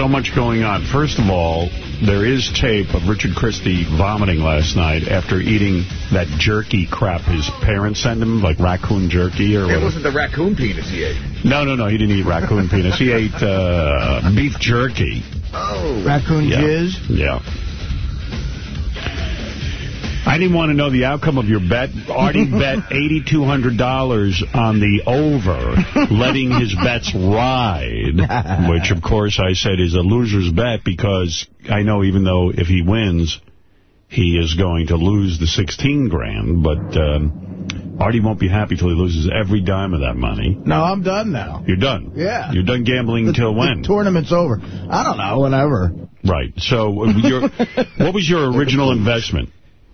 so much going on. First of all, there is tape of Richard Christy vomiting last night after eating that jerky crap his parents sent him, like raccoon jerky or It whatever. wasn't the raccoon penis he ate. No, no, no, he didn't eat raccoon penis. He ate uh, beef jerky. Oh. Raccoon Yeah. jizz? Yeah. I didn't want to know the outcome of your bet. Artie bet $8,200 on the over, letting his bets ride, which, of course, I said is a loser's bet because I know even though if he wins, he is going to lose the 16 grand, but um, Artie won't be happy till he loses every dime of that money. No, I'm done now. You're done. Yeah. You're done gambling until when? The tournament's over. I don't know, whenever. Right. So, uh, your, what was your original investment?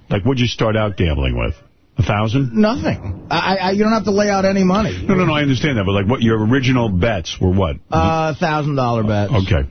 Like, what'd you start out gambling with? A thousand? Nothing. I, I, you don't have to lay out any money. No, no, no, I understand that, but like, what your original bets were what? Uh, thousand dollar bets. Okay.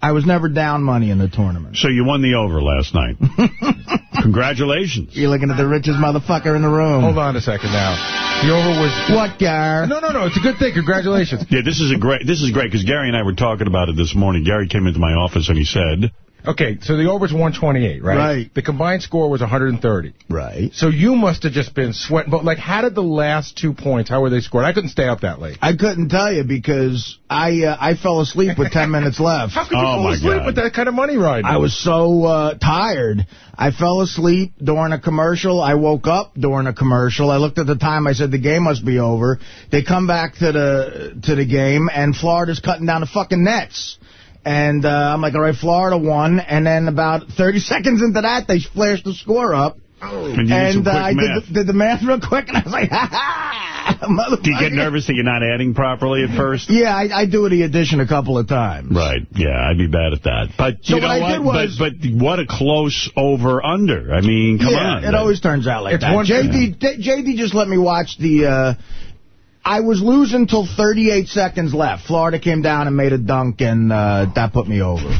I was never down money in the tournament. So you won the over last night. Congratulations. You're looking at the richest motherfucker in the room. Hold on a second now. The over was... What, Gar? No, no, no. It's a good thing. Congratulations. Yeah, this is a great. This is great because Gary and I were talking about it this morning. Gary came into my office and he said, Okay, so the over's 128, right? Right. The combined score was 130. Right. So you must have just been sweating. But, like, how did the last two points, how were they scored? I couldn't stay up that late. I couldn't tell you because I uh, I fell asleep with 10 minutes left. How could you Oh, fall asleep God. with that kind of money riding? I was so uh, tired. I fell asleep during a commercial. I woke up during a commercial. I looked at the time. I said the game must be over. They come back to the to the game, and Florida's cutting down the fucking nets. And uh, I'm like, all right, Florida won. And then about 30 seconds into that, they flashed the score up. and you And uh, I did the, did the math real quick, and I was like, ha ha, motherfucker. Do you get nervous that you're not adding properly at first? Yeah, I, I do the addition a couple of times. Right. Yeah, I'd be bad at that. But So you know what what? was- but, but what a close over-under. I mean, come yeah, on. it always turns out like It's that. one- JD, J- JD just let me watch the... Uh, I was losing till 38 seconds left. Florida came down and made a dunk, and uh, that put me over.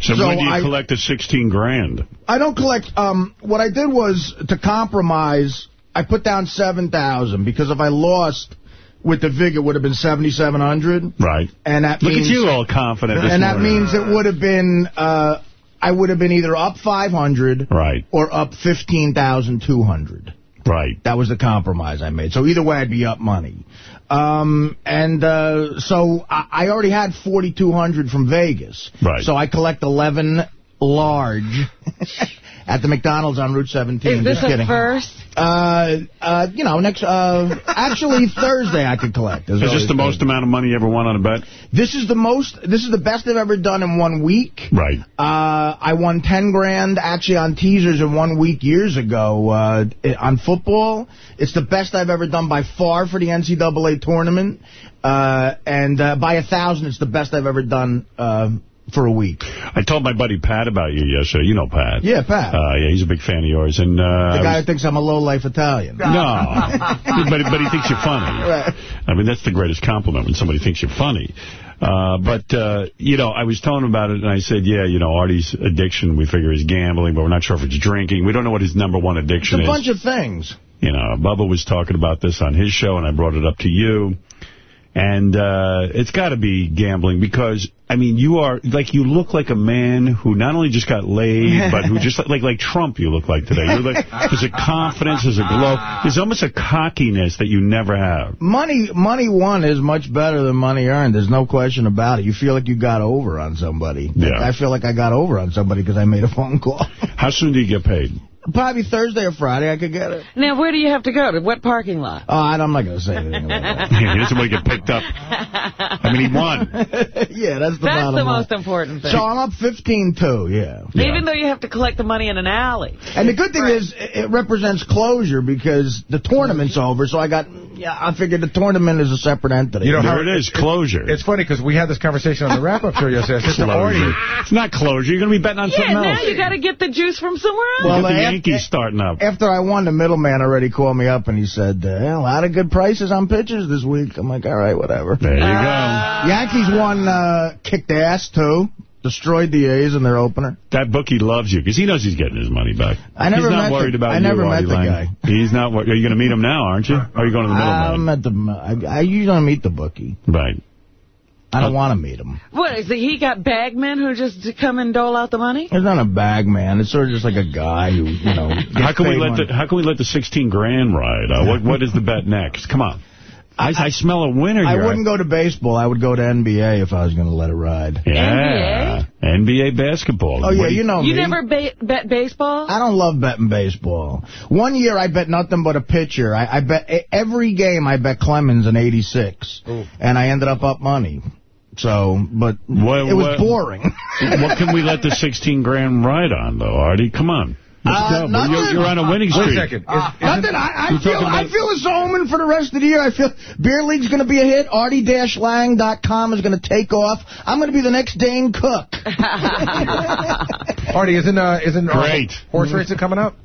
So, so when do you I- collect the 16 grand? I don't collect... Um, what I did was, to compromise, I put down 7,000, because if I lost with the VIG, it would have been 7,700. Right. And that Look means, at you all confident this And that morning. means it would have been... Uh, I would have been either up 500 Right. or up 15,200. Right. That was the compromise I made. So either way, I'd be up money. Um, and uh, so I, I already had 4,200 from Vegas. Right. So I collect 11 large at the McDonald's on Route 17. Is this Just a kidding. first? Uh, uh, you know, next, uh, actually Thursday I could collect. Is this the most amount of money you ever won on a bet? This is the most, this is the best I've ever done in one week. Right. Uh, I won 10 grand actually on teasers in one week years ago uh, on football. It's the best I've ever done by far for the NCAA tournament. Uh, and uh, by a thousand, it's the best I've ever done uh, for a week. I told my buddy Pat about you yesterday. You know Pat. Yeah, Pat. Uh, yeah, he's a big fan of yours. And uh, the guy was- who thinks I'm a low-life Italian. No, but, but he thinks you're funny. Right. I mean, that's the greatest compliment when somebody thinks you're funny. Uh, but, uh, you know, I was telling him about it, and I said, yeah, you know, Artie's addiction, we figure is gambling, but we're not sure if it's drinking. We don't know what his number one It's addiction a is. bunch of things. You know, Bubba was talking about this on his show, and I brought it up to you. And uh, it's got to be gambling because, I mean, you are, like, you look like a man who not only just got laid, but who just, like, like Trump you look like today. You're like, there's a confidence, there's a glow. There's almost a cockiness that you never have. Money money won is much better than money earned. There's no question about it. You feel like you got over on somebody. Yeah. I feel like I got over on somebody because I made a phone call. How soon do you get paid? Probably Thursday or Friday I could get it. Now, where do you have to go? To what parking lot? Oh, I- I'm not going to say anything about he doesn't want to get picked up. I mean, he won. yeah, that's the That's bottom the line. most important thing. So I'm up 15-2, yeah. Yeah. Even though you have to collect the money in an alley. And the good thing is it it represents closure because the tournament's over, so I got, yeah, I figured the tournament is a separate entity. You know There how it is, closure. It's funny because we had this conversation on the wrap-up show yesterday. I said Closure. It's not closure. You're going to be betting on Yeah, something now else. you got to get the juice from somewhere else. Well, Got the af- Yankees starting up. After I won, the middleman already called me up and he said, uh, a lot of good prices on pitchers this week. I'm like, all right, whatever. There you go. Yankees won, uh, kicked ass, too. Destroyed the A's in their opener. That bookie loves you because he knows he's getting his money back. I never he's not met worried the- about I you, never met the guy. He's not. Are you going to meet him now, aren't you? Or are you going to the middleman? I'm at the, I, I usually meet the bookie. Right. I don't want to meet him. What, is it he got bagmen who just come and dole out the money? He's not a bag man. It's sort of just like a guy who, you know, How can we let money. the How can we let the 16 grand ride? Uh, what What is the bet next? Come on. I, I smell a winner here. I wouldn't go to baseball. I would go to NBA if I was going to let it ride. Yeah. NBA, basketball. Oh, yeah, you know You me. never ba bet baseball? I don't love betting baseball. One year I bet nothing but a pitcher. I, I bet e- every game I bet Clemens in 86. And I ended up up money. So, but What- it was what- boring. what can we let the 16 grand ride on, though, Artie? Come on. Let's Uh, nothing. You're, you're on a winning Wait a streak. second. Is, Uh, isn't- nothing. I, I feel I feel it's omen for the rest of the year. I feel Beer League's going to be a hit. Artie-lang.com is going to take off. I'm going to be the next Dane Cook. Artie, isn't uh, isn't uh, Great. horse racing coming up?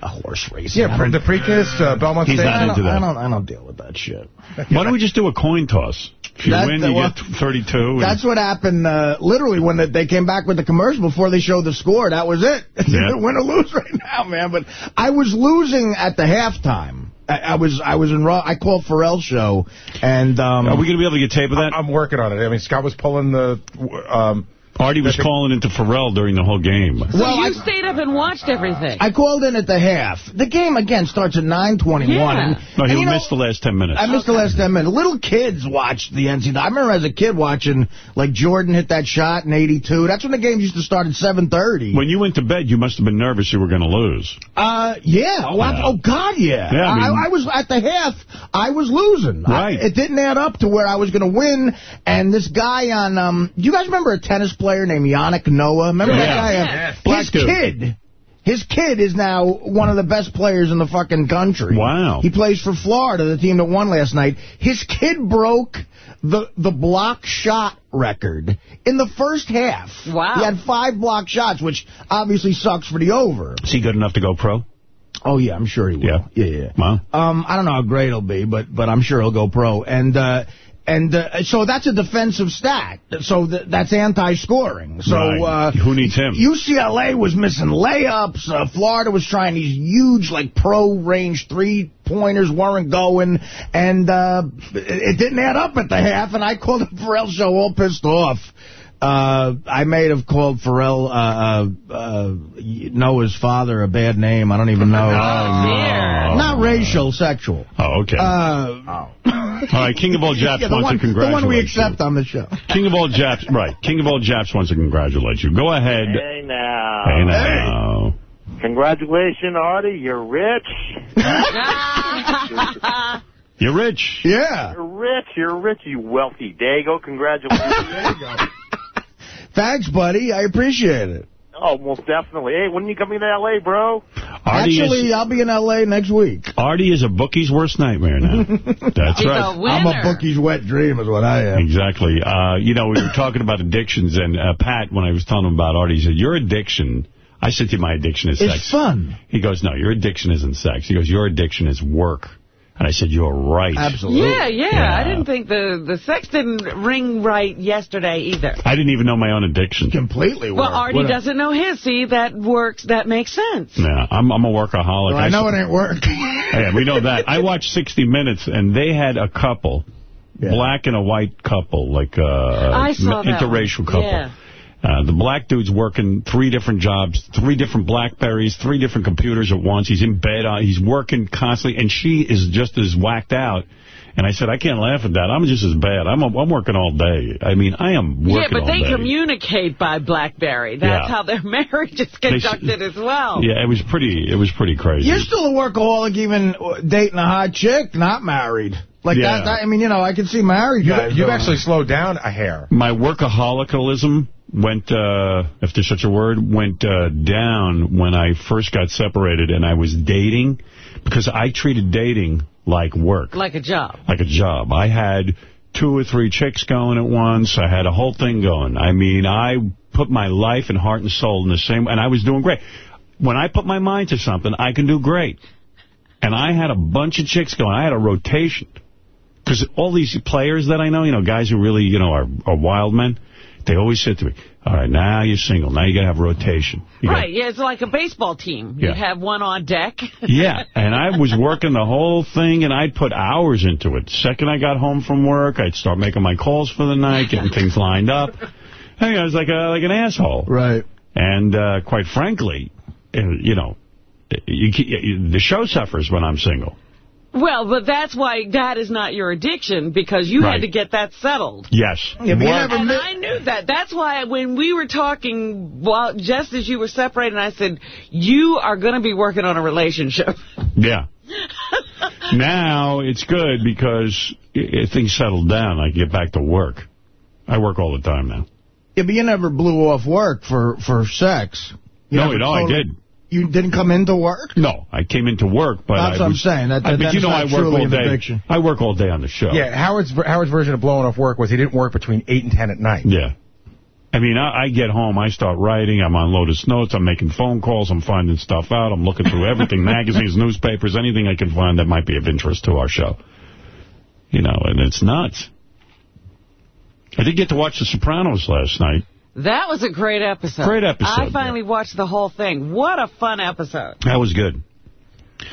A horse race. Yeah, pre- the Preakness, uh, Belmont He's State. not I into don't, I don't, I don't deal with that shit. Why don't we just do a coin toss? If you That- win, you well, get 32. That's what happened, uh, literally, when the, they came back with the commercial before they showed the score. That was it. It's Yeah. win or lose right now, man. But I was losing at the halftime. I, I was I was in raw. I called Ferrall's show, and um, Are we going to be able to get tape of that? I'm working on it. I mean, Scott was pulling the... Um, Artie was calling into Ferrall during the whole game. So Well, you I- stayed up and watched everything. I called in at the half. The game again starts at 9:21. Yeah. And, No, he you know, missed the last 10 minutes. I missed the last 10 minutes. Little kids watched the NCAA. I remember as a kid watching, like, Jordan hit that shot in 82. That's when the games used to start at 7.30. when you went to bed, you must have been nervous you were going to lose. Uh, yeah. Oh, I- Yeah. oh, God, yeah. Yeah, I mean- I, I was, at the half, I was losing. Right. I- it didn't add up to where I was going to win. And this guy on, um, do you guys remember a tennis player named Yannick Noah? Remember that guy? Yeah. His Black dude. kid. His kid is now one of the best players in the fucking country. Wow. He plays for Florida, the team that won last night. His kid broke the the block shot record in the first half. Wow. He had five block shots, which obviously sucks for the over. Is he good enough to go pro? Oh, yeah, I'm sure he will. Yeah. Yeah, yeah. Wow. Um, I don't know how great he'll be, but but I'm sure he'll go pro. And uh, and uh, so that's a defensive stat. So th that's anti-scoring. So Right. uh, Who needs him? UCLA was missing layups. Uh, Florida was trying these huge, like, pro-range three-pointers weren't going. And uh, it, it didn't add up at the half, and I called the Ferrall show all pissed off. Uh, I may have called Ferrall, uh, uh, uh, Noah's father, a bad name. I don't even know. dear. Not racial, sexual. Oh, okay. Uh, All right, King of all Japs yeah, wants one, to congratulate the one we you. accept on the show. King of all Japs, right. King of all Japs wants to congratulate you. Go ahead. Hey now. Hey, now. Congratulations, Artie. You're rich. You're rich. Yeah. You're rich. You're rich, you wealthy dago. Congratulations. Thanks, buddy. I appreciate it. oh, most definitely. Hey, when are you coming to L.A., bro? Artie Actually, is, I'll be in L.A. next week. Artie is a bookie's worst nightmare now. That's He's right. a winner. I'm a bookie's wet dream is what I am. Exactly. Uh, you know, we were talking about addictions, and uh, Pat, when I was telling him about Artie, he said, your addiction, I said to him, my addiction is It's sex. fun. He goes, no, your addiction isn't sex. He goes, your addiction is work. And I said, you're right. Absolutely. Yeah, yeah, Yeah. I didn't think the, the sex didn't ring right yesterday either. I didn't even know my own addiction. Completely Well, work. Artie What a- doesn't know his. See, that works. That makes sense. Yeah, I'm, I'm a workaholic. Well, I know s- it ain't work. Yeah, we know that. I watched 60 Minutes, and they had a couple, Yeah. black and a white couple, like uh, I interracial one. couple. Yeah. Uh, the black dude's working three different jobs, three different Blackberries, three different computers at once. He's in bed. Uh, he's working constantly, and she is just as whacked out. And I said, I can't laugh at that. I'm just as bad. I'm, a, I'm working all day. I mean, I am working Yeah, but they day. communicate by BlackBerry. That's Yeah. how their marriage is conducted as well. Yeah, it was pretty. It was pretty crazy. You're still a workaholic even dating a hot chick, not married. Like Yeah. that, that, I mean, you know, I can see married You, guys. you've actually slowed down a hair. my workaholicalism went, uh, if there's such a word, went uh, down when I first got separated and I was dating because I treated dating like work, Like a job. like a job. I had two or three chicks going at once. I had a whole thing going. I mean, I put my life and heart and soul in the same, and I was doing great. When I put my mind to something, I can do great. And I had a bunch of chicks going. I had a rotation. Because all these players that I know, you know, guys who really, you know, are, are wild men, they always said to me, all right, now you're single. Now you got to have rotation. You right, yeah, it's like a baseball team. Yeah. You have one on deck. yeah, and I was working the whole thing, and I'd put hours into it. Second I got home from work, I'd start making my calls for the night, getting things lined up. I think I was like a, like an asshole. Right. And uh, quite frankly, uh, you know, you, you, the show suffers when I'm single. Well, but that's why that is not your addiction, because you Right. had to get that settled. Yes. Yeah, but you Work- And mi- I knew that. That's why when we were talking, well, just as you were separating, I said, you are going to be working on a relationship. Yeah. now it's good because if things settle down, I can get back to work. I work all the time now. Yeah, but you never blew off work for, for sex. You no, never no, I totally- did. You didn't come into work? No, I came into work, but That's I what I'm saying. That- I, that- but you that's know, not I work truly all day. addiction. I work all day on the show. Yeah, Howard's Howard's version of blowing off work was he didn't work between 8 and 10 at night. Yeah. I mean, I, I get home, I start writing, I'm on Lotus Notes, I'm making phone calls, I'm finding stuff out, I'm looking through everything, magazines, newspapers, anything I can find that might be of interest to our show. You know, and it's nuts. I did get to watch The Sopranos last night. That was a great episode. Great episode, I finally watched the whole thing. What a fun episode. That was good.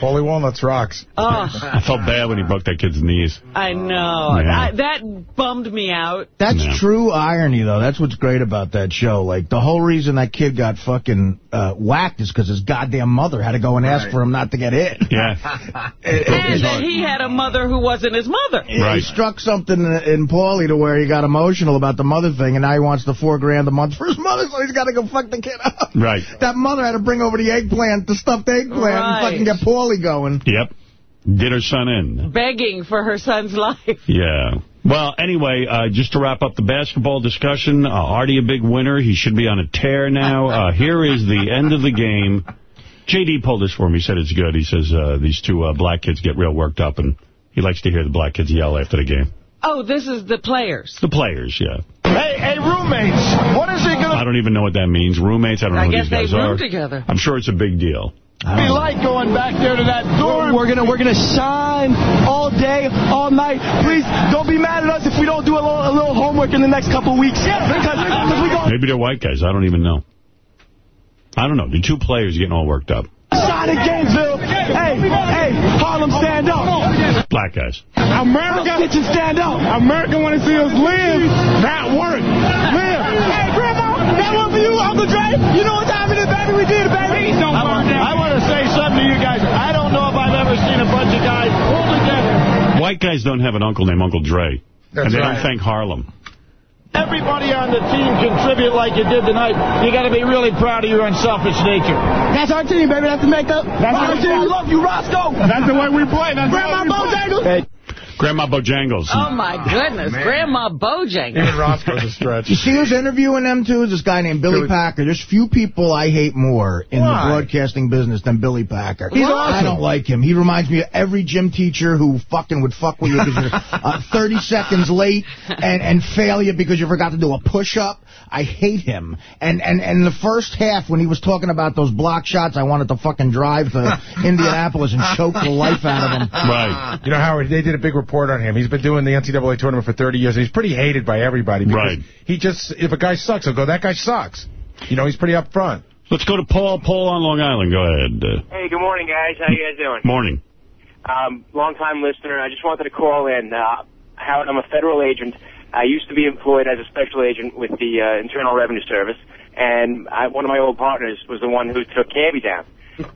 Paulie Walnuts rocks. Oh, I felt bad when he broke that kid's knees. I know. Yeah. I, that bummed me out. That's Yeah. true irony, though. That's what's great about that show. Like, the whole reason that kid got fucking uh, whacked is because his goddamn mother had to go and ask for him not to get hit. Yeah. And that he had a mother who wasn't his mother. Right. He struck something in, in Paulie to where he got emotional about the mother thing, and now he wants the four grand a month for his mother, so he's got to go fuck the kid up. Right. That mother had to bring over the eggplant, the stuffed eggplant, Right. and fucking get Paulie going. Yep. Did her son in. Begging for her son's life. Yeah. Well, anyway, uh, just to wrap up the basketball discussion, uh, Artie a big winner. He should be on a tear now. Uh, here is the end of the game. J.D. pulled this for me. He said it's good. He says uh, these two uh, black kids get real worked up, and he likes to hear the black kids yell after the game. Oh, this is the players. The players, yeah. Hey, hey, roommates, what is it going I don't even know what that means. Roommates, I don't know who these guys are. I who guess these they guys room are. together. I'm sure it's a big deal. To be oh. like going back there to that dorm? We're gonna we're gonna shine all day, all night. Please don't be mad at us if we don't do a little, a little homework in the next couple weeks. Because, because we go Maybe they're white guys. I don't even know. I don't know. The two players getting all worked up. shine in Gainesville. Hey, hey, Harlem, stand up. Black guys. America, kitchen, stand up. America want to see us live, not work. Live. Hey, Grandma, that one for you, Uncle Dre. You know what time it is, baby? We did it, baby. Please don't I want, I want to say something to you guys. I don't know if I've ever seen a bunch of guys pull together. White guys don't have an uncle named Uncle Dre. That's and they right. don't thank Harlem. Everybody on the team contribute like you did tonight. You got to be really proud of your unselfish nature. That's our team, baby. That's the makeup. That's our team. I love you, Roscoe. That's the way we play. That's Grandma Bojangles. Hey. Grandma Bojangles. Oh, my goodness. Grandma Bojangles. Even Roscoe's a stretch. You see who's interviewing them, too? Is this guy named Billy Billy- Packer. There's few people I hate more in Why? the broadcasting business than Billy Packer. He's I awesome. don't like him. He reminds me of every gym teacher who fucking would fuck with you because you're uh, 30 seconds late and, and fail you because you forgot to do a push-up. I hate him. And, and, and the first half, when he was talking about those block shots, I wanted to fucking drive to Indianapolis and choke the life out of him. Right. You know, Howard, they did a big report on him. He's been doing the NCAA tournament for 30 years, and he's pretty hated by everybody. Right. He just, if a guy sucks, he'll go, that guy sucks. You know, he's pretty upfront. Let's go to Paul. Paul on Long Island. Go ahead. Uh, Hey, good morning, guys. How you guys doing? morning. Um, long time listener. I just wanted to call in. Uh, Howard, I'm a federal agent. I used to be employed as a special agent with the uh, Internal Revenue Service, and I, one of my old partners was the one who took Cabby down.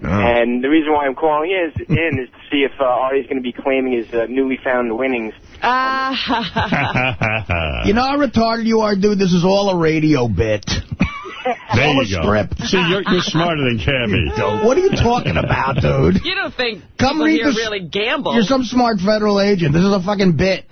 And the reason why I'm calling is in is to see if uh, Artie's going to be claiming his uh, newly found winnings. Ah, You know how retarded you are, dude? This is all a radio bit. there you a go. script. See, you're, you're smarter than Cabby. What are you talking about, dude? you don't think Come people read here this- really gamble. You're some smart federal agent. This is a fucking bit.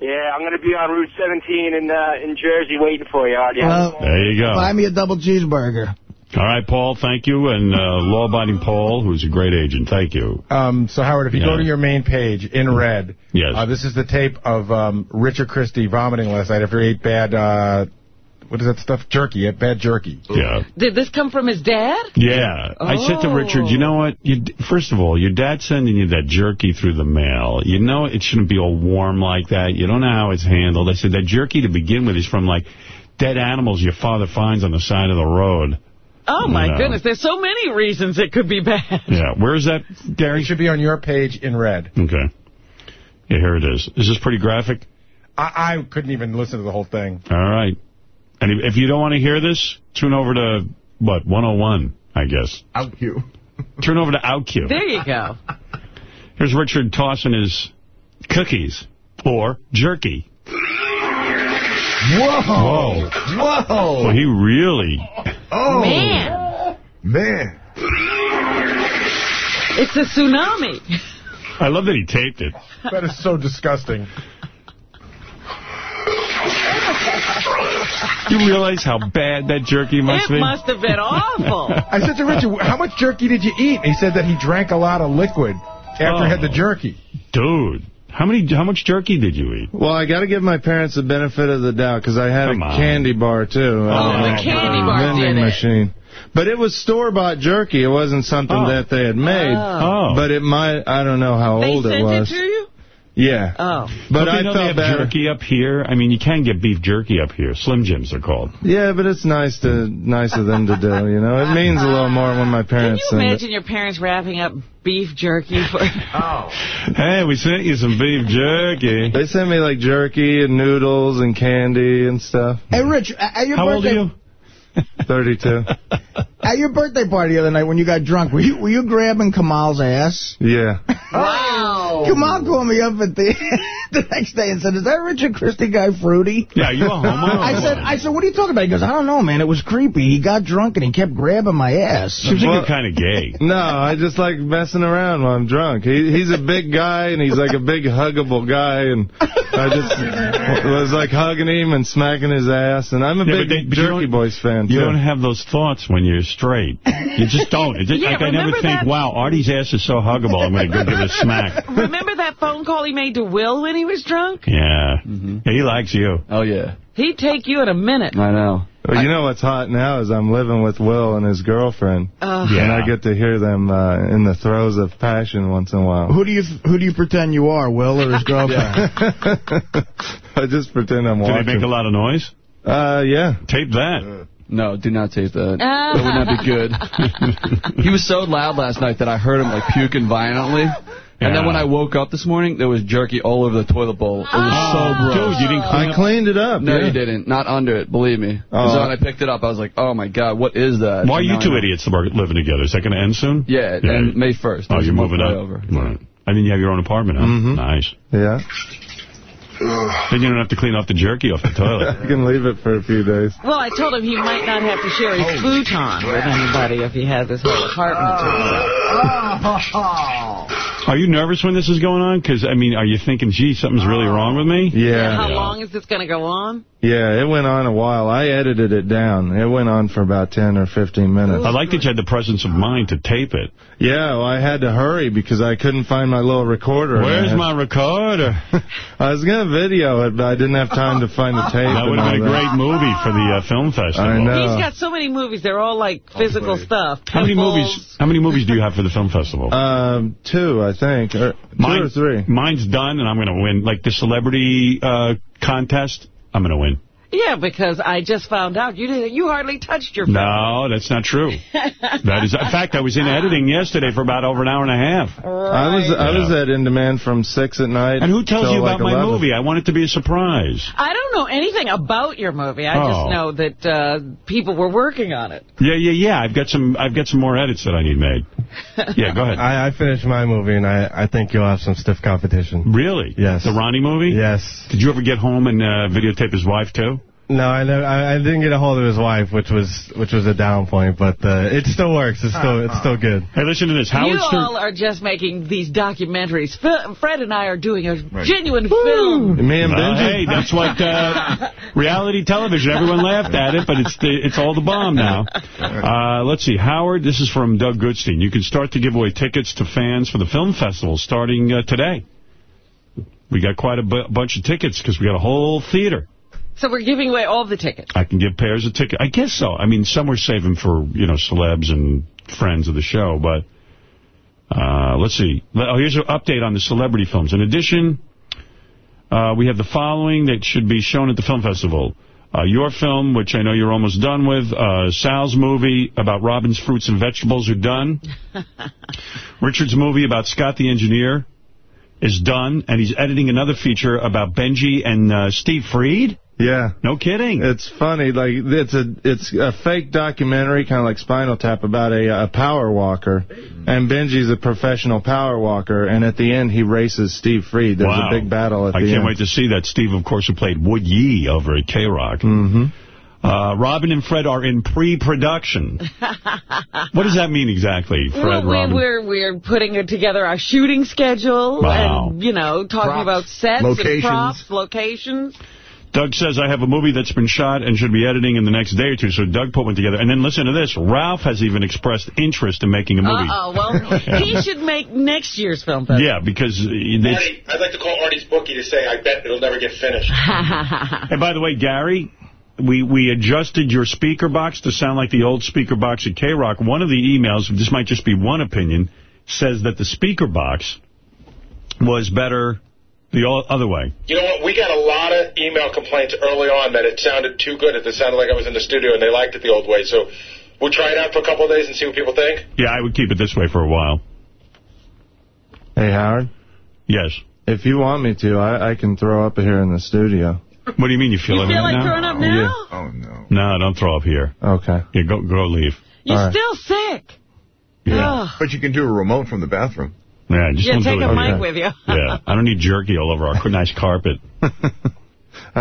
Yeah, I'm going to be on Route 17 in uh, in Jersey waiting for you, Artie. Well, There you go. Buy me a double cheeseburger. All right, Paul, thank you. And uh, law-abiding Paul, who's a great agent. Thank you. Um, so, Howard, if you Yeah. go to your main page in red, Yes. uh, this is the tape of um, Richard Christy vomiting last night after he ate bad, uh, what is that stuff? Jerky. He ate bad jerky. Yeah. Did this come from his dad? Yeah. I said to Oh. Richard, you know what? You, first of all, your dad's sending you that jerky through the mail. You know it shouldn't be all warm like that. You don't know how it's handled. I said that jerky to begin with is from like dead animals your father finds on the side of the road. Oh, my No. goodness. There's so many reasons it could be bad. Yeah, where is that, Gary? It should be on your page in red. Okay. Yeah, here it is. Is this pretty graphic? I, I couldn't even listen to the whole thing. All right. And if, if you don't want to hear this, tune over to, what, 101, I guess. Out you. Turn over to OutQ. There you go. Here's Richard tossing his cookies or jerky. Whoa. Whoa. Whoa. Well, he really... Oh. Man, Man. it's a tsunami. I love that he taped it. That is so disgusting. You realize how bad that jerky must It be? It must have been awful. I said to Richard, how much jerky did you eat? He said that he drank a lot of liquid after he had the jerky. Dude, how many? How much jerky did you eat? Well, I got to give my parents the benefit of the doubt because I had Come a on. candy bar, too. Oh, the candy bar vending did it. machine. But it was store-bought jerky. It wasn't something Oh. that they had made. Oh. But it might, I don't know how They old sent it it was. to you? Yeah. Oh. But Don't I they know they have bad. jerky up here? I mean, you can get beef jerky up here. Slim Jims are called. Yeah, but it's nice to nice of them to do, you know. It means a little more when my Can parents you send it. imagine your parents wrapping up beef jerky for... Oh. Hey, we sent you some beef jerky. They sent me like jerky and noodles and candy and stuff. Hey, Rich, at your How old are you? 32. At your birthday party the other night when you got drunk, were you were you grabbing Kamal's ass? Yeah. Wow. Kamal called me up at the the next day and said, "Is that Richard Christy guy fruity?" Yeah, you a homo? I said, "I said, what are you talking about?" He goes, "I don't know, man. It was creepy. He got drunk and he kept grabbing my ass." Seems like Well- you're kind of gay. No, I just like messing around when I'm drunk. He, he's a big guy, and he's like a big huggable guy, and I just was like hugging him and smacking his ass, and I'm a Yeah, big they- Jerky Boys fan, You too. don't have those thoughts when you're straight. You just don't. It's just, Yeah, like I never think, that- wow, Artie's ass is so huggable. I'm going to go give it a smack. Remember that phone call he made to Will when he was drunk? Yeah. He likes you. Oh, yeah. He'd take you in a minute. I know. Well, you know what's hot now is I'm living with Will and his girlfriend, Uh, Yeah. and I get to hear them uh, in the throes of passion once in a while. Who do you who do you pretend you are, Will or his girlfriend? I just pretend I'm Do they make a lot of noise? Uh, yeah. Tape that. No, do not tape that. Ah. that would not be good. he was so loud last night that I heard him like puking violently. And then when I woke up this morning, there was jerky all over the toilet bowl. It was so gross. Dude, you didn't clean I up. cleaned it up. No, yeah. you didn't. Not under it, believe me. Oh. so when I picked it up, I was like, oh my god, what is that? Why are you two idiots living together? Is that going to end soon? Yeah, and May 1st. Oh, you're moving up. over. Right. I mean, you have your own apartment, huh? Mhm. Nice. Yeah. Then you don't have to clean off the jerky off the toilet. You can leave it for a few days. Well, I told him he might not have to share his futon with anybody if he has this whole apartment to oh. himself. Are you nervous when this is going on? Because, I mean, are you thinking, gee, something's really wrong with me? Yeah. How long is this going to go on? Yeah, it went on a while. I edited it down. It went on for about 10 or 15 minutes. I like that you had the presence of mind to tape it. Yeah, well, I had to hurry because I couldn't find my little recorder. Where's my recorder? I was going to video it, but I didn't have time to find the tape. That would have been a all great movie for the uh, film festival. I know. He's got so many movies. They're all like physical stuff. How many movies? How many movies do you have for the film festival? Um, two, I think. Or, two or three. Mine's done, and I'm going to win. Like the celebrity uh, contest, I'm going to win. Yeah, because I just found out you didn't. You hardly touched your. phone. No, that's not true. that is, in fact, I was in editing yesterday for about over an hour and a half. I was I was Yeah. at In Demand from 6 at night. And who tells till you like about my 11. movie? I want it to be a surprise. I don't know anything about your movie. I Oh. just know that uh, people were working on it. Yeah, yeah, yeah. I've got some. I've got some more edits that I need made. Yeah, go ahead. I, I finished my movie, and I, I think you'll have some stiff competition. really? Yes. The Ronnie movie? Yes. Did you ever get home and uh, videotape his wife too? No, I, never, I I didn't get a hold of his wife, which was which was a down point, but uh, it still works. It's still it's still good. Hey, listen to this. Howard you Stern. all are just making these documentaries. F Fred and I are doing a genuine film. Me and Well, Benji. hey, that's what uh, reality television. Everyone laughed at it, but it's the, it's all the bomb now. Uh, let's see, Howard. This is from Doug Goodstein. You can start to give away tickets to fans for the film festival starting uh, today. We got quite a bunch of tickets because we got a whole theater. So we're giving away all the tickets. I can give pairs of tickets. I guess so. I mean, some we're saving for, you know, celebs and friends of the show, but uh, let's see. Oh, here's an update on the celebrity films. In addition, uh, we have the following that should be shown at the film festival. Uh, your film, which I know you're almost done with. Uh, Sal's movie about Robin's fruits and vegetables are done. Richard's movie about Scott the Engineer is done. And he's editing another feature about Benji and uh, Steve Freed. Yeah. No kidding. It's funny. Like it's a it's a fake documentary, kind of like Spinal Tap, about a, a power walker. And Benji's a professional power walker. And at the end, he races Steve Freed. There's wow. a big battle at the end. I can't wait to see that. Steve, of course, who played Wood Yee over at K-Rock. Mm-hmm. Uh, Robin and Fred are in pre-production. what does that mean exactly, Fred, well, we, Robin? we're we're putting it together our shooting schedule Wow. and you know talking Props. about sets Locations. and props, locations. Doug says, I have a movie that's been shot and should be editing in the next day or two. So Doug put one together. And then listen to this. Ralph has even expressed interest in making a movie. Uh oh, well he should make next year's film festival. Yeah, because uh, Artie, I'd like to call Artie's bookie to say I bet it'll never get finished. And by the way, Gary, we, we adjusted your speaker box to sound like the old speaker box at K-Rock. One of the emails, this might just be one opinion, says that the speaker box was better the other way. You know what? We got a lot of email complaints early on that it sounded too good. It sounded like I was in the studio and they liked it the old way. So we'll try it out for a couple of days and see what people think. Yeah, I would keep it this way for a while. Hey, Howard? Yes. If you want me to, I, I can throw up here in the studio. What do you mean you feel You it feel right like now? throwing up oh, now? Oh, no. No, don't throw up here. Okay. Yeah, go go leave. You're still sick. Yeah. Ugh. But you can do a remote from the bathroom. Yeah, I just Yeah, don't take a mic Okay. with you. yeah, I don't need jerky all over our nice carpet. I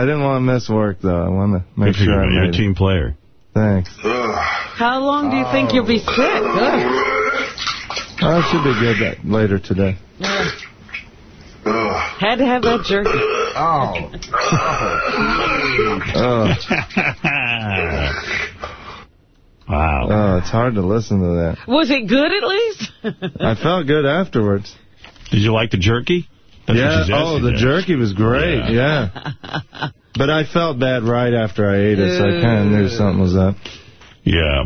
didn't want to miss work, though. I want to make Good sure you, I man. You're a made it. team player. Thanks. How long do you think you'll be sick? Ugh. Oh, it should be good that later today. Had to have that jerky. Oh. Oh, wow. oh, it's hard to listen to that. Was it good at least? I felt good afterwards. Did you like the jerky? That's yeah. she's Oh, the you. jerky was great. Yeah. But I felt bad right after I ate it, so I kind of knew something was up. Yeah.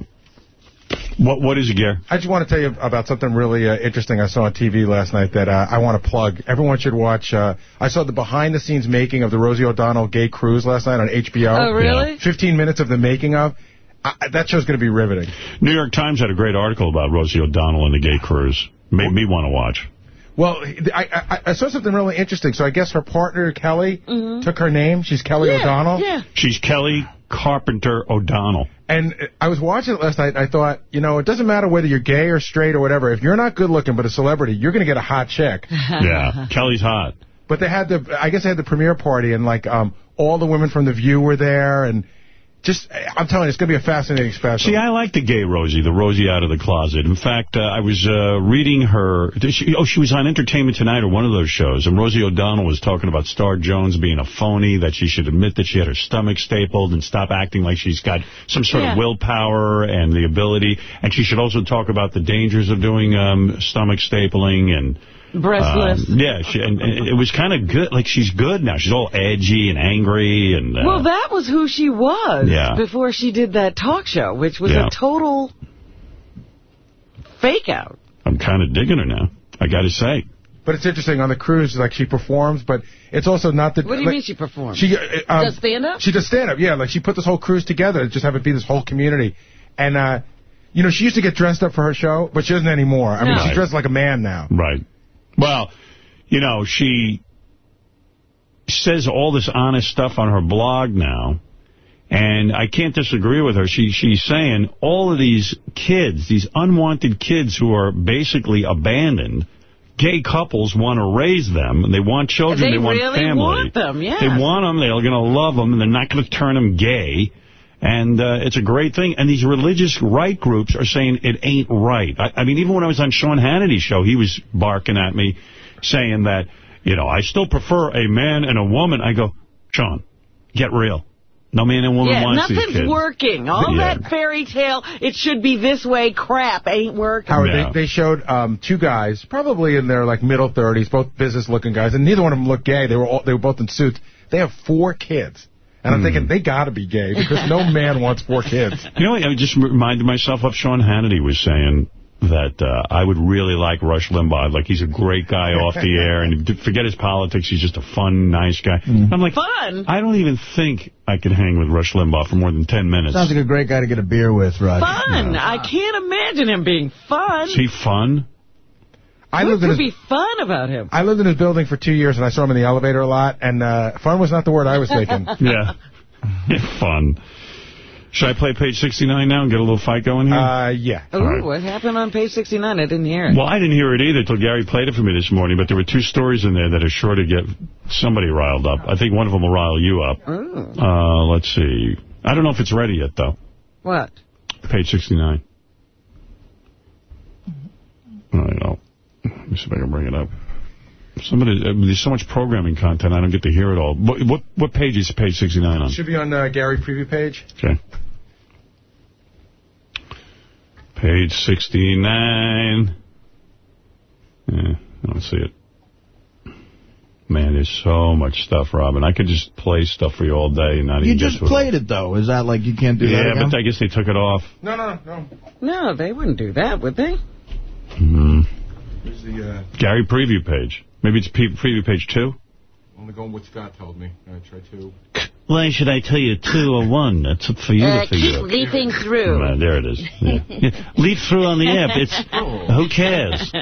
What What is it, Gare? I just want to tell you about something really uh, interesting I saw on TV last night that uh, I want to plug. Everyone should watch. Uh, I saw the behind-the-scenes making of the Rosie O'Donnell gay cruise last night on HBO. Oh, really? 15 minutes of the making of. I, that show's going to be riveting. New York Times had a great article about Rosie O'Donnell and the gay cruise. Made me want to watch. Well, I, I, I saw something really interesting. So I guess her partner, Kelly, took her name. She's Kelly. Yeah, O'Donnell. yeah. She's Kelly Carpenter O'Donnell. And I was watching it last night, and I thought, you know, it doesn't matter whether you're gay or straight or whatever. If you're not good looking but a celebrity, you're going to get a hot chick. Yeah, Kelly's hot. But they had the, I guess they had the premiere party, and like um, all the women from The View were there, and just, I'm telling you, it's going to be a fascinating special. See, I like the gay Rosie, the Rosie out of the closet. In fact, uh, I was uh, reading her. She, oh, she was on Entertainment Tonight or one of those shows, and Rosie O'Donnell was talking about Star Jones being a phony, that she should admit that she had her stomach stapled and stop acting like she's got some sort Yeah. of willpower and the ability. And she should also talk about the dangers of doing um, stomach stapling and. Breastless. um, yeah, she, and, and it was kind of good. Like, she's good now. She's all edgy and angry. and. Uh, well, that was who she was Yeah. before she did that talk show, which was Yeah. a total fake out. I'm kind of digging her now, I got to say. But it's interesting, on the cruise, like, she performs, but it's also not the... What do you like, mean she performs? She uh, um, Does stand-up? She does stand-up, yeah. Like, she put this whole cruise together to just have it be this whole community. And, uh, you know, she used to get dressed up for her show, but she doesn't anymore. I mean, No. she's dressed like a man now. Right. Well, you know, she says all this honest stuff on her blog now, and I can't disagree with her. She She's saying all of these kids, these unwanted kids who are basically abandoned, gay couples want to raise them, and they want children, They want really family. want them, yeah. They want them, they're going to love them, and they're not going to turn them gay. And uh, it's a great thing. And these religious right groups are saying it ain't right. I, I mean, even when I was on Sean Hannity's show, he was barking at me, saying that, you know, I still prefer a man and a woman. I go, Sean, get real. No man and woman yeah, wants these kids. nothing's working. All Yeah. that fairy tale, it should be this way crap ain't working. Howard, Yeah. they, they showed um, two guys, probably in their like middle 30s, both business-looking guys, and neither one of them looked gay. They were all, they were both in suits. They have four kids. And I'm Hmm. thinking, they got to be gay, because no man wants four kids. You know, I just reminded myself of Sean Hannity was saying that uh, I would really like Rush Limbaugh. Like, he's a great guy off the air, and forget his politics, he's just a fun, nice guy. I'm like, Fun? I don't even think I could hang with Rush Limbaugh for more than 10 minutes. Sounds like a great guy to get a beer with, Roger. Fun. I can't imagine him being fun. Is he fun? I what lived in his, be fun about him? I lived in his building for two years, and I saw him in the elevator a lot, and uh, fun was not the word I was thinking. Yeah. fun. Should I play page 69 now and get a little fight going here? Uh, yeah. Ooh, All right. what happened on page 69? I didn't hear it. Well, I didn't hear it either until Gary played it for me this morning, but there were two stories in there that are sure to get somebody riled up. I think one of them will rile you up. Ooh. Uh, let's see. I don't know if it's ready yet, though. What? Page 69. I don't know. Let me see if I can bring it up. Somebody, uh, there's so much programming content, I don't get to hear it all. What what, what page is page 69 on? Should be on uh, Gary preview page. Okay. Page 69. Yeah, I don't see it. Man, there's so much stuff, Robin. I could just play stuff for you all day and not You even just get to it. played it, though. Is that like you can't do that Yeah, but I guess they took it off. No, no, no. No, they wouldn't do that, would they? Hmm. Here's the, uh, Gary preview page. Maybe it's preview page two? only going what Scott told me. I try two. Why should I tell you two or one? That's up for you Uh, to figure out. keep out. leafing through. There it is. Yeah. Yeah, Leaf through on the app. It's Who cares?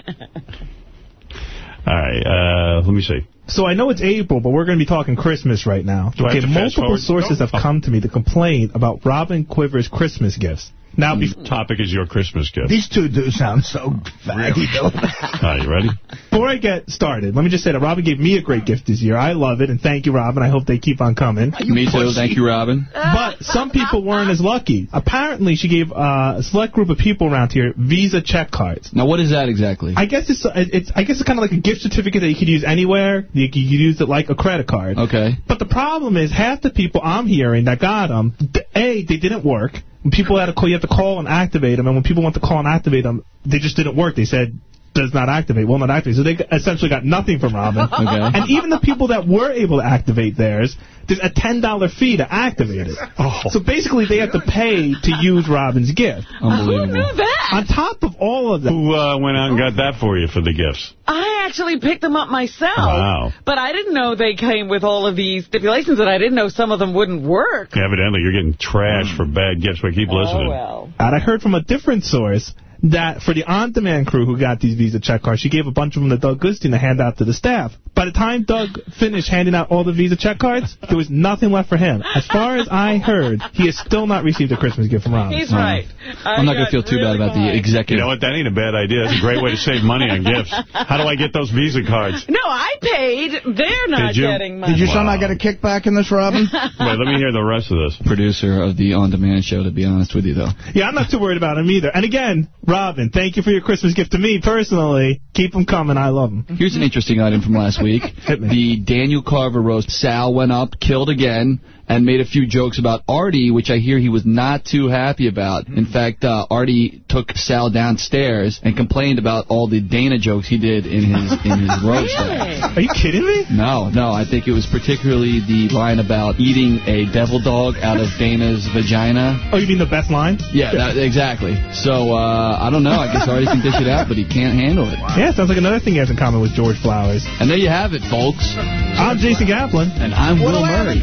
All right, uh, let me see. So I know it's April, but we're going to be talking Christmas right now. Do I have okay, to multiple sources No. have come to me to complain about Robin Quivers' Christmas gifts. Now, bef- Topic is your Christmas gift. These two do sound so faggy. don't they? All right, you ready? before I get started, let me just say that Robin gave me a great gift this year. I love it, and thank you, Robin. I hope they keep on coming. Me too. Thank you, Robin. But some people weren't as lucky. Apparently, she gave uh, a select group of people around here Visa check cards. Now, what is that exactly? I guess it's it's I guess it's kind of like a gift certificate that you could use anywhere. You could use it like a credit card. Okay. But the problem is half the people I'm hearing that got them, a they didn't work. People had to call, you have to call and activate them, and when people went to call and activate them, they just didn't work. They said does not activate, will not activate. So they essentially got nothing from Robin. Okay. And even the people that were able to activate theirs, there's a $10 fee to activate it. Oh. So basically they have to pay to use Robin's gift. Who Unbelievable. knew that? On top of all of that, Who uh, went out and got that for you for the gifts? I actually picked them up myself. Wow. But I didn't know they came with all of these stipulations, and I didn't know some of them wouldn't work. Evidently, you're getting trash for bad gifts, We keep listening. Oh, well. And I heard from a different source that for the on-demand crew who got these Visa check cards, she gave a bunch of them to Doug Goodstein to hand out to the staff. By the time Doug finished handing out all the Visa check cards, there was nothing left for him. As far as I heard, he has still not received a Christmas gift from Robin. He's right. I'm not going to feel too bad about the executive. You executive. know what? That ain't a bad idea. That's a great way to save money on gifts. How do I get those Visa cards? No, I paid. They're not getting money. Did your son Wow. not get a kickback in this, Robin? Wait, let me hear the rest of this. Producer of the on-demand show, to be honest with you, though. Yeah, I'm not too worried about him either. And again, Robin, thank you for your Christmas gift to me personally. Keep them coming. I love them. Mm-hmm. Here's an interesting item from last week. The Daniel Carver roast. Sal went up, killed again, and made a few jokes about Artie, which I hear he was not too happy about. In fact, uh, Artie took Sal downstairs and complained about all the Dana jokes he did in his in his roast. Are you kidding me? No, no, I think it was particularly the line about eating a devil dog out of Dana's vagina. Oh, you mean the best line? Yeah, that, exactly. So, uh, I don't know. I guess Artie can dish it out, but he can't handle it. Yeah, sounds like another thing he has in common with George Flowers. And there you have it, folks. I'm Jason Kaplan. And I'm What Will do I have Murray.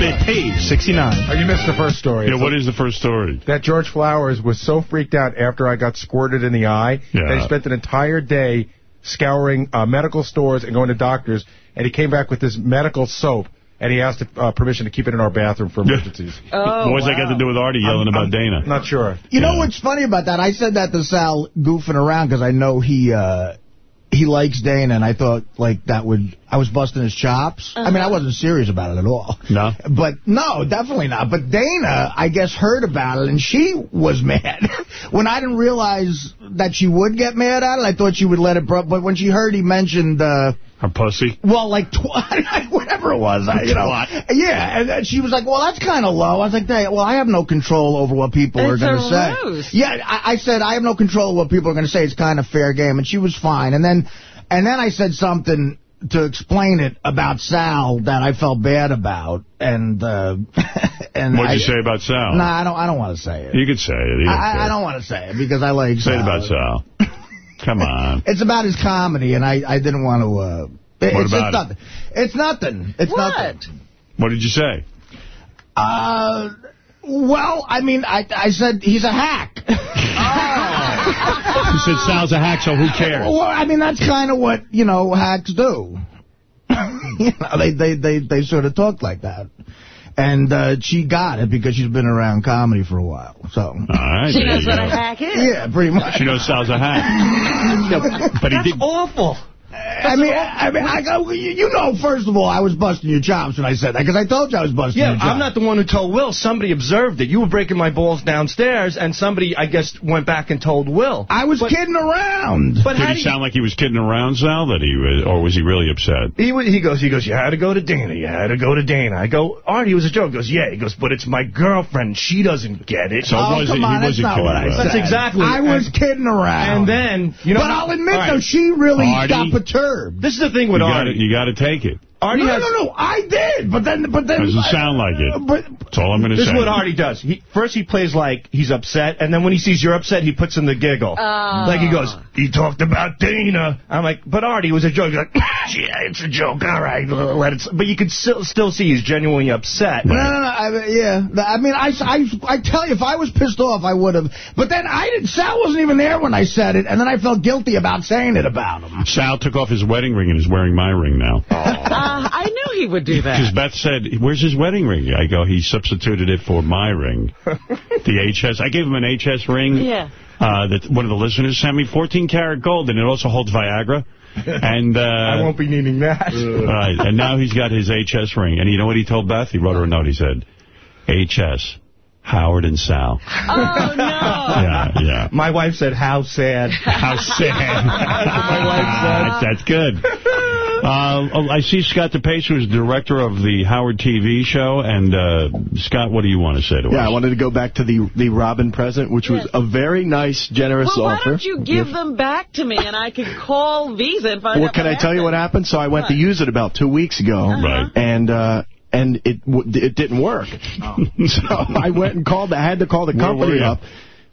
In common with This George? has been page 69. Oh, you missed the first story. Yeah, what is the first story? that George Flowers was so freaked out after I got squirted in the eye Yeah. that he spent an entire day scouring uh, medical stores and going to doctors, and he came back with this medical soap, and he asked uh, permission to keep it in our bathroom for emergencies. Oh, What's that got to do with Artie yelling about Dana? Not sure. You know what's funny about that? I said that to Sal goofing around because I know he uh, he likes Dana, and I thought like that would I was busting his chops. I mean, I wasn't serious about it at all. No? But no, definitely not. But Dana, I guess, heard about it, and she was mad. when I didn't realize that she would get mad at it, I thought she would let it... Bro but when she heard he mentioned... Uh, Her pussy? well, like, tw whatever it was, I, you know. Twat. Yeah, and, and she was like, well, that's kind of low. I was like, hey, well, I have no control over what people are going to say. roast. Yeah, I, I said, I have no control of what people are going to say. It's kind of fair game. And she was fine. And then, and then I said something to explain it about Sal that I felt bad about. And uh, and What'd I, you say about Sal? No, I don't. I don't want to say it. You could say it. You don't I. I don't want to say it because I like. Say it about Sal. Come on. It's about his comedy, and I I didn't want to. Uh, it- What it's about just nothing. It's nothing. It's What? nothing. What did you say? Uh, well, I mean, I I said he's a hack. You said Sal's a hack, so who cares? Well, I mean, that's kind of what, you know, hacks do. you know, they, they, they, they sort of talk like that. And uh, she got it because she's been around comedy for a while. So All right. She knows you what go. a hack is. Yeah, pretty much. She knows Sal's a hack. but he did. Awful. I mean, I mean, I go, you you know, first of all, I was busting your chops when I said that, because I told you I was busting Yeah, your chops. I'm not the one who told Will. Somebody observed it. You were breaking my balls downstairs, and somebody, I guess, went back and told Will. I was But- kidding around. But Did how he do you, sound like he was kidding around, Sal? That he was, or was he really upset? he, he goes, he goes, you had to go to Dana. You had to go to Dana. I go, Artie, it was a joke. He goes, yeah. He goes, but it's my girlfriend. She doesn't get it. So Oh, was come he, on, that's wasn't what I around. said. That's exactly- I was and- kidding around. And then, you know. but I'll admit, All right. though, she really Artie? got perturbed. This is the thing You with got Artie. you got to take it. Artie no, has, no, no, I did, but then, but then... Doesn't sound like it. But, That's all I'm going to say. This is what Artie does. He, first he plays like he's upset, and then when he sees you're upset, he puts in the giggle. Oh. Like he goes, he talked about Dana. I'm like, but Artie, it was a joke. He's like, yeah, it's a joke. All right, let it. But you could still still see he's genuinely upset. No, no, no. I yeah. I mean, I, I, I tell you, if I was pissed off, I would have. But then I didn't. Sal wasn't even there when I said it, and then I felt guilty about saying it about him. Sal took off his wedding ring and is wearing my ring now. Uh, I knew he would do that. Because. Beth said, where's his wedding ring? I go, he substituted it for my ring. the HS. I gave him an HS ring. Yeah. Uh, that one of the listeners sent me 14 karat gold, and it also holds Viagra. And uh, I won't be needing that. right, and now he's got his HS ring. And you know what he told Beth? He wrote her a note. He said, HS, Howard and Sal. Oh, no. Yeah, yeah. My wife said, how sad. How sad. my wife said, That's good. Uh, oh, I see Scott DePace, who's the director of the Howard TV show. And, uh, Scott, what do you want to say to us? Yeah, I wanted to go back to the the Robin present, which was a very nice, generous Well, why offer. don't you give them back to me and I can call Visa and find Well, out can I what tell you what happened? happened? So I went to use it about two weeks ago, Right. and uh, and it w- it didn't work. so I went and called. I had to call the company up.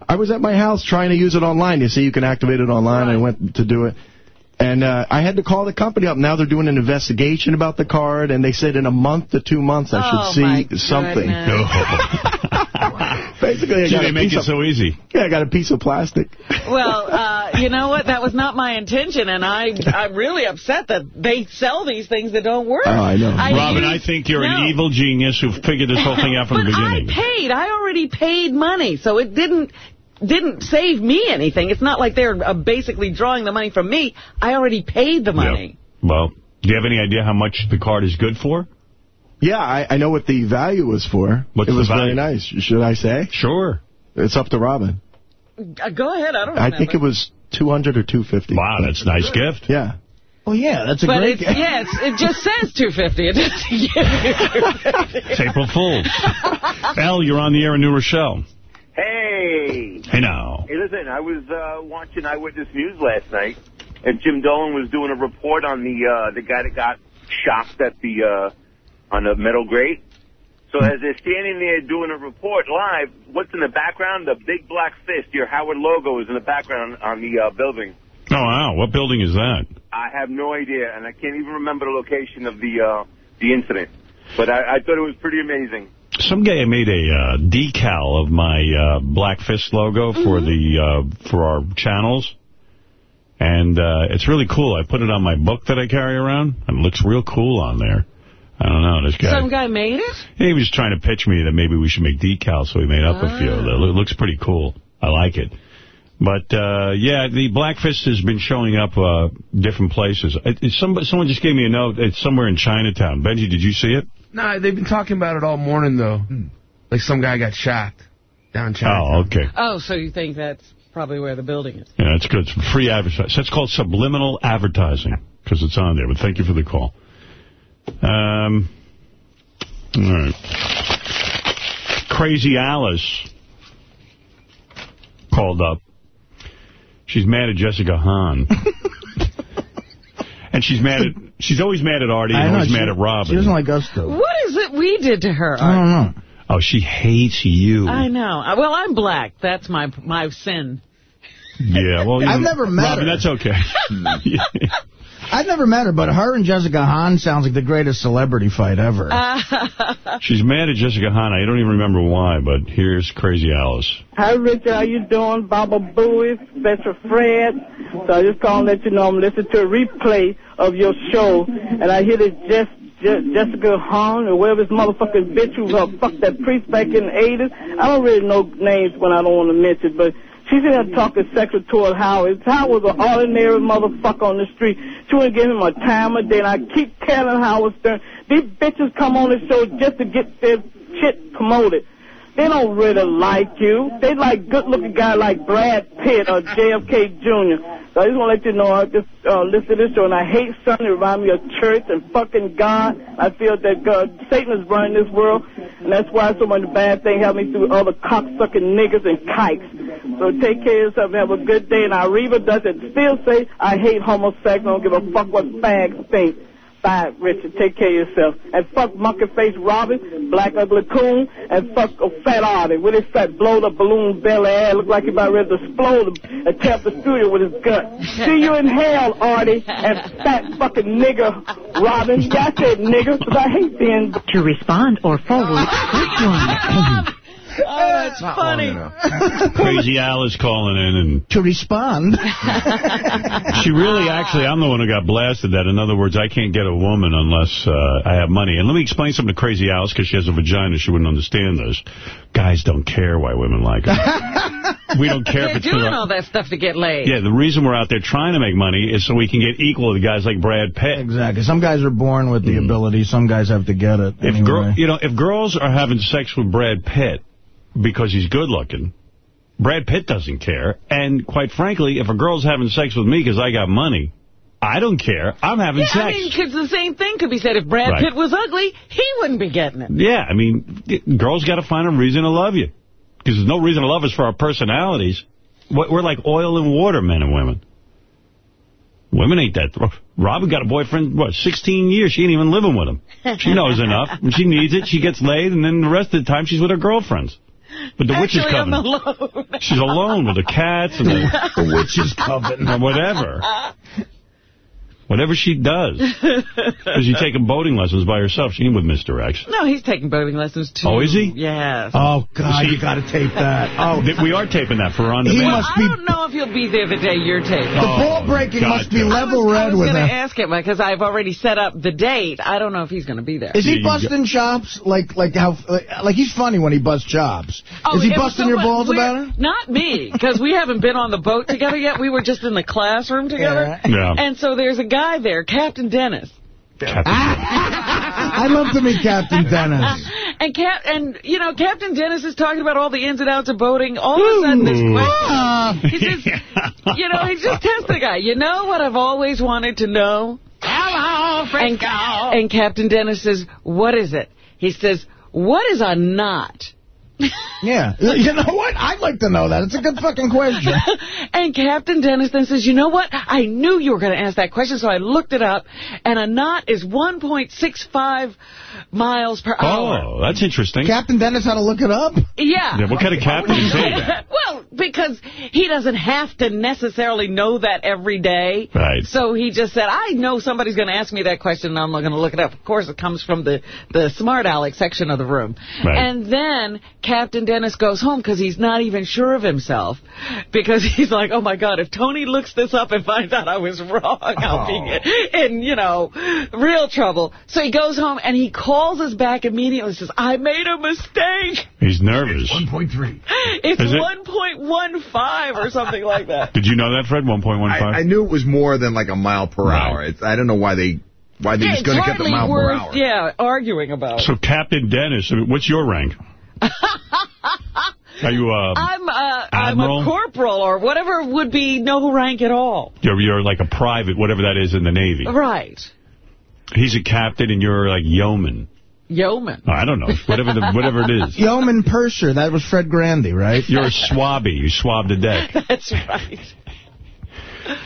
I was at my house trying to use it online. You see, you can activate it online. I went to do it. And uh, I had to call the company up. Now they're doing an investigation about the card, and they said in a month to two months I Oh, should my see something. No. Basically, I Gee, got they a make piece it of, so easy. yeah, I got a piece of plastic. Well, uh, you know what? That was not my intention, and I, I'm really upset that they sell these things that don't work. Oh, I know. Robin, use- I think you're No. an evil genius who figured this whole thing out from but the beginning. I paid. I already paid money, so it didn't didn't save me anything. It's not like they're uh, basically drawing the money from me. I already paid the money. Yeah. Well, do you have any idea how much the card is good for? Yeah, I, I know what the value was for. What's it was value? very nice. Should I say? Sure. It's up to Robin. Uh, go ahead. I don't I think it was 200 or 250. Wow, that's a nice gift. Yeah. Oh, yeah, that's a But great gift. yes, it just says 250. It doesn't give you It's April Fool's. Al, you're on the air in New Rochelle. Hey. Hey, now. Hey, listen, I was uh, watching Eyewitness News last night, and Jim Dolan was doing a report on the uh, the guy that got shocked at the uh, on the metal grate. So as they're standing there doing a report live, what's in the background? The big black fist, your Howard logo, is in the background on the uh, building. Oh, wow. What building is that? I have no idea, and I can't even remember the location of the uh, the incident. But I, I thought it was pretty amazing. Some guy made a uh, decal of my uh, Black Fist logo for the uh, for our channels. And uh, it's really cool. I put it on my book that I carry around, and it looks real cool on there. I don't know. This guy, Some guy made it? he was trying to pitch me that maybe we should make decals, so we made up a few. It loo- looks pretty cool. I like it. But, uh, yeah, the Black Fist has been showing up uh, different places. It, it's some, someone just gave me a note. It's somewhere in Chinatown. Benji, did you see it? Nah, they've been talking about it all morning, though. Like some guy got shot down China. Oh, okay. Oh, so you think that's probably where the building is. Yeah, that's good. It's free advertising. That's called subliminal advertising because it's on there. But thank you for the call. Um, all right. Crazy Alice called up. She's mad at Jessica Hahn. and she's mad at, she's always mad at Artie I and know, always she- mad at Robin. She doesn't like us, though. What is it we did to her? I don't know. Oh, she hates you. I know. Uh, Well, I'm black. That's my my sin. Yeah, well, I've you- never met Robin, her. that's okay. I've never met her, but her and Jessica Hahn sounds like the greatest celebrity fight ever. She's mad at Jessica Hahn. I don't even remember why, but here's Crazy Alice. Hi, Richard. How you doing? Baba Booey, Special Fred. So I just calling to let you know I'm listening to a replay of your show, and I hear that Jess, Je- Jessica Hahn or whatever this motherfucking bitch who uh, fucked that priest back in the 80s. I don't really know names when I don't want to mention, but she's in there talking sexual toward Howard. Howard was an ordinary motherfucker on the street. She wouldn't give him a time of day, and I keep telling Howard Stern, these bitches come on the show just to get their shit promoted. They don't really like you. They like good-looking guy like Brad Pitt or JFK Jr. So I just want to let you know, I just uh, listen to this show, and I hate something that reminds me of church and fucking God. I feel that God, Satan is running this world, and that's why so many bad things happen through other cocksucking niggas and kikes. So take care of yourself and have a good day. And Arriva does it still say, I hate homosexuals. I don't give a fuck what fags think. Bye, Richard. Take care of yourself. And fuck Monkey Face Robin, Black Ugly Coon, and fuck a Fat Artie with his fat blowed up balloon belly ass. Look like he about ready to explode and tap the studio with his gut. See you in hell, Artie, and fat fucking nigger Robin. Yeah, I said nigger, 'cause I hate being... To respond or forward, press 1. Oh, that's funny. Crazy Alice calling in and to respond. she really actually, I'm the one who got blasted that. In other words, I can't get a woman unless uh, I have money. And let me explain something to Crazy Alice because she has a vagina. She wouldn't understand this. Guys don't care why women like them. we don't care if They're it's doing all that stuff to get laid. Yeah, the reason we're out there trying to make money is so we can get equal to the guys like Brad Pitt. Exactly. Some guys are born with the ability. Some guys have to get it. If anyway. girl, you know, if girls are having sex with Brad Pitt because he's good looking, Brad Pitt doesn't care. And quite frankly, if a girl's having sex with me because I got money, I don't care. I'm having Yeah, sex. I mean, 'cause the same thing could be said. If Brad Right. Pitt was ugly, he wouldn't be getting it. yeah, I mean, girls got to find a reason to love you. Because there's no reason to love us for our personalities. We're like oil and water, men and women. Women ain't that. Robin got a boyfriend, what, 16 years. She ain't even living with him. She knows enough. When she needs it, she gets laid, and then the rest of the time she's with her girlfriends. But the witch's Actually, I'm alone. She's alone with the cats and the, the witch's coven. or whatever. Whatever she does. Because she's taking boating lessons by herself. She ain't with Mr. X. No, he's taking boating lessons, too. Oh, is he? Yes. Oh, God, See- you got to tape that. Oh, We are taping that for on He demand. must I don't know if he'll be there the day you're taping. the ball breaking God, must be Jeff. level I red was with going to ask him because I've already set up the date. I don't know if he's going to be there. Is he you busting chops? Like, like how, like, like he's funny when he busts chops. Oh, Is he busting so your balls about it? Not me, because we haven't been on the boat together yet. We were just in the classroom together. Yeah. Yeah. And so there's a guy there, Captain Dennis. I'd ah. love to meet Captain Dennis. And Cap and you know, Captain Dennis is talking about all the ins and outs of boating. All of a sudden, this question, ah. he just, you know, he just tests the guy. You know what I've always wanted to know? Hello, And, and Captain Dennis says, "What is it?" He says, "What is a knot?" Yeah. You know what? I'd like to know that. It's a good fucking question. and Captain Dennis then says, you know what? I knew you were going to ask that question, so I looked it up. And a knot is 1.65 miles per oh, hour. Oh, that's interesting. Captain Dennis had to look it up? Yeah. Yeah, what kind of captain is that? well, because he doesn't have to necessarily know that every day. Right. So he just said, I know somebody's going to ask me that question, and I'm going to look it up. Of course, it comes from the, the smart aleck section of the room. Right. And then Captain Dennis goes home because he's not even sure of himself. Because he's like, oh, my God, if Tony looks this up and finds out I was wrong, I'll be oh. in, you know, real trouble. So he goes home, and he calls us back immediately and says, I made a mistake. He's nervous. 1.3. It's Is it? 1.15 or something like that. Did you know that, Fred? 1.15? I, I knew it was more than like a mile per Right. hour. It's, I don't know why they why they Yeah, just going to get the hardly mile per hour. yeah, arguing about. So Captain Dennis, what's your rank? Are you uh, I'm, uh, I'm a corporal or whatever would be no rank at all. you're, you're like a private, whatever that is in the Navy? Right. He's a captain and you're like yeoman. Yeoman. I don't know, whatever the, whatever it is. Yeoman Purser. That was Fred Grandy, right? You're a swabby. You swab the deck. That's right.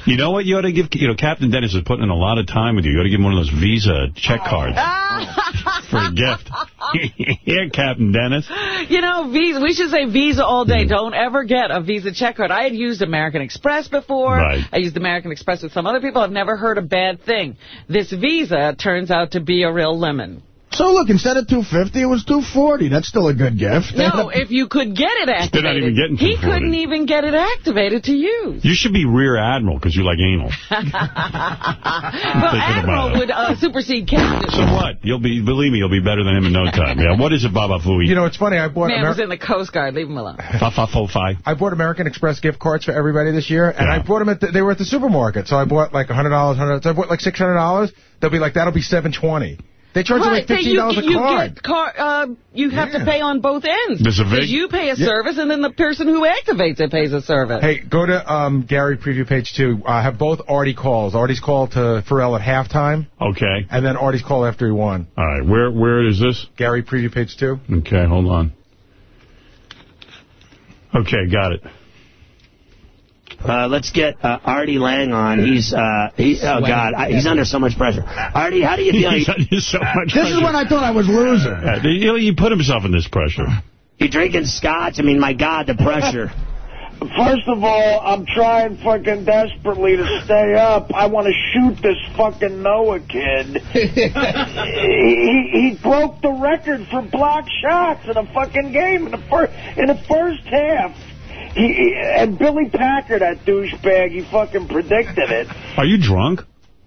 You know what you ought to give? You know, Captain Dennis is putting in a lot of time with you. You ought to give him one of those Visa check cards for a gift. Here, Captain Dennis. You know, Visa. We should say Visa all day. Mm. Don't ever get a Visa check card. I had used American Express before. Right. I used American Express with some other people. I've never heard a bad thing. This Visa turns out to be a real lemon. So look, instead of 250 it was 240 That's still a good gift. No, if you could get it activated. They're not even getting He couldn't even get it activated to use. You should be Rear Admiral because you like anal. Well, Admiral would uh, supersede Captain. So what? You'll be, believe me, you'll be better than him in no time. Yeah. What is it, Baba Fooey? You know, it's funny. I bought Man Amer- was in the Coast Guard. Leave him alone. Fa fa fo fi. I bought American Express gift cards for everybody this year, and I bought them at the, they were at the supermarket. So I bought like $100, 100. So I bought like $600. They'll be like, that'll be 720 They charge you like $15 a you card. Get car, uh, you have to pay on both ends. There's a vig- Because you pay a Yeah. service, and then the person who activates it pays a service. Hey, go to um, Gary preview page two. I have both Artie calls. Artie's call to Ferrall at halftime. Okay. And then Artie's call after he won. All right. Where Where is this? Gary preview page two. Okay, hold on. Okay, got it. Uh, let's get uh, Artie Lange on. He's, uh, he, oh, God, I, he's under so much pressure. Artie, how do you feel? He's under so much pressure? This is when I thought I was losing. He, he put himself in this pressure. You drinking scotch? I mean, my God, the pressure. First of all, I'm trying fucking desperately to stay up. I want to shoot this fucking Noah kid. he, he broke the record for block shots in a fucking game in the first in the first half. He, he- and Billy Packer, that douchebag, he fucking predicted it. Are you drunk?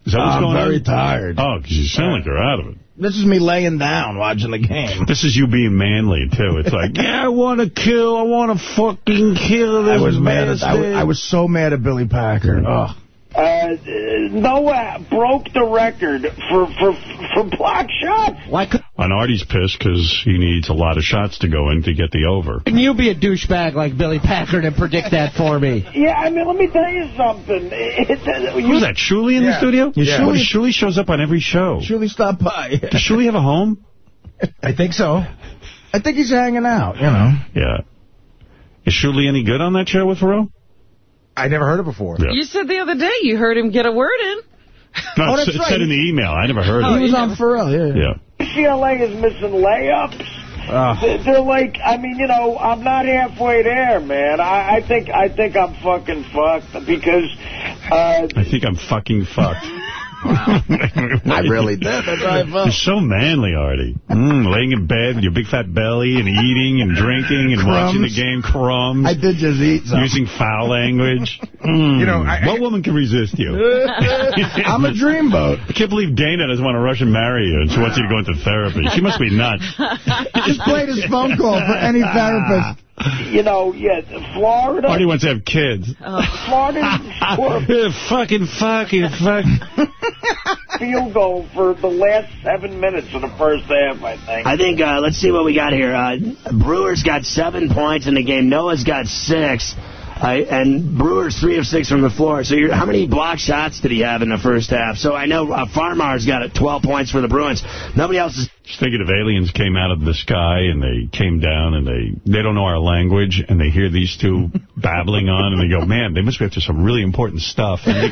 Is that what's I'm going on? very tired. Oh, because you sound like you're out of it. This is me laying down watching the game. This is you being manly, too. It's like, yeah, I want to kill. I want to fucking kill this I was mad at, I, was. I was so mad at Billy Packer. Oh. Uh, Noah broke the record for for for block shots. Why couldn't And Artie's pissed because he needs a lot of shots to go in to get the over. Can you be a douchebag like Billy Packer and predict that for me? Yeah, I mean, let me tell you something. It, it, Who's that, Shuli in the studio? Yeah. What, Shuli shows up on every show. Shuli stopped by. Does Shuli have a home? I think so. I think he's hanging out, you know. Yeah. Is Shuli any good on that show with Ferrall? I never heard it before. Yeah. You said the other day you heard him get a word in. No, Oh, it, that's it right. said in the email. I never heard Oh, of he was on Ferrall, yeah. Yeah. UCLA is missing layups. They're- They're like, I mean, you know, I'm not halfway there, man. I, I think, I think I'm fucking fucked because, uh, I think I'm fucking fucked. I really did. That's how I felt. You're so manly, Artie. Mm, laying in bed with your big fat belly and eating and drinking and watching the Crumbs. game crumbs. I did just eat some. Using foul language. Mm. You know, I- what woman can resist you? I'm a dreamboat. I can't believe Dana doesn't want to rush and marry you, and she wants you to go into therapy. She must be nuts. Just played his phone call for any therapist. you know, yeah, Florida, Artie wants to have kids. Florida scored a fucking fucking fuck. field goal for the last seven minutes of the first half, I think. I think, uh, let's see what we got here. Uh, Brewers got seven points in the game. Noah's got six. I, and Brewers three of six from the floor. So you're, how many block shots did he have in the first half? So I know uh, Farmar's got it 12 points for the Bruins. Nobody else is Just thinking if aliens came out of the sky and they came down and they they don't know our language and they hear these two babbling on and they go, man, they must be up to some really important stuff. And they,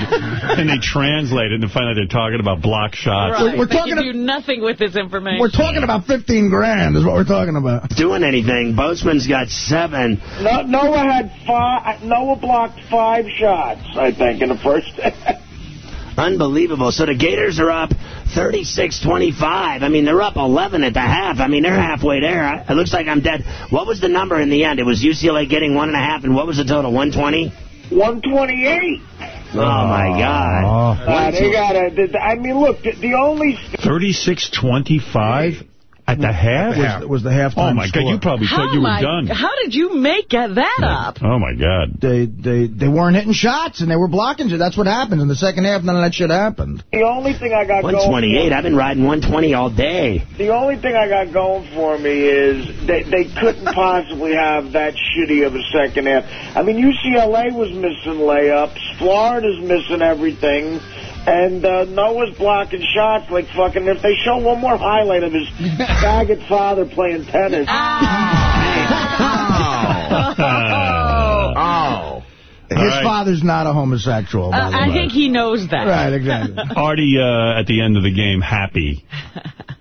and they translate it and find out they're talking about block shots. Right. we're they talking give you nothing with this information. We're talking about 15 grand is what we're talking about. doing anything. Bozeman's got seven. No, Noah had five. Noah blocked five shots, I think, in the first. Unbelievable. So the Gators are up 36-25. I mean, they're up 11 at the half. I mean, they're halfway there. It looks like I'm dead. What was the number in the end? It was UCLA getting one and a half, and what was the total? 120? 128. Oh, my God. Uh, they got to. I mean, look, the, the only. 36-25 at the half? Was, was the halftime Oh, my God, you probably how thought you were my- done. How did you make that up? Oh, my God. They, they, they weren't hitting shots, and they were blocking you. That's what happens. In the second half, none of that shit happened. The only thing I got going. 128. I've been riding 120 all day. The only thing I got going for me is they they couldn't possibly have that shitty of a second half. I mean, UCLA was missing layups. Florida's missing everything. And uh, Noah's blocking shots like fucking. If they show one more highlight of his faggot father playing tennis. Oh. oh. His right. father's not a homosexual, Uh, I think he knows that. Right, exactly. Artie, uh, at the end of the game, happy.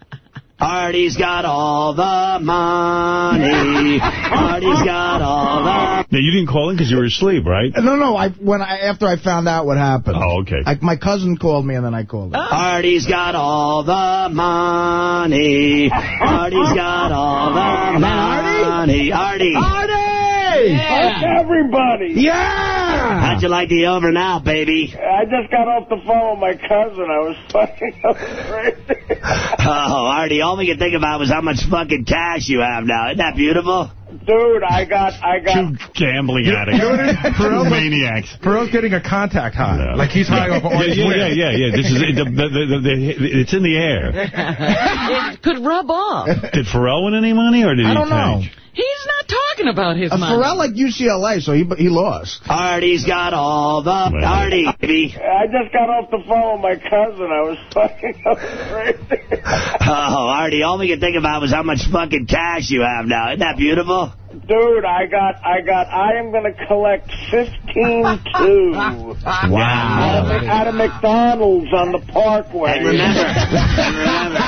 Artie's got all the money. Artie's got all the... Now, you didn't call in because you were asleep, right? No, no. I when I after I found out what happened. Oh, okay. I, my cousin called me and then I called him. Ah. Artie's got all the money. Artie's got all the money. Artie. Artie! Fuck everybody! Yeah! Ah. How'd you like the over now, baby? I just got off the phone with my cousin. I was fucking up crazy. Oh, Artie, all we could think about was how much fucking cash you have now. Isn't that beautiful? Dude, I got, I got... Two gambling addicts. Ferrall's- Maniacs. Ferrall's getting a contact high. Like he's high off Yeah, all his yeah, wins. yeah, yeah, yeah. This is the, the, the, the, it's in the air. it could rub off. Did Ferrall win any money, or did he I don't know. He's not talking about his Uh, money. Ferrall like UCLA, so he he lost. Artie's got all the... Artie, baby. I just got off the phone with my cousin. I was fucking up crazy. Oh, Artie, all we could think about was how much fucking cash you have now. Isn't that beautiful? Dude, I got, I got, I am going to collect 15-2. Out of, out of McDonald's on the Parkway. And remember, and remember,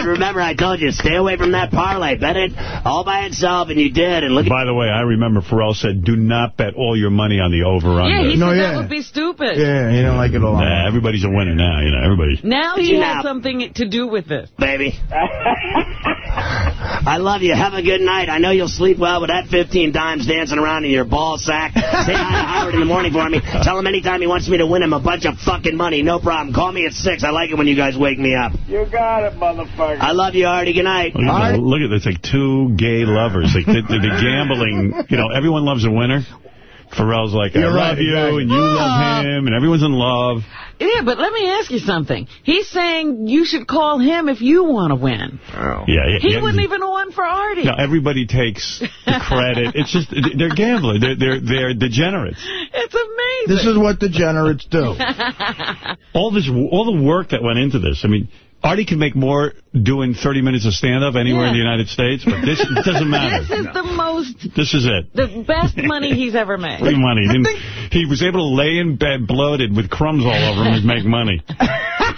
and remember, I told you, stay away from that parlay. Bet it all by itself, and you did. And look By the way, I remember Ferrall said, do not bet all your money on the over-under. Yeah, he No, said yeah. that would be stupid. Yeah, he don't like it all. Nah, everybody's a winner now, you know, everybody. Now he Now. has something to do with this. baby. I love you. Have a good night. I know you'll sleep well with that 15 dimes dancing around in your ball sack. Say hi to Howard in the morning for me. Tell him anytime he wants me to win him a bunch of fucking money. No problem. Call me at 6. I like it when you guys wake me up. You got it, motherfucker. I love you, Artie. Good night. Look at, the- look at this, like two gay lovers. Like the, the, the gambling, you know, everyone loves a winner. Ferrall's like, I You're love right, you, exactly. and you love ah! him, and everyone's in love. Yeah, but let me ask you something. He's saying you should call him if you want to win. Oh. Yeah, yeah. He yeah. wouldn't even have won for Artie. No, everybody takes the credit. It's just, they're gambling. They're, they're, they're degenerates. It's amazing. This is what degenerates do. all this, all the work that went into this. I mean, Artie can make more doing 30 minutes of stand-up anywhere in the United States, but this doesn't matter. This is the most, This is it. the best money he's ever made. Free money. He, he was able to lay in bed bloated with crumbs all over him and make money.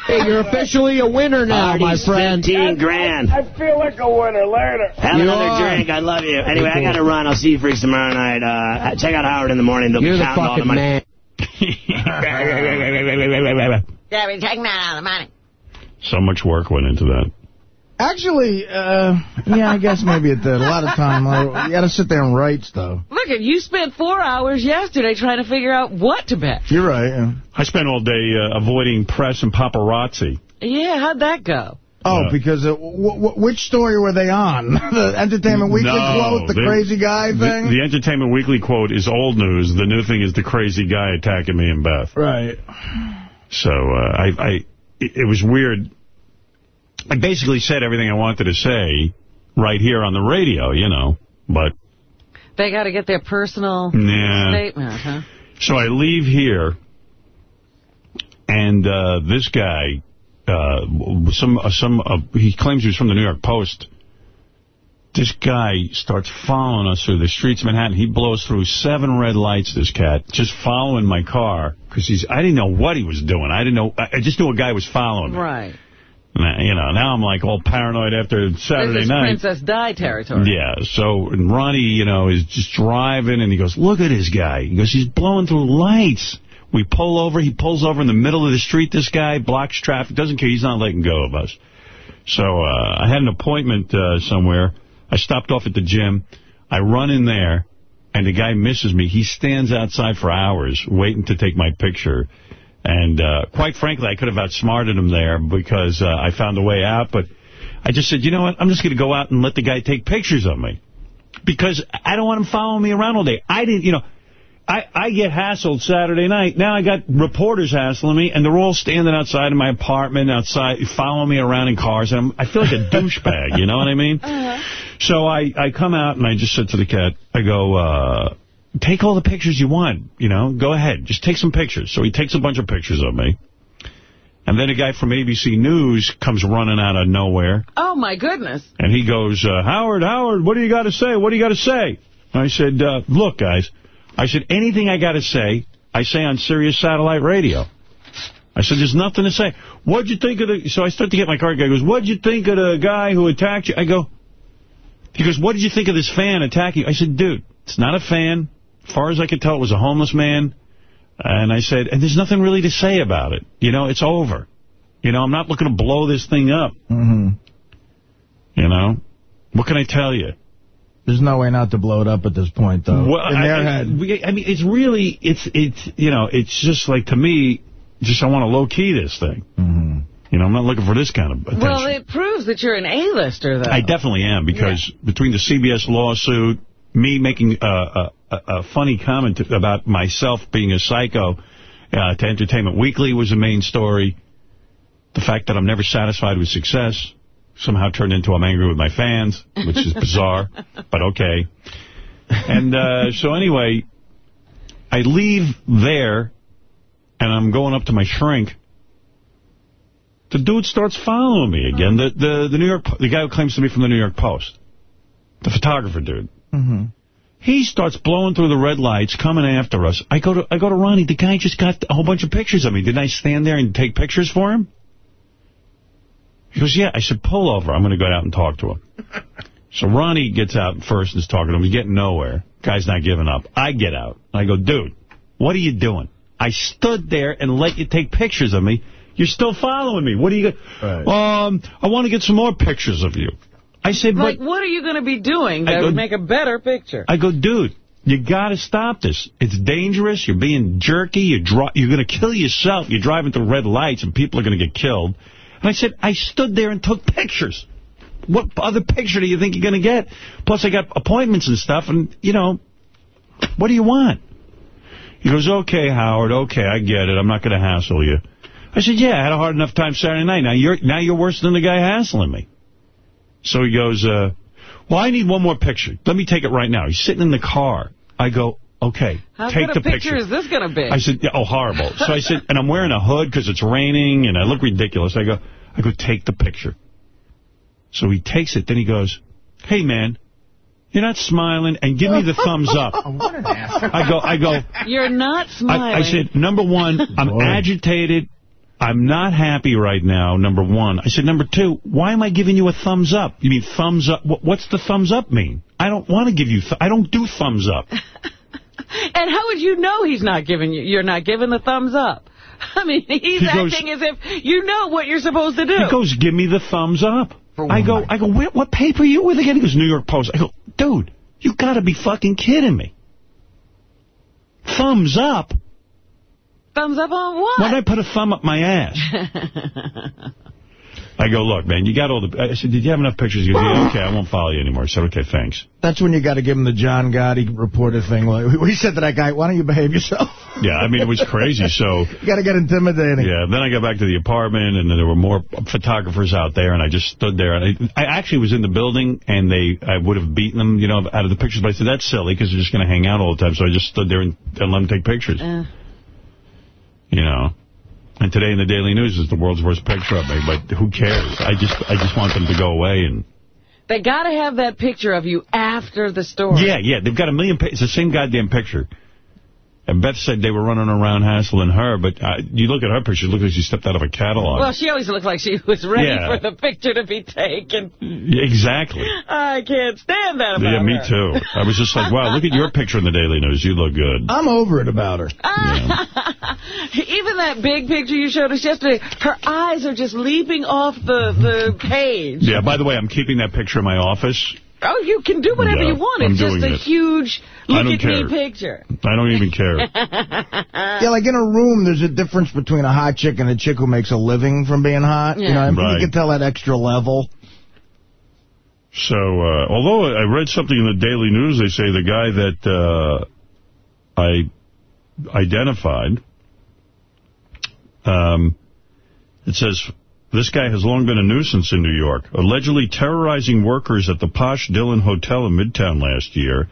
Hey, you're officially a winner now, my Artie's friend. 15 grand. I feel like a winner later. Have You another are. drink. I love you. Anyway, I got to run. I'll see you freaks tomorrow night. Uh, check out Howard in the morning. They'll You're be the counting all the fucking money. man. Yeah, we taking out all the money. So much work went into that. Actually, uh, yeah, I guess maybe it did. A lot of time. uh, You got to sit there and write stuff. Look, at you spent four hours yesterday trying to figure out what to bet. You're right. Yeah. I spent all day uh, avoiding press and paparazzi. Yeah, how'd that go? Oh, Yeah. because uh, w w which story were they on? the Entertainment Weekly No, quote, the they- crazy guy The, thing? the Entertainment Weekly quote is old news. The new thing is the crazy guy attacking me and Beth. right. So uh, I, I, it, it was weird. I basically said everything I wanted to say right here on the radio, you know, but They got to get their personal Nah. statement, huh? So I leave here, and uh, this guy, uh, some uh, some uh, he claims he was from the New York Post. This guy starts following us through the streets of Manhattan. He blows through seven red lights, this cat, just following my car. Because he's, I didn't know what he was doing. I didn't know, I just knew a guy was following me. Right. Now, You know, now I'm like all paranoid after Saturday this is night. Princess Di territory. Yeah, so and Ronnie, you know, is just driving, and he goes, look at this guy. He goes, he's blowing through lights. We pull over. He pulls over in the middle of the street, this guy, blocks traffic, doesn't care. He's not letting go of us. So uh, I had an appointment uh, somewhere. I stopped off at the gym. I run in there, and the guy misses me. He stands outside for hours waiting to take my picture. And uh, quite frankly, I could have outsmarted him there because uh, I found a way out. But I just said, you know what? I'm just going to go out and let the guy take pictures of me. Because I don't want him following me around all day. I didn't, you know, I, I get hassled Saturday night. Now I got reporters hassling me, and they're all standing outside of my apartment, outside, following me around in cars. And I'm, I feel like a douchebag, you know what I mean? So I, I come out, and I just said to the cat, I go, uh, take all the pictures you want, you know, go ahead. Just take some pictures. So he takes a bunch of pictures of me. And then a guy from ABC News comes running out of nowhere. Oh, my goodness. And he goes, uh, Howard, Howard, what do you got to say? What do you got to say? I said, uh, look, guys, I said, anything I got to say, I say on Sirius Satellite Radio. I said, there's nothing to say. What'd you think of the... So I start to get my car. Guy goes, what'd you think of the guy who attacked you? I go... He goes, what did you think of this fan attacking you? I said, dude, it's not a fan. As far as I could tell, it was a homeless man. And I said, and there's nothing really to say about it. You know, it's over. You know, I'm not looking to blow this thing up. Mm-hmm. You know? What can I tell you? There's no way not to blow it up at this point, though. Well, In their I- head. I mean, it's really, it's, it's, you know, it's just like, to me, just I want to low-key this thing. Mm-hmm. You know, I'm not looking for this kind of attention. Well, it proves that you're an A-lister, though. I definitely am, because between the CBS lawsuit, me making a, a, a a funny comment about myself being a psycho uh, to Entertainment Weekly was the main story. The fact that I'm never satisfied with success somehow turned into I'm angry with my fans, which is bizarre, but okay. And uh, so anyway, I leave there, and I'm going up to my shrink. The dude starts following me again. The the the New York the guy who claims to be from the New York Post, the photographer dude. Mm-hmm. He starts blowing through the red lights, coming after us. I go to I go to Ronnie. The guy just got a whole bunch of pictures of me. Didn't I stand there and take pictures for him? He goes, yeah. I said, pull over. I'm going to go out and talk to him. So Ronnie gets out first and is talking to him. He's getting nowhere. Guy's not giving up. I get out. I go, dude, what are you doing? I stood there and let you take pictures of me. You're still following me. What are you going Um, I want to get some more pictures of you. I said, but... Like, what are you going to be doing that go- would make a better picture? I go, dude, you got to stop this. It's dangerous. You're being jerky. You're, dri you're going to kill yourself. You're driving through red lights and people are going to get killed. And I said, I stood there and took pictures. What other picture do you think you're going to get? Plus, I got appointments and stuff, and, you know, what do you want? He goes, okay, Howard, okay, I get it. I'm not going to hassle you. I said, yeah, I had a hard enough time Saturday night. Now you're now you're worse than the guy hassling me. So he goes, uh, well, I need one more picture. Let me take it right now. He's sitting in the car. I go, okay, How take good the a picture, picture. is this going to be? I said, oh, horrible. So I said, and I'm wearing a hood because it's raining, and I look ridiculous. I go, I go, take the picture. So he takes it. Then he goes, hey, man, you're not smiling, and give me the thumbs up. I go, I go, You're not smiling. I, I said, number one, I'm agitated. I'm not happy right now, number one. I said, number two, why am I giving you a thumbs up? You mean thumbs up? What, what's the thumbs up mean? I don't want to give you, th I don't do thumbs up. And how would you know he's not giving you, you're not giving the thumbs up? I mean, he's He goes- acting as if you know what you're supposed to do. He goes, give me the thumbs up. I go, I go, Where, what paper are you with again? He goes, New York Post. I go, dude, you got to be fucking kidding me. Thumbs up? Thumbs up on what? Why did I put a thumb up my ass? I go, look, man, you got all the... I said, did you have enough pictures? He goes, yeah, okay, I won't follow you anymore. I said, okay, thanks. That's when you got to give him the John Gotti reporter thing. Like, we said to that guy, why don't you behave yourself? Yeah, I mean, it was crazy, so... You got to get intimidating. Yeah, then I got back to the apartment, and then there were more photographers out there, and I just stood there. And I, I actually was in the building, and they I would have beaten them, you know, out of the pictures, but I said, that's silly, because they're just going to hang out all the time, so I just stood there and, and let them take pictures. Uh, You know. And today in the Daily News is the world's worst picture of me, but who cares? I just I just want them to go away and... they got to have that picture of you after the story. Yeah, yeah, they've got a million... It's the same goddamn picture. And Beth said they were running around hassling her, but uh, you look at her picture, it looks like she stepped out of a catalog. Well, she always looked like she was ready Yeah. for the picture to be taken. Exactly. I can't stand that about Yeah, me her. too. I was just like, wow, look at your picture in the Daily News. You look good. I'm over it about her. Even that big picture you showed us yesterday, her eyes are just leaping off the, the page. Yeah, by the way, I'm keeping that picture in my office. Oh, you can do whatever Yeah, you want. I'm It's just doing a it. huge look at care. me picture. I don't even care. Yeah, like in a room, there's a difference between a hot chick and a chick who makes a living from being hot. Yeah. You know, I mean, Right. you can tell that extra level. So, uh, although I read something in the Daily News, they say the guy that uh, I identified, um, it says, this guy has long been a nuisance in New York, allegedly terrorizing workers at the posh Dylan Hotel in Midtown last year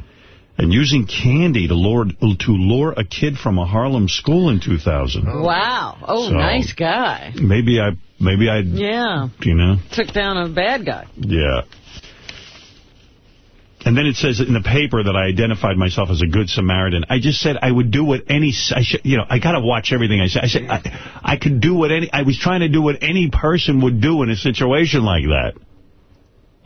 and using candy to lure, to lure a kid from a Harlem school in 2000. Wow. Oh, So- nice guy. Maybe I, maybe I, Yeah. you know, Took down a bad guy. yeah. And then it says in the paper that I identified myself as a good Samaritan. I just said I would do what any, I should, you know, I got to watch everything I say. I said I, I could do what any, I was trying to do what any person would do in a situation like that.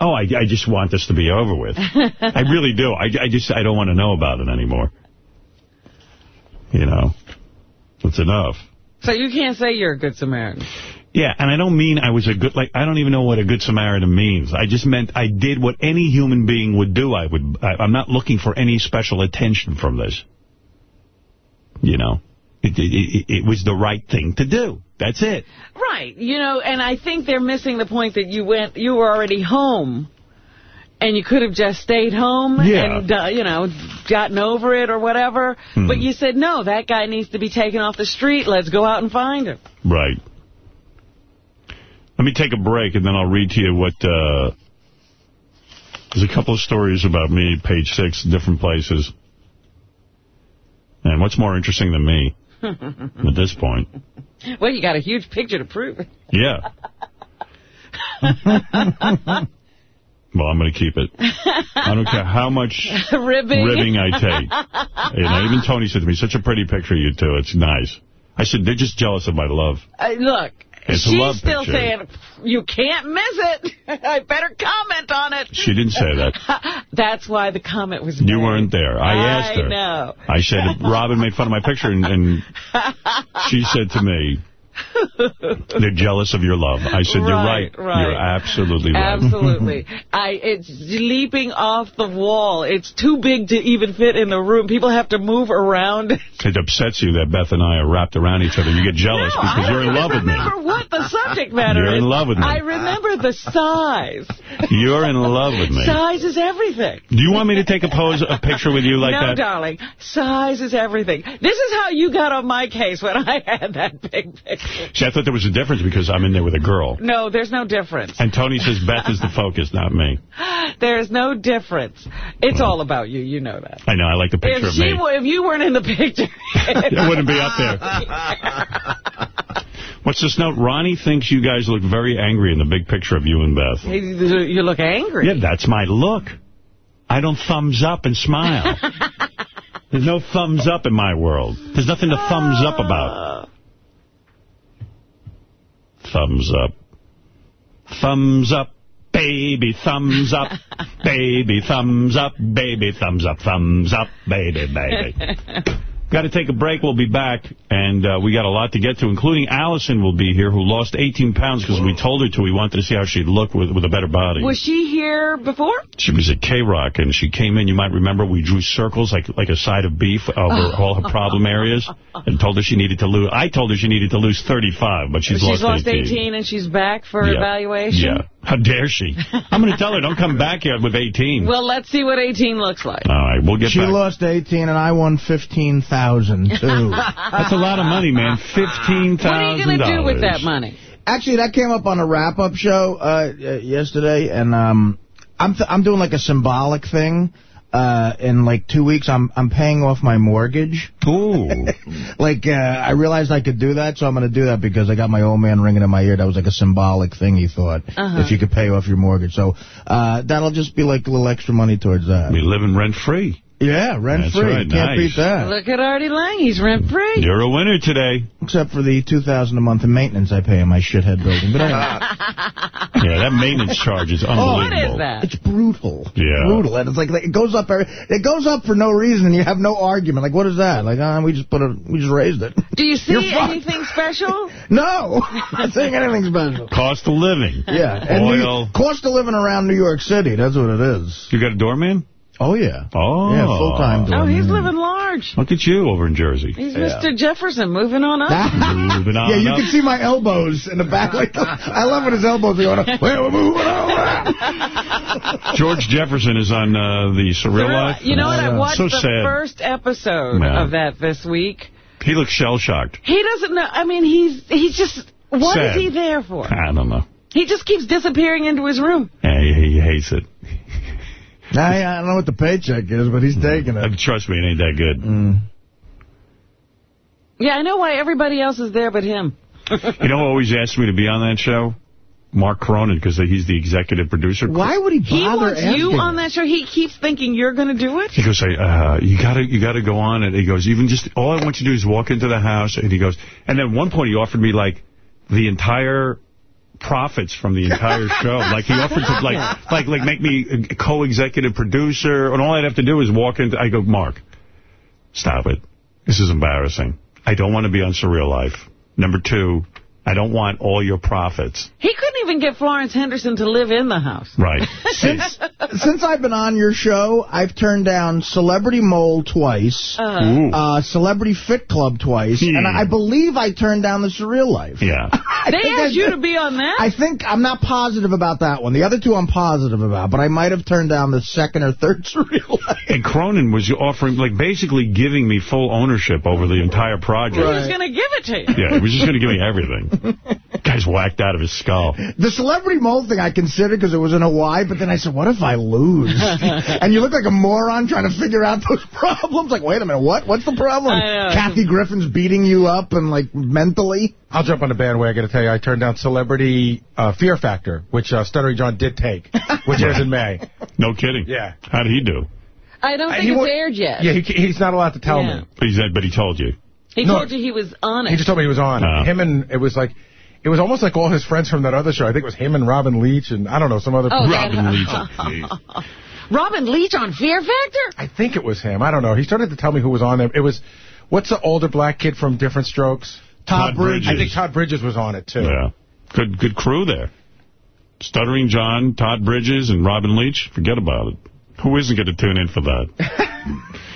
Oh, I, I just want this to be over with. I really do. I, I just, I don't want to know about it anymore. You know, it's enough. So you can't say you're a good Samaritan. Yeah, and I don't mean I was a good, like, I don't even know what a good Samaritan means. I just meant I did what any human being would do. I would, I, I'm not looking for any special attention from this. You know, it, it, it, it was the right thing to do. That's it. Right. You know, and I think they're missing the point that you went, you were already home. And you could have just stayed home Yeah. and, uh, you know, gotten over it or whatever. Hmm. But you said, no, that guy needs to be taken off the street. Let's go out and find him. Right. Let me take a break, and then I'll read to you what... Uh, there's a couple of stories about me, page six, different places. And what's more interesting than me at this point? well, you got a huge picture to prove it. Yeah. Well, I'm going to keep it. I don't care how much Ribbing. ribbing I take. You know, even Tony said to me, such a pretty picture, you two. It's nice. I said, they're just jealous of my love. Uh, look, It's she's still picture. saying, you can't miss it. I better comment on it. She didn't say that. That's why the comment was made. You weren't there. I asked her. I know. I said, Robin made fun of my picture, and, and she said to me, they're jealous of your love. I said, you're right. Right, right. You're absolutely right. Absolutely. I It's leaping off the wall. It's too big to even fit in the room. People have to move around. It upsets you that Beth and I are wrapped around each other. You get jealous No, because I you're in love with me. remember what the subject matter You're is. in love with me. I remember the size. You're in love with me. Size is everything. Do you want me to take a pose, a picture with you like no, that? darling. Size is everything. This is how you got on my case when I had that big picture. See, I thought there was a difference because I'm in there with a girl. No, there's no difference. And Tony says Beth is the focus, not me. There's no difference. It's all about you. You know that. I know, I like the picture If, of me. were- if you weren't in the picture... It wouldn't be up there. What's this note? Ronnie thinks you guys look very angry in the big picture of you and Beth. You look angry. Yeah, that's my look. I don't thumbs up and smile. There's no thumbs up in my world. There's nothing to thumbs up about. Ah. Thumbs up. Thumbs up, baby, thumbs up. Baby, thumbs up, baby, thumbs up, thumbs up, baby, baby. Got to take a break. We'll be back, and uh, we got a lot to get to, including Allison will be here, who lost 18 pounds because we told her to. We wanted to see how she'd look with, with a better body. Was she here before? She was at K-Rock, and she came in. You might remember we drew circles like like a side of beef over all her problem areas and told her she needed to lose. I told her she needed to lose 35, but she's, she's lost, lost 18 and she's back for Yeah. evaluation? Yeah. How dare she? I'm going to tell her, don't come back here with 18. Well, let's see what 18 looks like. all right, we'll get She back. lost 18 and I won 15,000 too. That's a lot of money, man. $15,000. What are you going to do with that money? Actually, that came up on a wrap-up show uh, uh, yesterday, and um, I'm th I'm doing like a symbolic thing. Uh, in like two weeks, I'm I'm paying off my mortgage. Ooh. like uh, I realized I could do that, so I'm going to do that because I got my old man ringing in my ear. That was like a symbolic thing. He thought Uh-huh. if you could pay off your mortgage, so uh, that'll just be like a little extra money towards that. We live living rent-free. Yeah, rent That's free. right, Can't nice. beat that. Look at Artie Lange. He's rent-free. You're a winner today. Except for the 2,000 a month in maintenance I pay in my shithead building. But anyway. Yeah, that maintenance charge is unbelievable. What is that? It's brutal. Yeah. Brutal. And it's like, like, it goes up every, it goes up for no reason and you have no argument. Like, what is that? Like, uh, we just put a, we just raised it. Do you see You're anything special? No. not saying anything special. Cost of living. Yeah. And Oil. New, cost of living around New York City. That's what it is. You got a doorman? Oh, yeah. Oh. Yeah, full-time Oh, doorman. he's living large. Look at you over in Jersey. He's Mr. Jefferson moving on up. Moving on Yeah, you up. can see my elbows in the back. Like, I love when his elbows are going up. We're moving on. George Jefferson is on uh, the Surreal Life. You know what? I watched so the sad. first episode Yeah. of that this week. He looks shell-shocked. He doesn't know. I mean, he's he's just. What is Sad. he there for? I don't know. He just keeps disappearing into his room. Yeah, he, he hates it. I, I don't know what the paycheck is, but he's taking it. Trust me, it ain't that good. Mm. Yeah, I know why everybody else is there but him. You know who always asked me to be on that show? Mark Cronin because he's the executive producer. Why would he bother He wants you on that show. He keeps thinking you're going to do it. He goes, hey, uh, you gotta, you gotta go on it. He goes, even just, all I want you to do is walk into the house. And he goes, and then at one point he offered me like the entire profits from the entire show. Like he offered to like, like, like make me co-executive producer. And all I'd have to do is walk into, I go, Mark, stop it. This is embarrassing. I don't want to be on Surreal Life. Number two, I don't want all your profits. He couldn't even get Florence Henderson to live in the house. Right. Since since I've been on your show, I've turned down Celebrity Mole twice, Uh-huh. Uh, Celebrity Fit Club twice, Hmm. and I believe I turned down the Surreal Life. Yeah. I They think asked I, you to be on that? I think I'm not positive about that one. The other two I'm positive about, but I might have turned down the second or third Surreal Life. And Cronin was offering, like, basically giving me full ownership over the entire project. He was going to give it to you. Yeah, he was just going to give me everything. Guy's whacked out of his skull. The Celebrity Mole thing I considered because it was in Hawaii, but then I said, what if I lose? and you look like a moron trying to figure out those problems. Like, wait a minute, what? What's the problem? Kathy Griffin's beating you up and, like, mentally? I'll jump on the bandwagon to tell you I turned down Celebrity uh, Fear Factor, which uh, Stuttering John did take, which airs in May. No kidding. Yeah. How did he do? I don't think he it's aired yet. Yeah, he, he's not allowed to tell Yeah. me. But he said, but he told you. He No. told you he was on it. He just told me he was on. Oh. Him and it was like, it was almost like all his friends from that other show. I think it was him and Robin Leach and I don't know some other. Oh, Robin Leach. Jeez. Robin Leach on Fear Factor? I think it was him. I don't know. He started to tell me who was on there. It was, what's the older black kid from Different Strokes? Todd Bridges. I think Todd Bridges was on it too. Yeah. Good good crew there. Stuttering John, Todd Bridges, and Robin Leach. Forget about it. Who isn't going to tune in for that?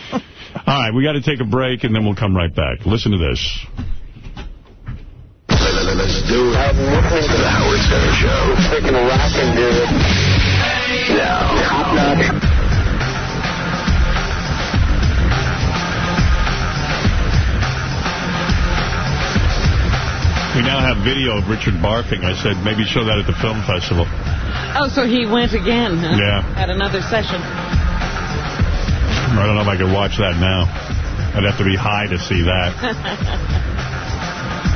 All right, we got to take a break, and then we'll come right back. Listen to this. Let's do have listening to the Howard Stern Show. Freaking rockin', dude. Now, top notch. We now have video of Richard barfing. I said maybe show that at the film festival. Oh, so he went again, huh? Yeah. At another session. I don't know if I could watch that now. I'd have to be high to see that.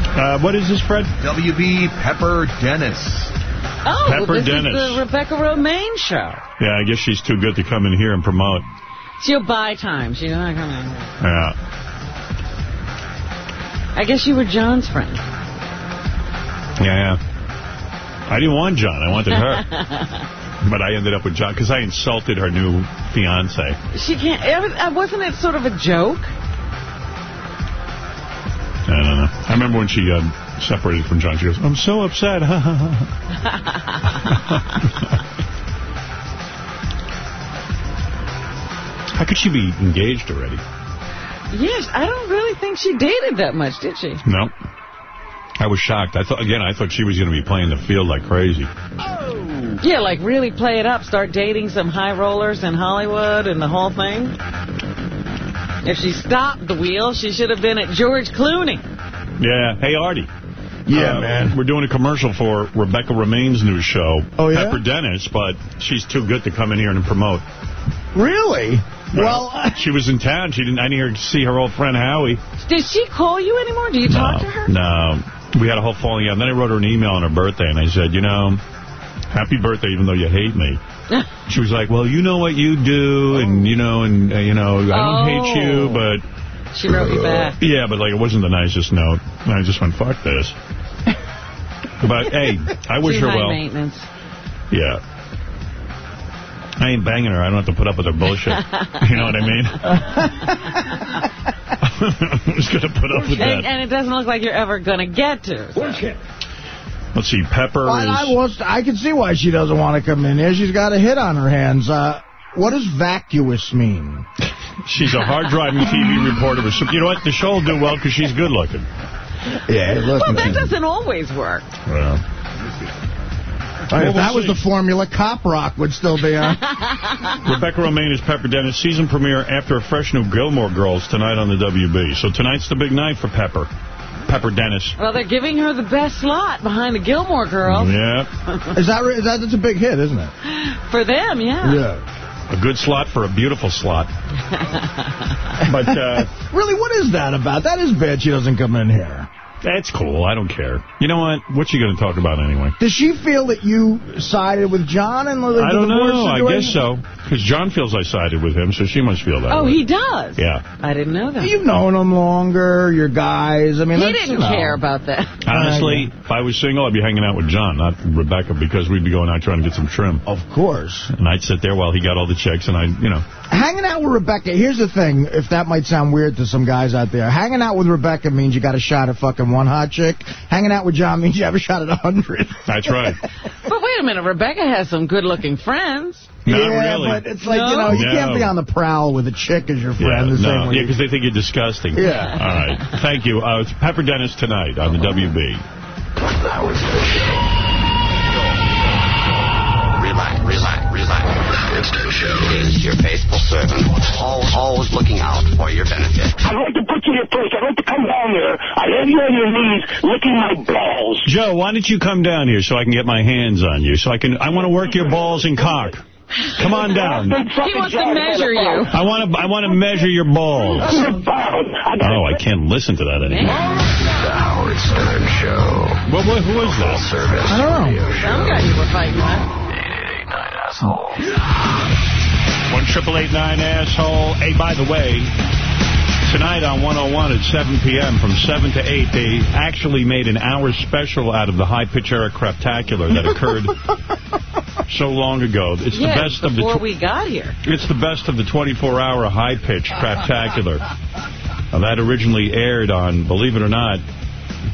Uh, what is this, Fred? WB Pepper Dennis. Oh, Pepper this Dennis. is the Rebecca Romijn show. Yeah, I guess she's too good to come in here and promote. She'll buy time. She's not coming. Yeah. I guess you were John's friend. Yeah, yeah. I didn't want John. I wanted her. but I ended up with John because I insulted her new fiance. she can't. uh, Wasn't it sort of a joke? I don't know. I remember when she um, separated from John. She goes, I'm so upset. How could she be engaged already? Yes, I don't really think she dated that much, did she? No. I was shocked. I thought again. I thought she was going to be playing the field like crazy. Yeah, like really play it up. Start dating some high rollers in Hollywood and the whole thing. If she stopped the wheel, she should have been at George Clooney. Yeah. Hey, Artie. Yeah, Uh, man. We're doing a commercial for Rebecca Romijn's new show, Oh, yeah? Pepper Dennis, but she's too good to come in here and promote. Really? Well, uh, she was in town. She didn't. I didn't hear see her old friend Howie. Did she call you anymore? Do you talk to her? No, we had a whole falling out. And then I wrote her an email on her birthday, and I said, you know, happy birthday, even though you hate me. She was like, well, you know what you do, and, you know, and, uh, you know, I don't hate you, Oh. but... She wrote you back. Yeah, but, like, it wasn't the nicest note. And I just went, fuck this. But, hey, I wish Too her well. maintenance. Yeah. I ain't banging her. I don't have to put up with her bullshit. you know what I mean? I'm just going to put up with And, that. and it doesn't look like you're ever going to get to. so. Let's see, Pepper I, I, was, I can see why she doesn't want to come in here. She's got a hit on her hands. Uh, what does vacuous mean? She's a hard-driving TV reporter. With some, you know what? The show will do well because she's good-looking. Yeah, Well, that doesn't always work. Well, if that was the formula, Cop Rock would still be on. Rebecca Romijn is Pepper Dennis. Season premiere after a fresh new Gilmore Girls tonight on the WB. So tonight's the big night for Pepper. Pepper Dennis. Well, they're giving her the best slot behind the Gilmore Girls. Yeah. Is that, re- is that that's a big hit, isn't it? For them, yeah. Yeah. A good slot for a beautiful slot. But, uh, Really, what is that about? That is bad she doesn't come in here. That's cool. I don't care. You know what? What's she going to talk about anyway? Does she feel that you sided with John and the, the I don't divorce know. I guess so. Because John feels I sided with him, so she must feel that Oh, way. he does? Yeah. I didn't know that. You've known him longer, your guys. I mean, he didn't you know. care about that. Honestly, if I was single, I'd be hanging out with John, not Rebecca, because we'd be going out trying to get some trim. Of course. And I'd sit there while he got all the checks, and I, you know. Hanging out with Rebecca, here's the thing, if that might sound weird to some guys out there. Hanging out with Rebecca means you got a shot at fucking one hot chick. Hanging out with John means you have a shot at a hundred. That's right. But wait a minute, Rebecca has some good-looking friends. Not yeah, really. but it's like, No? you know, you No. can't be on the prowl with a chick as your friend. Yeah, the same no, way yeah, because they think you're disgusting. Yeah. All right. Thank you. Uh, it's Pepper Dennis tonight on the WB. Relax, your faithful servant, always, always looking out for your benefit. I'd like to put you in your place. I'd like to come down there. I'd have you on your knees licking my balls. Joe, why don't you come down here so I can get my hands on you? So I can. I want to work your balls and cock. Come on down. He wants to measure you. I want to. I want to measure your balls. Oh, I can't listen to that anymore. The Howard Stern Show. What, what, who is that? Service. I don't know. Some guy you were fighting with. One triple eight nine asshole. Hey, by the way, tonight on 101 at 7 p.m. from 7 to 8, they actually made an hour special out of the high pitch Erik craptacular that occurred so long ago. It's the Yes, best of the. before we got here. It's the best of the 24-hour high-pitch craptacular. Now, that originally aired on, believe it or not,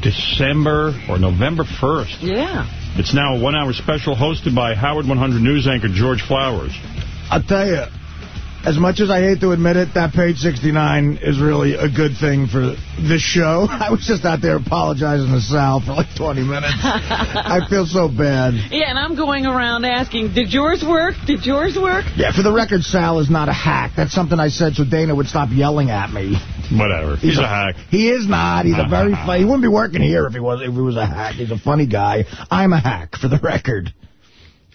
December or November 1st. Yeah. It's now a one-hour special hosted by Howard 100 news anchor George Flowers. I'll tell you, as much as I hate to admit it, that page 69 is really a good thing for this show. I was just out there apologizing to Sal for like 20 minutes. I feel so bad. Yeah, and I'm going around asking, did yours work? Did yours work? Yeah, for the record, Sal is not a hack. That's something I said so Dana would stop yelling at me. Whatever. He's, a, hack. He is not. He's a very funny. He wouldn't be working here if he was if he was a hack. He's a funny guy. I'm a hack, for the record.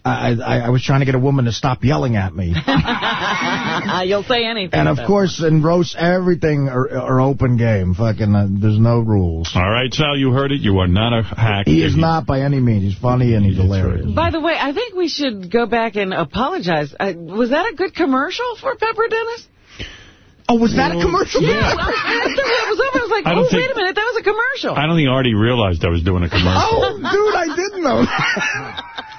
I, I, I was trying to get a woman to stop yelling at me. You'll say anything. And of though. course, in roast, everything are, are open game. Fucking, uh, there's no rules. All right, Sal, you heard it. You are not a hack. He is not by any means. He's funny and he's hilarious. By the way, I think we should go back and apologize. Uh, was that a good commercial for Pepper Dennis? Oh, was that a commercial? Yeah. I, after it was over, I was like, I oh, don't wait a minute, that was a commercial. I don't think Artie realized I was doing a commercial. Oh, dude, I didn't know that.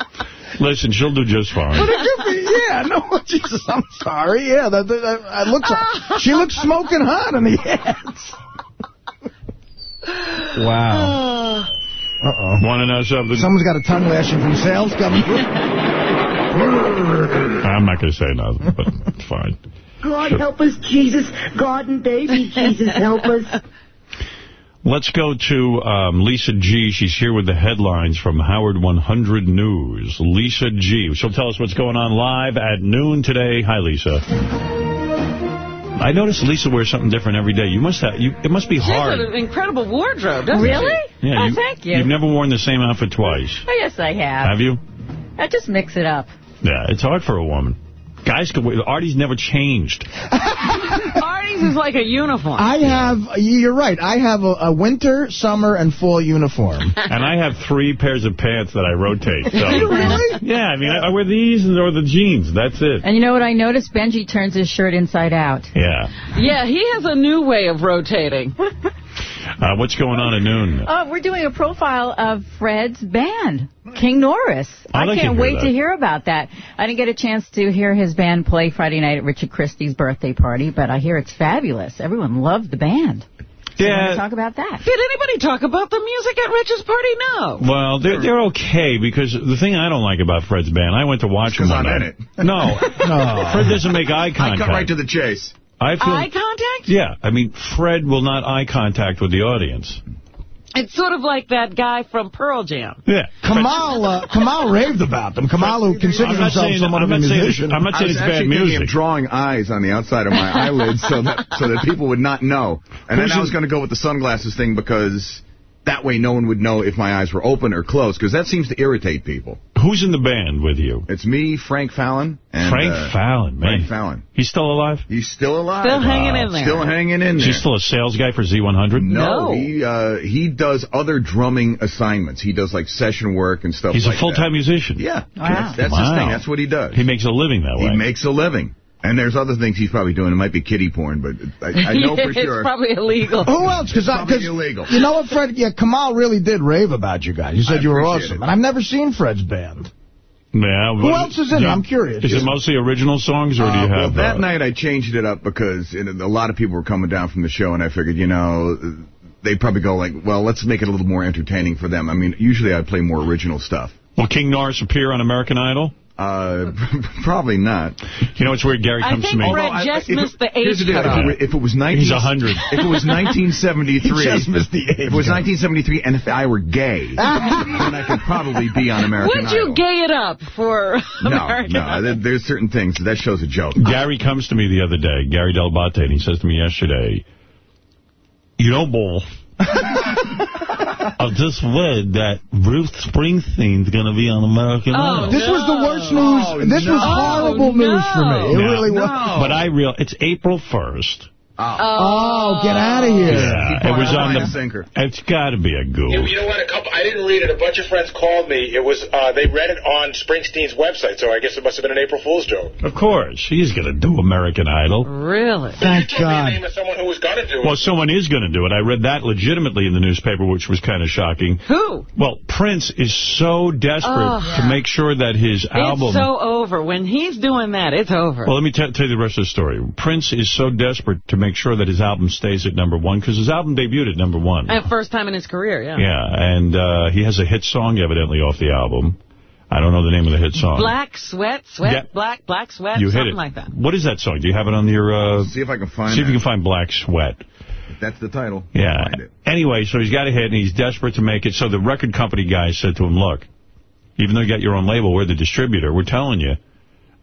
Listen, she'll do just fine. But it could be, yeah, no, Jesus, I'm sorry. Yeah, that, that, that I look, she looks smoking hot in the ads. Wow. Uh-oh. Want to know something? Someone's got a tongue lashing from sales coming. I'm not going to say nothing, but it's fine. God help us, Jesus. God and baby Jesus help us. Let's go to um, Lisa G. She's here with the headlines from Howard 100 News. Lisa G. She'll tell us what's going on live at noon today. Hi, Lisa. I noticed Lisa wears something different every day. You must have. You, it must be She has hard. an incredible wardrobe, doesn't Really? she? Yeah, oh, you, thank you. You've never worn the same outfit twice, Oh, yes, I have. have you? I just mix it up. Yeah, it's hard for a woman. Guys could wear. Artie's never changed. Artie's is like a uniform. I have, you're right, I have a, a winter, summer, and fall uniform. and I have three pairs of pants that I rotate. So. really? Yeah, I mean, I, I wear these or the jeans. That's it. And you know what I noticed? Benji turns his shirt inside out. Yeah. Yeah, he has a new way of rotating. Uh, what's going on at noon? Uh, we're doing a profile of Fred's band, King Norris. I'd I can't wait that. to hear about that. I didn't get a chance to hear his band play Friday night at Richard Christy's birthday party, but I hear it's fabulous. Everyone loved the band. So we're to talk about that. Did anybody talk about the music at Rich's party? No. Well, they're, they're okay because the thing I don't like about Fred's band, I went to watch him 'cause one I'm night. in it. No, No. Fred doesn't make eye contact. I contact. cut right to the chase. I feel, Eye contact? Yeah, I mean, Fred will not eye contact with the audience. It's sort of like that guy from Pearl Jam. Yeah. Kamal, uh, Kamal raved about them. Kamal, who considers himself saying- somewhat of a not saying musician. I'm not I saying it's bad actually thinking music. of drawing eyes on the outside of my eyelids so that so that people would not know. And Who's then I was going to go with the sunglasses thing because that way no one would know if my eyes were open or closed because that seems to irritate people. Who's in the band with you? It's me, Frank Fallon. And, Frank uh, Fallon, man. Frank Fallon. He's still alive? He's still alive. Still hanging in there. Still hanging in there. Is he still a sales guy for Z100? No, No. he uh, he does other drumming assignments. He does like session work and stuff He's like a full-time that. musician. Yeah, Wow. that's, that's his thing. That's what he does. He makes a living that way. He makes a living. And there's other things he's probably doing. It might be kiddie porn, but I, I know for sure. it's probably illegal. Who else? Because Probably illegal. you know what, Fred? Yeah, Kamal really did rave about you guys. He said I you were awesome, it. and I've never seen Fred's band. Yeah, Who else is in it? I'm curious. Is it mostly original songs, or do you Uh, well, have... that uh, night I changed it up because you know, a lot of people were coming down from the show, and I figured, you know, they'd probably go like, well, let's make it a little more entertaining for them. I mean, usually I play more original stuff. Will King Norris appear on American Idol? Uh, probably not. You know, it's weird. Gary comes think to me. Fred I- just if it- missed the here's age the deal. If it, cutoff. if it was 19, He's 100. If it was 1973, He just missed the age If it was 1973, and if I were gay, then I could probably be on American Would you gay it up for no, American no. Idol? there- There's certain things that show's a joke. Gary comes to me the other day, Gary Dell'Abate, and he says to me yesterday, you know, Bull, I just read that Bruce Springsteen's going to be on American Oh, Idol. This was the worst news. Oh, this was no. horrible oh, news for me. It Yeah. really was. But I real it's April 1st. Oh, get out of here. Yeah, it was on the sinker. It's got to be a You, goof. you know what? A couple. I didn't read it. A bunch of friends called me. It was. Uh, they read it on Springsteen's website, so I guess it must have been an April Fool's joke. Of course. He's going to do American Idol. Really? Thank Told me the God. name of someone who was going to do it. Well, someone is going to do it. I read that legitimately in the newspaper, which was kind of shocking. Who? Well, Prince is so desperate Oh. to make sure that his album... It's so over. When he's doing that, it's over. Well, let me tell you the rest of the story. Prince is so desperate to make sure that his album stays at number one, because his album debuted at number one. And first time in his career, yeah. Yeah, and uh, he has a hit song evidently off the album. I don't know the name of the hit song. Black sweat, sweat, Yeah. black, black sweat, you hit it. like that. What is that song? Do you have it on your... Uh, See if I can find see if you can find Black Sweat. That's the title. Yeah. Find it. Anyway, so he's got a hit, and he's desperate to make it. So the record company guy said to him, look, even though you got your own label, we're the distributor. We're telling you,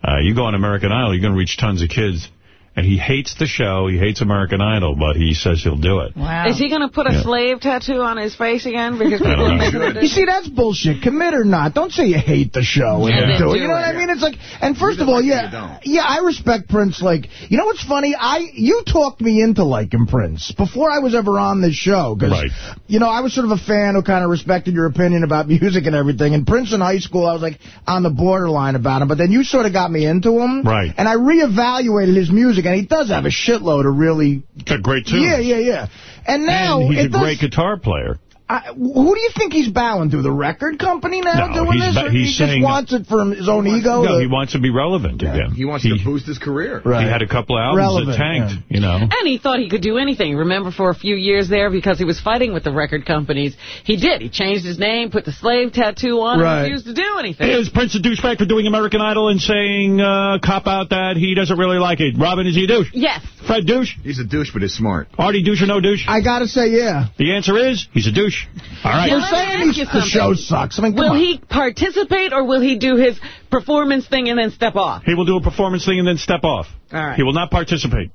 uh, you go on American Idol, you're going to reach tons of kids. And he hates the show. He hates American Idol, but he says he'll do it. Wow. Is he going to put a Yeah. slave tattoo on his face again? Because I people don't know. make You see, that's bullshit. Commit or not. Don't say you hate the show and Yeah. then do it. You know what. I mean? It's like, and first of all, like it or you yeah, yeah, I respect Prince. Like, you know what's funny? I you talked me into liking Prince before I was ever on this show because, Right. you know, I was sort of a fan who kind of respected your opinion about music and everything. And Prince in high school, I was like on the borderline about him, but then you sort of got me into him, Right. And I reevaluated his music, and he does have a shitload of really, great tunes. yeah, yeah, yeah. And now and he's a great guitar player. I, who do you think he's bowing to? The record company now No, doing he's this? or he's he just wants it for his own ego? No, to- he wants to be relevant again. He wants to boost his career. Right. He had a couple of albums Relevant, that tanked, yeah. you know. And he thought he could do anything. Remember, for a few years there, because he was fighting with the record companies, he did. He changed his name, put the slave tattoo on, Right. and refused to do anything. Is Prince a douchebag for doing American Idol and saying, uh, cop out that he doesn't really like it? Robin, is he a douche? Yes. Fred, douche? He's a douche, but he's smart. Artie, douche or no douche? I gotta say, yeah. The answer is, he's a douche. All right. You're saying he's, you the show sucks. I mean, Will on. he participate or will he do his performance thing and then step off? He will do a performance thing and then step off. All right. He will not participate.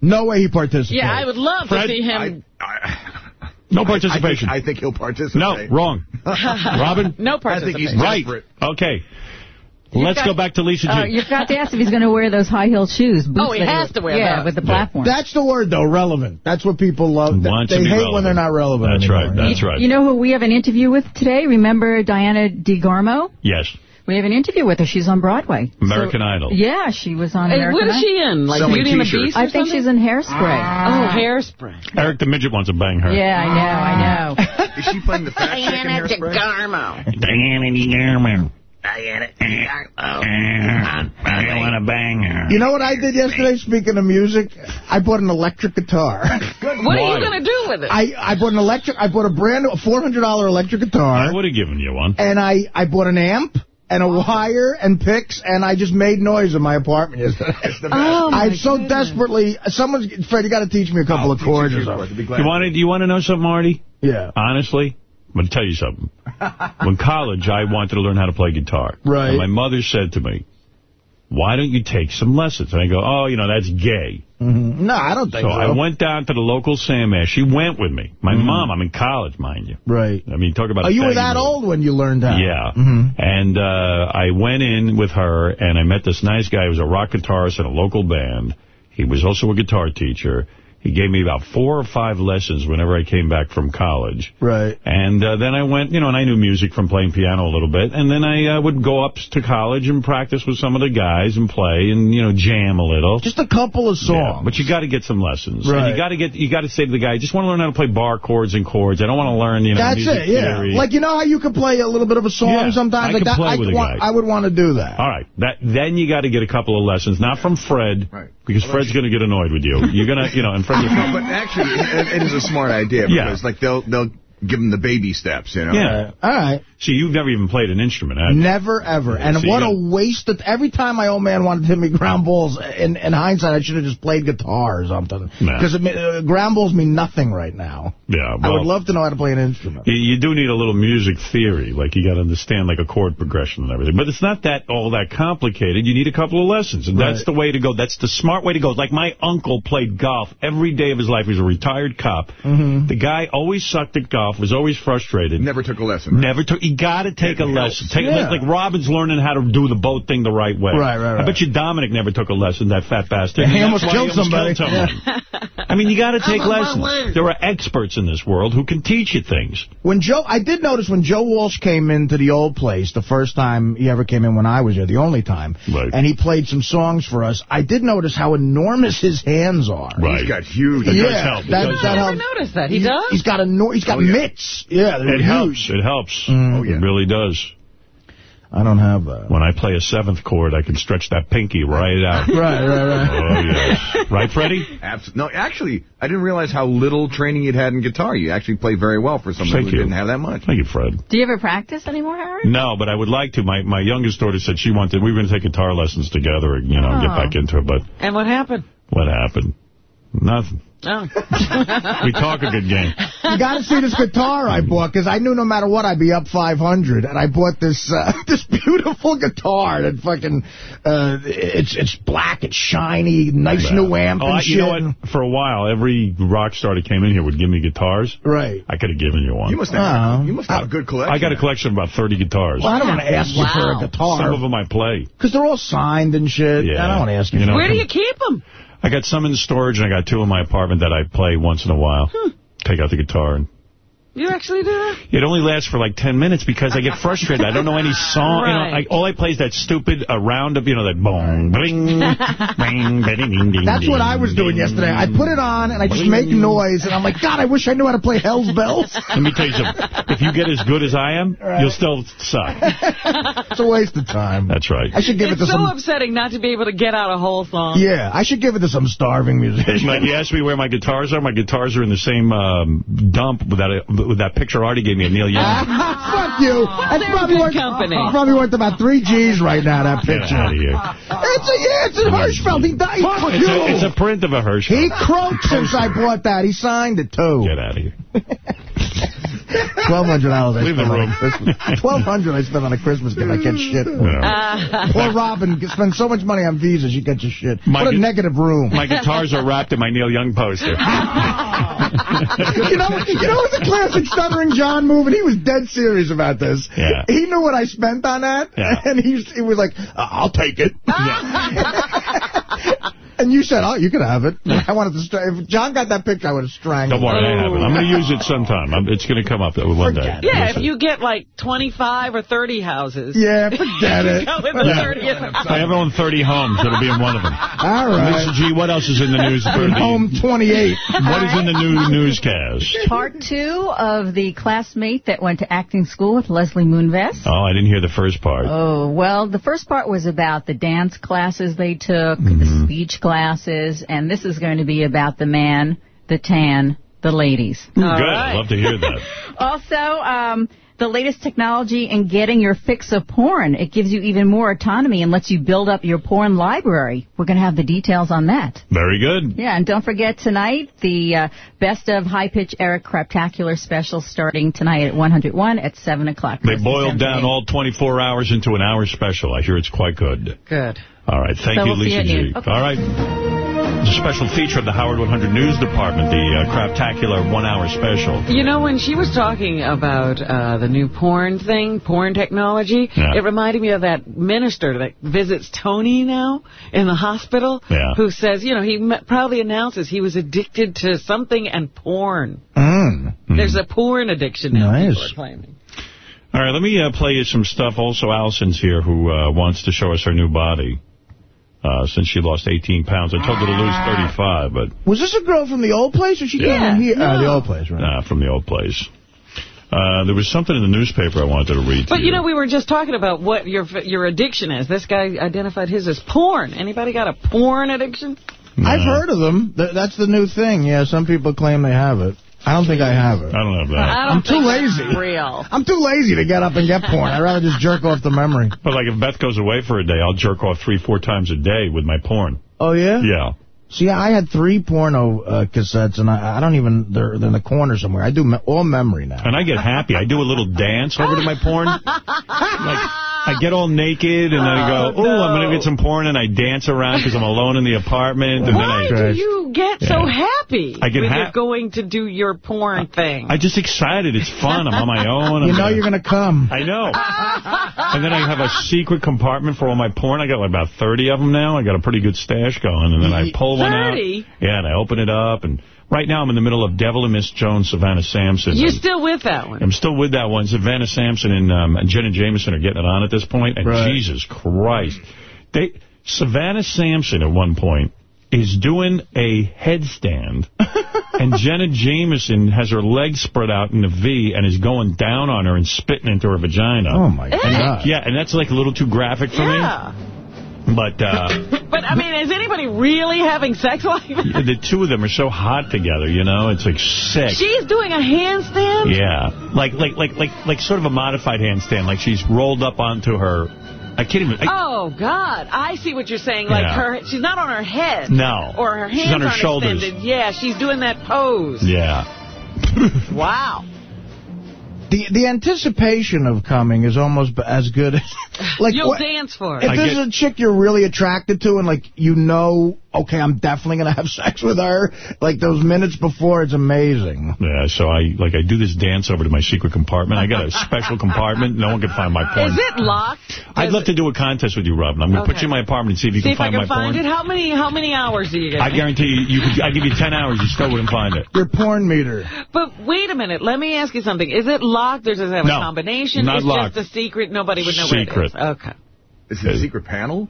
No way he participates. Yeah, I would love Fred, to see him. No participation. I think, I think he'll participate. no, wrong. Robin? no I think he's participation. Right. desperate. Okay. Let's got- go back to Lisa G. Uh, you forgot to ask if he's going to wear those high-heeled shoes. boots Oh, he has to wear Yeah, those. with the Yeah. platform. That's the word, though, relevant. That's what people love. Want to they be hate relevant. when they're not relevant That's anymore. right. That's right. You know who we have an interview with today? Remember Diana DeGarmo? yes. We have an interview with her. She's on Broadway. American So- Idol. Yeah, she was on Hey, American what is she in? Like Selling Beauty and the. Beast I think something? she's in Hairspray. Oh, hairspray. Eric the Midget wants to bang her. Yeah, I know, I know. Is she playing the fat chick in Diana Hairspray? DeGarmo. Diana DeGarmo. Diana I want to bang her. You know what I did yesterday, speaking of music? I bought an electric guitar. What are you going to do with it? I, I bought an electric, I bought a brand new $400 electric guitar. I would have given you one. and I, I bought an amp and a wire and picks, and I just made noise in my apartment yesterday. oh, my I so goodness. desperately, someone's, Fred, you got to teach me a couple oh, of chords or something. You want to, do you want to know something, Marty? Yeah. Honestly, I'm going to tell you something. When college, I wanted to learn how to play guitar. Right. And my mother said to me, why don't you take some lessons? And I go, oh, you know, that's gay. Mm-hmm. No, I don't think So so. I went down to the local Sam She went with me. My Mhm. mom, I'm in college, mind you. Right. I mean, talk about Oh, you were that old when you learned how? Yeah. Mhm. And uh, I went in with her, and I met this nice guy who was a rock guitarist in a local band. He was also a guitar teacher. He gave me about four or five lessons whenever I came back from college. Right. And uh, then I went, you know, and I knew music from playing piano a little bit. And then I uh, would go up to college and practice with some of the guys and play and, you know, jam a little. Just a couple of songs. Yeah, but you got to get some lessons. And Right. you got to get, you got to say to the guy, I just want to learn how to play bar chords and chords. I don't want to learn, you know, That's music it, yeah. theory. Like, you know how you could play a little bit of a song Yeah, sometimes? I like could that, play I, with a want, guy. I would want to do that. All right. That Then you got to get a couple of lessons, not from Fred, Right. because Fred's going to get annoyed with you. You're going to, you know, and Fred. No, but actually, it, it is a smart idea Yeah. because like they'll they'll give them the baby steps, you know. Yeah. All right. See, you've never even played an instrument, have you? Never, ever. And See, what a waste. Of, every time my old man wanted to hit me ground balls, in, in hindsight, I should have just played guitar or something. Nah. Because uh, ground balls mean nothing right now. Yeah, I would love to know how to play an instrument. You, you do need a little music theory, like you got to understand like a chord progression and everything. But it's not that all that complicated. You need a couple of lessons, and that's the way to go. That's the smart way to go. Like my uncle played golf every day of his life. He was a retired cop. Mm-hmm. The guy always sucked at golf, was always frustrated. Never took a lesson. Never took. You got to take a lesson. Take Yeah. like Robin's learning how to do the boat thing the right way. Right, right, right. I bet you Dominic never took a lesson. That fat bastard. Yeah, he And almost that's why killed somebody. someone. I mean, you got to take I'm on my lessons. There are experts in this world who can teach you things. When Joe, I did notice when Joe Walsh came into the old place, the first time he ever came in when I was there, the only time, Right. and he played some songs for us, I did notice how enormous his hands are. Right. He's got huge. It yeah, does help. That, does that help. I never noticed that. He He's- does? He's got a no, he's got Oh, yeah. Mitts. Yeah, they're It huge. helps. It helps. Mm. Oh, yeah. It really does. I don't have that. When I play a seventh chord, I can stretch that pinky right out. Right, right, right. Oh, yes. Right, Freddie? Abs- no, actually, I didn't realize how little training you'd had in guitar. You actually play very well for someone Thank who you. didn't have that much. Thank you, Fred. Do you ever practice anymore, Harry? No, but I would like to. My my youngest daughter said she wanted, we were going to take guitar lessons together and, you know, get Oh. back into it. But And what happened? what happened? Nothing. Oh. We talk a good game. You got to see this guitar I bought because I knew no matter what I'd be up 500, and I bought this uh, this beautiful guitar that fucking uh, it's it's black, it's shiny, nice new amp Oh, and I, shit. you know what? For a while, every rock star that came in here would give me guitars. Right. I could have given you one. You must have, Uh-huh. you must have a good collection. I got a collection of about 30 guitars. Well, I don't want to ask you for a Wow. guitar Some of them I play. because they're all signed and shit. Yeah. I don't want to ask you. You know, Where do you keep them? I got some in storage, and I got two in my apartment that I play once in a while. Take out the guitar. and You actually do that? It only lasts for like 10 minutes because I get frustrated. I don't know any song. You know, I, all I play is that stupid uh, round of, you know, that bong, bling, bing, ding, ding, ding. That's what I was doing yesterday. I put it on and I just make noise, and I'm like, God, I wish I knew how to play Hell's Bells. Let me tell you something. If you get as good as I am, you'll still suck. it's a waste of time. That's right. I should give It's it to so some. upsetting not to be able to get out a whole song. Yeah, I should give it to some starving musician. Like, you asked me where my guitars are. My guitars are in the same um, dump with that with that picture Artie gave me of Neil Young. Fuck you. That's they're probably good worth, company. probably worth about three G's right now, that picture. Get picture. out of here. It's a, yeah, it's a Hirschfeld. He died. Fuck It's you. a, it's a print of a Hirschfeld. he croaked since I bought that. He signed it, too. Get out of here. Twelve hundred dollars. I Leave the spent on room. a Christmas. Twelve hundred I spent on a Christmas gift. I get shit. for. Yeah. Poor Robin spends so much money on visas. She gets your shit. My what a negative room. My guitars are wrapped in my Neil Young poster. you know, you know, it's a classic stuttering John move, and he was dead serious about this. Yeah. He knew what I spent on that, Yeah. and he, he was like, uh, "I'll take it." and you said, "Oh, you can have it." I wanted to. Stra- if John got that picture, I would have strangled. Don't worry, I him. have it. I'm going to use it sometime. I'm, it's going to come up one day. Forget Yeah, You'll if you get like 25 or 30 houses. Yeah, forget it. Go in the Yeah. 30th. I have owned 30 homes. It'll be in one of them. All right. Mr. G, what else is in the news? For In the, home 28. what is in the new newscast? Part two of the classmate that went to acting school with Leslie Moonves. Oh, I didn't hear the first part. Oh, well, the first part was about the dance classes they took, Mm-hmm. the speech classes, and this is going to be about the man, the tan, the ladies. Good. I'd love to hear that. Also, um, the latest technology in getting your fix of porn. It gives you even more autonomy and lets you build up your porn library. We're going to have the details on that. Very good. Yeah, and don't forget tonight, the uh, Best of High Pitch Eric Craptacular special starting tonight at 101 at 7 o'clock. They boiled down all 24 hours into an hour special. I hear it's quite good. Good. All right. Thank So you, we'll see you Lisa G. Okay. All right. It's a special feature of the Howard 100 News Department, the uh, Craptacular one-hour special. You know, when she was talking about uh, the new porn thing, porn technology, Yeah. it reminded me of that minister that visits Tony now in the hospital, Yeah. who says, you know, he m- proudly announces he was addicted to something and porn. Mm. There's a porn addiction now, Nice. people are claiming. All right, let me uh, play you some stuff. Also, Allison's here who uh, wants to show us her new body. Uh, since she lost 18 pounds. I told her to lose 35, but Was this a girl from the old place, or she Yeah. came in here? Uh, the old place, right? nah, from the old place. Uh, there was something in the newspaper I wanted to read to But, you know, we were just talking about what your your addiction is. This guy identified his as porn. Anybody got a porn addiction? I've heard of them. Th- That's the new thing. Yeah, some people claim they have it. I don't think I have it. I don't have that. I don't I'm too lazy. real. I'm too lazy to get up and get porn. I'd rather just jerk off the memory. But like if Beth goes away for a day, I'll jerk off three, four times a day with my porn. Oh, yeah? Yeah. See, I had three porno uh, cassettes, and I, I don't even, they're, they're in the corner somewhere. I do me all memory now. And I get happy. I do a little dance over to my porn. Like, I get all naked, and I oh, go, oh, I'm going to get some porn, and I dance around because I'm alone in the apartment. And Why then I, do you get so happy I get when ha- you're going to do your porn thing? I'm just excited. It's fun. I'm on my own. I'm You know gonna- you're going to come. I know. and then I have a secret compartment for all my porn. I got like about 30 of them now. I got a pretty good stash going. And then I pull one out. 30? Yeah, and I open it up. And right now I'm in the middle of Devil and Miss Jones, Savanna Samson. You're And still with that one? I'm still with that one. Savanna Samson and, um, and Jenna Jameson are getting it on at this point. And Right. Jesus Christ. they Savanna Samson at one point is doing a headstand. and Jenna Jameson has her legs spread out in a V and is going down on her and spitting into her vagina. Oh, my God. And- God. Yeah, and that's like a little too graphic for Yeah. me. But uh, But, I mean, is anybody really having sex like that? the two of them are so hot together, you know? It's like sick. She's doing a handstand? Yeah, like like like like like sort of a modified handstand. Like she's rolled up onto her. I can't even. I, Oh, God. I see what you're saying. Like, Yeah. her, she's not on her head. No. Or her She's hands on her shoulders. extended. Yeah, she's doing that pose. Yeah. Wow. The the anticipation of coming is almost as good as... like You'll what- dance for it. If I there's get- a chick you're really attracted to and, like, you know, okay, I'm definitely going to have sex with her, like, those minutes before, it's amazing. Yeah, so I like I do this dance over to my secret compartment. I got a special compartment. No one can find my porn. Is it locked? I'd love to do a contest with you, Robin. I'm going to put you in my apartment and see if you See can if I find can my find porn. it. How many how many hours do you get? I guarantee you, you could, I give you 10 hours, you still wouldn't find it. Your porn meter. But wait a minute. Let me ask you something. Is it locked or does it have No, a combination? not it's locked. just a secret. Nobody would know Secret. where it is. Okay. Is it a secret panel?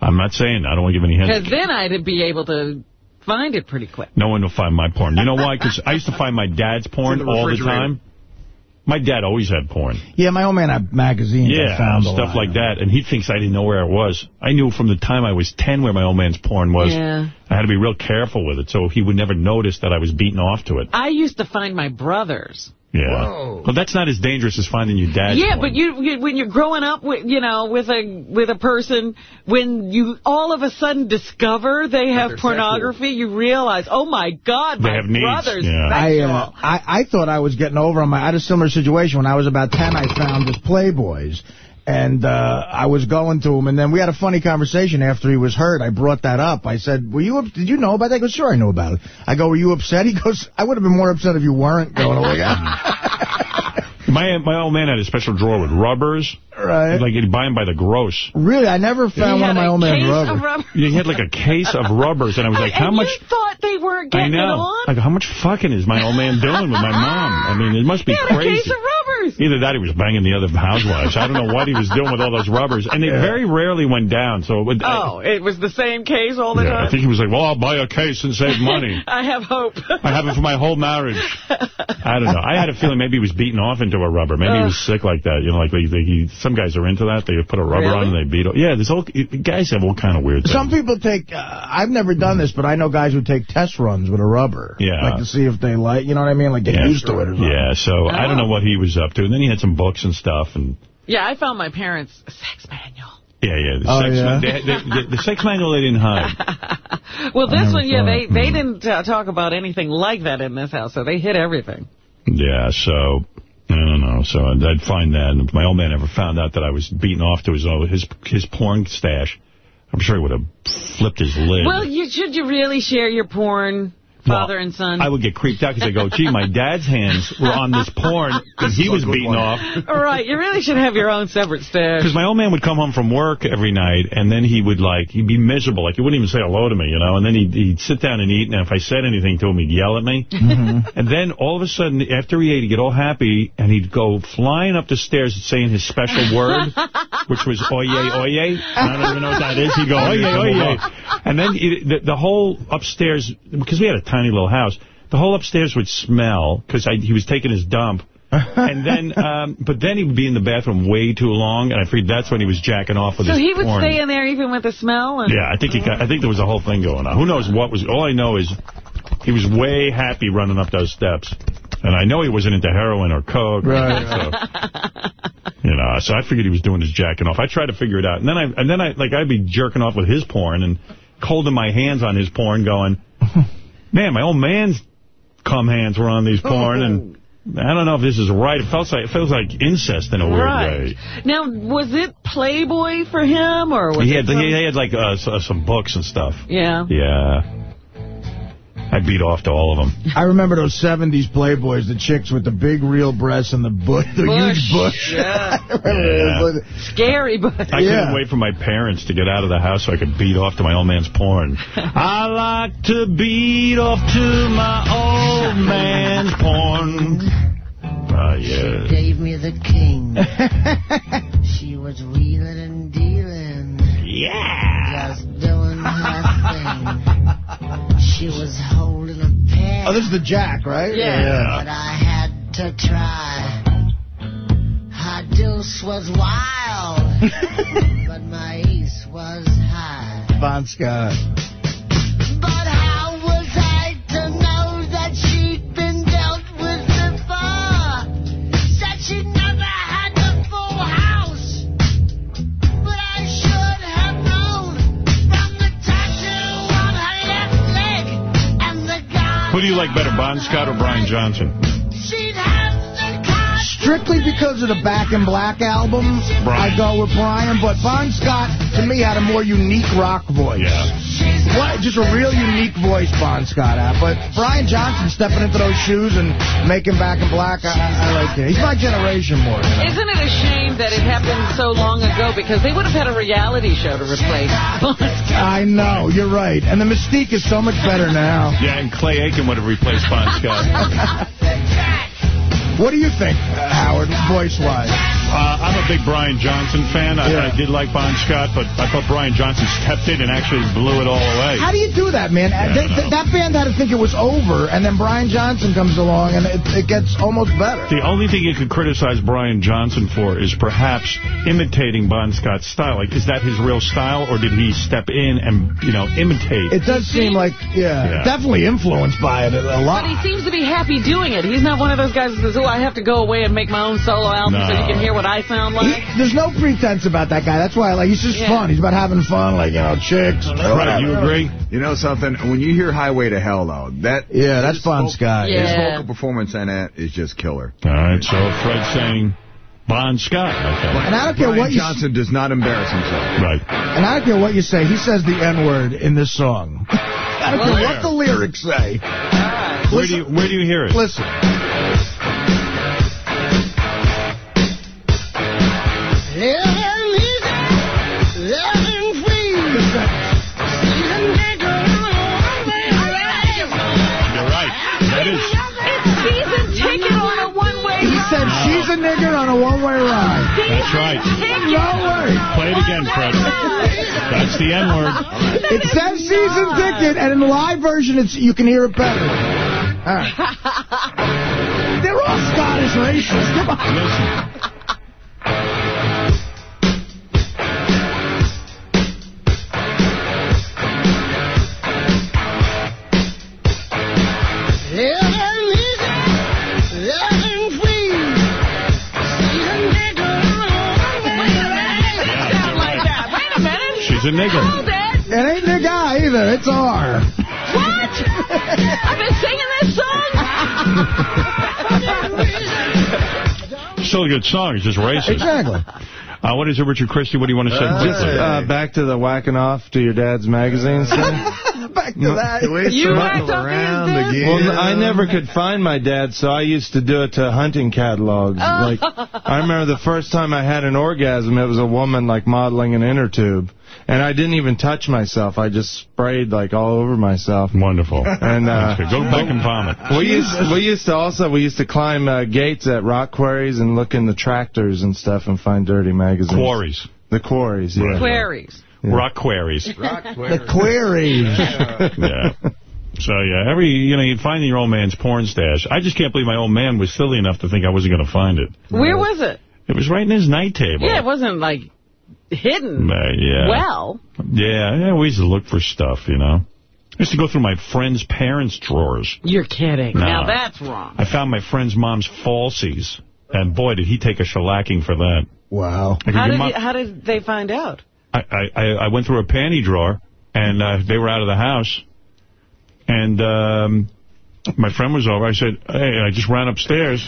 I'm not saying. I don't want to give any hints. Because then I'd be able to find it pretty quick. No one will find my porn. You know why? Because I used to find my dad's porn the all the time. My dad always had porn. Yeah, my old man had magazines. I Yeah, found stuff like that. And he thinks I didn't know where it was. I knew from the time I was 10 where my old man's porn was. Yeah. I had to be real careful with it, so he would never notice that I was beaten off to it. I used to find my brothers. Yeah. Well, that's not as dangerous as finding your dad. yeah, porn. but you, you when you're growing up with you know with a with a person, when you all of a sudden discover they have they're pornography, you realize, oh my God, They my have needs, brother's yeah. I, sexual. uh, I I thought I was getting over on my. I had a similar situation when I was about 10. I found this Playboys. And uh, I was going to him, and then we had a funny conversation after he was hurt. I brought that up. I said, "Were you? Did you know about that?" He goes, "Sure, I knew about it." I go, "Were you upset?" He goes, "I would have been more upset if you weren't going away." My my old man had a special drawer with rubbers. right? Like, he'd buy them by the gross. Really, I never found one of my old man's rubbers. rubber. of. He had like a case of rubbers, and I was like, how much... you thought they were I getting it know. on? Like, how much fucking is my old man doing with my mom? I mean, it must be He had a crazy. Case of rubbers. Either that he was banging the other housewives. I don't know what he was doing with all those rubbers. And they very rarely went down. So it would, Oh, it was the same case all the yeah, I time? think he was like, well, I'll buy a case and save money. I have hope. I have it for my whole marriage. I don't know. I had a feeling maybe he was beaten off into a rubber. Maybe he was sick like that. You know, like they, they, he, some guys are into that. They put a rubber on and they beat. It. Yeah, there's all guys have all kind of weird things. Some people take, uh, I've never done this, but I know guys who take test runs with a rubber. Yeah. Like to see if they like, you know what I mean? Like get yeah, used to it or something. Yeah, so I don't know what he was up to. And then he had some books and stuff. And yeah, I found my parents' sex manual. yeah, yeah, the, Oh, sex, yeah? Man, they, they, the, the sex manual they didn't hide. Well, this one, yeah, they, they didn't uh, talk about anything like that in this house, so they hid everything. Yeah, so I don't know. So I'd find that. And if my old man ever found out that I was beating off to his own, his his porn stash, I'm sure he would have flipped his lid. Well, you should you really share your porn, father Well, and son? I would get creeped out because I go, gee, my dad's hands were on this porn because he was beaten off. All right, you really should have your own separate stash. Because my old man would come home from work every night, and then he would, like, he'd be miserable. Like, he wouldn't even say hello to me, you know, and then he'd, he'd sit down and eat, and if I said anything to him, he'd yell at me. Mm-hmm. And then, all of a sudden, after he ate, he'd get all happy, and he'd go flying up the stairs and saying his special word, which was oye, oye. I don't even know what that is. He'd go, oye, oye. And then he, the, the whole upstairs, because we had a tiny little house, the whole upstairs would smell, because he was taking his dump. and then, um, but then he would be in the bathroom way too long, and I figured that's when he was jacking off with So his So he would porn. stay in there even with the smell? And Yeah, I think he. got- I think there was a whole thing going on. Who knows what was? All I know is he was way happy running up those steps, and I know he wasn't into heroin or coke. Right, So, you know, so I figured he was doing his jacking off. I tried to figure it out, and then I and then I like I'd be jerking off with his porn and holding my hands on his porn, going, man, my old man's cum hands were on these porn, and I don't know if this is right. It felt like it feels like incest in a weird Right. way. Now, was it Playboy for him, or was He had he had like uh, some books and stuff. Yeah. Yeah. I beat off to all of them. I remember those 70s Playboys, the chicks with the big real breasts and the, bush, the huge bush. Yeah. Yeah. Scary, but... I couldn't wait for my parents to get out of the house so I could beat off to my old man's porn. I like to beat off to my old man's porn. Ah, yeah. Gave me the king. she was wheeling and dealing. Yeah. Just doing her thing. She was holding a pen. Oh, this is the Jack, right? Yeah. But I had to try. Her deuce was wild, but my ace was high. Bon Scott. Who do you like better, Bon Scott or Brian Johnson? she'd have the car. Strictly because of the Back in Black album, I go with Brian, but Bon Scott, to me, had a more unique rock voice. Yeah. What, just a real unique voice Bon Scott had. But Brian Johnson stepping into those shoes and making Back in Black, I, I like it. He's my generation more. You know? Isn't it a shame that it happened so long ago? Because they would have had a reality show to replace Bon Scott. I know, you're right. And the mystique is so much better now. Yeah, and Clay Aiken would have replaced Bon Scott. What do you think, uh, Howard, voice-wise? Uh, I'm a big Brian Johnson fan. I, Yeah. I did like Bon Scott, but I thought Brian Johnson stepped in and actually blew it all away. How do you do that, man? Yeah, I Th- th- that band had to think it was over, and then Brian Johnson comes along, and it, it gets almost better. The only thing you could criticize Brian Johnson for is perhaps imitating Bon Scott's style. Like, is that his real style, or did he step in and, you know, imitate? It does seem like, yeah, Yeah. definitely influenced by it a lot. But he seems to be happy doing it. He's not one of those guys that says, oh, I have to go away and make my own solo album so you can hear what I sound like. He- there's no pretense about that guy. That's why like. He's just Yeah. fun. He's about having fun, like you know, chicks. And whatever. You know something? When you hear Highway to Hell, though, that Yeah, that's his Bon vocal- Scott. His vocal performance in that is just killer. All right, so Fred's saying Bon Scott. Okay. And I don't care Brian what you- Johnson does not embarrass himself. Right. And I don't care what you say. He says the N word in this song. I don't care what the lyrics say. Where do you Where do you hear it? Listen. She's a nigger on a one-way ride. He says she's a nigger on a one-way ride. That's right. No way. Play it again, Fred. That's the N word. It says season ticket, and in the live version, it's you can hear it better. All right. They're all Scottish racists. Come on. She's a nigger. It ain't the guy either. It's R. What? I've been singing this song. Still a good song. It's just racist. Exactly. Uh, what is it, Richard Christy? What do you want to say? Just uh, back to the whacking off to your dad's magazine thing. Back to that. You whacked off his dad? Well, I never could find my dad, so I used to do it to hunting catalogs. Like, I remember the first time I had an orgasm, it was a woman, like, modeling an inner tube. And I didn't even touch myself. I just sprayed, like, all over myself. Wonderful. And uh, Okay, go back and vomit. We used, we used to also, we used to climb uh, gates at rock quarries and look in the tractors and stuff and find dirty magazines. Quarries. The quarries, yeah. Queries. Rock queries. The queries. yeah. So, yeah, every, you know, you'd find your old man's porn stash. I just can't believe my old man was silly enough to think I wasn't going to find it. Where was it? It was right in his night table. Yeah, it wasn't, like, hidden Uh, yeah. well. Yeah, yeah, we used to look for stuff, you know. I used to go through my friend's parents' drawers. You're kidding. No. Now that's wrong. I found my friend's mom's falsies. And boy, did he take a shellacking for that. Wow. I could How did, my- you, how did they find out? I, I, I went through a panty drawer, and uh, they were out of the house. And um, my friend was over. I said, hey, I just ran upstairs,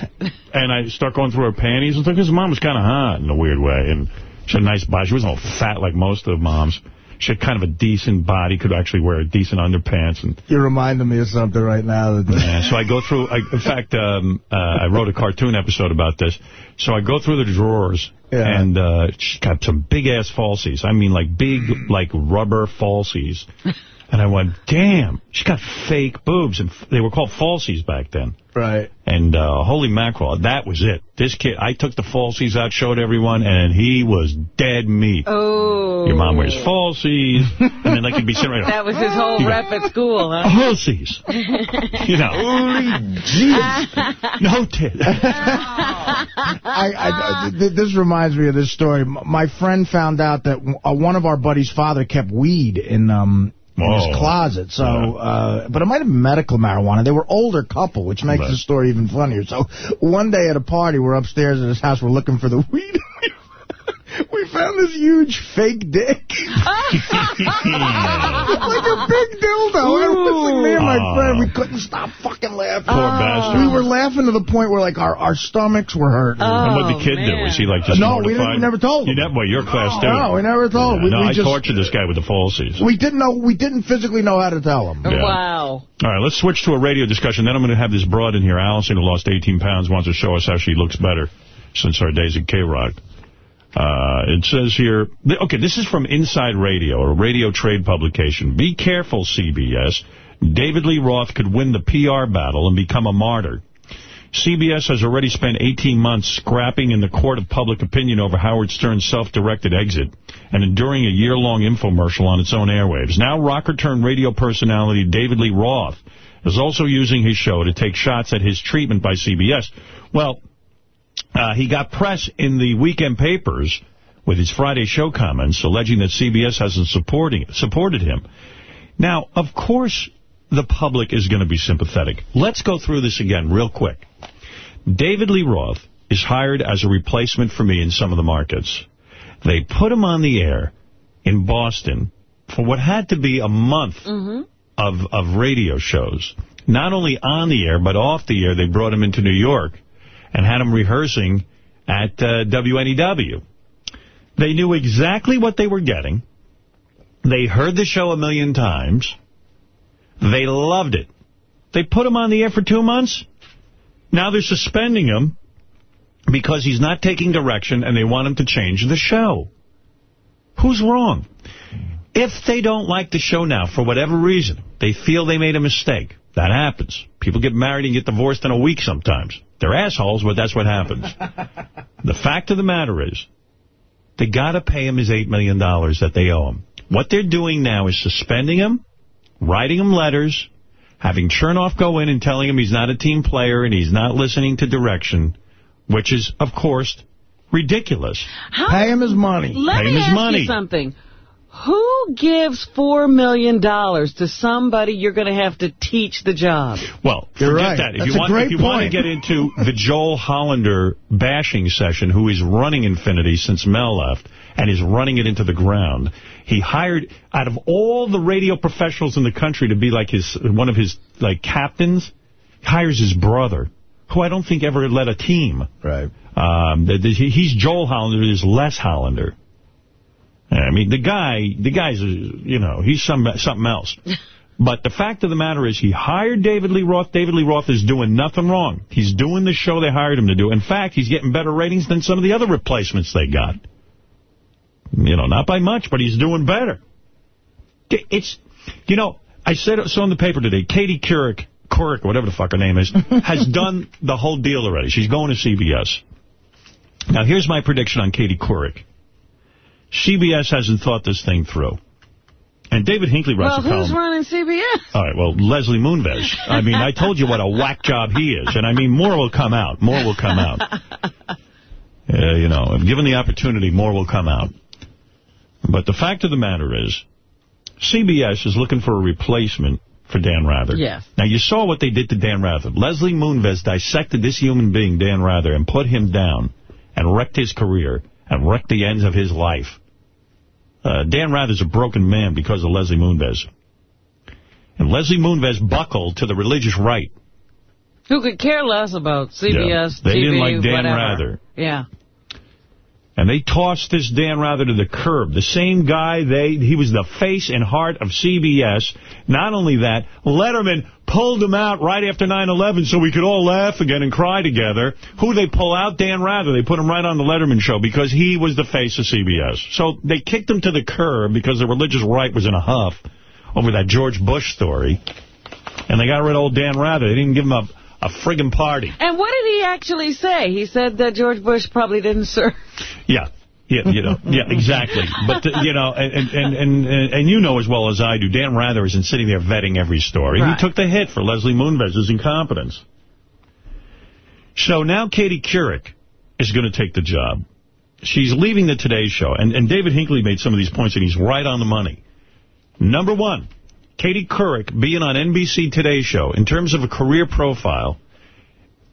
and I start going through her panties. And because mom was kind of hot in a weird way. And she had a nice body. She wasn't all fat like most of the moms. She had kind of a decent body, could actually wear decent underpants. And You're reminding me of something right now. That yeah, so I go through, I, in fact, um, uh, I wrote a cartoon episode about this. So I go through the drawers, and uh, she's got some big-ass falsies. I mean, like big, like rubber falsies. And I went, damn, she's got fake boobs. And f they were called falsies back then. Right. And uh, holy mackerel, that was it. This kid, I took the falsies out, showed everyone, and he was dead meat. Oh. Your mom wears falsies. and then like he'd be sitting right That was his whole You rep at school, huh? Falsies. You know. Holy jeez. no tit. I, I, th this reminds me of this story. My friend found out that uh, one of our buddy's father kept weed in um in his closet. So, uh, but it might have been medical marijuana. They were older couple, which makes the story even funnier. So, one day at a party, we're upstairs at his house. We're looking for the weed. we found this huge fake dick. like a big dildo. It was like me and my Aw. friend, we couldn't stop fucking laughing. Oh, Poor bastard. We were laughing to the point where like our, our stomachs were hurting. and what the oh, kid do? Was he like just No, we didn't- we never told You never, well, your class too. No, we never told. Yeah, We- no, we I just- tortured this guy with the falsies. We didn't know. We didn't physically know how to tell him. Yeah. Wow. All right, let's switch to a radio discussion. Then I'm going to have this broad in here, Allison, who lost 18 pounds, wants to show us how she looks better since our days at K-Rock. Uh, it says here, okay, this is from Inside Radio, a radio trade publication. Be careful, CBS. David Lee Roth could win the PR battle and become a martyr. CBS has already spent 18 months scrapping in the court of public opinion over Howard Stern's self-directed exit and enduring a year-long infomercial on its own airwaves. Now rocker-turned-radio personality David Lee Roth is also using his show to take shots at his treatment by CBS. Well, uh, he got press in the weekend papers with his Friday show comments alleging that CBS hasn't supporting supported him. Now, of course, the public is going to be sympathetic. Let's go through this again real quick. David Lee Roth is hired as a replacement for me in some of the markets. They put him on the air in Boston for what had to be a month of, of radio shows. Not only on the air, but off the air, they brought him into New York and had him rehearsing at uh, WNEW. They knew exactly what they were getting. They heard the show a million times. They loved it. They put him on the air for two months. Now they're suspending him because he's not taking direction and they want him to change the show. Who's wrong? If they don't like the show now, for whatever reason, they feel they made a mistake. That happens. People get married and get divorced in a week sometimes. They're assholes, but that's what happens. the fact of the matter is, they got to pay him his $8 million that they owe him. What they're doing now is suspending him, writing him letters, having Chernoff go in and telling him he's not a team player and he's not listening to direction, which is, of course, ridiculous. Pay him his money. Let Pay me him his ask money. you something. Who gives $4 million to somebody you're going to have to teach the job? Well, You're forget right. that. If That's you a want, great if you want to get into the Joel Hollander bashing session, who is running Infinity since Mel left, and is running it into the ground, he hired out of all the radio professionals in the country to be like his one of his like captains, hires his brother, who I don't think ever led a team. Right. Um, the, the, he's Joel Hollander, there's Les Hollander. I mean, the guy, the guy's, you know, he's some something else. But the fact of the matter is he hired David Lee Roth. David Lee Roth is doing nothing wrong. He's doing the show they hired him to do. In fact, he's getting better ratings than some of the other replacements they got. You know, not by much, but he's doing better. It's, you know, I said it saw in the paper today, Katie Couric, Couric, whatever the fuck her name is, has done the whole deal already. She's going to CBS. Now, here's my prediction on Katie Couric. CBS hasn't thought this thing through. And David Hinckley writes Well, a column. who's running CBS? All right, well, Leslie Moonves. I mean, I told you what a whack job he is. And I mean, more will come out. More will come out. Uh, you know, if given the opportunity, more will come out. But the fact of the matter is, CBS is looking for a replacement for Dan Rather. Yes. Now, you saw what they did to Dan Rather. Leslie Moonves dissected this human being, Dan Rather, and put him down and wrecked his career and wrecked the ends of his life. Uh, Dan Rather's a broken man because of Leslie Moonves. And Leslie Moonves buckled to the religious right. Who could care less about CBS, Yeah. They TV, didn't like Dan whatever. Rather. Yeah. And they tossed this Dan Rather to the curb. The same guy, they he was the face and heart of CBS. Not only that, Letterman pulled him out right after 9-11 so we could all laugh again and cry together. Who they pull out? Dan Rather. They put him right on the Letterman show because he was the face of CBS. So they kicked him to the curb because the religious right was in a huff over that George Bush story. And they got rid of old Dan Rather. They didn't give him a, a friggin' party. And what did he actually say? He said that George Bush probably didn't serve. Yeah. Yeah, you know, yeah, exactly. But, uh, you know, and, and, and, and, and you know as well as I do, Dan Rather isn't sitting there vetting every story. Right. He took the hit for Leslie Moonves' incompetence. So now Katie Couric is going to take the job. She's leaving the Today Show. And, and David Hinckley made some of these points, and he's right on the money. Number one, Katie Couric being on NBC Today Show, in terms of a career profile,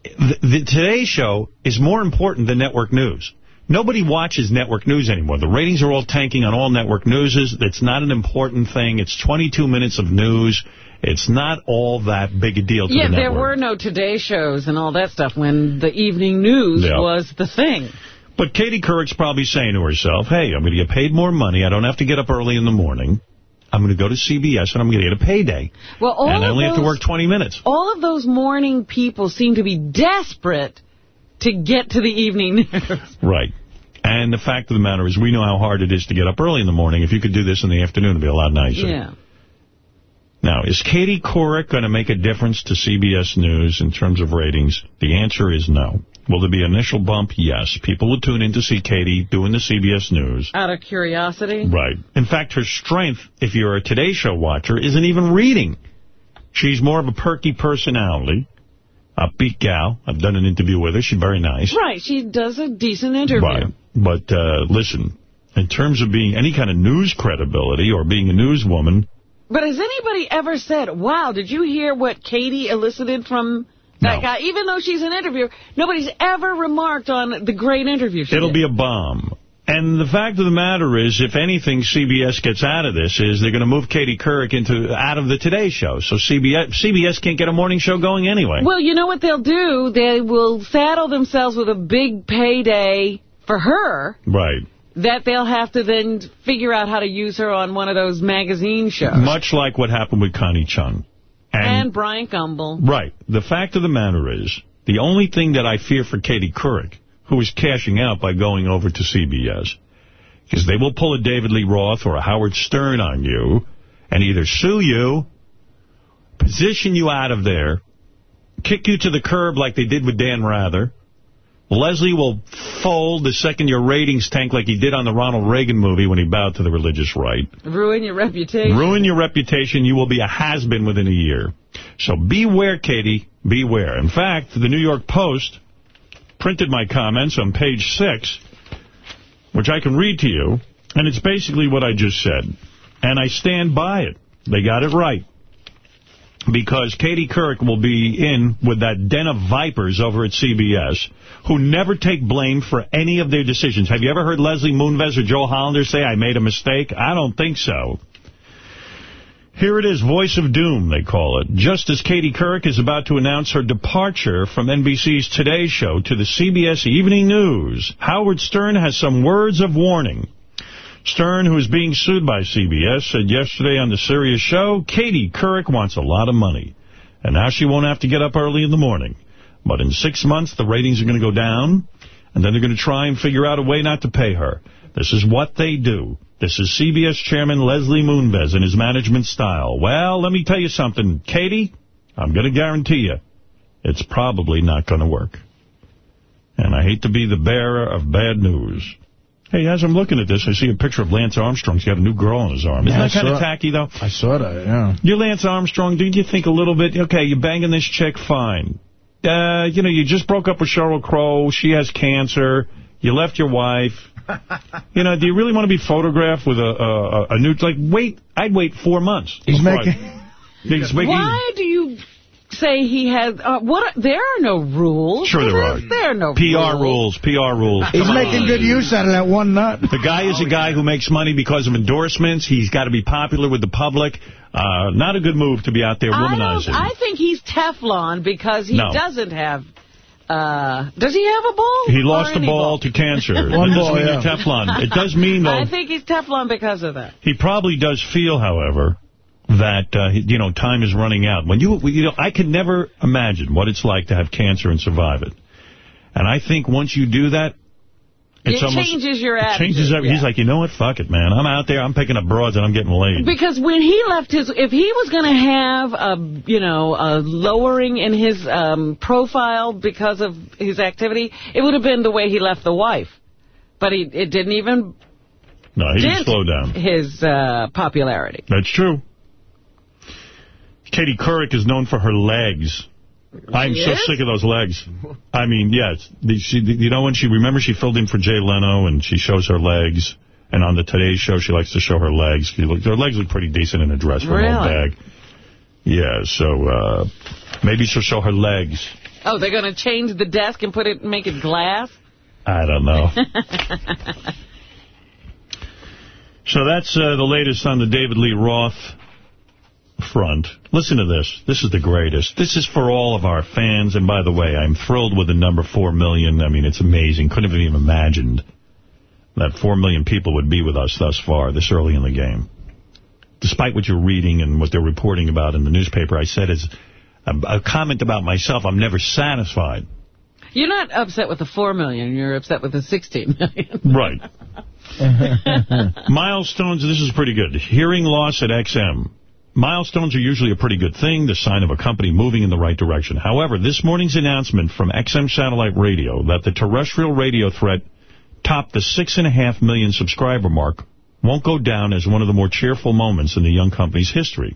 the, the Today Show is more important than network news. Nobody watches network news anymore. The ratings are all tanking on all network newses. It's not an important thing. It's 22 minutes of news. It's not all that big a deal to Yeah, the there were no Today shows and all that stuff when the evening news Yeah. was the thing. But Katie Couric's probably saying to herself, hey, I'm going to get paid more money. I don't have to get up early in the morning. I'm going to go to CBS and I'm going to get a payday. Well, all and I only have to work 20 minutes. All of those morning people seem to be desperate to get to the evening news. Right. And the fact of the matter is we know how hard it is to get up early in the morning. If you could do this in the afternoon, it'd be a lot nicer. Yeah. Now, is Katie Couric going to make a difference to CBS News in terms of ratings? The answer is no. Will there be an initial bump? Yes. People will tune in to see Katie doing the CBS News. Out of curiosity. Right. In fact, her strength, if you're a Today Show watcher, isn't even reading. She's more of a perky personality. A Upbeat gal. I've done an interview with her. She's very nice. Right, she does a decent interview. Right. But uh, listen, in terms of being any kind of news credibility or being a newswoman, But has anybody ever said, wow, did you hear what Katie elicited from that No. guy? Even though she's an interviewer, nobody's ever remarked on the great interview she it'll did. be a bomb. And the fact of the matter is, if anything CBS gets out of this, is they're going to move Katie Couric into out of the Today Show. So CBS CBS can't get a morning show going anyway. Well, you know what they'll do? They will saddle themselves with a big payday for her right. that they'll have to then figure out how to use her on one of those magazine shows. Much like what happened with Connie Chung. And, Bryant Gumbel. Right. The fact of the matter is, the only thing that I fear for Katie Couric, who is cashing out by going over to CBS, is they will pull a David Lee Roth or a Howard Stern on you and either sue you, position you out of there, kick you to the curb like they did with Dan Rather. Leslie will fold the second your ratings tank like he did on the Ronald Reagan movie when he bowed to the religious right. Ruin your reputation. Ruin your reputation. You will be a has-been within a year. So beware, Katie. Beware. In fact, the New York Post printed my comments on page six, which I can read to you, and it's basically what I just said. And I stand by it. They got it right. Because Katie Couric will be in with that den of vipers over at CBS who never take blame for any of their decisions. Have you ever heard Leslie Moonves or Joel Hollander say, I made a mistake? I don't think so. Here it is, Voice of Doom, they call it. Just as Katie Couric is about to announce her departure from NBC's Today Show to the CBS Evening News, Howard Stern has some words of warning. Stern, who is being sued by CBS, said yesterday on the Sirius show, Katie Couric wants a lot of money. And now she won't have to get up early in the morning. But in six months, the ratings are going to go down, and then they're going to try and figure out a way not to pay her. This is what they do. This is CBS Chairman Leslie Moonves and his management style. Well, let me tell you something, Katie, I'm going to guarantee you, it's probably not going to work. And I hate to be the bearer of bad news. Hey, as I'm looking at this, I see a picture of Lance Armstrong. He's got a new girl on his arm. Isn't Yeah, that kind of tacky, though? I saw that, yeah. You're Lance Armstrong. Did you think a little bit, okay, you're banging this chick, fine. Uh, you know, you just broke up with Sheryl Crow. She has cancer. You left your wife. You know, do you really want to be photographed with a a, a, a nude? Like, wait, I'd wait four months. He's before I- He's making- Why do you say he has... Uh, what? Are, there are no rules. Sure there are. There are no PR rules, PR rules. He's Come on. making good use out of that one nut. The guy is a guy who makes money because of endorsements. He's got to be popular with the public. Uh, not a good move to be out there I, womanizing. don't, I think he's Teflon because he No. doesn't have... Uh, does he have a ball? He lost the any ball to cancer. One that doesn't ball, yeah. Teflon. It does mean, though, I think he's Teflon because of that. he probably does feel, however, that, uh, you know, time is running out. When you, you know, I can never imagine what it's like to have cancer and survive it. And I think once you do that, it's it almost... changes your it attitude. changes every, yeah. He's like, you know what, fuck it, man. I'm out there, I'm picking up broads, and I'm getting laid. Because when he left his, if he was going to have a, you know, a lowering in his um, profile because of his activity, it would have been the way he left the wife. But he, it didn't even No, he didn't slow down. his uh, popularity. That's true. Katie Couric is known for her legs. I'm so sick of those legs. I mean, yes. The, she, the, you know when she, remember she filled in for Jay Leno and she shows her legs. And on the Today Show, she likes to show her legs. She look, her legs look pretty decent in a dress for an old bag. Yeah, so uh, maybe she'll show her legs. Oh, they're going to change the desk and put it, make it glass? I don't know. So that's uh, the latest on the David Lee Roth front. Listen to this. This is the greatest. This is for all of our fans. And by the way, I'm thrilled with the number 4 million. I mean, it's amazing. Couldn't have even imagined that 4 million people would be with us thus far, this early in the game. Despite what you're reading and what they're reporting about in the newspaper, I said as a, a comment about myself, I'm never satisfied. You're not upset with the 4 million, you're upset with the 16 million. Right. Milestones, this is pretty good. Hearing loss at XM. Milestones are usually a pretty good thing, the sign of a company moving in the right direction. However, this morning's announcement from XM Satellite Radio that the terrestrial radio threat topped the six and a half million subscriber mark won't go down as one of the more cheerful moments in the young company's history.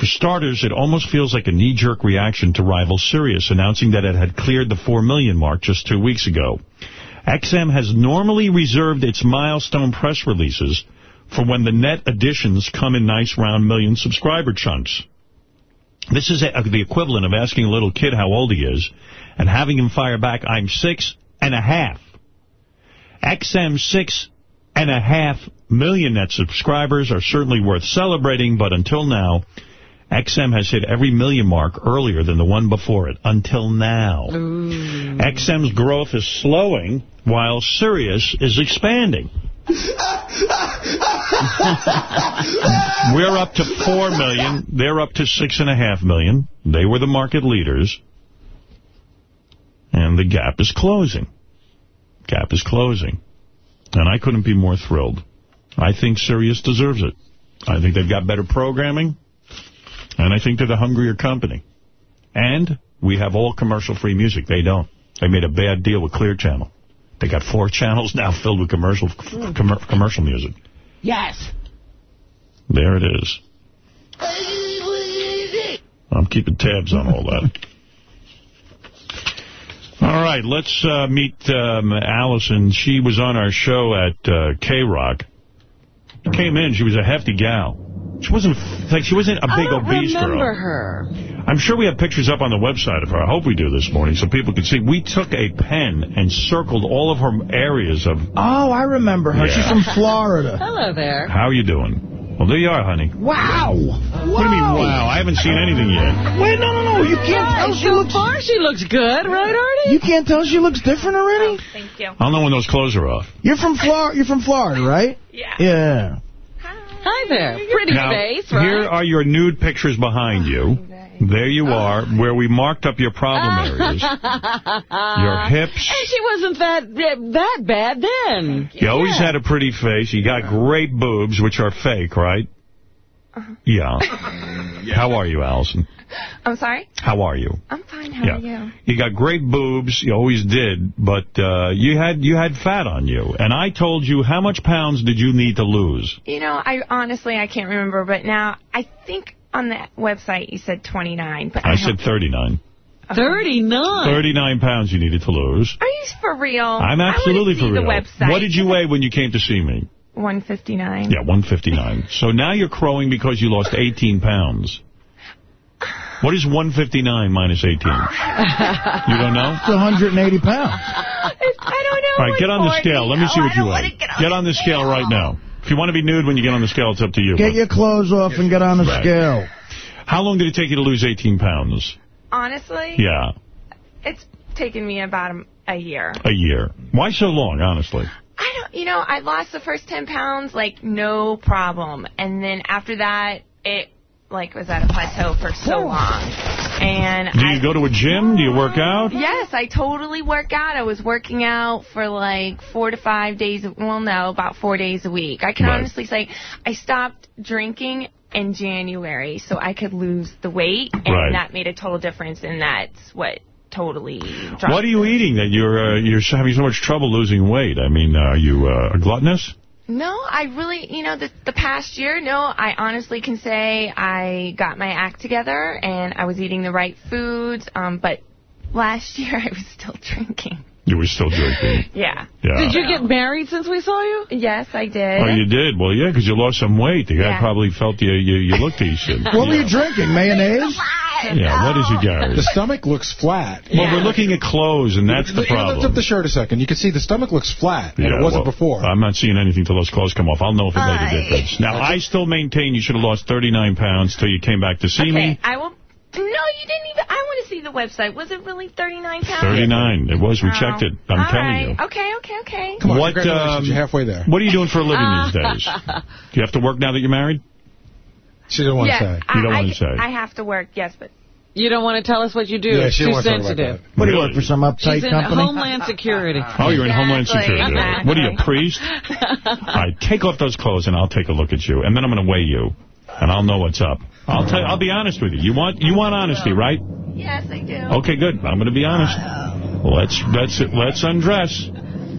For starters, it almost feels like a knee-jerk reaction to rival Sirius announcing that it had cleared the 4 million mark just two weeks ago. XM has normally reserved its milestone press releases for when the net additions come in nice round million subscriber chunks. This is a, uh, the equivalent of asking a little kid how old he is and having him fire back, I'm six and a half. XM six and a half million net subscribers are certainly worth celebrating, but until now, XM has hit every million mark earlier than the one before it, until now. XM's growth is slowing while Sirius is expanding. We're up to 4 million. They're up to 6.5 million. They were the market leaders. And the gap is closing. Gap is closing. And I couldn't be more thrilled. I think Sirius deserves it. I think they've got better programming. And I think they're the hungrier company. And we have all commercial-free music. They don't. They made a bad deal with Clear Channel. They got four channels now filled with commercial com commercial music. Yes. There it is. I'm keeping tabs on all that. All right, let's uh, meet um, Allison. She was on our show at uh, K-Rock. Came in, she was a hefty gal. She wasn't like she wasn't a big I don't obese remember girl. her. I'm sure we have pictures up on the website of her. I hope we do this morning so people can see. We took a pen and circled all of her areas of Oh, I remember her. Yeah. She's from Florida. Hello there. how are you doing. Well, there you are, honey. Wow. What do you mean, wow? I haven't seen anything yet. Wait, no, no, no. You can't tell she so looks... far, she looks good, right, Artie? You can't tell she looks different already? Oh, thank you. I don't know when those clothes are off. You're from Florida, you're from Florida, right? Yeah. Yeah. Hi there. Pretty now, face, right? here are your nude pictures behind you. There you are, where we marked up your problem areas. Your hips. And she wasn't that that bad then. You always had a pretty face. You got great boobs, which are fake, right? Uh-huh. Yeah. How are you, Allison? I'm sorry? How are you? I'm fine. How Yeah. are you? You got great boobs. You always did, but uh, you had you had fat on you. And I told you how much pounds did you need to lose? You know, I honestly, I can't remember, but now I think on the website you said 29. But I, I said 39. 39? 39 pounds you needed to lose. Are you for real? I'm absolutely for wanna see real. the website. What did you weigh when you came to see me? 159. Yeah, 159. so now you're crowing because you lost 18 pounds. What is 159 minus 18? You don't know? It's 180 pounds. I don't know. All right, get on the scale. Let me see Oh, what you weigh. get on Get on the scale right now. If you want to be nude when you get on the scale, it's up to you. Get but- your clothes off and get on the Right. scale. How long did it take you to lose 18 pounds? Honestly, Yeah, it's taken me about a, a year. a year. Why so long, honestly? I don't, you know, I lost the first 10 pounds, like, no problem. And then after that, it, like, was at a plateau for so long. And Do I, you go to a gym? Do you work out? yes, I totally work out. I was working out for, like, four to five days, well, no, about four days a week. I can Right. honestly say I stopped drinking in January so I could lose the weight, and Right. that made a total difference, and that's what totally dropped What are you eating that you're uh, you're having so much trouble losing weight? I mean, are you uh, gluttonous? No, I really, you know, the, the past year, no, I honestly can say I got my act together and I was eating the right foods, um, but last year I was still drinking. You were still drinking. Yeah. Yeah. Did you get married since we saw you? Yes, I did. Oh, you did? Well, yeah, because you lost some weight. The guy Yeah. probably felt you you, you looked decent. What were you drinking? Mayonnaise? Yeah, what is he, Gary? The stomach looks flat. Well, we're looking at clothes, and that's the You know, Lift problem. up the shirt a second. You can see the stomach looks flat, and Yeah, it wasn't well, before. I'm not seeing anything till those clothes come off. I'll know if it made a difference. Now, I still maintain you should have lost 39 pounds till you came back to see Okay, me. I will. No, you didn't even. I want to see the website. Was it really 39 pounds? 39. It was. We Oh. checked it. I'm All telling right. you. Okay, okay, okay. Come on, What, congratulations. um, You're halfway there. What are you doing for a living these days? Do you have to work now that you're married? She didn't want yeah, to say. I, You don't I, want to say. I have to work, yes, but You don't want to tell us what you do. Yeah, it's she too didn't to about sensitive. that. What do you work for, some uptight She's in company? Homeland Security. Oh, you're in Homeland Security. exactly. What are you, a priest? All right, take off those clothes and I'll take a look at you. And then I'm going to weigh you. And I'll know what's up. I'll tell. I'll be honest with you. You want you want honesty, right? yes, I do. Okay, good. I'm going to be honest. Let's let's let's undress.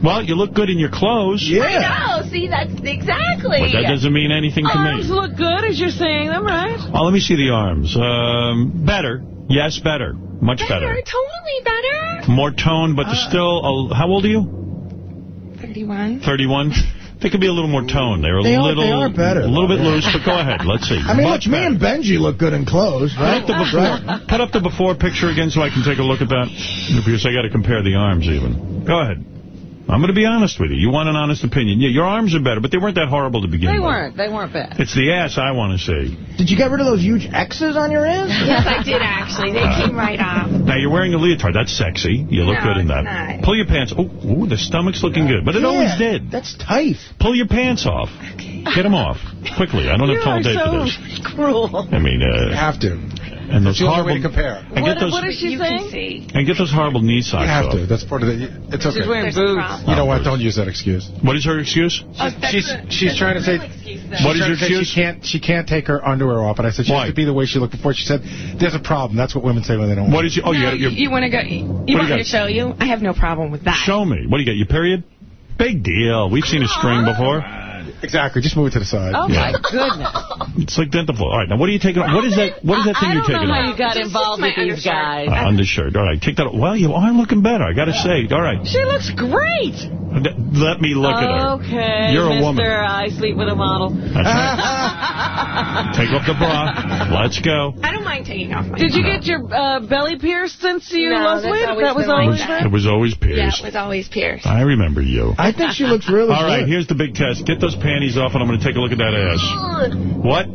Well, you look good in your clothes. I know. See, that's exactly. But that doesn't mean anything to Arms me. look good as you're saying them, right? Oh, let me see the arms. Um, better. Yes, better. Much better. Better, totally better. More toned, but there's still. A, how old are you? 31. 31. They could be a little more toned. They're a They are- little, they are better, a little bit loose. But go ahead. Let's see. I mean, Much look, me and Benji look good in clothes, Put right? up the before. Put up the before picture again, so I can take a look at that. Because I got to compare the arms even. Go ahead. I'm going to be honest with you. You want an honest opinion? Yeah, your arms are better, but they weren't that horrible to begin They with. They weren't. They weren't bad. It's the ass I want to see. Did you get rid of those huge X's on your ass? Yes, I did actually. They came right off. Now, you're wearing a leotard. That's sexy. You look No, good in that. not. Pull your pants. Oh, ooh, the stomach's looking good. But it Yeah, always did. That's tight. Pull your pants off. Okay. Get them off. Quickly. I don't You have all are day for so this. cruel. I mean, You uh, have to. And those It's the only horrible... way to compare. And What, get those, what is she saying? and get those horrible knee socks You have off. to. That's part of the. It's okay. She's wearing boots. You know what? Don't use that excuse. What is her excuse? Oh, She's a- she's that's trying to say. excuse. What is your excuse? She can't she can't take her underwear off, and I said she Why? has to be the way she looked before. She said, "There's a problem." That's what women say when they don't. What is your... Oh, No, you, you, you, want to go? You do want you me got? to show you? I have no problem with that. Show me. What do you got? Your period? Big deal. We've seen a string before. Exactly. Just move it to the side. Oh, Yeah. my goodness. It's like dental floss. All right, now what are you taking? What is that? What is that thing I you're taking? I don't taking know how you got Just- involved with these undershirt. guys. Uh, undershirt. All right, take that off. Well, you are looking better. I got to say. All right. She looks great. Let me look at her. Okay, You're a Mr. woman. I sleep with a model. Take off the bra. Let's go. I don't mind taking off my Did you bra. get your uh, belly pierced since you No, lost that's weight? always That was been like always that. It was always pierced. Yeah, pierced. it was always pierced. I remember you. I think she looks really All right, good. here's the big test. Get those panties off, and I'm going to take a look at that ass. What?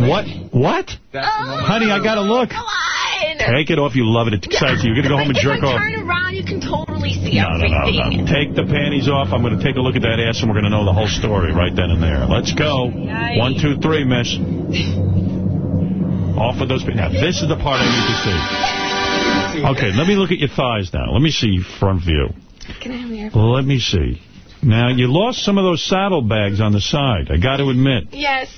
What? What? Honey, I got to look. Take it off. You love it. It excites you. You're going to go home and jerk off. turn around, you can totally see No, no, no, no. Take the panties off. I'm going to take a look at that ass, and we're going to know the whole story right then and there. Let's go. One, two, three, miss. Off with those panties. Now, this is the part I need to see. Okay, let me look at your thighs now. Let me see front view. Can I have your... Let me see. Now, you lost some of those saddlebags on the side, I got to admit. Yes.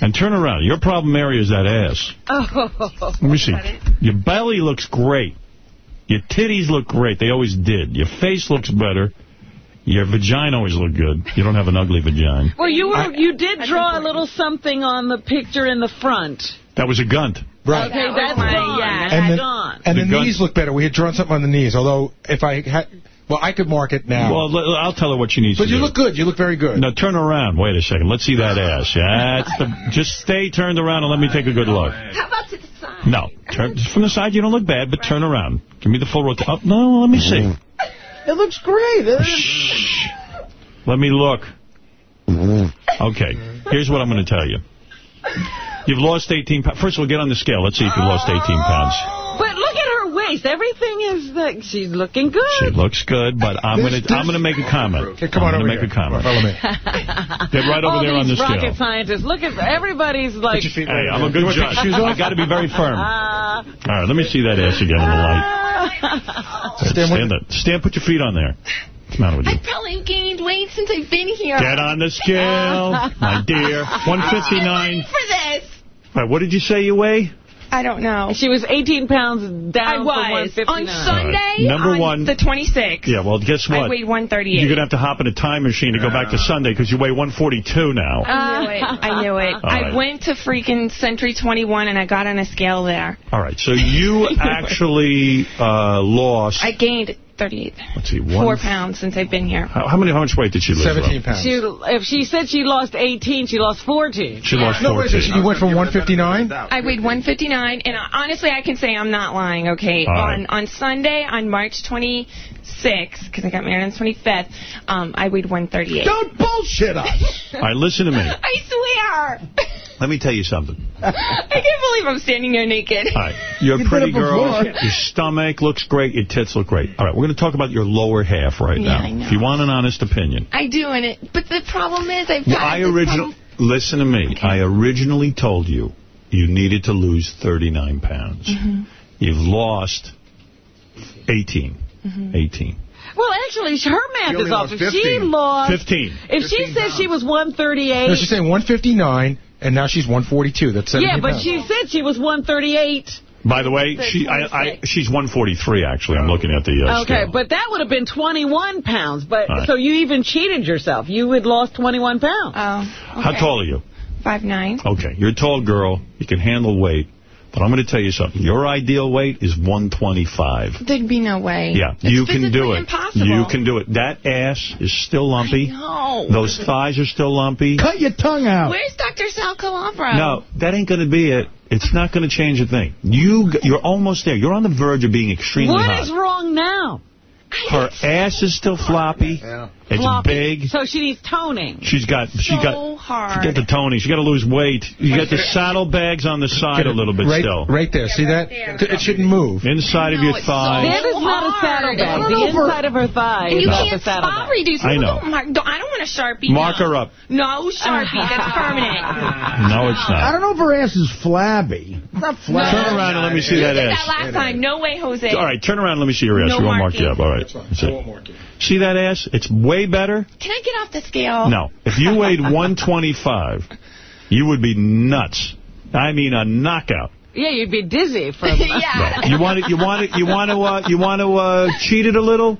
And turn around. Your problem area is that ass. Oh. Let me see. Your belly looks great. Your titties look great. They always did. Your face looks better. Your vagina always looked good. You don't have an ugly vagina. Well, you were you did draw a little something on the picture in the front. That was a gunt. Right. Okay, that's gone. And, That's the, gone. and the, The knees look better. We had drawn something on the knees, although if I had... Well, I could mark it now. Well, I'll tell her what she needs but to do. But you look good. You look very good. Now, turn around. Wait a second. Let's see that ass. That's the. Just stay turned around and let me take a good look. How about to the side? No, turn from the side. You don't look bad, but turn around. Give me the full rotation. Oh, no, let me see. It looks great. Shh. Let me look. Okay, here's what I'm going to tell you. You've lost 18 pounds. First of all, get on the scale. Let's see if you lost 18 pounds. But look at her waist. Everything is like she's looking good. She looks good, but I'm going to I'm going to make a comment. Okay, come on I'm over gonna make here. a comment. Follow me. Get right over All there on the scale. rocket scientists. Look at everybody's like. Hey, I'm a good You wanna judge. your shoes off? I got to be very firm. Uh, All right, let me see that ass again in the light. Stand Stand up. Stand, put your feet on there. What's the matter with you? I've probably gained weight since I've been here. Get on the scale, my dear. 159. For this. All right, what did you say you weigh? I don't know. She was 18 pounds down I from was. 159. On Sunday, All right. Number on one- the 26th, Yeah, well, guess what? I weighed 138. You're going to have to hop in a time machine to go back to Sunday because you weigh 142 now. I knew it. I knew it. All I right. went to freaking Century 21 and I got on a scale there. All right, so you actually uh, lost, I gained 38. let's see, Four pounds since I've been here. how, how many, how much weight did she lose? 17 Rob? pounds. She, if she said she lost 18, she lost 14. She lost No, wait a 14. You went from 159? I weighed 159, and honestly, I can say I'm not lying, okay? All on on Sunday, on March 26th, because I got married on the 25th, um, I weighed 138. Don't bullshit us. All right, listen to me. I swear. Let me tell you something. I can't believe I'm standing here naked. All right, you're a You did pretty girl. Your stomach looks great. Your tits look great. All right, we're going to talk about your lower half right Yeah, now. I know. If you want an honest opinion. I do, and it, but the problem is I've got I this originally listen to me. I originally told you you needed to lose 39 pounds. Mm-hmm. You've lost 18. Mm-hmm. 18. Well, actually, her math is off. lost If she 15. lost... 15. If she 15 said she was 138... No, she's saying 159, and now she's 142. That's 17 yeah, but pounds. she said she was 138. By the way, she I, I she's 143 actually. I'm looking at the uh, Okay, scale. but that would have been 21 pounds. But All right. So you even cheated yourself. You had lost 21 pounds. Oh, How tall are you? Five nine. Okay, you're a tall girl. You can handle weight. But I'm going to tell you something. Your ideal weight is 125. There'd be no way. Yeah, It's you can do it. Impossible. You can do it. That ass is still lumpy. No. Those thighs are still lumpy. Cut your tongue out. Where's Dr. Sal Calabro? No, that ain't going to be it. It's not going to change a thing. You, you're almost there. You're on the verge of being extremely What hot. is wrong now? Her ass is still floppy. It's Floppy. big. So she needs toning. She's got she So got hard. she got the toning. She got to lose weight. You got the saddlebags on the side a little bit right, still. Right there. See that? It shouldn't move. Inside of your it's so thigh. That is not a saddlebag. The inside of her thigh And is you not the can't spot reduce. I know. Oh don't mark- don't- I don't want a Sharpie. Mark no. her up. No Sharpie. That's permanent. No, it's not. I don't know if her ass is flabby. It's not flabby. Turn around and let me see You that did ass. that last time. No way, Jose. All right, turn around and let me see your ass. No we won't mark you up. All right. That's it. See that ass? It's way better. Can I get off the scale? No. If you weighed 125, you would be nuts. I mean a knockout. Yeah, you'd be dizzy from... yeah. You want to you want to you want to uh, you want to uh, cheat it a little?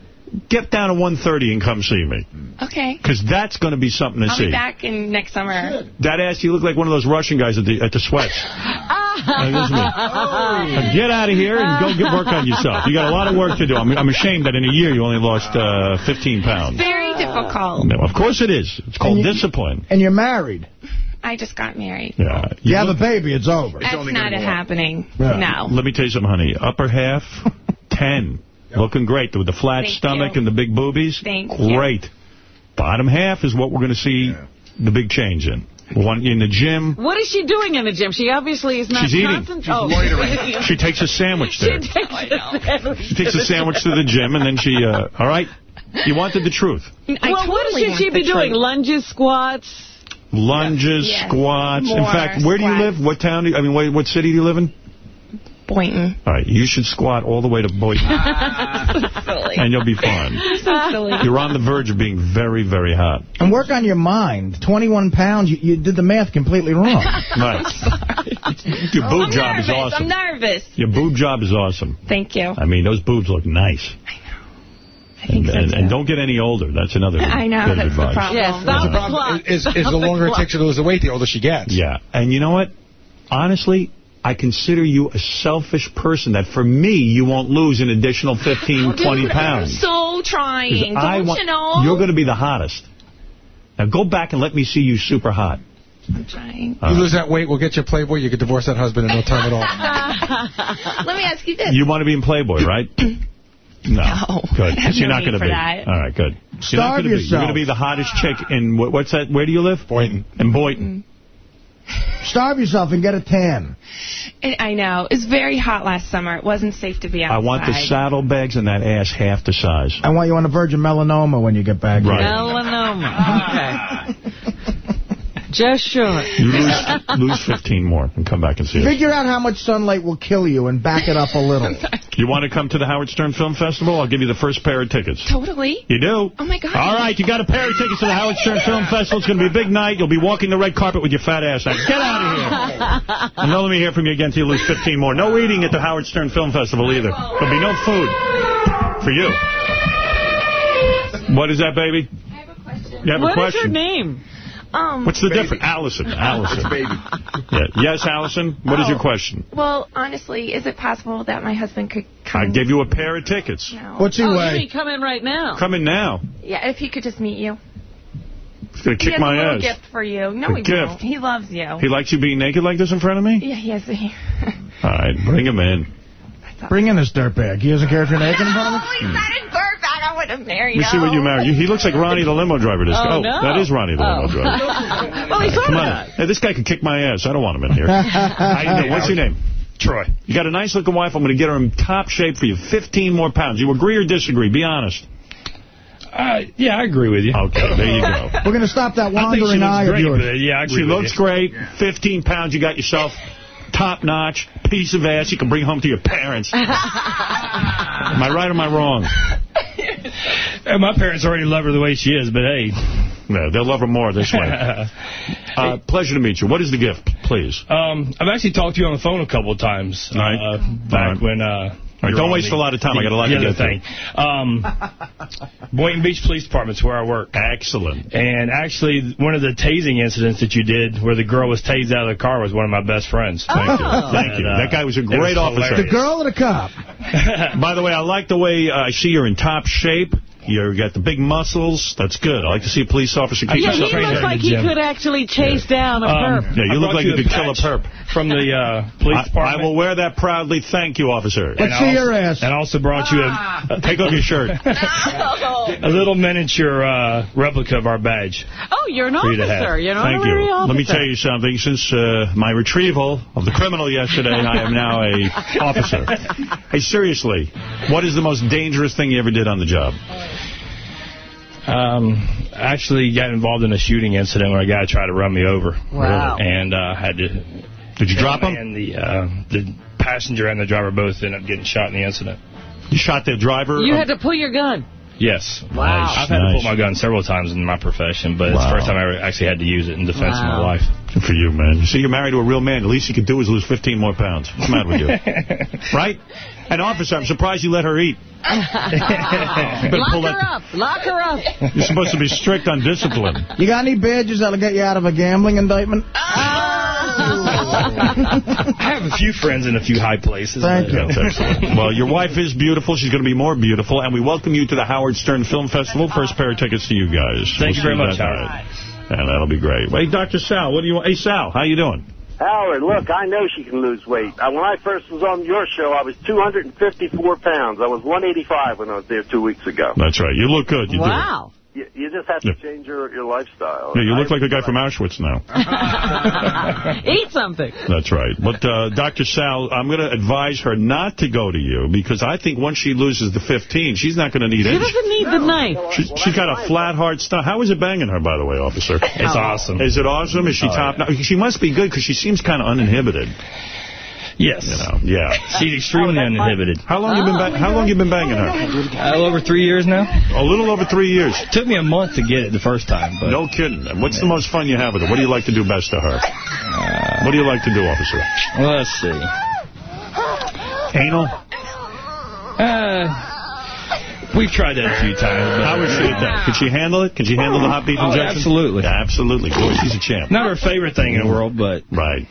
Get down to 130 and come see me. Okay. Because that's going to be something to I'll see. be back in next summer. That ass, you look like one of those Russian guys at the at the sweats. Now, listen to Get out of here and go get work on yourself. You got a lot of work to do. I'm, I'm ashamed that in a year you only lost uh, 15 pounds. Very difficult. No, of course it is. It's called discipline. And you're married. I just got married. Yeah. You have a baby, it's over. That's not a happening. Yeah. No. Let me tell you something, honey. Upper half, 10. Looking great. With the flat Thank stomach you. and the big boobies. Thank you. Great. Bottom half is what we're going to see the big change in. One in the gym. What is she doing in the gym? She obviously is not She's eating. She's oh. loitering. She takes a sandwich there. She takes a sandwich. She takes a sandwich to the gym, and then she, uh, all right? You wanted the truth. I well, what totally should she be doing? truth. Lunges, squats? Lunges, Yes. squats. In fact, where do you live? What town? Do you, I mean, what, what city do you live in? Boynton. All right, you should squat all the way to Boynton, silly. and you'll be fine. You're so silly. You're on the verge of being very, very hot. And work on your mind. 21 pounds, you, you did the math completely wrong. Nice. Your boob I'm job is awesome. I'm nervous. Your boob job is awesome. Thank you. I mean, those boobs look nice. I think and, and, and don't get any older. That's another I know, bit of that's the problem. Yes, stop The the problem clock. is, is the Stop longer it takes her to lose the weight, the older she gets. Yeah. And you know what? Honestly, I consider you a selfish person that for me, you won't lose an additional 15, 20 pounds. I'm so trying. 'Cause I Don't want- you know? You're going to be the hottest. Now go back and let me see you super hot. I'm trying. All You lose that weight, we'll get you a Playboy. You could divorce that husband in no time at all. Let me ask you this. You want to be in Playboy, right? No. No. Good. I you're no not going to be. that. All right, good. You're not gonna be. You're going to be the hottest chick in, what's that? Where do you live? Boynton. In Boynton. Mm. Starve yourself and get a tan. I I know. It was very hot last summer. It wasn't safe to be outside. I want the saddlebags and that ass half the size. I want you on the verge of melanoma when you get back. Right. Melanoma. Okay. Just short. You lose, lose 15 more and come back and see us. Figure out how much sunlight will kill you and back it up a little. You want to come to the Howard Stern Film Festival? I'll give you the first pair of tickets. Totally. You do? Oh, my God. All right, you got a pair of tickets to the Howard Stern Film Festival. It's going to be a big night. You'll be walking the red carpet with your fat ass out. Get out of here. And don't let me hear from you again until you lose 15 more. No eating at the Howard Stern Film Festival either. There'll be no food for you. What is that, baby? You have a question. What is your name? Um, What's the difference? Allison. Allison. baby. Yeah. Yes, Allison? What is your Oh. question? Well, honestly, is it possible that my husband could come? I gave you a pair of tickets. No. What's he Oh, you weigh? mean come in right now. Come in now. Yeah, if he could just meet you. He's going to he kick has a my little ass. gift for you. No, A he gift? won't. He loves you. He likes you being naked like this in front of me? yeah, he has. He, All right, bring him in. Bring in this dirtbag. He doesn't care if you're naked in front of him? oh, he's not in bird bag. I would have married Let me see what you him. married. You- He looks like Ronnie the limo driver. This Oh, guy. no. that is Ronnie the limo Oh. driver. well, he's Come on on. Hey, this guy could kick my ass. I don't want him in here. How you? What's your name? Troy. You got a nice looking wife. I'm going to get her in top shape for you. 15 more pounds. You agree or disagree? Be honest. Uh, yeah, I agree with you. Okay, there you go. We're going to stop that I think she wandering looks eye of yours. yeah, I agree She with looks you. great. 15 pounds. You got yourself top notch piece of ass you can bring home to your parents. Am I right or am I wrong? Uh, my parents already love her the way she is, but hey. No, they'll love her more this way. Uh, pleasure to meet you. What is the gift, please? Um, I've actually talked to you on the phone a couple of times. Right. Uh, back right. when... Uh, right, don't waste on a lot of time. I got a lot the to other get through. thing. Um, Boynton Beach Police Department's where I work. Excellent. And actually, one of the tasing incidents that you did where the girl was tased out of the car was one of my best friends. Thank you. Thank you. Uh, That guy was a it great officer. The girl or the cop? By the way, I like the way uh, I see you're in top shape. You got the big muscles. That's good. I like to see a police officer keep Yeah, he looks like he could actually chase down a Um, perp. Yeah, you I look like you could kill a perp. From the uh, police I, department. I will wear that proudly. Thank you, officer. Let's And I also- And also brought you a... Take off your shirt. a little miniature uh, replica of our badge. Oh, you're an for you to have. officer. You're an Thank you. officer. Let me tell you something. Since uh, my retrieval of the criminal yesterday, I am now a officer. Hey, seriously, what is the most dangerous thing you ever did on the job? Um, actually got involved in a shooting incident where a guy tried to run me over. Wow. And uh, had to... Did you drop him? And the, uh, the passenger and the driver both ended up getting shot in the incident. You shot the driver? You had to pull your gun. Yes. Wow. I've had to Nice. pull my gun several times in my profession, but it's the first time I ever actually had to use it in defense of my life. Good for you, man. You see, you're married to a real man. The least you could do is lose 15 more pounds. What's the matter with you? right? And officer, I'm surprised you let her eat. Lock pull her that- up. Lock her up. You're supposed to be strict on discipline. You got any badges that'll get you out of a gambling indictment? Oh. I have a few friends in a few high places. Thank you. That's excellent. Well, your wife is beautiful. She's going to be more beautiful. And we welcome you to the Howard Stern Film Festival. First pair of tickets to you guys. Thank you We'll very much, Howard. night. And that'll be great. Hey, Dr. Sal, what do you want? Hey, Sal, how you doing? Howard, look, I know she can lose weight. Uh, when I first was on your show, I was 254 pounds. I was 185 when I was there two weeks ago. That's right. You look good. You Wow. You, you just have to Yeah. change your, your lifestyle. Yeah, you look I- like the guy from Auschwitz now. Eat something. That's right. But uh, Dr. Sal, I'm going to advise her not to go to you because I think once she loses the 15, she's not going to need She any. doesn't need the knife. She's, she's got a flat, hard stomach. How is it banging her, by the way, officer? It's awesome. Is it awesome? Is she Oh, top? notch? She must be good because she seems kind of uninhibited. Yes. You know, yeah. She's extremely uninhibited. How long you been ba- How long you been banging her? A little over three years now. A little over three years. It Took me a month to get it the first time. But No kidding. And What's the most fun you have with her? What do you like to do best to her? what do you like to do, officer? Let's see. Anal? Uh, we've tried that a few times. But How is she at that? Can she handle it? Can she handle the hot beef Oh, injection? absolutely. Yeah, absolutely. Boy, she's a champ. Not her favorite thing in the world, but Right.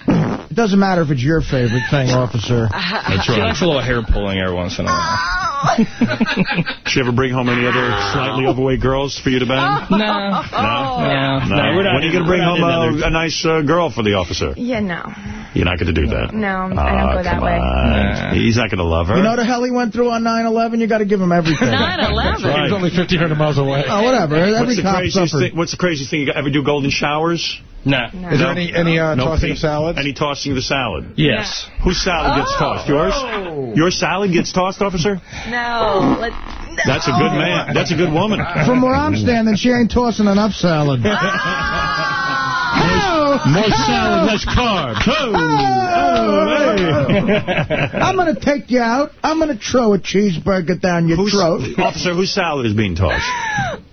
It doesn't matter if it's your favorite thing, officer. That's she right. likes a little hair pulling every once in a while. She ever bring home any other slightly overweight girls for you to bang? No. No? No. No. No, we're not when are you going to bring home a, a nice uh, girl for the officer? Yeah, no. You're not going to do that. No, I don't Ah, go that come way. on. He's not going to love her. You know the hell he went through on 9/11? You got to give him everything. 9/11? Right. He's only 1,500 miles away. Oh, whatever. Every What's the, cop craziest suffered. thing, what's the craziest thing you ever do? Golden showers? No. Is there any any uh, No tossing pee- of salads? Any tossing of the salad? Yes. Whose salad gets Oh. tossed? Yours? Your salad gets tossed, officer? No. Let's, That's a good man. That's a good woman. From where I'm standing, she ain't tossing enough salad. More salad, less carbs. Oh, hey. I'm going to take you out. I'm going to throw a cheeseburger down your Who's- throat. Officer, whose salad is being tossed?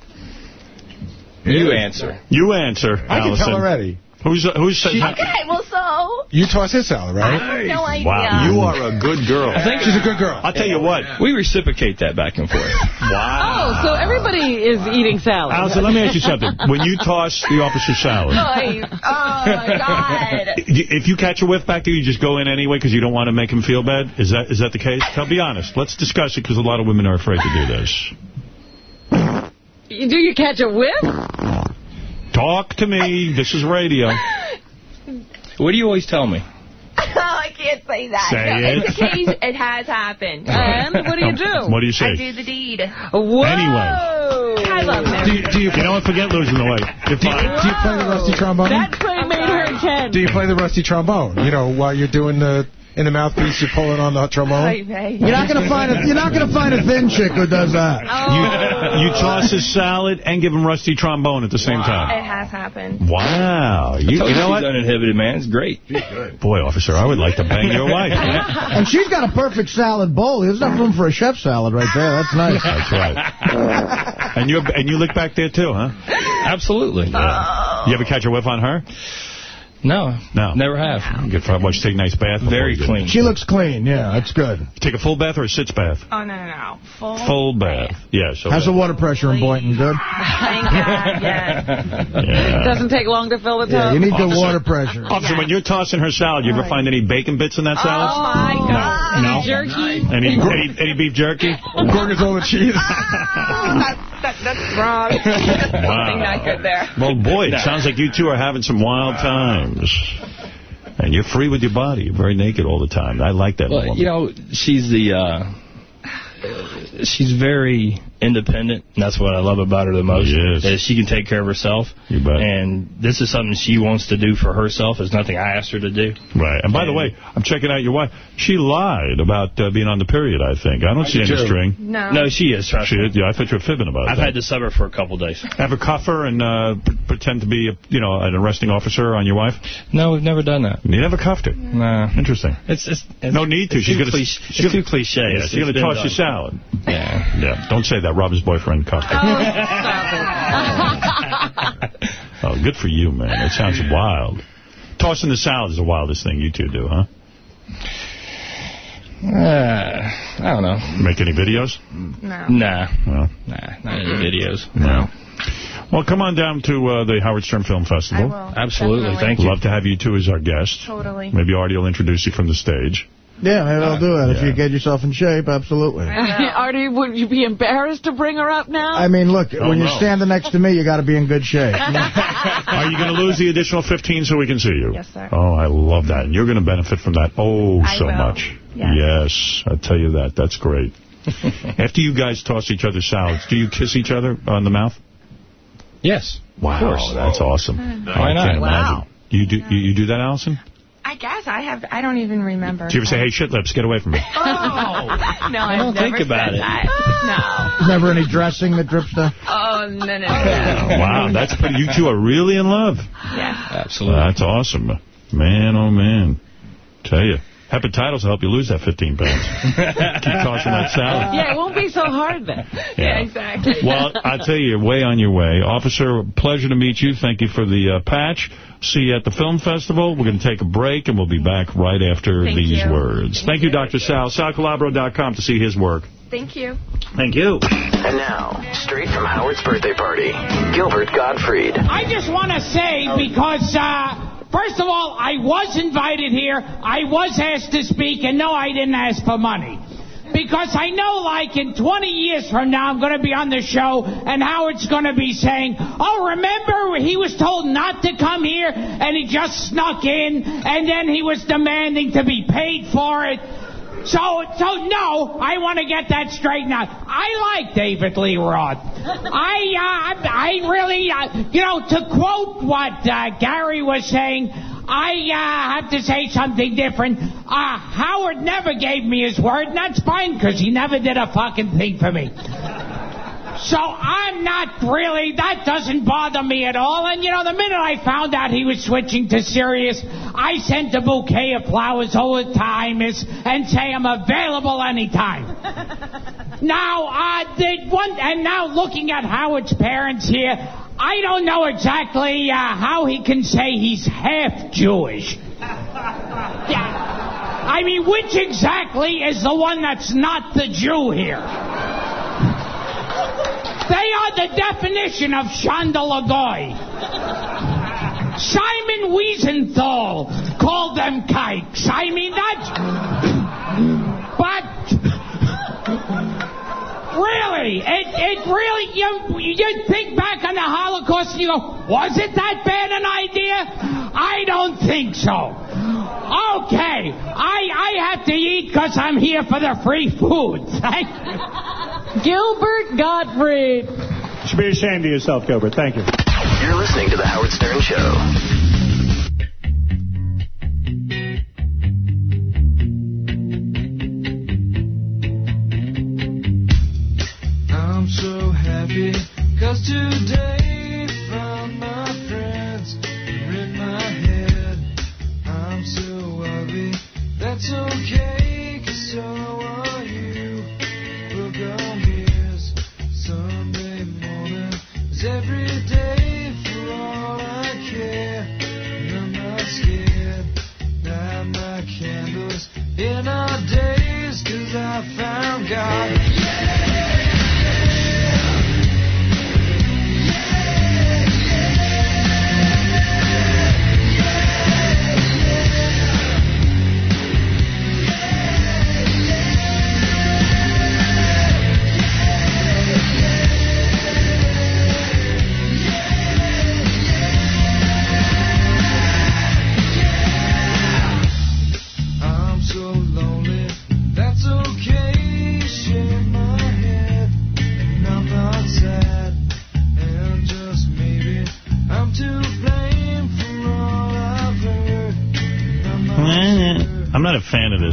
You answer. You answer, I can Allison. tell already. Who's, who's, okay, well, so. You toss his salad, right? I right? have no idea. Wow, you are a good girl. I think she's a good girl. I'll tell you what. We reciprocate that back and forth. Wow. Oh, so everybody is eating salad. Allison, let me ask you something. When you toss the officer's salad, Oy. Oh, my God. if you catch a whiff back there, you just go in anyway because you don't want to make him feel bad? Is that is that the case? Tell be honest. Let's discuss it because a lot of women are afraid to do this. Do you catch a whiff? Talk to me. This is radio. What do you always tell me? Oh, I can't say that. Say no, it. It's occasion- it has happened. And um, what do you um, do? What do you say? I do the deed. Whoa. Anyway. I love him. Do you, do you, You know what? Forget losing the weight. You're do you, do you play the rusty trombone? That play made her 10. Do you play the rusty trombone? You know, while you're doing the in the mouthpiece, you're pulling on the trombone. You're not gonna find a you're not gonna find a thin chick who does that. Oh. You, you toss his salad and give him rusty trombone at the same time. It has happened. Wow. You, you know she's what? uninhibited, man. It's great. Boy, officer, I would like to bang your wife. And she's got a perfect salad bowl. There's enough room for a chef salad right there. That's nice. That's right. And you and you lick back there too, huh? Absolutely. Yeah. You ever catch a whiff on her? No. No. Never have. Good for watch you take a nice bath. Very you do it. clean. She looks clean. Yeah, that's good. Take a full bath or a sitz bath? Oh, no, no, no. Full. Full bath. Yeah. So How's the water pressure in Boynton? Good. Thank God, yes. yeah. Doesn't take long to fill the Yeah, tub. you need good Officer. water pressure. Officer, when you're tossing her salad, you ever find any bacon bits in that salad? Oh, salad? my God. No. Jerky. Any, any any beef jerky? Gorgonzola cheese. that's, that, that's wrong. Something not good there. Well, boy, it sounds like you two are having some wild uh, times. And you're free with your body. You're very naked all the time. I like that. Well, woman. you know, she's the, uh, she's very independent, and that's what I love about her the most. Yes. Is she can take care of herself. You bet. And this is something she wants to do for herself. It's nothing I asked her to do. Right. And by the way, I'm checking out your wife. She lied about uh, being on the period, I think. I don't see any too. string. No. No, she is. Trust She me. is? Yeah, I thought you were fibbing about it. I've that. had to sub her for a couple days. Ever cuff her and uh, pretend to be, a, you know, an arresting officer on your wife? No, we've never done that. You never cuffed her. No. Interesting. It's, it's, it's No need to. It's She's too gonna- cliche. she's It's gonna- too cliche. Yeah, she's going to been toss your done. salad. Yeah. Yeah. Don't say that. Robin's boyfriend cuffed. Oh. Oh, good for you, man. It sounds wild. Tossing the salad is the wildest thing you two do, huh? Uh, I don't know. Make any videos? No. Nah. No. Nah, not any videos. No. Well, come on down to uh, the Howard Stern Film Festival. I will, Absolutely. definitely. Thank you. Love to have you two as our guest. Totally. Maybe Artie will introduce you from the stage. Yeah, maybe I'll do it. If you get yourself in shape, absolutely. Artie, would you be embarrassed to bring her up now? I mean, look, Oh, when you're standing next to me, you got to be in good shape. Are you going to lose the additional 15 so we can see you? Yes, sir. Oh, I love that. And you're going to benefit from that oh I so will. much. Yes. Yes, I tell you that. That's great. After you guys toss each other salads, do you kiss each other on the mouth? Yes. Wow, Of course. that's awesome. Why I not? can't Wow. imagine. You do you, you do that, Allison? I guess I have. I don't even remember. Do you ever say, "Hey, shit lips, get away from me"? Oh no! I've don't never think about said it. That. Ah. Never any dressing that drips down? Oh no no no. wow, that's pretty. You two are really in love. Yeah. Absolutely. That's awesome, man. Oh man, tell you, hepatitis will help you lose that 15 pounds. Keep tossing that salad. yeah, it won't be so hard then. Yeah. exactly. Well, I tell you, you're way on your way. Officer, pleasure to meet you. Thank you for the uh, patch. See you at the film festival. We're going to take a break, and we'll be back right after Thank these you. words. Thank you, Dr. Sal. SalCalabro.com to see his work. Thank you. Thank you. And now, straight from Howard's birthday party, Gilbert Gottfried. I just want to say, because, uh, first of all, I was invited here. I was asked to speak, and no, I didn't ask for money. Because I know, like, in 20 years from now, I'm going to be on the show, and Howard's going to be saying, oh, remember, he was told not to come here, and he just snuck in, and then he was demanding to be paid for it. So, so no, I want to get that straightened out. I like David Lee Roth. I, uh, I really, uh, you know, to quote what uh, Gary was saying, I uh, have to say something different. Uh, Howard never gave me his word, and that's fine, because he never did a fucking thing for me. So I'm not really, that doesn't bother me at all. And you know, the minute I found out he was switching to Sirius, I sent a bouquet of flowers all the time is, and say I'm available anytime. now, uh, the one, and now looking at Howard's parents here, I don't know exactly uh, how he can say he's half Jewish. Yeah. I mean, which exactly is the one that's not the Jew here? They are the definition of Chandalagoy. Simon Wiesenthal called them kikes. I mean, that's... But... Really, it, it really, you, you just think back on the Holocaust and you go, was it that bad an idea? I don't think so. Okay, I, I have to eat because I'm here for the free food. Gilbert Gottfried. You should be ashamed of yourself, Gilbert. Thank you. You're listening to The Howard Stern Show. I'm so happy, cause today found my friends in my head. I'm so ugly, that's okay, cause so in our days, cause I found God. I'm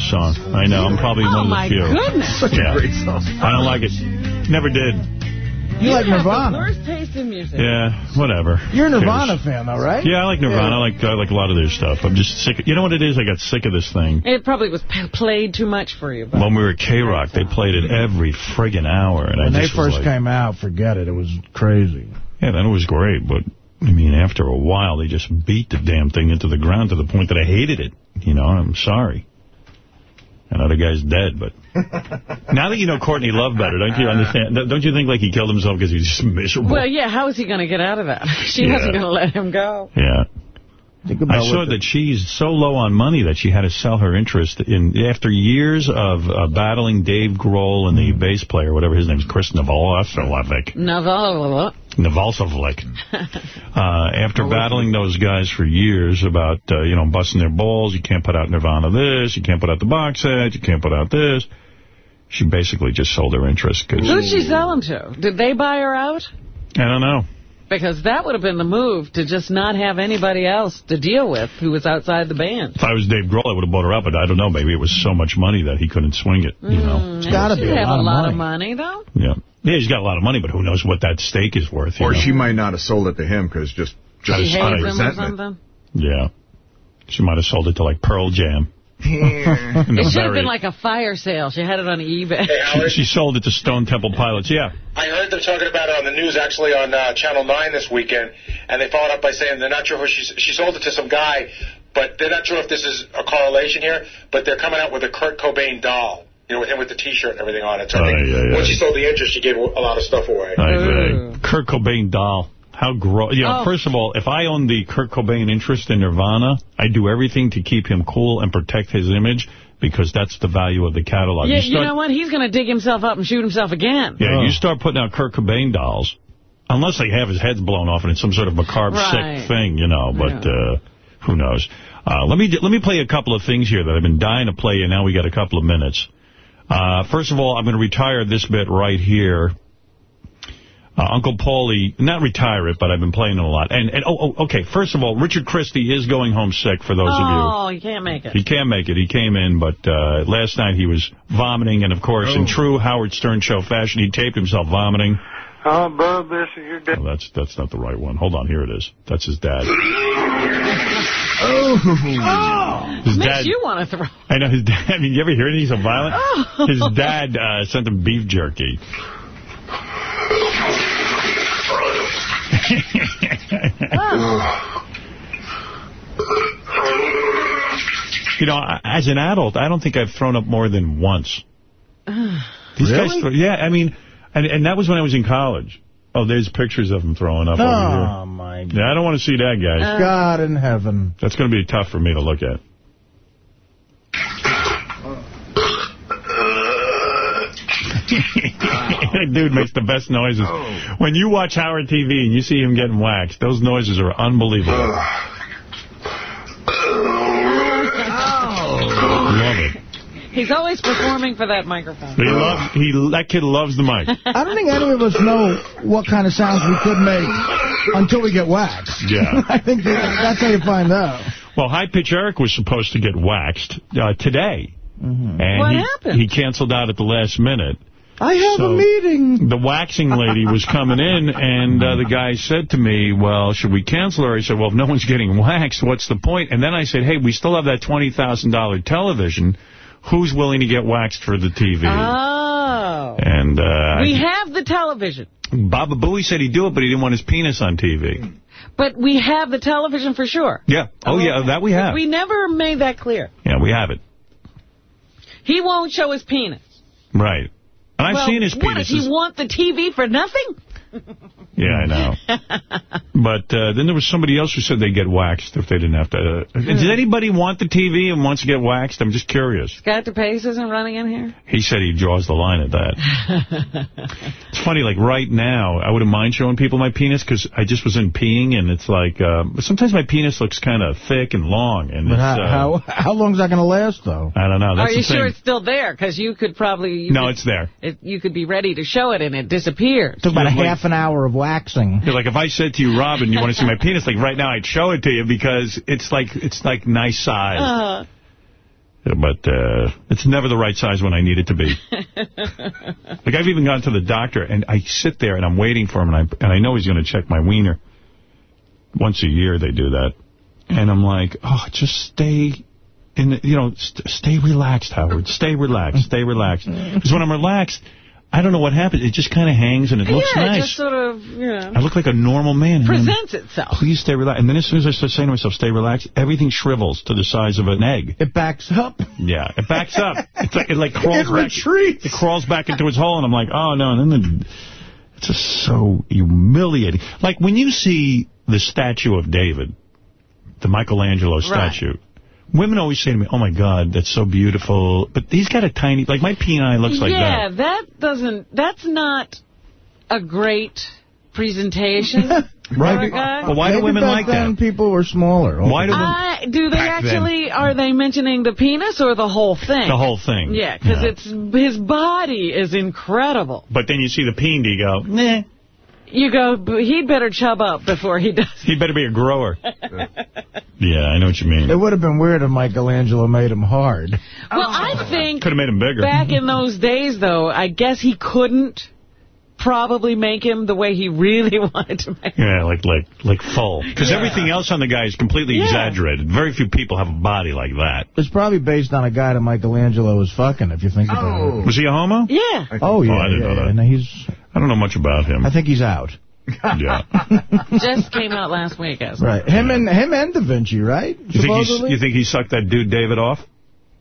this song. I know. I'm probably Oh, one of the oh, my few. goodness. Such a great song. I don't like it. Never did. You like have Nirvana. the worst taste in music. Yeah, whatever. You're a Nirvana cares? fan, though, right? Yeah, I like Nirvana. I like I like a lot of their stuff. I'm just sick. Of, you know what it is? I got sick of this thing. It probably was p- played too much for you. But When we were at K-Rock, they played it every friggin' hour. And When I they just was first like, came out, forget it. It was crazy. Yeah, then it was great. But, I mean, after a while, they just beat the damn thing into the ground to the point that I hated it. You know, I'm sorry. I know the guy's dead, but now that you know Courtney Love better, don't you understand? Don't you think like he killed himself because he's miserable? Well, yeah, how is he going to get out of that? She Yeah. wasn't going to let him go. Yeah. About I saw the- that she's so low on money that she had to sell her interest in after years of uh, battling Dave Grohl and the bass player, whatever his name is, Krist Novoselic. Naval. Novoselic. Uh, after battling those guys for years about, uh, you know, busting their balls, you can't put out Nirvana this, you can't put out the box set, you can't put out this. She basically just sold her interest because Who'd she sell him to? Did they buy her out? I don't know. Because that would have been the move to just not have anybody else to deal with who was outside the band. If I was Dave Grohl, I would have bought her up, but I don't know. Maybe it was so much money that he couldn't swing it. You know, Mm, she have a lot of money, though. Yeah. Yeah, he's got a lot of money, but who knows what that stake is worth. you Or know? she might not have sold it to him because just, just She hates him or something. Yeah. She might have sold it to, like, Pearl Jam. In It should have been like a fire sale. She had it on eBay. She, she sold it to Stone Temple Pilots, yeah. I heard them talking about it on the news, actually, on uh, Channel 9 this weekend, and they followed up by saying they're not sure who she, she sold it to some guy, but they're not sure if this is a correlation here, but they're coming out with a Kurt Cobain doll, you know, with him with the T-shirt and everything on it. So I think Aye, aye, when aye. she sold the interest, she gave a lot of stuff away. I agree. Kurt Cobain doll. How gross. You know, Oh. first of all, if I owned the Kurt Cobain interest in Nirvana, I'd do everything to keep him cool and protect his image because that's the value of the catalog. Yeah, You you start- know what? He's going to dig himself up and shoot himself again. Yeah, you start putting out Kurt Cobain dolls, unless they have his head's blown off and it's some sort of macabre, Right. sick thing, you know, but uh, who knows. Uh, let me let me play a couple of things here that I've been dying to play, and now we got a couple of minutes. Uh, first of all, I'm going to retire this bit right here. Uh, Uncle Paulie, not retire it, but I've been playing it a lot. And, and oh, oh, okay, first of all, Richard Christy is going home sick, for those of you. Oh, you can't make it. He can't make it. He came in, but uh, last night he was vomiting, and of course, in true Howard Stern show fashion, he taped himself vomiting. Oh, Bob, this is your dad. Oh, that's that's not the right one. Hold on, here it is. That's his dad. Oh, His makes dad- you want to throw. I know his dad. I mean, you ever hear anything so violent? Oh. His dad uh, sent him beef jerky. you know, as an adult, I don't think I've thrown up more than once. These guys, Really? throw, yeah, I mean, and, and that was when I was in college. Oh, there's pictures of him throwing up over Oh, here. my Yeah, I don't want to see that, guys. Uh, God in heaven. That's going to be tough for me to look at. that dude makes the best noises. When you watch Howard TV and you see him getting waxed, those noises are unbelievable. Love it. He's always performing for that microphone. He loves, he, that kid loves the mic. I don't think any of us know what kind of sounds we could make until we get waxed. Yeah. I think that, that's how you find out. Well, High Pitch Eric was supposed to get waxed uh, today. And What he, happened? He canceled out at the last minute. I have So- a meeting. The waxing lady was coming in, and uh, the guy said to me, well, should we cancel her? I said, well, if no one's getting waxed, what's the point? And then I said, hey, we still have that $20,000 television. Who's willing to get waxed for the TV? Oh. and uh, We have the television, Baba Booey said he'd do it, but he didn't want his penis on TV. but we have the television for sure. Yeah. Oh, yeah, that we have. We never made that clear. Yeah, we have it. He won't show his penis. Right. I've well, seen his What, does he want the TV for nothing? Yeah, I know. but uh, then there was somebody else who said they'd get waxed if they didn't have to. Uh, does anybody want the TV and wants to get waxed? I'm just curious. Scott DePace isn't running in here? He said he draws the line at that. It's funny, like right now, I wouldn't mind showing people my penis because I just was in peeing, and it's like, uh, sometimes my penis looks kind of thick and long. and But it's, how, uh, how, how long is that going to last, though? I don't know. That's Are you the thing. sure it's still there? Because you could probably... You No, could, it's there. It, you could be ready to show it and it disappears. Took about a Like- half an hour of waxing. Yeah, like if I said to you, Robin, you want to see my penis? Like right now, I'd show it to you because it's like it's like nice size. Uh, But uh, it's never the right size when I need it to be. Like I've even gone to the doctor and I sit there and I'm waiting for him and I and I know he's going to check my wiener. Once a year they do that, and I'm like, oh, just stay. In the, you know, st stay relaxed, Howard. Stay relaxed. Stay relaxed. Because when I'm relaxed, I don't know what happened. It just kind of hangs and it looks yeah, it nice. just sort of, you know, I look like a normal man. and then, presents itself. Please stay relaxed. And then as soon as I start saying to myself, stay relaxed, everything shrivels to the size of an egg. It backs up. Yeah, it backs up. It's like, it like crawls It back. retreats. It crawls back into its hole, and I'm like, oh, no. And then the, it's just so humiliating. Like, when you see the statue of David, the Michelangelo Right. Statue, women always say to me, oh, my God, that's so beautiful. But he's got a tiny, like, my peni looks like that. yeah, that. that doesn't, that's not a great presentation. Right. for a guy. But why do women like then that? people were smaller. Why do women... I, do they Back then. actually, are they mentioning the penis or the whole thing? The whole thing. Yeah, because Yeah. it's his body is incredible. But then you see the peen, you go, nah, You go, he'd better chub up before he does. he better be a grower. yeah, I know what you mean. It would have been weird if Michelangelo made him hard. Well, I think Could have made him bigger. back in those days, though, I guess he couldn't probably make him the way he really wanted to make him. Yeah, like like like full. Because Yeah. everything else on the guy is completely Yeah. exaggerated. Very few people have a body like that. It's probably based on a guy that Michelangelo was fucking, if you think about it. Oh. Was he a homo? Yeah. Oh, yeah. Oh, I didn't yeah, know that. And he's, I don't know much about him. I think he's out. yeah. Just came out last week, as Right. Him and him and Da Vinci, right? You think, he's, you think he sucked that dude David off?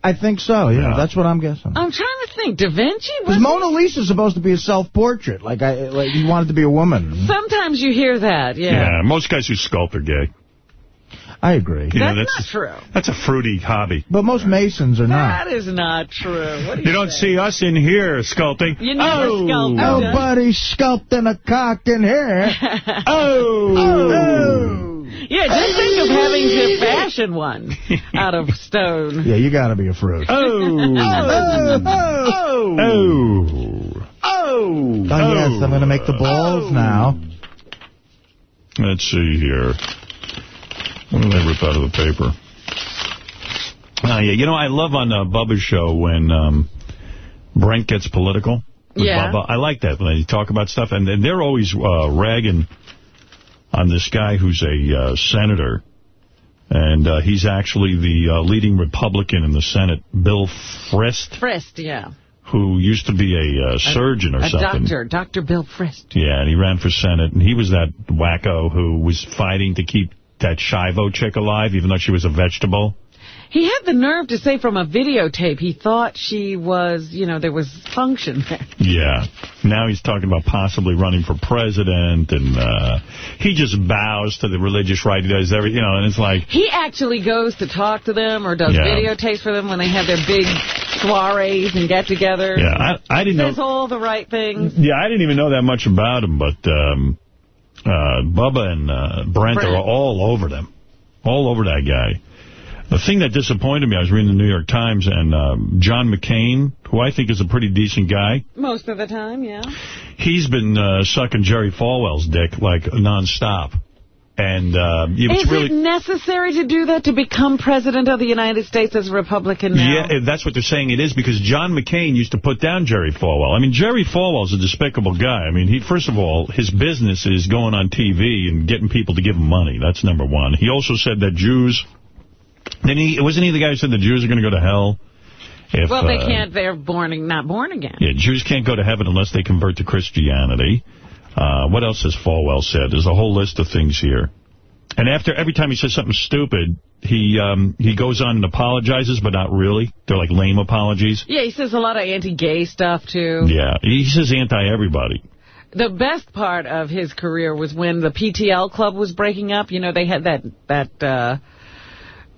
I think so, yeah. Yeah. That's what I'm guessing. I'm trying to think. Da Vinci? Because Was Mona Lisa's supposed to be a self-portrait. Like, I, like he wanted to be a woman. Sometimes you hear that, yeah. Yeah, most guys who sculpt are gay. I agree. You know, That's that's not true. That's a fruity hobby. But most Masons are not. That is not true. What do You you don't see us in here sculpting. You never oh. sculpt. Nobody sculpting a cock in here. oh. oh. Yeah, just think of having to fashion one out of stone. Yeah, you got to be a fruit. Oh. Oh. Oh. Oh. Oh, Oh, yes, I'm going to make the balls now. Let's see here. What did I rip out of the paper? Oh, yeah. You know, I love on uh, Bubba's show when um, Brent gets political. with Yeah. Bubba. I like that when they talk about stuff. And, and they're always uh, ragging on this guy who's a uh, senator. And uh, he's actually the uh, leading Republican in the Senate, Bill Frist, Frist, yeah. who used to be a uh, surgeon or a something. doctor, Dr. Bill Frist. Yeah, and he ran for Senate, and he was that wacko who was fighting to keep that Schiavo chick alive, even though she was a vegetable. He had the nerve to say from a videotape he thought she was, you know, there was function there. Yeah. Now he's talking about possibly running for president, and uh, he just bows to the religious right. He does every, you know, and it's like, He actually goes to talk to them or does Yeah. videotapes for them when they have their big soirees and get-togethers. yeah, I, I didn't Says know. all the right things. Yeah, I didn't even know that much about him, but um, uh, Bubba and uh, Brent, Brent. are all over them, all over that guy. The thing that disappointed me, I was reading the New York Times, and um, John McCain, who I think is a pretty decent guy, Most of the time, yeah. he's been uh, sucking Jerry Falwell's dick like nonstop. And uh, Is really... it necessary to do that to become president of the United States as a Republican now? Yeah, that's what they're saying it is, because John McCain used to put down Jerry Falwell. I mean, Jerry Falwell's a despicable guy. I mean, he first of all, his business is going on TV and getting people to give him money. That's number one. He also said that Jews... Then he Wasn't he the guy who said the Jews are going to go to hell? If, well, they uh, can't. They're born, and not born again. Yeah, Jews can't go to heaven unless they convert to Christianity. Uh, what else has Falwell said? There's a whole list of things here. And after every time he says something stupid, he um, he goes on and apologizes, but not really. They're like lame apologies. Yeah, he says a lot of anti-gay stuff, too. Yeah, he says anti-everybody. The best part of his career was when the PTL club was breaking up. You know, they had that, that uh,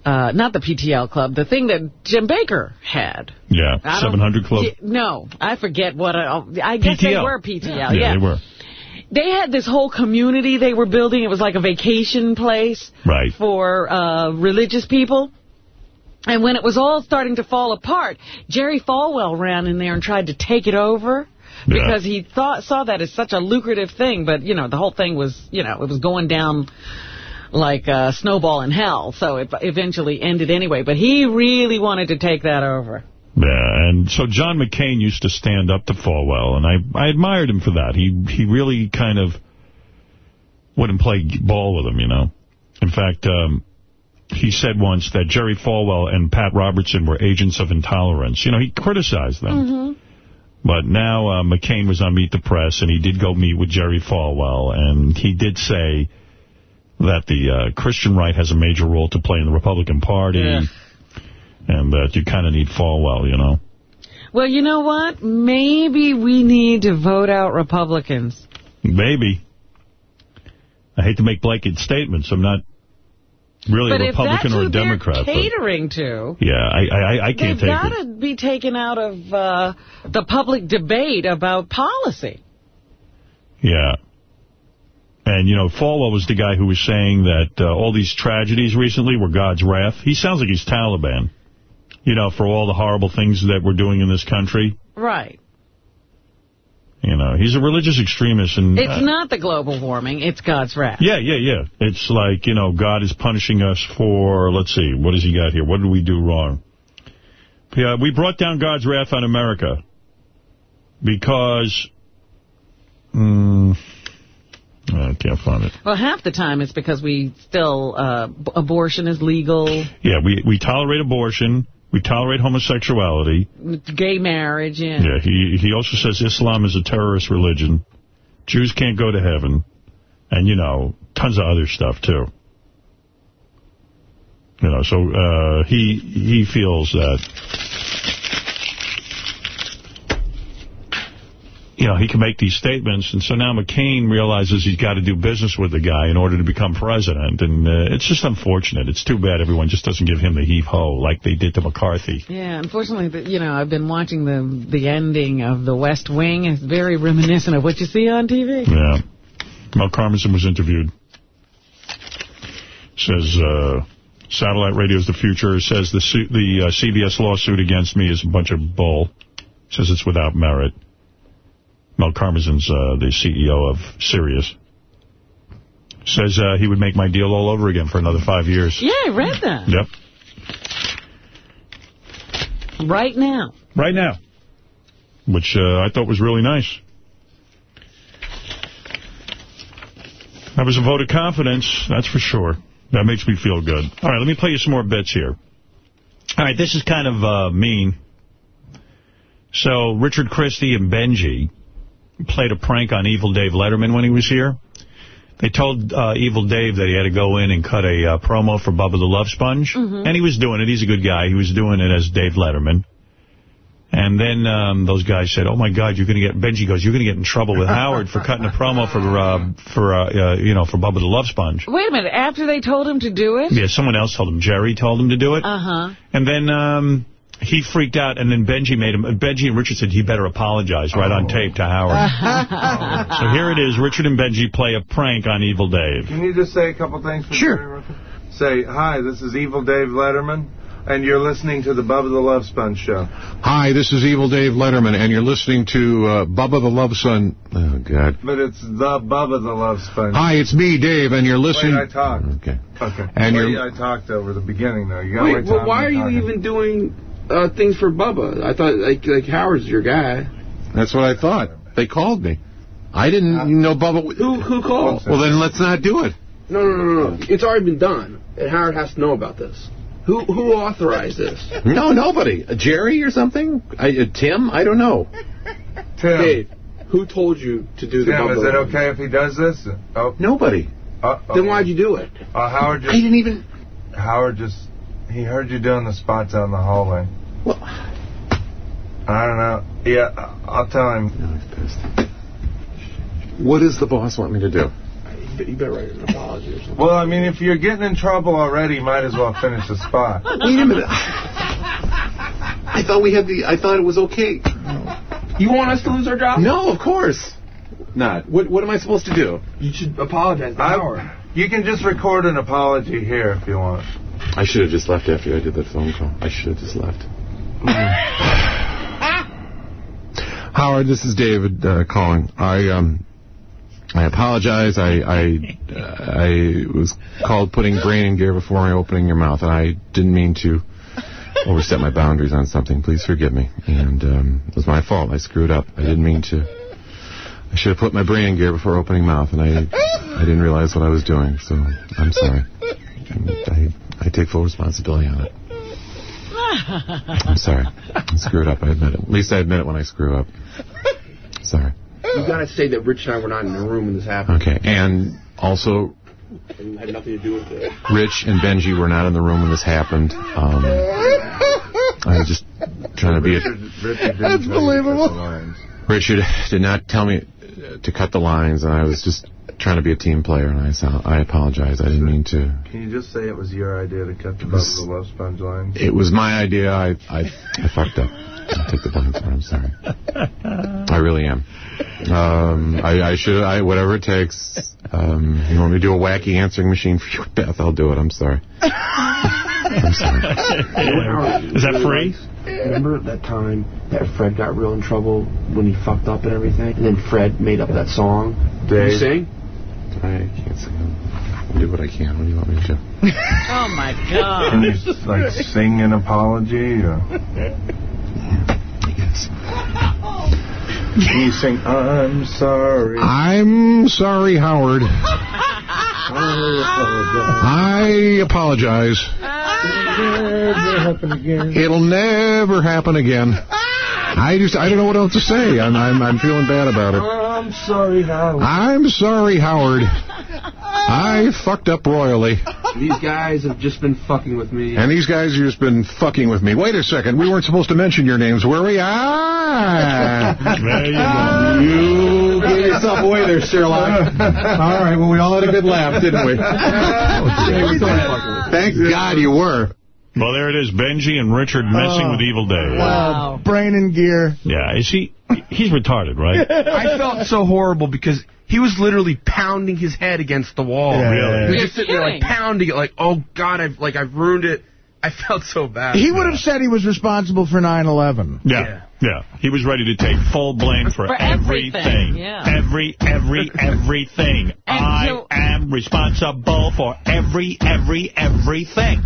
uh, not the PTL club, the thing that Jim Bakker had. Yeah, I 700 Club. No, I forget what, I, I guess they were PTL, yeah, yeah. they were. They had this whole community they were building. It was like a vacation place Right. for uh, religious people. And when it was all starting to fall apart, Jerry Falwell ran in there and tried to take it over Yeah. because he thought saw that as such a lucrative thing. But, you know, the whole thing was, you know, it was going down like a snowball in hell. So it eventually ended anyway. But he really wanted to take that over. Yeah, and so John McCain used to stand up to Falwell, and I, I admired him for that. He he really kind of wouldn't play ball with him, you know. In fact, um, he said once that Jerry Falwell and Pat Robertson were agents of intolerance. You know, he criticized them. But now uh, McCain was on Meet the Press, and he did go meet with Jerry Falwell, and he did say that the uh, Christian right has a major role to play in the Republican Party, Yeah. and that you kind of need Falwell, you know. Well, you know what? Maybe we need to vote out Republicans. Maybe. I hate to make blanket statements. I'm not really but a Republican or a Democrat. they're but catering to, yeah, I, I, I can't they've got to be taken out of uh, the public debate about policy. Yeah. And, you know, Falwell was the guy who was saying that uh, all these tragedies recently were God's wrath. He sounds like he's Taliban, you know, for all the horrible things that we're doing in this country. Right. You know, he's a religious extremist. and It's uh, not the global warming. It's God's wrath. Yeah, yeah, yeah. It's like, you know, God is punishing us for, let's see, what has he got here? What did we do wrong? Yeah, we brought down God's wrath on America because, mm, I can't find it. Well, half the time it's because we still, uh, abortion is legal, Yeah, we, we tolerate abortion. We tolerate homosexuality. gay marriage, yeah. Yeah, he, he also says Islam is a terrorist religion. Jews can't go to heaven. And, you know, tons of other stuff, too. You know, so uh, he he feels that, you know, he can make these statements. And so now McCain realizes he's got to do business with the guy in order to become president. And uh, it's just unfortunate. It's too bad everyone just doesn't give him the heave-ho like they did to McCarthy. Yeah, unfortunately, you know, I've been watching the the ending of The West Wing. It's very reminiscent of what you see on TV. Yeah. Mel Karmazin was interviewed. Says, uh, satellite radio is the future. Says the the uh, CBS lawsuit against me is a bunch of bull. Says it's without merit. Mel Karmazin's uh, the CEO of Sirius. Says uh, he would make my deal all over again for another five years. Yeah, I read that. Yep. Right now. Right now. Which uh, I thought was really nice. That was a vote of confidence, that's for sure. That makes me feel good. All right, let me play you some more bits here. All right, this is kind of uh, mean. So Richard Christy and Benji played a prank on Evil Dave Letterman when he was here. They told uh, Evil Dave that he had to go in and cut a uh, promo for Bubba the Love Sponge. Mhm. And he was doing it. He's a good guy. He was doing it as Dave Letterman. And then um, those guys said, oh, my God, you're going to get, Benji goes, you're going to get in trouble with Howard for cutting a promo for, uh, for uh, uh, you know, for Bubba the Love Sponge. Wait a minute. After they told him to do it? Yeah, someone else told him. Jerry told him to do it. Uh-huh. And then um, he freaked out, and then Benji made him, Benji and Richard said he better apologize right on tape to Howard. so here it is. Richard and Benji play a prank on Evil Dave. Can you just say a couple things for sure. Jerry real quick? Say, hi, this is Evil Dave Letterman, and you're listening to the Bubba the Love Sponge Show. Hi, this is Evil Dave Letterman, and you're listening to uh, Bubba the Love Son. Oh, God. But it's the Bubba the Love Sponge. Hi, it's me, Dave, and you're listening... Wait, I talked. Okay. Okay. And Wait, you're- I talked over the beginning, though. You gotta Wait, wait well, why I'm are you talking. even doing uh, things for Bubba? I thought like like Howard's your guy. That's what I thought. They called me. I didn't Uh, know Bubba... Who who called? Well, then let's not do it. No, no, no, no. It's already been done, and Howard has to know about this. Who who authorized this? No, nobody. Uh, Jerry or something? I, uh, Tim? I don't know. Tim. Dave, who told you to do the Tim, Bubba? is it okay if he does this? Oh. Nobody. Uh, Then why'd you do it? Uh, Howard just... I didn't even... Howard just... He heard you doing the spots out in the hallway. Well... I don't know. Yeah, I- I'll tell him. What does the boss want me to do? You better write an apology or something. Well, I mean, if you're getting in trouble already, might as well finish the spot. Wait a minute. I thought we had the... I thought it was okay. You want us to lose our job? No, of course not. What What am I supposed to do? You should apologize I- Howard. You can just record an apology here if you want. I should have just left after I did that phone call. I should have just left. Howard, this is David uh, calling. I um, I apologize. I I uh, I was called putting brain in gear before my opening your mouth, and I didn't mean to overstep my boundaries on something. Please forgive me. And um, it was my fault. I screwed up. I didn't mean to. I should have put my brain in gear before opening mouth, and I I didn't realize what I was doing. So I'm sorry. And I I take full responsibility on it. I'm sorry. I screwed up, I admit it. At least I admit it when I screw up. Sorry. You gotta say that Rich and I were not in the room when this happened. Okay, and also, And had nothing to do with it. Rich and Benji were not in the room when this happened. Um, I was just trying to be a... That's believable. Richard did not tell me to cut the lines, and I was just trying to be a team player, and I sound, I apologize. I didn't mean to. Can you just say it was your idea to cut the Bubba the Love Sponge lines? It was my idea. I I, I fucked up. I take the blame for it. I'm sorry. I really am. Um, I, I should. I whatever it takes. Um, you want me to do a wacky answering machine for you, Beth? I'll do it. I'm sorry. I'm sorry. Is that free? Remember that time that Fred got real in trouble when he fucked up and everything? And then Fred made up that song. Can you sing? I can't sing. I'll do what I can. What do you want me to do? Oh, my God. Can you like sing an apology? Or... Can you sing I'm sorry? I'm sorry, Howard. I apologize. Never happen again. It'll never happen again. I just I don't know what else to say. I'm I'm, I'm feeling bad about it. I'm sorry, Howard. I'm sorry, Howard. I fucked up royally. These guys have just been fucking with me. And these guys have just been fucking with me. Wait a second. We weren't supposed to mention your names, were we? Ah! There you go. You gave yourself away there, Sherlock. all right. Well, we all had a good laugh, didn't we? Thank God you were. Well, there it is. Benji and Richard messing Oh. with Evil Dave. Wow. Brain and gear. Yeah, is he? He's retarded, right? I felt so horrible because he was literally pounding his head against the wall. Yeah. Really? He was just sitting there like pounding it, like, oh God, I've like I've ruined it. I felt so bad. He would have said he was responsible for 9/11. Yeah, yeah. He was ready to take full blame for, For everything. everything, yeah. Every, every, everything. I so- am responsible for every, every, everything.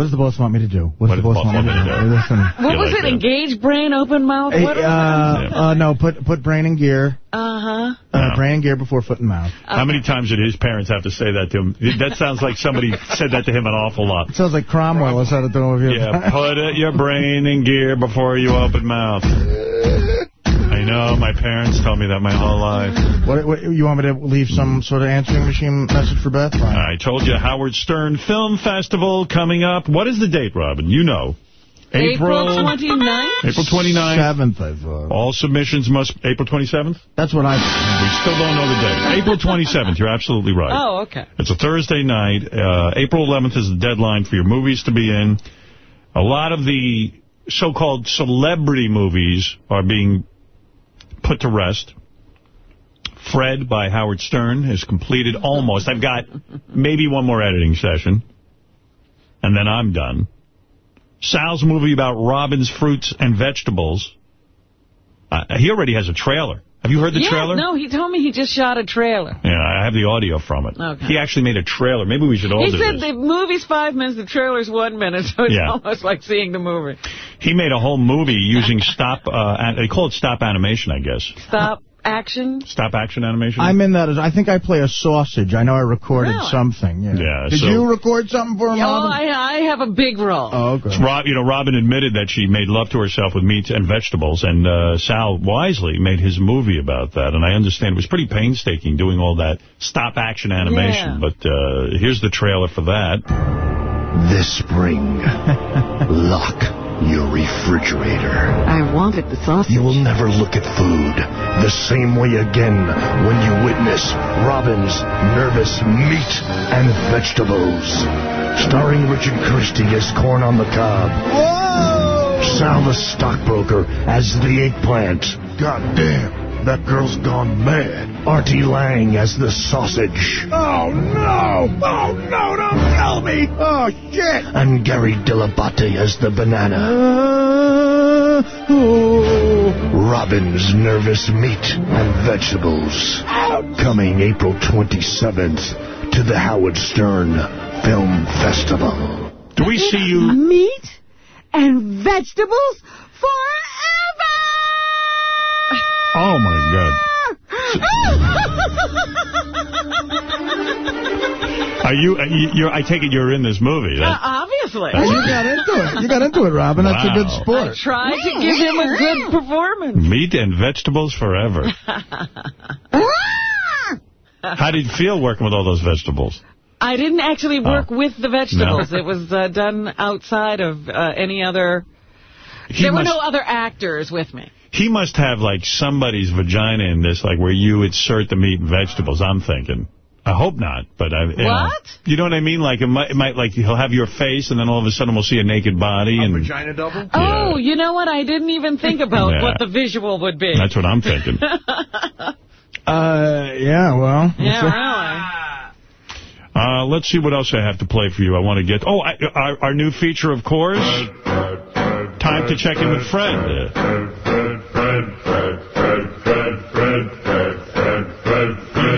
What does the boss want me to do? What, What does the boss want me to do? Listen. What You was like it? that? Engage brain, open mouth? Hey, What uh, uh, no, put put brain in gear. Uh-huh. Uh, brain in gear before foot and mouth. How many times did his parents have to say that to him? That sounds like somebody said that to him an awful lot. It sounds like Cromwell has had it done with you. Yeah, put it, your brain in gear before you open mouth. I know, my parents told me that my whole life. What, what, you want me to leave some sort of answering machine message for Beth? Fine. I told you, Howard Stern Film Festival coming up. What is the date, Robin? You know. April 29th? April 29th. 7th, I thought. All submissions must... April 27th? That's what I... We still don't know the date. April 27th. You're absolutely right. Oh, okay. It's a Thursday night. Uh, April 11th is the deadline for your movies to be in. A lot of the so-called celebrity movies are being put to rest. Fred by Howard Stern is completed almost. I've got maybe one more editing session, and then I'm done. Sal's movie about Robin's fruits and vegetables. Uh, he already has a trailer. Have you heard the yeah, trailer? no, he told me he just shot a trailer. Yeah, I have the audio from it. Okay. He actually made a trailer. Maybe we should all He do said this. the movie's five minutes, the trailer's one minute, so it's Yeah. almost like seeing the movie. He made a whole movie using stop, uh, they call it stop animation, I guess. Stop action. Stop action animation? I'm in that. As, I think I play a sausage. I know I recorded Really? something. Yeah. Yeah, Did so- you record something for him, Oh, Robin? I, I have a big role. Oh, okay. Rob, you know, Robin admitted that she made love to herself with meat and vegetables, and uh, Sal wisely made his movie about that. And I understand it was pretty painstaking doing all that stop action animation. Yeah. But uh, here's the trailer for that. This spring, lock your refrigerator. I wanted the sausage. You will never look at food the same way again when you witness Robin's nervous meat and vegetables. Starring Richard Christy as Corn on the Cob. Sal the stockbroker as the eggplant. God damn, that girl's gone mad. Artie Lange as the sausage. Oh, no! Oh, no, don't tell me! Oh, shit! And Gary Dell'Abate as the banana. Uh, oh. Robin's Nervous Meat and Vegetables. Coming April 27th to the Howard Stern Film Festival. Do we see you? Meat and vegetables forever! Oh, my God. Are you, uh, you you're, I take it you're in this movie. Uh, obviously. Well, you got into it. You got into it, Robin. That's a good sport. I tried to give him a good performance. meat and vegetables forever. How did you feel working with all those vegetables? I didn't actually work Oh. with the vegetables. It was uh, done outside of uh, any other... He there were no other actors with me. He must have, like, somebody's vagina in this, like, where you insert the meat and vegetables, I'm thinking. I hope not, but I... You Know, What? you know what I mean? Like, it might, it might, like, he'll have your face, and then all of a sudden we'll see a naked body. and Vagina double? Oh, you know what? I didn't even think about Yeah. what the visual would be. That's what I'm thinking. Uh, yeah, well. yeah, really. Uh, let's see what else I have to play for you. I want to get... Oh, I, our, our new feature, of course. Time to check in with Fred.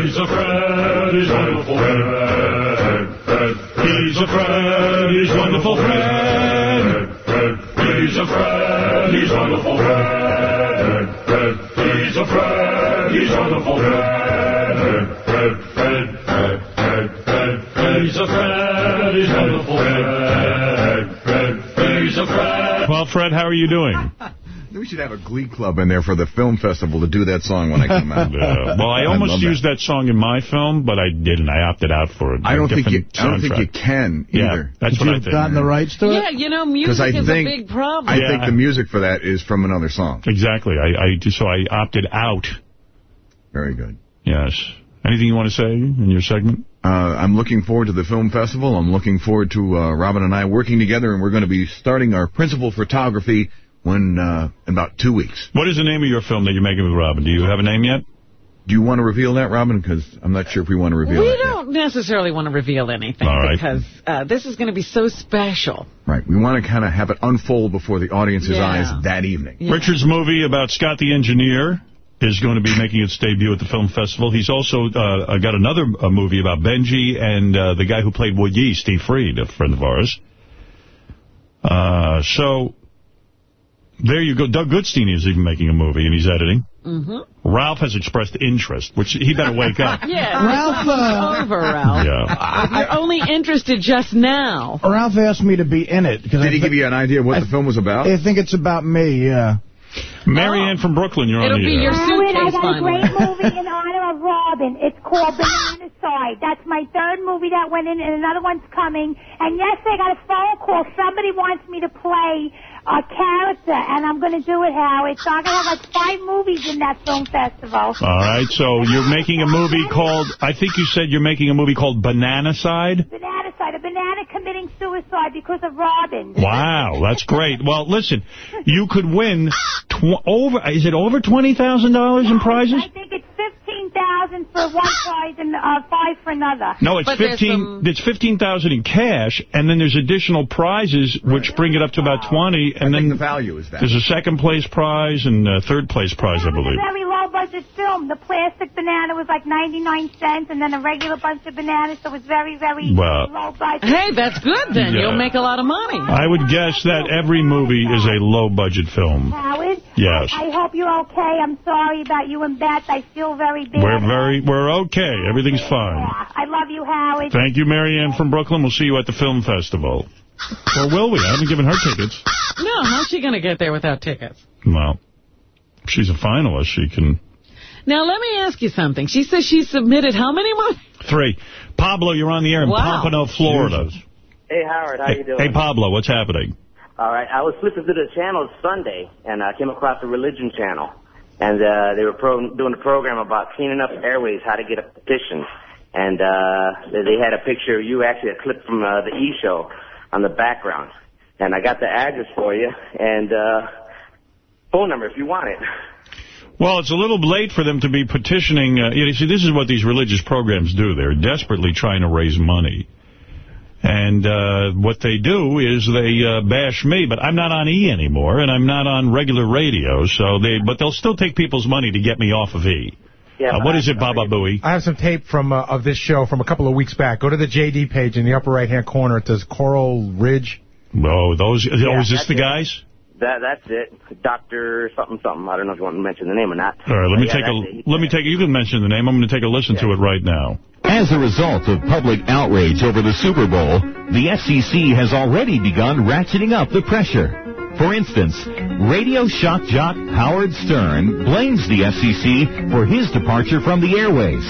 He's a friend, he's wonderful friend. He's a friend, he's wonderful friend. He's a friend, he's wonderful friend. He's a friend, he's wonderful friend. He's a friend, he's wonderful friend. He's a friend. Well, Fred, how are you doing? We should have a glee club in there for the film festival to do that song when I come out. Uh, well, I almost love that. used that. song in my film, but I didn't. I opted out for it. I don't think you. Different I don't think you soundtrack. can Yeah, either. that's what I think. Gotten the rights to it? Yeah, you know, music I is think a big problem. I Yeah. think the music for that is from another song. Exactly. I, I so I opted out. Very good. Yes. Anything you want to say in your segment? Uh, I'm looking forward to the film festival. I'm looking forward to uh, Robin and I working together, and we're going to be starting our principal photography when uh, in about two weeks. What is the name of your film that you're making with Robin? Do you have a name yet? Do you want to reveal that, Robin? Because I'm not sure if we want to reveal we don't necessarily want to reveal anything All right. because uh, this is going to be so special. Right. We want to kind of have it unfold before the audience's Yeah. eyes that evening. Richard's movie about Scott the Engineer is going to be making its debut at the film festival. He's also uh, got another uh, movie about Benji and uh, the guy who played Woodyee, Steve Freed, a friend of ours. Uh, so there you go. Doug Goodstein is even making a movie, and he's editing. Mm-hmm. Ralph has expressed interest, which he better wake up. Yeah, Ralph, Ralph, over, Ralph. Yeah. If You're only interested just now. Ralph asked me to be in it. Cause Did he give you an idea of what the film was about? I think it's about me, yeah. Marianne from Brooklyn, you're It'll on the be air. your Howard, I suitcase got a great movie in honor of Robin. It's called Banana Side. That's my third movie that went in, and another one's coming. And yesterday I got a phone call. Somebody wants me to play a character, and I'm going to do it, Howard. So I'm going to have like five movies in that film festival. All right, so you're making a movie called, I think you said you're making a movie called Banana Side? Banana Side, a banana committing suicide because of Robin. Wow, that's great. Well, listen, you could win tw over, is it over $20,000 in prizes? I think it's fifteen thousand for one prize and uh, five for another. No, it's fifteen. It's fifteen thousand in cash, and then there's additional prizes which bring it up to about twenty. And then the value is that. there's a second place prize and a third place prize, I It was believe. a very low budget film. The plastic banana was like 99 cents and then a regular bunch of bananas, so it was very, very Well- low budget. Hey, that's good then. Yeah. You'll make a lot of money. I would guess that every movie is a low budget film. Howard? Yes. I hope you're okay. I'm sorry about you and Beth. I feel very bad. We're very, we're okay. Everything's fine. I love you, Howard. Thank you, Marianne from Brooklyn. We'll see you at the film festival. Or will we? I haven't given her tickets. No, how's she going to get there without tickets? Well, if she's a finalist. She can... Now, let me ask you something. She says she submitted how many more? Three. Pablo, you're on the air in Wow. Pompano, Florida. Hey, Howard, how Hey, you doing? hey, Pablo, what's happening? All right, I was flipping through the channels Sunday, and I came across the religion channel, and uh, they were pro- doing a program about cleaning up airways, how to get a petition, and uh, they had a picture of you, actually a clip from uh, the E show on the background, and I got the address for you and uh, phone number if you want it. Well, it's a little late for them to be petitioning. Uh, you see, this is what these religious programs do. They're desperately trying to raise money. And uh, what they do is they uh, bash me, but I'm not on E anymore, and I'm not on regular radio. So they, but they'll still take people's money to get me off of E. Yeah, Uh, what is it, Baba Booey? I have some tape from uh, of this show from a couple of weeks back. Go to the JD page in the upper right-hand corner. It says Coral Ridge. Oh, those. oh, Yeah, is this that's the it. guys? That that's it. Doctor something something. I don't know if you want to mention the name or not. All right, let me Yeah, take a it. let me take. You can mention the name. I'm going to take a listen to it right now. As a result of public outrage over the Super Bowl, the FCC has already begun ratcheting up the pressure. For instance, radio shock jock Howard Stern blames the FCC for his departure from the airways.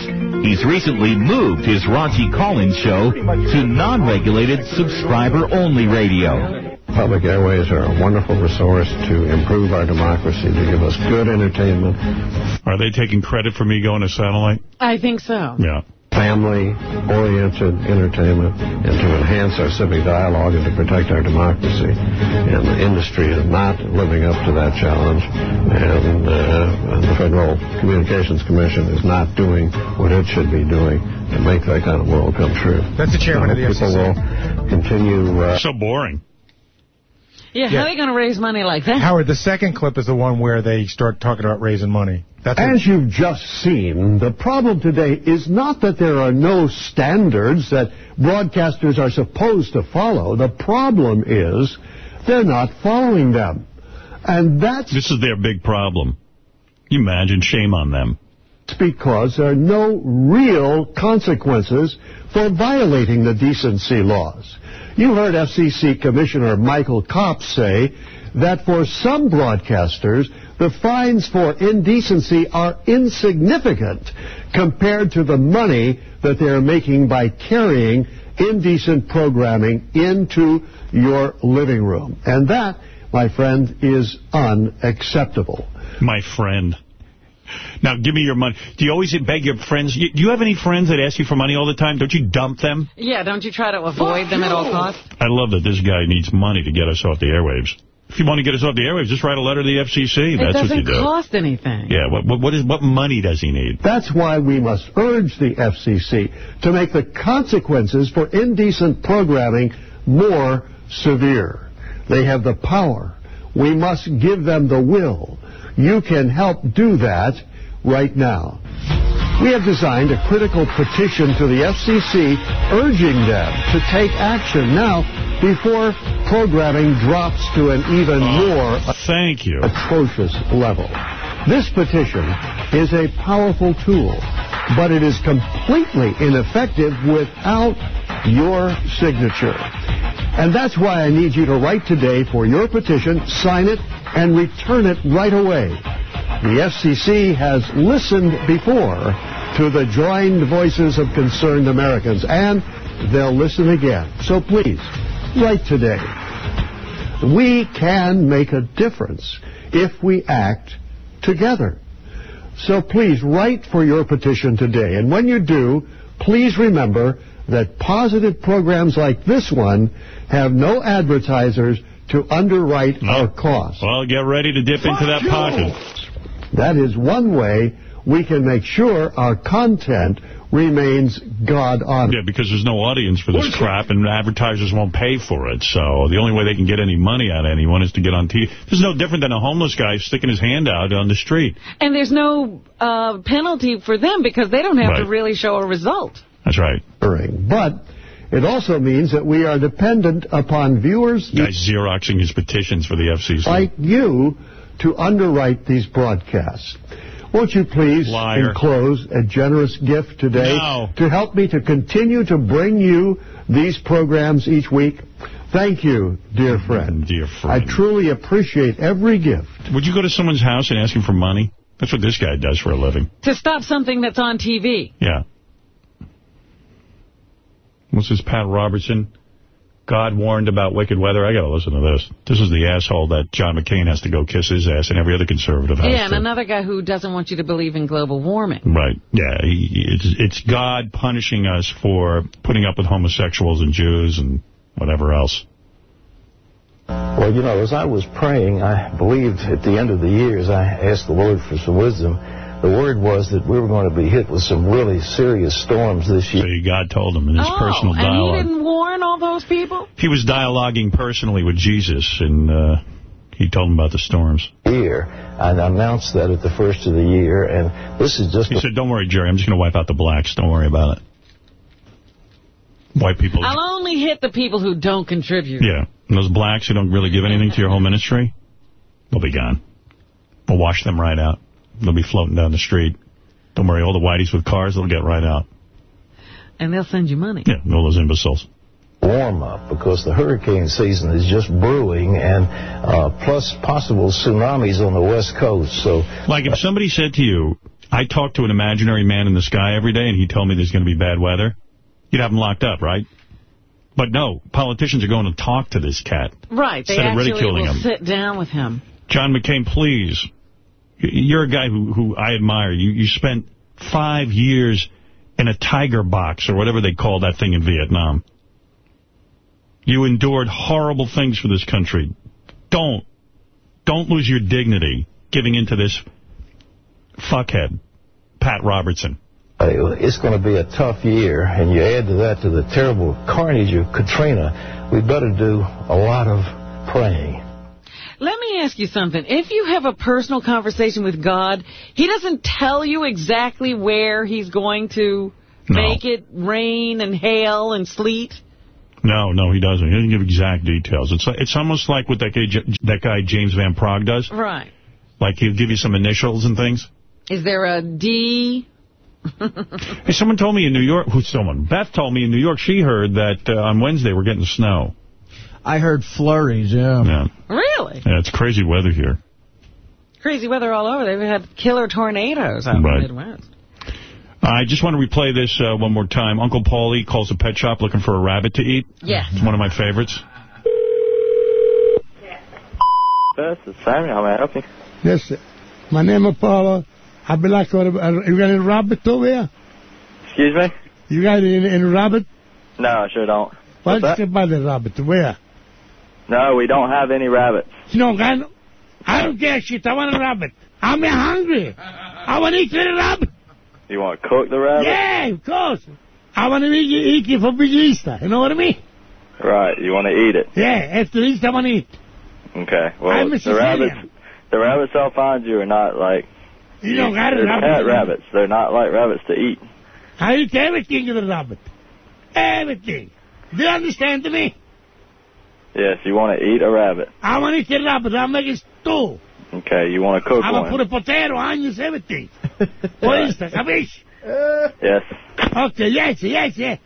He's recently moved his raunchy call-in show to non-regulated subscriber-only radio. Public airways are a wonderful resource to improve our democracy, to give us good entertainment, Are they taking credit for me going to satellite? I think so. Yeah. family-oriented entertainment, and to enhance our civic dialogue and to protect our democracy. And the industry is not living up to that challenge, and uh, the Federal Communications Commission is not doing what it should be doing to make that kind of world come true. That's the chairman of the FCC. People FCC. will continue... Uh, so boring. Yeah, how are you going to raise money like that? Howard, the second clip is the one where they start talking about raising money. That's As you've just seen, the problem today is not that there are no standards that broadcasters are supposed to follow. The problem is they're not following them. And that's This is their big problem. You imagine, shame on them. because there are no real consequences for violating the decency laws. You heard FCC Commissioner Michael Copps say that for some broadcasters, the fines for indecency are insignificant compared to the money that they are making by carrying indecent programming into your living room. And that, my friend, is unacceptable. My friend. Now, give me your money. Do you always beg your friends? You, do you have any friends that ask you for money all the time? Don't you dump them? Yeah, don't you try to avoid them at all costs? I love that this guy needs money to get us off the airwaves. If you want to get us off the airwaves, just write a letter to the FCC. It That's what you doesn't do. cost anything. Yeah, what, what, what, is, what money does he need? That's why we must urge the FCC to make the consequences for indecent programming more severe. They have the power. We must give them the will. You can help do that right now. We have designed a critical petition to the FCC urging them to take action now before programming drops to an even uh, more thank you. atrocious level. This petition is a powerful tool, but it is completely ineffective without your signature. And that's why I need you to write today for your petition, sign it, and return it right away. The FCC has listened before to the joined voices of concerned Americans, and they'll listen again. So please, write today. We can make a difference if we act together. So please write for your petition today. And when you do, please remember that positive programs like this one have no advertisers to underwrite our costs. Well, get ready to dip into that pocket. That is one way we can make sure our content remains God-honored. Yeah, because there's no audience for this crap, and advertisers won't pay for it. So the only way they can get any money out of anyone is to get on TV. This is no different than a homeless guy sticking his hand out on the street. And there's no uh, penalty for them because they don't have to really show a result. That's right. But it also means that we are dependent upon viewers Guy's Xeroxing his petitions for the FCC. like you to underwrite these broadcasts. Won't you please Liar. enclose a generous gift today No. to help me to continue to bring you these programs each week? Thank you, dear mm-hmm, friend. Dear friend. I truly appreciate every gift. Would you go to someone's house and ask him for money? That's what this guy does for a living. To stop something that's on TV. Yeah. What's this, Pat Robertson? God warned about wicked weather. I got to listen to this. This is the asshole that John McCain has to go kiss his ass and every other conservative has Yeah, and to. another guy who doesn't want you to believe in global warming. Right. Yeah. He, it's, it's God punishing us for putting up with homosexuals and Jews and whatever else. Well, you know, as I was praying, I believed at the end of the years, I asked the Lord for some wisdom. The word was that we were going to be hit with some really serious storms this year. So God told him in his oh, personal and he didn't warn all those people? He was dialoguing personally with Jesus, and uh, he told him about the storms. Year, and I announced that at the first of the year, and this is just. He said, don't worry, Jerry, I'm just going to wipe out the blacks. Don't worry about it. White people. I'll only hit the people who don't contribute. Yeah. And those blacks who don't really give anything to your whole ministry, They'll be gone. We'll wash them right out. They'll be floating down the street. Don't worry, all the whiteys with cars, they'll get right out. And they'll send you money. Yeah, all those imbeciles. warm up because the hurricane season is just brewing and uh, plus possible tsunamis on the west coast. So Like if somebody said to you, I talk to an imaginary man in the sky every day and he told me there's going to be bad weather, you'd have him locked up, right? But no, politicians are going to talk to this cat. Right. They Instead of ridiculing will him. sit down with him. John McCain, please. You're a guy who, who I admire. You, you spent five years in a tiger box or whatever they call that thing in Vietnam. You endured horrible things for this country. Don't. Don't lose your dignity giving into this fuckhead, Pat Robertson. it's going to be a tough year, and you add to that to the terrible carnage of Katrina, we better do a lot of praying. Let me ask you something. If you have a personal conversation with God, he doesn't tell you exactly where he's going to make it rain and hail and sleet? No, no, he doesn't. He doesn't give exact details. It's it's almost like what that guy, that guy James Van Praagh does. Right. Like he'll give you some initials and things. Is there a D? Hey, someone told me in New York, who's someone? Beth told me in New York she heard that uh, on Wednesday we're getting snow. I heard flurries, yeah. Yeah. Really? yeah, it's crazy weather here. Crazy weather all over. They've had killer tornadoes out Right. in the Midwest. I just want to replay this uh, one more time. Uncle Paulie calls a pet shop looking for a rabbit to eat. Yes. It's one of my favorites. This is Sammy. How may I help you? Yes, sir. My name is Paula. I'd be like, uh, you got any rabbit over here? Excuse me? You got any, any rabbit? No, I sure don't. Why What's don't you buy the rabbit? Where? No, we don't have any rabbits. No, I don't, I don't care shit. I want a rabbit. I'm hungry. I want to eat the rabbit. You want to cook the rabbit? Yeah, of course. I want to eat, eat it for Big Easter. You know what I mean? Right, you want to eat it. Yeah, after Easter I want to eat. Okay. Well, I'm a the rabbits, the rabbits I'll find you are not like You don't got a they're rabbit. pet rabbits. They're not like rabbits to eat. I eat everything in the rabbit. Everything. Do you understand me? Yes, you want to eat a rabbit. I want to eat a rabbit. I'll make it stew. Okay, you want to cook I'm one. going to put a potato, onions, everything. For Easter, capish? Yes. Okay, yes, yes, yes.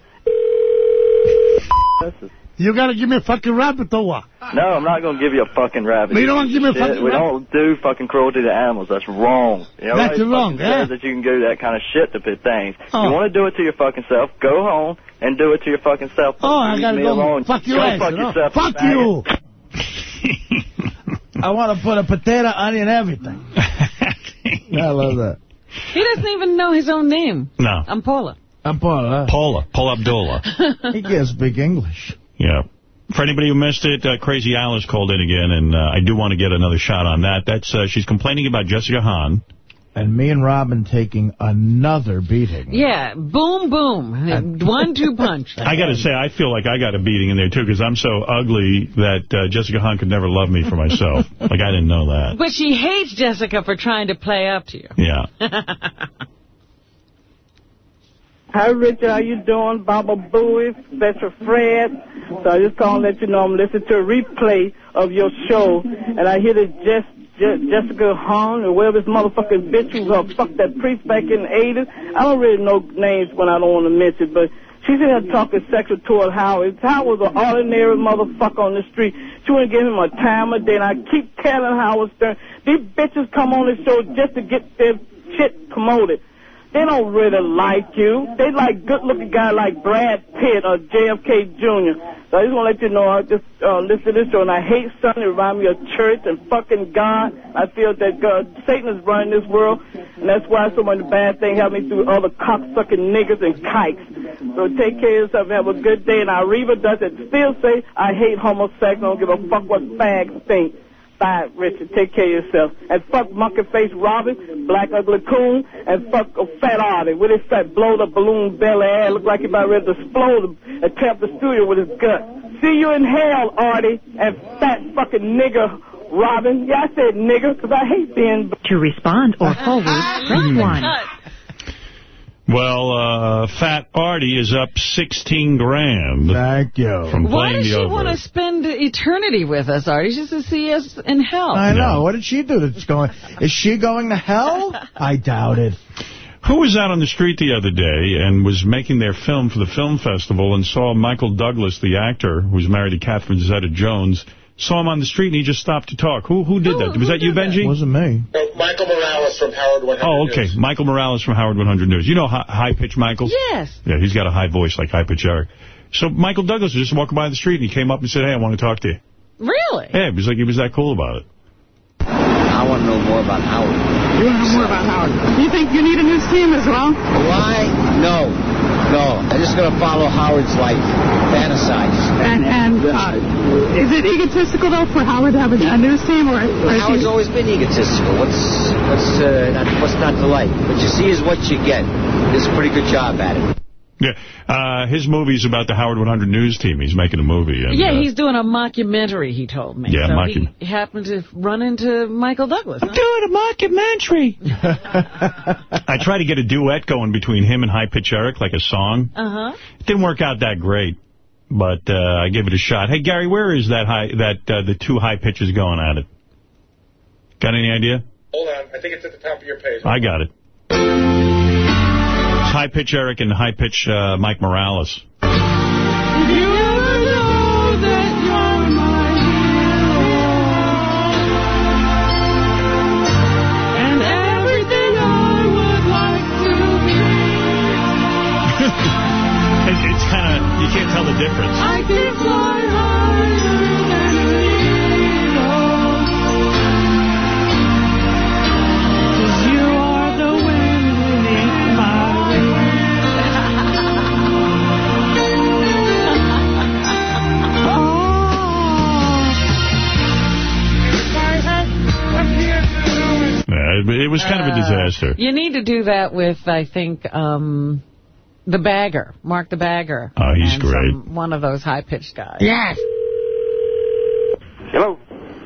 You got to give me a fucking rabbit or what? No, I'm not going to give you a fucking rabbit. But you don't wanna give me a Shit, fucking We rabbit? don't do fucking cruelty to animals. That's wrong. You know, That's wrong, fucking yeah. that you can do that kind of shit to pit things. Oh. You want to do it to your fucking self, go home and do it to your fucking self. Oh, I Leave got to me go. alone. Fuck your go ass. fuck you know? yourself. Fuck you. I want to put a potato, onion, everything. I love that. He doesn't even know his own name. No. I'm Paula. I'm Paula. Paula. Paul Abdullah. he can't speak English. Yeah. For anybody who missed it, uh, Crazy Alice called in again, and uh, I do want to get another shot on that. That's uh, She's complaining about Jessica Hahn. And me and Robin taking another beating. Yeah, boom, boom. One, two punch. I got to say, I feel like I got a beating in there, too, because I'm so ugly that uh, Jessica Hahn could never love me for myself. like, I didn't know that. But she hates Jessica for trying to play up to you. Yeah. Hi, Richard. How you doing? Baba Booey, Special Fred. So I just calling to let you know I'm listening to a replay of your show, and I hear that Jess, Je- Jessica Hahn, or whatever this motherfucking bitch who uh, fucked that priest back in the 80s. I don't really know names when I don't want to mention, but she's in there talking sexual toward Howard. Was an ordinary motherfucker on the street. She wouldn't give him a time a day, and I keep telling Howard Stern, these bitches come on the show just to get their shit promoted. They don't really like you. They like good-looking guy like Brad Pitt or JFK Jr. So I just want to let you know, I just uh, listen to this show, and I hate Sunday. that reminds me of church and fucking God. I feel that God, Satan is running this world, and that's why so many bad things happen through other cocksucking niggas and kikes. So take care of yourself and have a good day. And Arriva does it. Still say, I hate homosexuals. I don't give a fuck what fags think. Bye, Richard. Take care of yourself. And fuck Monkey Face Robin, Black Ugly Coon, and fuck a Fat Artie with his fat blow the balloon belly ass. Look like he about ready to explode and tear up the studio with his gut. See you in hell, Artie, and fat fucking nigger Robin. Yeah, I said nigger because I hate being... To respond or forward, press 1. Well, uh, Fat Artie is up 16 grand. Thank you. From Why does she over. want to spend eternity with us, Artie? She's to see us in hell. I know. What did she do that's going... Is she going to hell? I doubt it. Who was out on the street the other day and was making their film for the film festival and saw Michael Douglas, the actor who's married to Catherine Zeta-Jones, saw him on the street and he just stopped to talk. Who who did that? Was that you, Benji? wasn't me. Oh, Michael Morales from Howard 100 Oh, okay. News. Michael Morales from Howard 100 News. You know High Pitch Michael? Yes. Yeah, he's got a high voice like High Pitch Eric. So Michael Douglas was just walking by the street and he came up and said, hey, I want to talk to you. Really? Yeah, it was like he was that cool about it. I want to know more about Howard. You want to know more about Howard? You think you need a news team as well? Why? No. No. I'm just going to follow Howard's life. Fantasize. And and uh, is it egotistical though for Howard to have a, news team, or, is Howard's he- always been egotistical. What's what's uh, not, what's not to like? What you see is what you get. He does a pretty good job at it. Yeah, uh, his movie's about the Howard 100 News team. He's making a movie. And, yeah, uh, he's doing a mockumentary, he told me. Yeah, so mockum- he happened to run into Michael Douglas. huh? doing a mockumentary. I tried to get a duet going between him and High Pitch Eric, like a song. Uh-huh. It didn't work out that great, but uh, I gave it a shot. Hey, Gary, where is that high that uh, the two high pitches going at it? Got any idea? Hold on. I think it's at the top of your page. I got it. High Pitch Eric and High Pitch uh, Mike Morales. You know that you're mine. And Yeah, it, it was kind of a disaster. You need to do that with, I think, um, the bagger, Mark the bagger. Oh, he's and great. some- one of those high-pitched guys. Yes. Hello.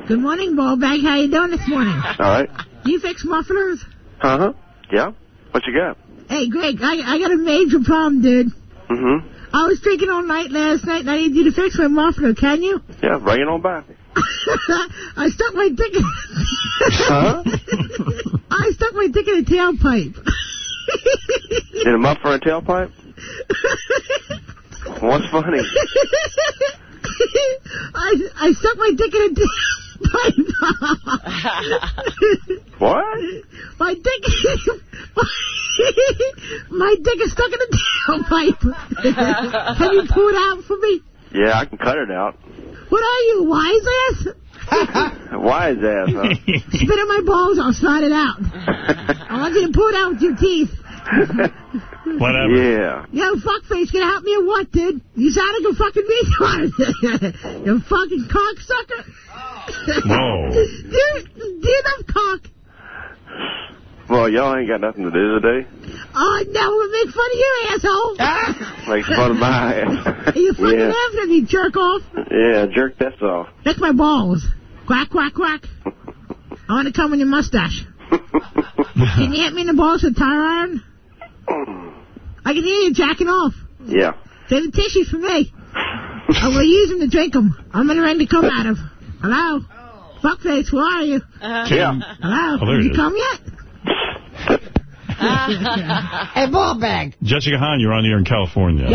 Good morning, Ballbag. How you doing this morning? All right. You fix mufflers? Uh-huh. Yeah? What you got? Hey, Greg, I, I got a major problem, dude. Mm-hmm. I was drinking all night last night, and I need you to fix my muffler. Can you? Yeah, bring it on back. I stuck my dick in... Huh? I stuck my dick in a tailpipe. In a muffler and tailpipe? What's funny? I, I stuck my dick in a tailpipe. What? My dick... my dick is stuck in a tailpipe. Can you pull it out for me? Yeah, I can cut it out. What are you, wise ass? Wise ass, huh? Spit in my balls, I'll slide it out. I want you to pull it out with your teeth. Whatever. Yeah. Yo, fuckface, gonna help me or what, dude? You sound like a fucking retard. you fucking cocksucker. Whoa. do, you- do you have cock? Well, y'all ain't got nothing to do today. Oh, no, we'll make fun of you, asshole. Ah! Make fun of my ass. you fucking yeah. laughing at me, jerk off. Yeah, jerk that off. Lick my balls. Quack, quack, quack. I want to come with your mustache. Can you hit me in the balls with a tire iron? I can hear you jacking off. Yeah. Save the tissues for me. I will use them to drink them. I'm going to ready to come out of. Hello? Oh. Fuckface, where are you? Uh-huh. Yeah. Hello? Oh, there Have he you is. come yet? Hey, ball bag. Jessica Hahn, you're on the air in California.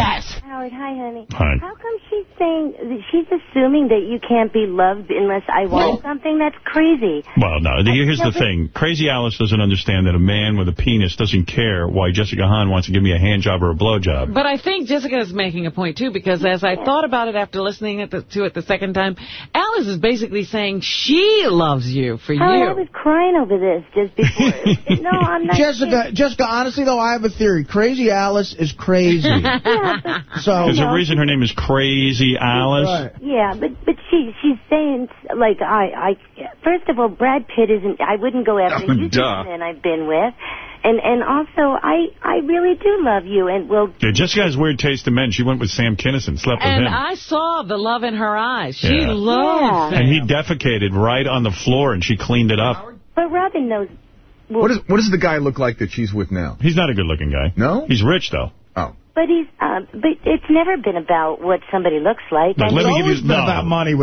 Howard, hi, honey. Hi. How come she's saying, she's assuming that you can't be loved unless I want something? That's crazy. Well, no, here's no, the thing. Crazy Alice doesn't understand that a man with a penis doesn't care why Jessica Hahn wants to give me a hand job or a blow job. But I think Jessica is making a point, too, because as I thought about it after listening it to it the second time, Alice is basically saying she loves you for Howard, I was crying over this just before. no, I'm not. Jessica, Jessica, honestly, though, I have a theory. Crazy Alice is crazy. so There's a reason her name is Crazy Alice. Yeah, but but she she's saying like I I first of all Brad Pitt isn't I wouldn't go after you Duh. men I've been with, and and also I I really do love you and will Yeah, Jessica has weird taste in men. She went with Sam Kinison, slept with And him. I saw the love in her eyes. She Yeah. loves And he defecated right on the floor, and she cleaned it up. but Robin knows What, is, what does the guy look like that she's with now? He's not a good-looking guy. No? He's rich, though. Oh. But he's, uh, but it's never been about what somebody looks like. Look, I let me give you no,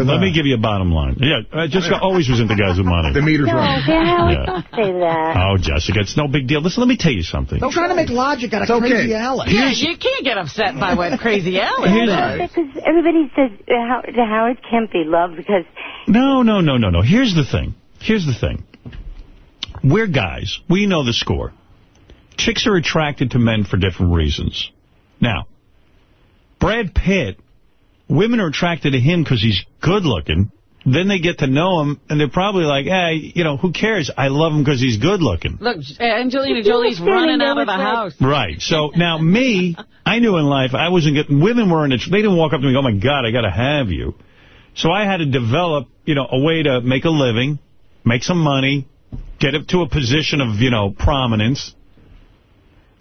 Let me give you a bottom line. Yeah, uh, Jessica always was into guys with money. The meter's No, wrong. Howard, Yeah. don't say that. Oh, Jessica, it's no big deal. Listen, let me tell you something. They're trying to make logic out of okay. Crazy Alex. Yeah, you can't get upset by what Crazy Alex Here's- says. Because everybody says uh, Howard, Howard can't be loved because No, no, no, no, no. Here's the thing. Here's the thing. We're guys. We know the score. Chicks are attracted to men for different reasons. Now, Brad Pitt, women are attracted to him because he's good looking. Then they get to know him, and they're probably like, hey, you know, who cares? I love him because he's good looking. Look, Angelina Jolie's running out of the house. Right. So now me, I knew in life I wasn't getting, women weren't, they didn't walk up to me, oh my God, I got to have you. So I had to develop, you know, a way to make a living, make some money, get up to a position of, you know, prominence.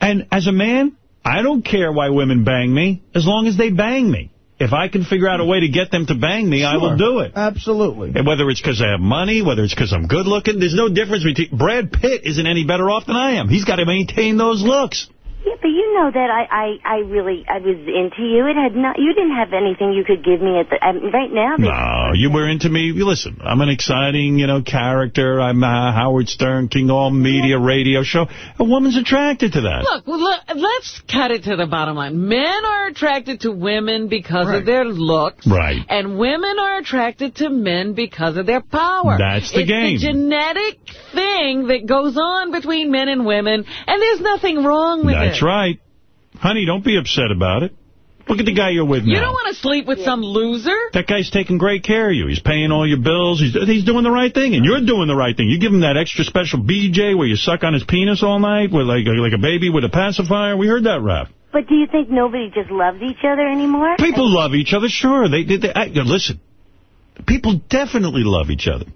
And as a man, I don't care why women bang me, as long as they bang me. If I can figure out a way to get them to bang me, I will do it. Absolutely. And whether it's because I have money, whether it's because I'm good looking, there's no difference between... Brad Pitt isn't any better off than I am. He's got to maintain those looks. Yeah, but you know that I, I, I really I was into you. It had not. You didn't have anything you could give me at the um, right now. No, you were into me. Listen, I'm an exciting, you know, character. I'm uh, Howard Stern, King of All Media radio show. A woman's attracted to that. Look, well, look, let's cut it to the bottom line. Men are attracted to women because of their looks. Right. And women are attracted to men because of their power. That's the it's game. the genetic thing that goes on between men and women, and there's nothing wrong with That's it. Right. Honey, don't be upset about it. Look at the guy you're with You now. don't want to sleep with some loser. That guy's taking great care of you. He's paying all your bills. He's he's doing the right thing, and you're doing the right thing. You give him that extra special BJ where you suck on his penis all night, with like like a baby with a pacifier. We heard that rap. But do you think nobody just loves each other anymore? People love each other, sure. They, they, they I- listen. People definitely love each other,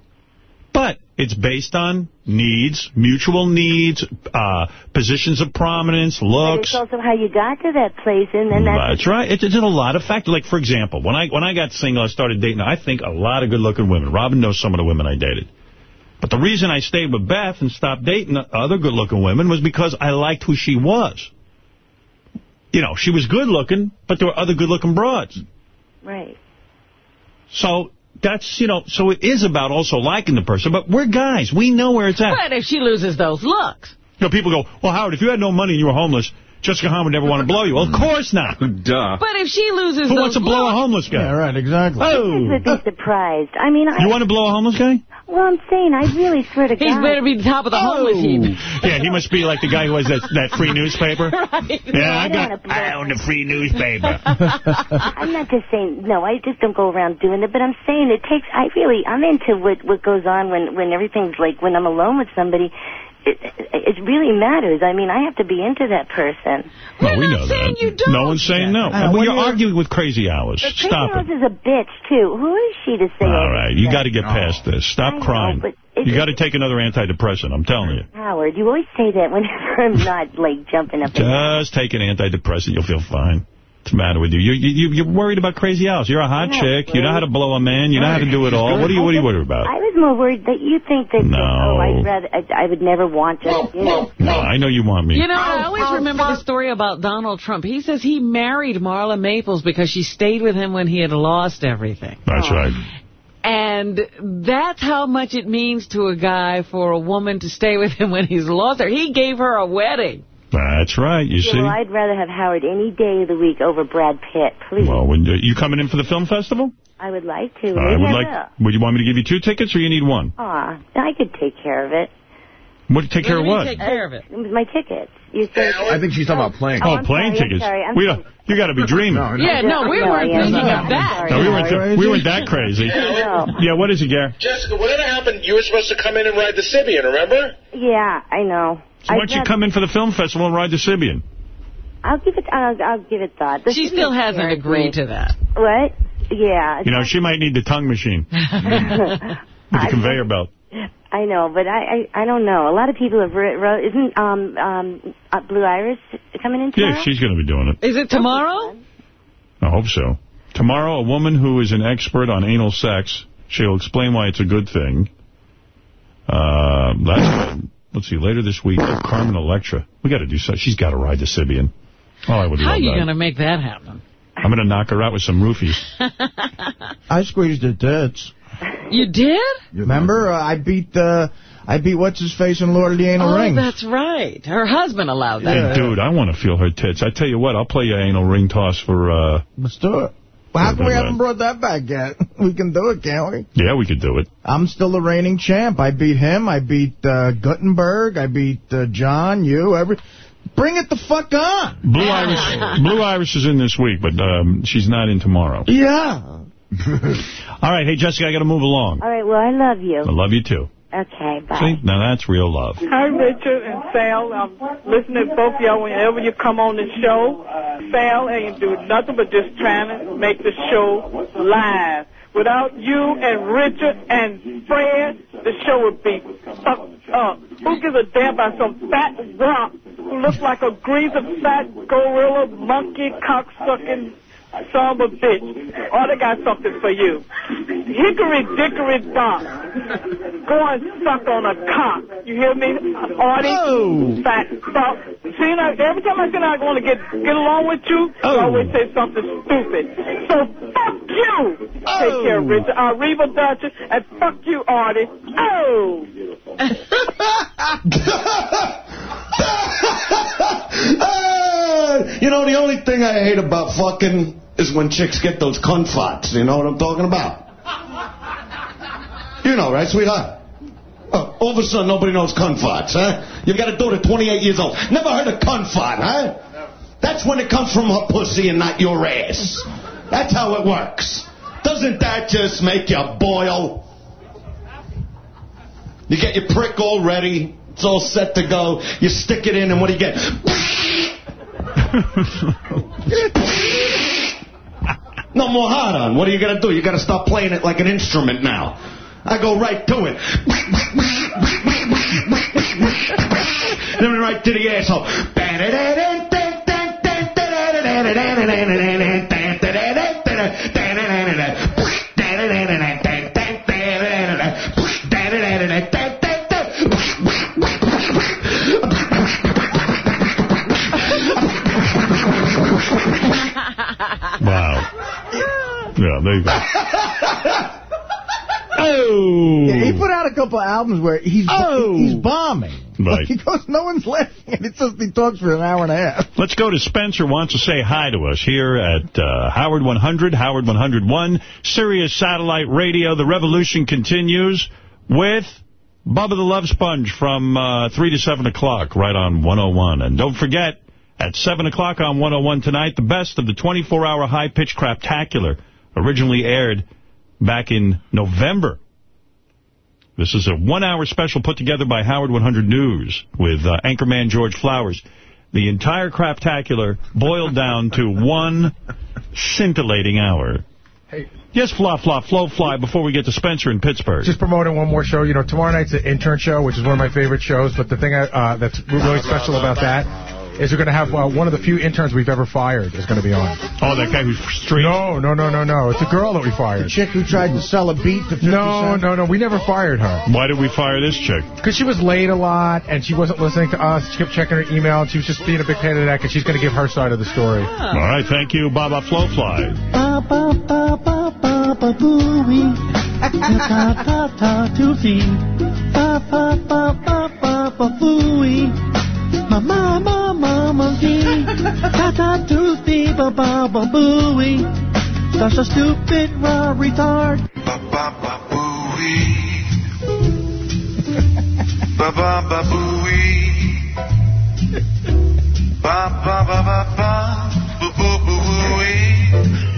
but it's based on needs, mutual needs, uh, positions of prominence, But looks. it's also how you got to that place, and then that's That's right. It's, it's in a lot of factors. Like, for example, when I when I got single, I started dating, I think, a lot of good-looking women. Robin knows some of the women I dated. But the reason I stayed with Beth and stopped dating other good-looking women was because I liked who she was. You know, she was good-looking, but there were other good-looking broads. right. So that's, you know, so it is about also liking the person. But we're guys. We know where it's at. But if she loses those looks. You know, people go, well, Howard, if you had no money and you were homeless, Jessica Hahn would never want to blow you. Well, of hmm. course not. Duh. But if she loses Who wants to blow a homeless guy? Yeah, right, exactly. Oh. would be surprised. I mean, I, You want to blow a homeless guy? well, I'm saying, I really swear to God. He's better be the top of the homeless heap. Oh. Yeah, he must be like the guy who has that, that free newspaper. Right. Yeah, I I got, I own the free newspaper. I'm not just saying, no, I just don't go around doing it, but I'm saying it takes, I really, I'm into what, what goes on when, when everything's like, when I'm alone with somebody. It, it really matters. I mean, I have to be into that person. Well, we know that. No one's saying no. Uh, well, when you're you're- arguing with crazy hours. But Stop Tracy it. Rose is a bitch, too. Who is she to say All right, you got to get Oh. past this. Stop crying. but it- You got to take another antidepressant. I'm telling you. Howard, you always say that whenever I'm not, like, jumping up and Just take an antidepressant. You'll feel fine. What's the matter with you? You, you, you're worried about crazy hours. You're a hot Yeah, chick. You know how to blow a man. You know how to do it all. What are you, what are you worried about? I was more worried that you think that, No. oh, I'd rather, I, I would never want just, you know. No, I know you want me. You know, I oh, always oh, remember the oh. story about Donald Trump. He says he married Marla Maples because she stayed with him when he had lost everything. That's right. And that's how much it means to a guy for a woman to stay with him when he's lost her. He gave her a wedding. That's right. You Yeah, see? well, I'd rather have Howard any day of the week over Brad Pitt, please. Well, when you coming in for the film festival? I would like to. I would I like. will. Would you want me to give you two tickets, or you need one? Aw, I could take care of it. What? Take care of what? Take care of it. Uh, my tickets. You said. I think she's talking about plane. Oh, I'm plane sorry, I'm tickets. sorry, I'm we don't, you got to be dreaming. Yeah, no, we No, weren't thinking no, of that. No, we weren't. th- we weren't that crazy. No. Yeah, what is it, Gary? Jessica, whatever happened, you were supposed to come in and ride the Sybian, remember? Yeah, I know. So why don't you come in for the film festival and ride the Sybian? I'll give it. I'll, I'll give it thought. The She city still hasn't agreed to that. What? Yeah. You know, she might need the tongue machine with the I- conveyor belt. I know, but I, I I don't know. A lot of people have wrote. wrote isn't um um uh, Blue Iris coming in tomorrow? Yeah, she's going to be doing it. Is it tomorrow? I hope so. Tomorrow, a woman who is an expert on anal sex, she'll explain why it's a good thing. Uh, that's good. Let's see, later this week, oh, Carmen Electra. We got to do something. She's got to ride the Sybian. Oh, I would How love are you going to make that happen? I'm going to knock her out with some roofies. I squeezed her tits. You did? Remember, uh, I beat the... I beat what's his face in Lord of the Anal oh, Rings. that's right. Her husband allowed that. Hey, dude, I want to feel her tits. I tell you what, I'll play you anal ring toss for... uh Let's do it. Well, how come we haven't brought that back yet? We can do it, can't we? Yeah, we could do it. I'm still the reigning champ. I beat him. I beat uh, Gutenberg. I beat uh, John, you, every... Bring it the fuck on. Blue Iris Blue Iris is in this week, but um, she's not in tomorrow. Yeah. All right, hey, Jessica, I got to move along. All right, well, I love you. I love you, too. Okay, bye. See? Now that's real love. Hi, Richard and Sal. I'm listening to both of y'all whenever you come on the show. Sal ain't do nothing but just trying to make the show live. Without you and Richard and Fred, the show would be fucked up. Who gives a damn about some fat rock who looks like a greaser fat gorilla, monkey, cocksucking son of a bitch. Oh, they got something for you. Hickory dickory dock. Go and suck on a cock. You hear me? Artie? Oh. Fat fuck. See, now, every time I say I want to get get along with you, Oh. always say something stupid. So fuck you. Take oh. care, Richard. Arriva Dutchess, and fuck you, Artie. Oh. You know, the only thing I hate about fucking is when chicks get those cunt farts. You know what I'm talking about? You know, right, sweetheart? Oh, all of a sudden, nobody knows cunt farts, huh? You've got a daughter 28 years old. Never heard of cunt fart, huh? That's when it comes from her pussy and not your ass. That's how it works. Doesn't that just make you boil? You get your prick all ready. It's all set to go. You stick it in, and what do you get? no more hard on. What are you going to do? You got to start playing it like an instrument now. I go right to it. Then right to the asshole. Yeah, there you go. Oh. Yeah, he put out a couple albums where he's Oh. he's bombing. Right. Like, he goes, no one's laughing. And it's just he talks for an hour and a half. Let's go to Spencer wants to say hi to us here at uh, Howard 100, Howard 101, Sirius Satellite Radio. The revolution continues with Bubba the Love Sponge from uh, 3 to 7 o'clock right on 101. And don't forget, at 7 o'clock on 101 tonight, the best of the 24-hour high-pitch craptacular originally aired back in November. This is a one-hour special put together by Howard 100 News with uh, anchorman George Flowers. The entire craptacular boiled down to one scintillating hour. Hey. Yes, Fla Fla Flow Fly, before we get to Spencer in Pittsburgh. Just promoting one more show. You know, tomorrow night's the intern show, which is one of my favorite shows. But the thing I, uh, that's really special about that is we're going to have uh, one of the few interns we've ever fired is going to be on. Oh, that guy who's straight? No, no, no, no, no. It's a girl that we fired. The chick who tried to sell a beat to 50 No, Cent. no, no. We never fired her. Why did we fire this chick? Because she was late a lot, and she wasn't listening to us. She kept checking her email, and she was just being a big pain in the neck, and she's going to give her side of the story. All right, thank you, Baba Flow Fly. Ba ba ba ba ba ba booey. Ta ta ta toothy. Ba ba ba ba ba ba booey. Ma ma ma ma monkey. Ta ta toothy ba ba ba booey. Such a stupid raw retard. Ba ba ba booey. Ba ba ba booey. Ba ba ba ba ba. Boo boo boo booey.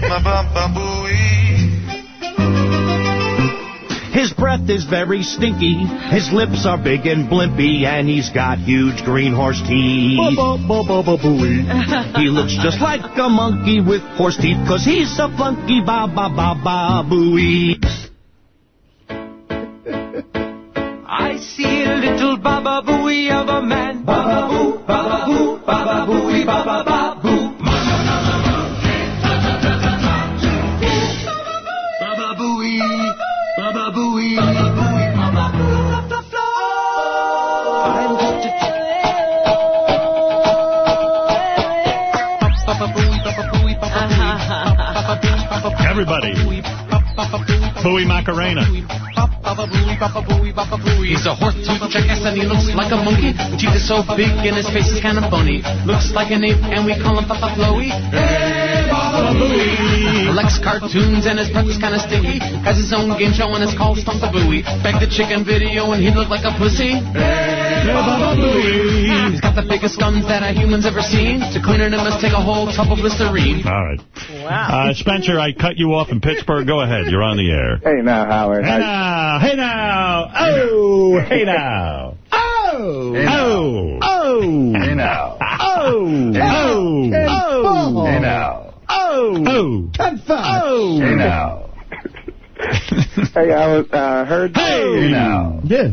Ba ba ba booey. His breath is very stinky, his lips are big and blimpy, and he's got huge green horse teeth. He looks just like a monkey with horse teeth, cause he's a flunky ba ba ba ba booey. I see a little baba booey of a man. Baba boo, baba boo, baba booey, baba ba boo. Everybody. Bowie Macarena. He's a horse tooth jackass and he looks like a monkey. Teeth are so big and his face is kind of bony. Looks like an ape and we call him Papa Floey. Hey, Baba Booey. Likes cartoons and his breath is kind of sticky. Has his own game show and it's called Stump the Booey. Back the chicken video and he'd look like a pussy. Hey, Baba Booey. He's got the biggest guns that a human's ever seen. To clean it, it must take a whole tub of Listerine. All right. Wow. Uh, Spencer, I cut you off in Pittsburgh. Go ahead. You're on the air. Hey now, Howard. Hey now. Hey now. Oh. Hey now. Oh. Hey now. Oh. Hey now. Oh. Oh. Oh. Hey now. Oh. Oh. Confess. Oh. Hey now. hey, I was, uh, heard. Hey now. Yeah.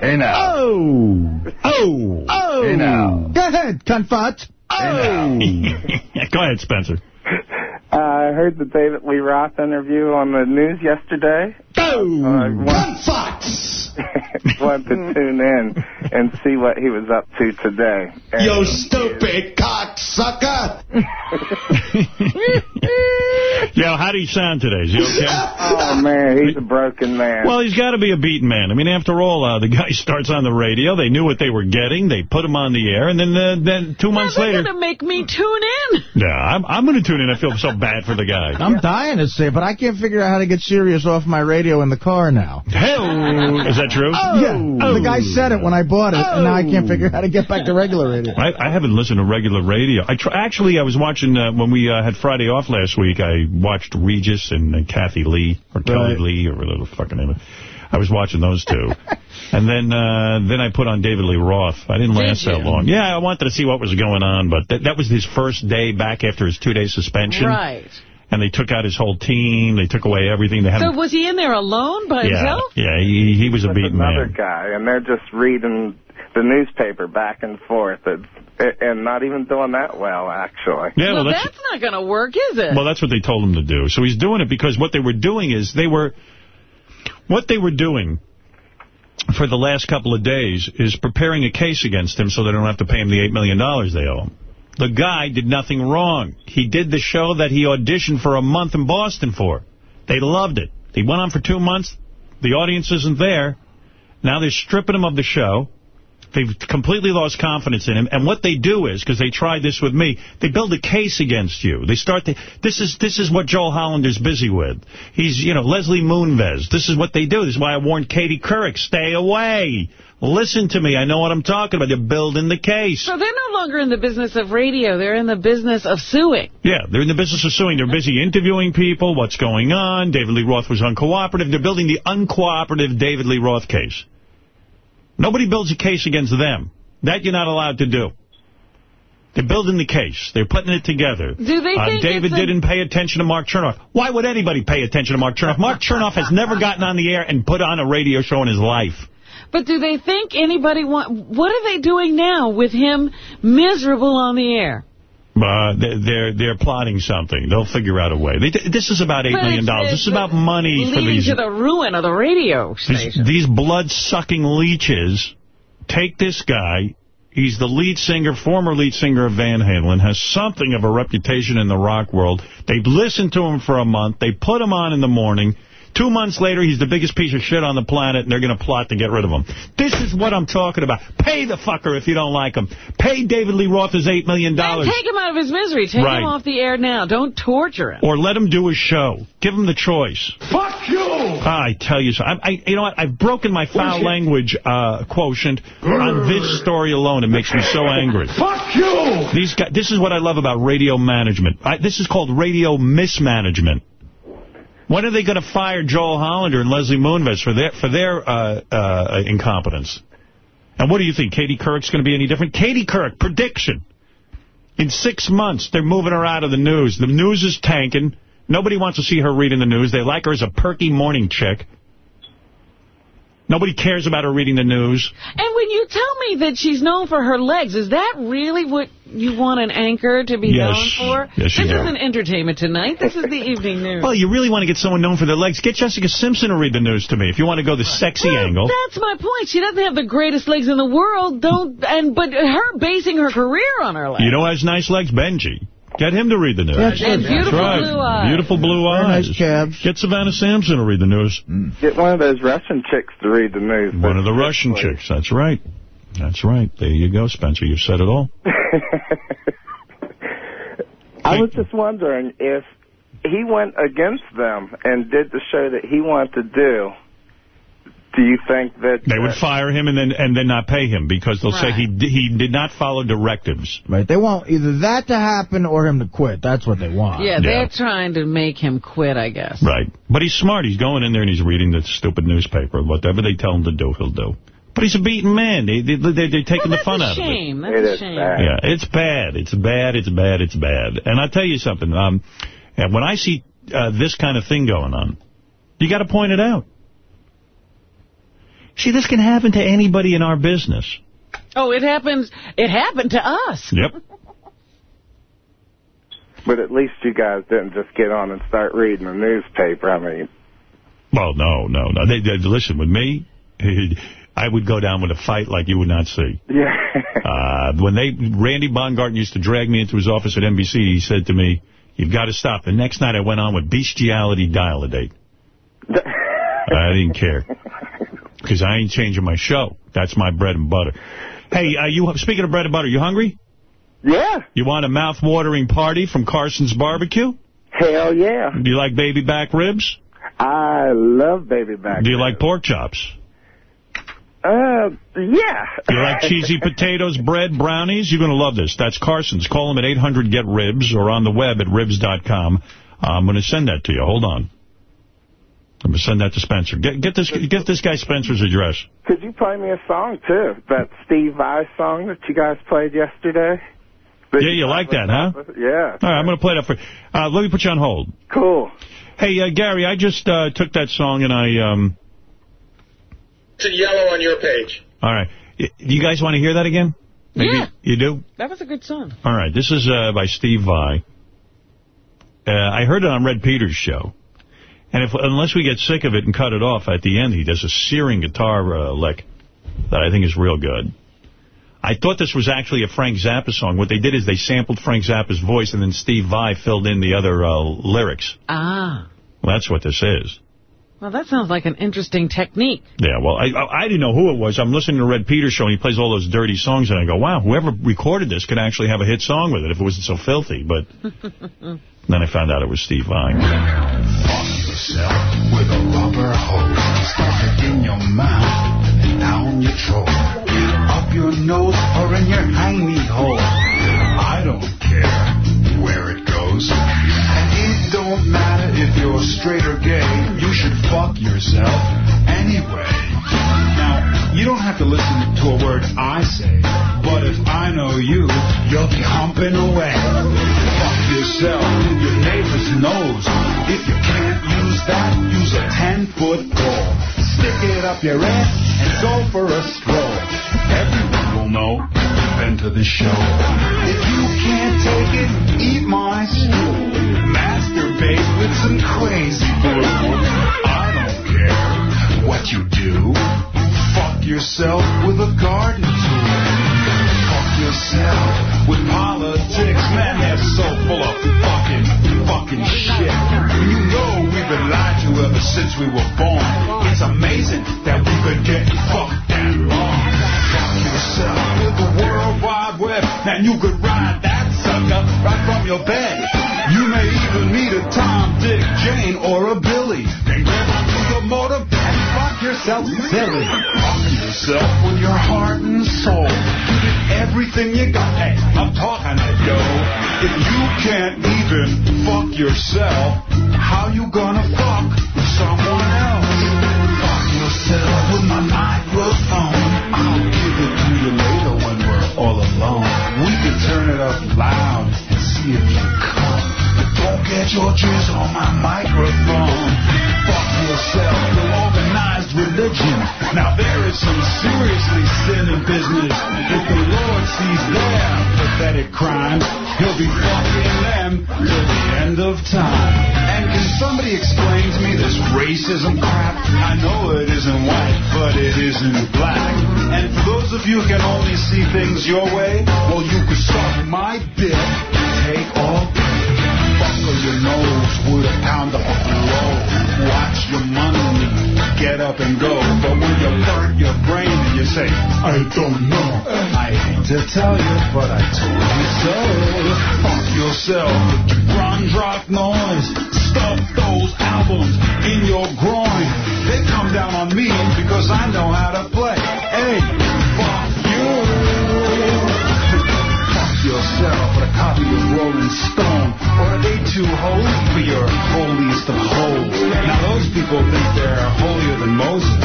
Hey now. Oh. Oh. Oh. Hey now. Go ahead, confut. Oh. Go ahead, Spencer. Uh, I heard the David Lee Roth interview on the news yesterday. Oh. Uh, wanted to tune in and see what he was up to today. And You stupid cocksucker! Yo, how do you sound today? Is he okay? oh, man, he's a broken man. Well, he's got to be a beaten man. I mean, after all, uh, the guy starts on the radio. They knew what they were getting. They put him on the air. And then uh, then two months They're later... going to make me tune in. Yeah, I'm, I'm going to tune in. I feel so bad for the guy. I'm dying to say, but I can't figure out how to get Sirius off my radio in the car now. Hell, is that true? Yeah, the guy said it when I bought it, and now I can't figure out how to get back to regular radio. I, I haven't listened to regular radio. I tr Actually, I was watching, uh, when we uh, had Friday off last week, I watched Regis and uh, Kathie Lee, or Kelly Right. Lee, or whatever the fucking name of I was watching those two. and then uh, then I put on David Lee Roth. I didn't last Did that long. Yeah, I wanted to see what was going on, but th that was his first day back after his two-day suspension. Right. And they took out his whole team. They took away everything. They had So was he in there alone by yeah, himself? yeah, he, he was a with beaten another man. guy, and they're just reading the newspaper back and forth, it's, and not even doing that well, actually. Yeah, well, well, that's- that's, not going to work, is it? Well, that's what they told him to do. So he's doing it because what they were doing is they were, what they were doing for the last couple of days is preparing a case against him so they don't have to pay him the $8 million they owe him. The guy did nothing wrong. He did the show that he auditioned for a month in Boston for. They loved it. He went on for two months. The audience isn't there. Now they're stripping him of the show. They've completely lost confidence in him. And what they do is, because they tried this with me, they build a case against you. They start to, this is this is what Joel Hollander's busy with. He's, you know, Leslie Moonves. This is what they do. This is why I warned Katie Couric, stay away. Listen to me. I know what I'm talking about. They're building the case. So they're no longer in the business of radio. They're in the business of suing. Yeah, they're in the business of suing. They're busy interviewing people, what's going on. David Lee Roth was uncooperative. They're building the uncooperative David Lee Roth case. Nobody builds a case against them. That you're not allowed to do. They're building the case. They're putting it together. Do they Uh, think David a- didn't pay attention to Mark Chernoff. Why would anybody pay attention to Mark Chernoff? Mark Chernoff has never gotten on the air and put on a radio show in his life. But do they think anybody want... What are they doing now with him miserable on the air? Uh, they're, they're they're plotting something. They'll figure out a way. They, this is about 8 But million. dollars. This is about money for these to the ruin of the radio These, station. these blood-sucking leeches take this guy. He's the lead singer, former lead singer of Van Halen, has something of a reputation in the rock world. They've listened to him for a month. They put him on in the morning. Two months later, he's the biggest piece of shit on the planet, and they're going to plot to get rid of him. This is what I'm talking about. Pay the fucker if you don't like him. Pay David Lee Roth his $8 million. Then take him out of his misery. Take Right. him off the air now. Don't torture him. Or let him do his show. Give him the choice. Fuck you! I tell you so. I, I, you know what? I've broken my foul Bullshit. language uh, quotient on this story alone. It makes me so angry. Fuck you! These guys, this is what I love about radio management. I, this is called radio mismanagement. When are they going to fire Joel Hollander and Leslie Moonves for their for their uh, uh, incompetence? And what do you think? Katie Couric's going to be any different? Katie Couric, prediction. In six months, they're moving her out of the news. The news is tanking. Nobody wants to see her reading the news. They like her as a perky morning chick. Nobody cares about her reading the news. And when you tell me that she's known for her legs, is that really what you want an anchor to be Yes. known for? Yes, this isn't entertainment tonight. This is the evening news. Well, you really want to get someone known for their legs. Get Jessica Simpson to read the news to me if you want to go the sexy Well, angle. That's my point. She doesn't have the greatest legs in the world. Don't and but her basing her career on her legs. You know who has nice legs? Benji. Get him to read the news. That's And That's beautiful right. blue eyes. Beautiful blue Very eyes. nice calves. Get Savanna Samson to read the news. Mm. Get one of those Russian chicks to read the news. One of the Russian chicks. That's right. That's right. There you go, Spencer. You've said it all. I was just wondering if he went against them and did the show that he wanted to do. Do you think that They would uh, fire him and then and then not pay him because they'll say he he did not follow directives. Right. They want either that to happen or him to quit. That's what they want. Yeah, they're trying to make him quit, I guess. Right. But he's smart. He's going in there and he's reading the stupid newspaper. Whatever they tell him to do, he'll do. But he's a beaten man. They, they, they, they're taking the fun out of it. Shame. That's a shame. Yeah, it's bad. It's bad. It's bad. It's bad. And I'll tell you something. Um, and when I see uh, this kind of thing going on, you got to point it out. See, this can happen to anybody in our business. Oh, it happens. It happened to us. Yep. But at least you guys didn't just get on and start reading the newspaper. I mean, Well, no, no, no. They, they, listen, with me, I would go down with a fight like you would not see. yeah. Uh, when they Randy Bongarten used to drag me into his office at NBC, he said to me, you've got to stop. The next night I went on with bestiality dial-a-date. I didn't care. Because I ain't changing my show. That's my bread and butter. Hey, uh, you speaking of bread and butter, you hungry? Yeah. You want a mouth-watering party from Carson's Barbecue? Hell yeah. Do you like baby back ribs? I love baby back. Do you like pork chops? Uh, yeah. You like cheesy potatoes, bread, brownies? You're going to love this. That's Carson's. Call them at 800-GET-RIBS or on the web at ribs.com. Uh, I'm going to send that to you. Hold on. I'm going to send that to Spencer. Get, get this get this guy Spencer's address. Could you play me a song, too? That Steve Vai song that you guys played yesterday? Yeah, you like that, huh? Yeah. All right, I'm going to play that for you. Uh, let me put you on hold. Cool. Hey, uh, Gary, I just uh, took that song and I... Um, It's in yellow on your page. all right. Do You guys want to hear that again? Maybe Yeah. You do? That was a good song. All right, this is uh, by Steve Vai. Uh, I heard it on Red Peters' show. And if unless we get sick of it and cut it off at the end, he does a searing guitar uh, lick that I think is real good. I thought this was actually a Frank Zappa song. What they did is they sampled Frank Zappa's voice, and then Steve Vai filled in the other uh, lyrics. Ah. Well, that's what this is. Well, that sounds like an interesting technique. Yeah, well, I, I I didn't know who it was. I'm listening to Red Peters' show, and he plays all those dirty songs, and I go, wow, whoever recorded this could actually have a hit song with it if it wasn't so filthy. But then I found out it was Steve Vai. yourself with a rubber hose. Start it in your mouth and down your throat. Up your nose or in your hangme hole. I don't care where it goes. And it don't matter if you're straight or gay. You should fuck yourself anyway. You don't have to listen to a word I say, but if I know you, you'll be humping away. Fuck yourself your neighbor's nose. If you can't use that, use a 10-foot pole. Stick it up your ass and go for a stroll. Everyone will know you've been to the show. If you can't take it, eat my stool. Masturbate with some crazy glue. I don't care what you do. Fuck yourself with a garden tool. Fuck yourself with politics. Man, they're so full of fucking, fucking shit. You know we've been lied to ever since we were born. It's amazing that we've been getting fucked that long. Fuck yourself with the World Wide Web. And you could ride that sucker right from your bed. You may even meet a Tom, Dick, Jane, or a Billy. Then grab onto your motor yourself silly. Yourself with your heart and soul. Give it everything you got. Hey, I'm talking to yo. If you can't even fuck yourself, how you gonna fuck someone else? Fuck yourself with my microphone. I'll give it to you later when we're all alone. We can turn it up loud and see if you come. But don't get your jizz on my microphone. Fuck yourself organized religion. Now there is some seriously sinning business. If the Lord sees their pathetic crimes, he'll be fucking them till the end of time. And can somebody explain to me this racism crap? I know it isn't white, but it isn't black. And for those of you who can only see things your way, well, you could suck my dick take all your nose with a pound of roll. Watch your money get up and go. But when you burn your brain and you say, I don't know. I hate to tell you, but I told you so. Fuck yourself grunge rock noise. Stuff those albums in your groin. They come down on me because I know how to play. Hey, with a copy of Rolling Stone. Or are they too holy for your holiest of holes? Now those people think they're holier than Moses.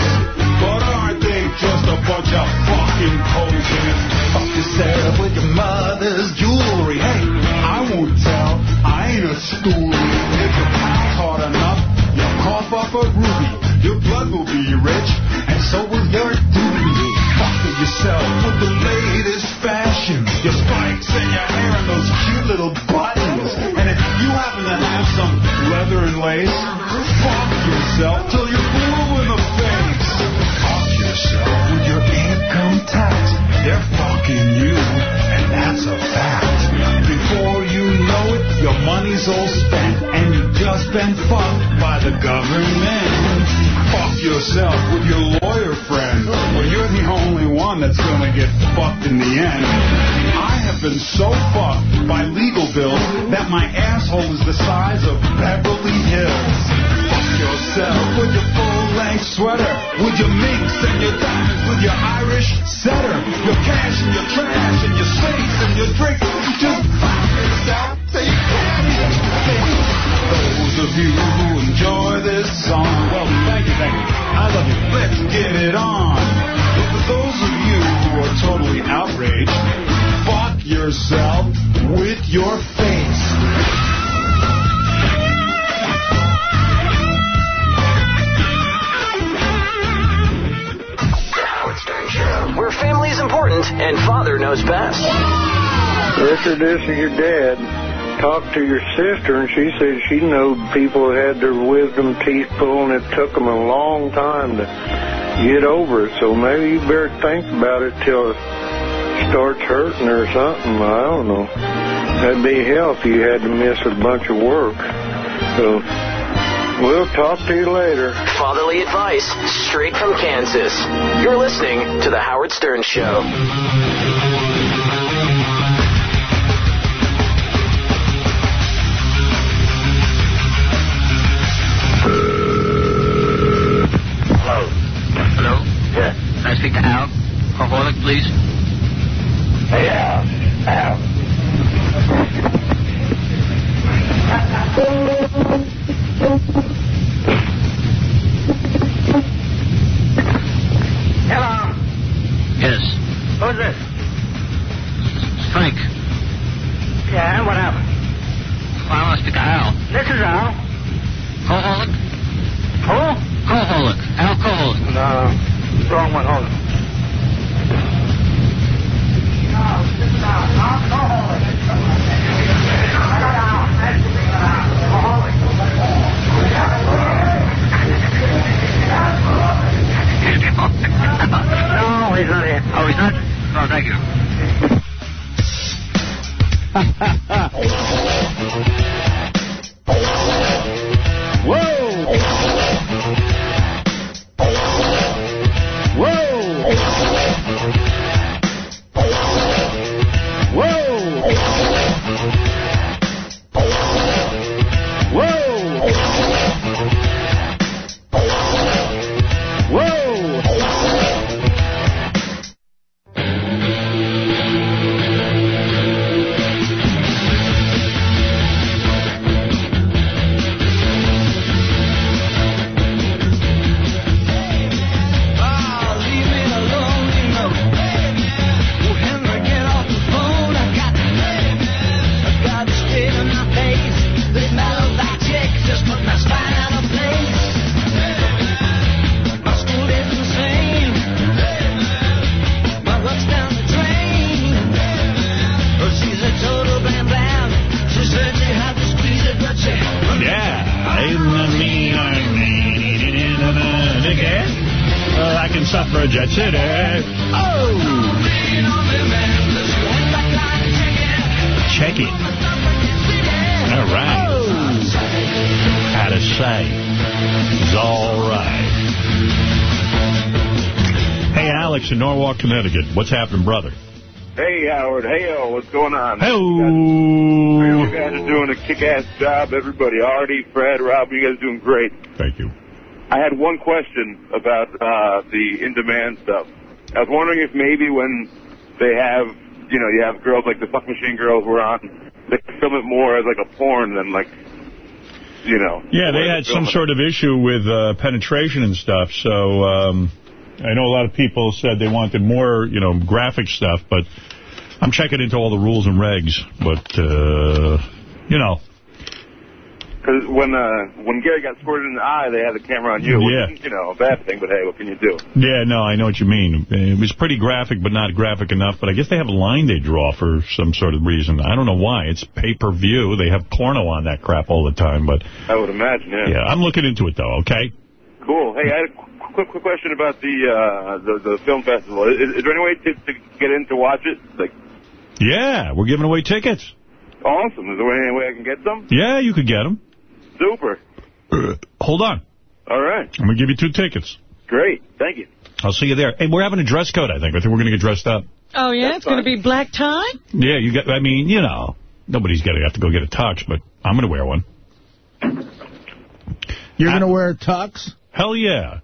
But aren't they just a bunch of fucking posers? Fuck yourself with your mother's jewelry. Hey, I won't tell. I ain't a stoolie. If your pal's hard enough, you'll cough up a ruby. Your blood will be rich, and so will your doobie. Fuck yourself with the latest little buttons. And if you happen to have some leather and lace, fuck yourself till you're blue in the face. Fuck yourself with your income tax. They're fucking you, and that's a fact. Before you know it, your money's all spent, and you've just been fucked by the government. Fuck yourself with your lawyer friend, when you're the only one that's gonna get fucked in the end. I have been so fucked by legal bills that my asshole is the size of Beverly Hills. Fuck yourself with your full-length sweater, with your minks and your diamonds, with your Irish setter, your cash and your trash and your steaks and your drinks. Just fuck yourself of you who enjoy this song, well, thank you, thank you. I love you. Let's get it on. But for those of you who are totally outraged, fuck yourself with your face. Where family is important and father knows best. Richard, this is your dad. Talked to your sister, and she said she knew people had their wisdom teeth pulled, and it took them a long time to get over it. So maybe you better think about it till it starts hurting or something. I don't know. That'd be hell if you had to miss a bunch of work. So we'll talk to you later. Fatherly advice straight from Kansas. You're listening to The Howard Stern Show. Yeah. Can I speak to Al? Alcoholic, please? Hey, Al. Al. Hello. Yes. Who's this? Frank. Yeah, what happened? I want to speak to Al. This is Al. Alcoholic? Who? Alcoholic. Alcoholic. No, wrong one. Hold on. No, he's not here. Oh, he's not? Oh, thank you. Yeah. Connecticut. What's happening, brother? Hey, Howard. Hey, yo, what's going on? Hello. You guys are doing a kick-ass job, everybody. Artie, Fred, Rob, you guys are doing great. Thank you. I had one question about uh, the in-demand stuff. I was wondering if maybe when they have, you know, you have girls like the Fuck Machine girls were on, they film it more as like a porn than like, you know. Yeah, they had some sort of issue with uh, penetration and stuff, so um, I know a lot of people said they wanted more, you know, graphic stuff, but I'm checking into all the rules and regs, but, uh, you know. Because when uh, when Gary got squirted in the eye, they had the camera on you. Yeah. You know, a bad thing, but hey, what can you do? Yeah, no, I know what you mean. It was pretty graphic, but not graphic enough. But I guess they have a line they draw for some sort of reason. I don't know why. It's pay-per-view. They have porno on that crap all the time. But I would imagine, yeah. yeah, I'm looking into it, though, okay? Cool. Hey, I had a quick, quick question about the uh, the, the film festival. Is, is there any way to, to get in to watch it? Like, Yeah, we're giving away tickets. awesome. Is there any way I can get some? Yeah, you could get them. Super. Hold on. All right. I'm going to give you two tickets. Great. Thank you. I'll see you there. Hey, we're having a dress code, I think. I think we're going to get dressed up. Oh, yeah? it's going to be black tie? Yeah, you got. I mean, you know, nobody's going to have to go get a tux, but I'm going to wear one. You're going to wear a tux? Hell yeah.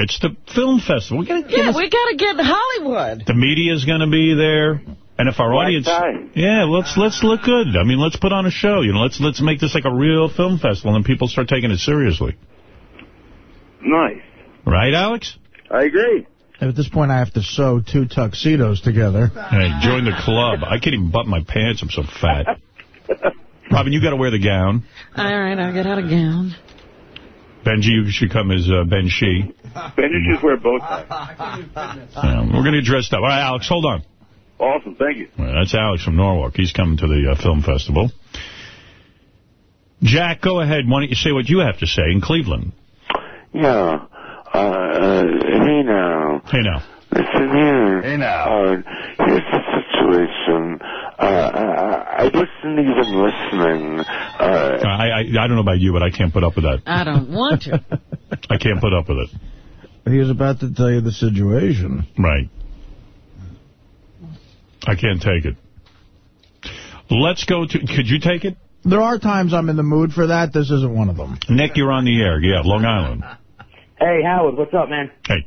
It's the film festival. We gotta, Yeah, we got to get in Hollywood. the media's going to be there. And if our Black audience, tie. yeah, let's let's look good. I mean, let's put on a show. You know, let's let's make this like a real film festival, and people start taking it seriously. Nice. Right, Alex? I agree. At this point, I have to sew two tuxedos together. Hey, join the club. I can't even button my pants. I'm so fat. Robin, you got to wear the gown. All right, I'll get out a gown. Benji, you should come as uh, Ben Shee. Ben, you should wear both sides. Um, we're going to get dressed up. All right, Alex, hold on. Awesome. Thank you. All right, that's Alex from Norwalk. He's coming to the uh, film festival. Jack, go ahead. Why don't you say what you have to say in Cleveland? Yeah. Uh, uh, hey now. Hey now. Listen here. Hey now. Uh, here's the situation. Uh, I, I wasn't even listening. Uh, I, I I don't know about you, but I can't put up with that. I don't want to. I can't put up with it. He was about to tell you the situation. Right. I can't take it. Let's go to... Could you take it? There are times I'm in the mood for that. This isn't one of them. Nick, you're on the air. Yeah, Long Island. Hey, Howard, what's up, man? Hey.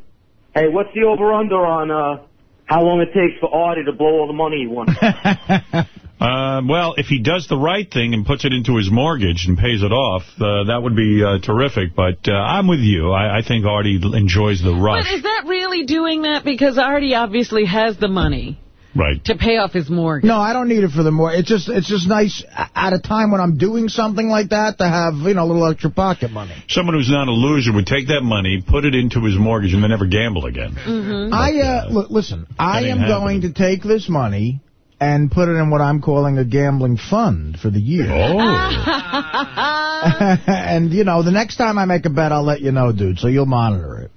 Hey, what's the over-under on uh, how long it takes for Artie to blow all the money he won? Uh, well, if he does the right thing and puts it into his mortgage and pays it off, uh, that would be uh, terrific. But uh, I'm with you. I, I think Artie enjoys the rush. But is that really doing that? Because Artie obviously has the money Right. to pay off his mortgage. No, I don't need it for the mortgage. It's just it's just nice at a time when I'm doing something like that to have, you know, a little extra pocket money. Someone who's not a loser would take that money, put it into his mortgage, and then never gamble again. Mm-hmm. I uh, look, listen, I ain't am going to take this money and put it in what I'm calling a gambling fund for the year. Oh. and, you know, the next time I make a bet, I'll let you know, dude, so you'll monitor it.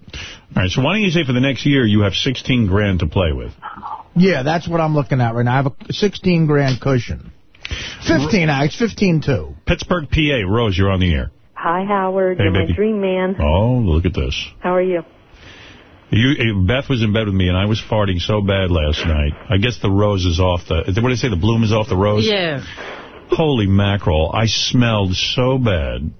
All right, so why don't you say for the next year you have 16 grand to play with? Yeah, that's what I'm looking at right now. I have a 16 grand cushion. 15, uh, it's 15 too. Pittsburgh, PA. Rose, you're on the air. Hi, Howard. Hey, You're baby. my dream man. Oh, look at this. How are you? You, eh, Beth was in bed with me, and I was farting so bad last night. I guess the rose is off the... What did I say? The bloom is off the rose? Yeah. Holy mackerel. I smelled so bad.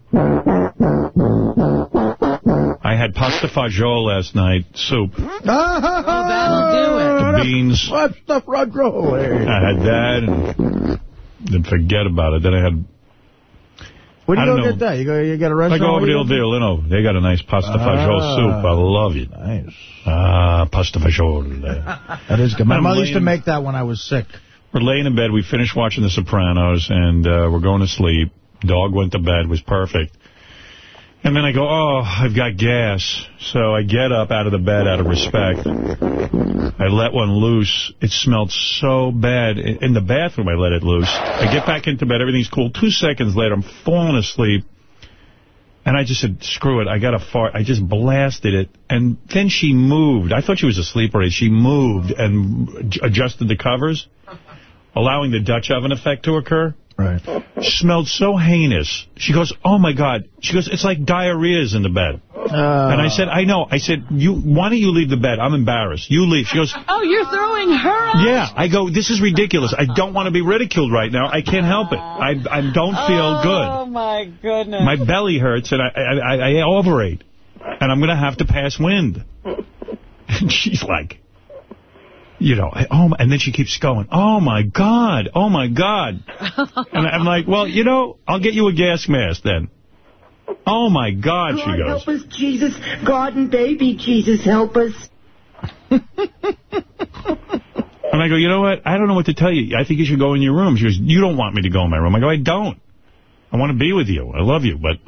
I had pasta fagioli last night, soup. Oh, that'll do it. The beans. What's the front row? I had that, and then forget about it. Then I had... Where do you go know. get that? You go, you get a restaurant? I go over to you Il Violino. They got a nice pasta fagioli Ah. soup. I love it. Nice. Ah, pasta fagioli. That is good. My mother used to make that when I was sick. We're laying in bed. We finished watching The Sopranos, and uh, we're going to sleep. Dog went to bed. was perfect. And then I go, oh, I've got gas. So I get up out of the bed out of respect. I let one loose. It smelled so bad. In the bathroom, I let it loose. I get back into bed. Everything's cool. Two seconds later, I'm falling asleep. And I just said, screw it. I got a fart. I just blasted it. And then she moved. I thought she was asleep already. She moved and adjusted the covers allowing the Dutch oven effect to occur. Right. Smelled so heinous. She goes, oh, my God. She goes, it's like diarrhea's in the bed. Ah. and I said, I know. I said, you. why don't you leave the bed? I'm embarrassed. You leave. She goes, Oh, you're throwing her out? yeah. I go, this is ridiculous. I don't want to be ridiculed right now. I can't help it. I, I don't feel oh, good. Oh, my goodness. My belly hurts, and I, I, I, I overate. And I'm going to have to pass wind. And she's like, you know, oh, and then she keeps going, oh, my God, oh, my God. And I'm like, well, you know, I'll get you a gas mask then. Oh, my God, she God goes. help us, Jesus. God and baby Jesus help us. And I go, you know what? I don't know what to tell you. I think you should go in your room. She goes, you don't want me to go in my room. I go, I don't. I want to be with you. I love you, but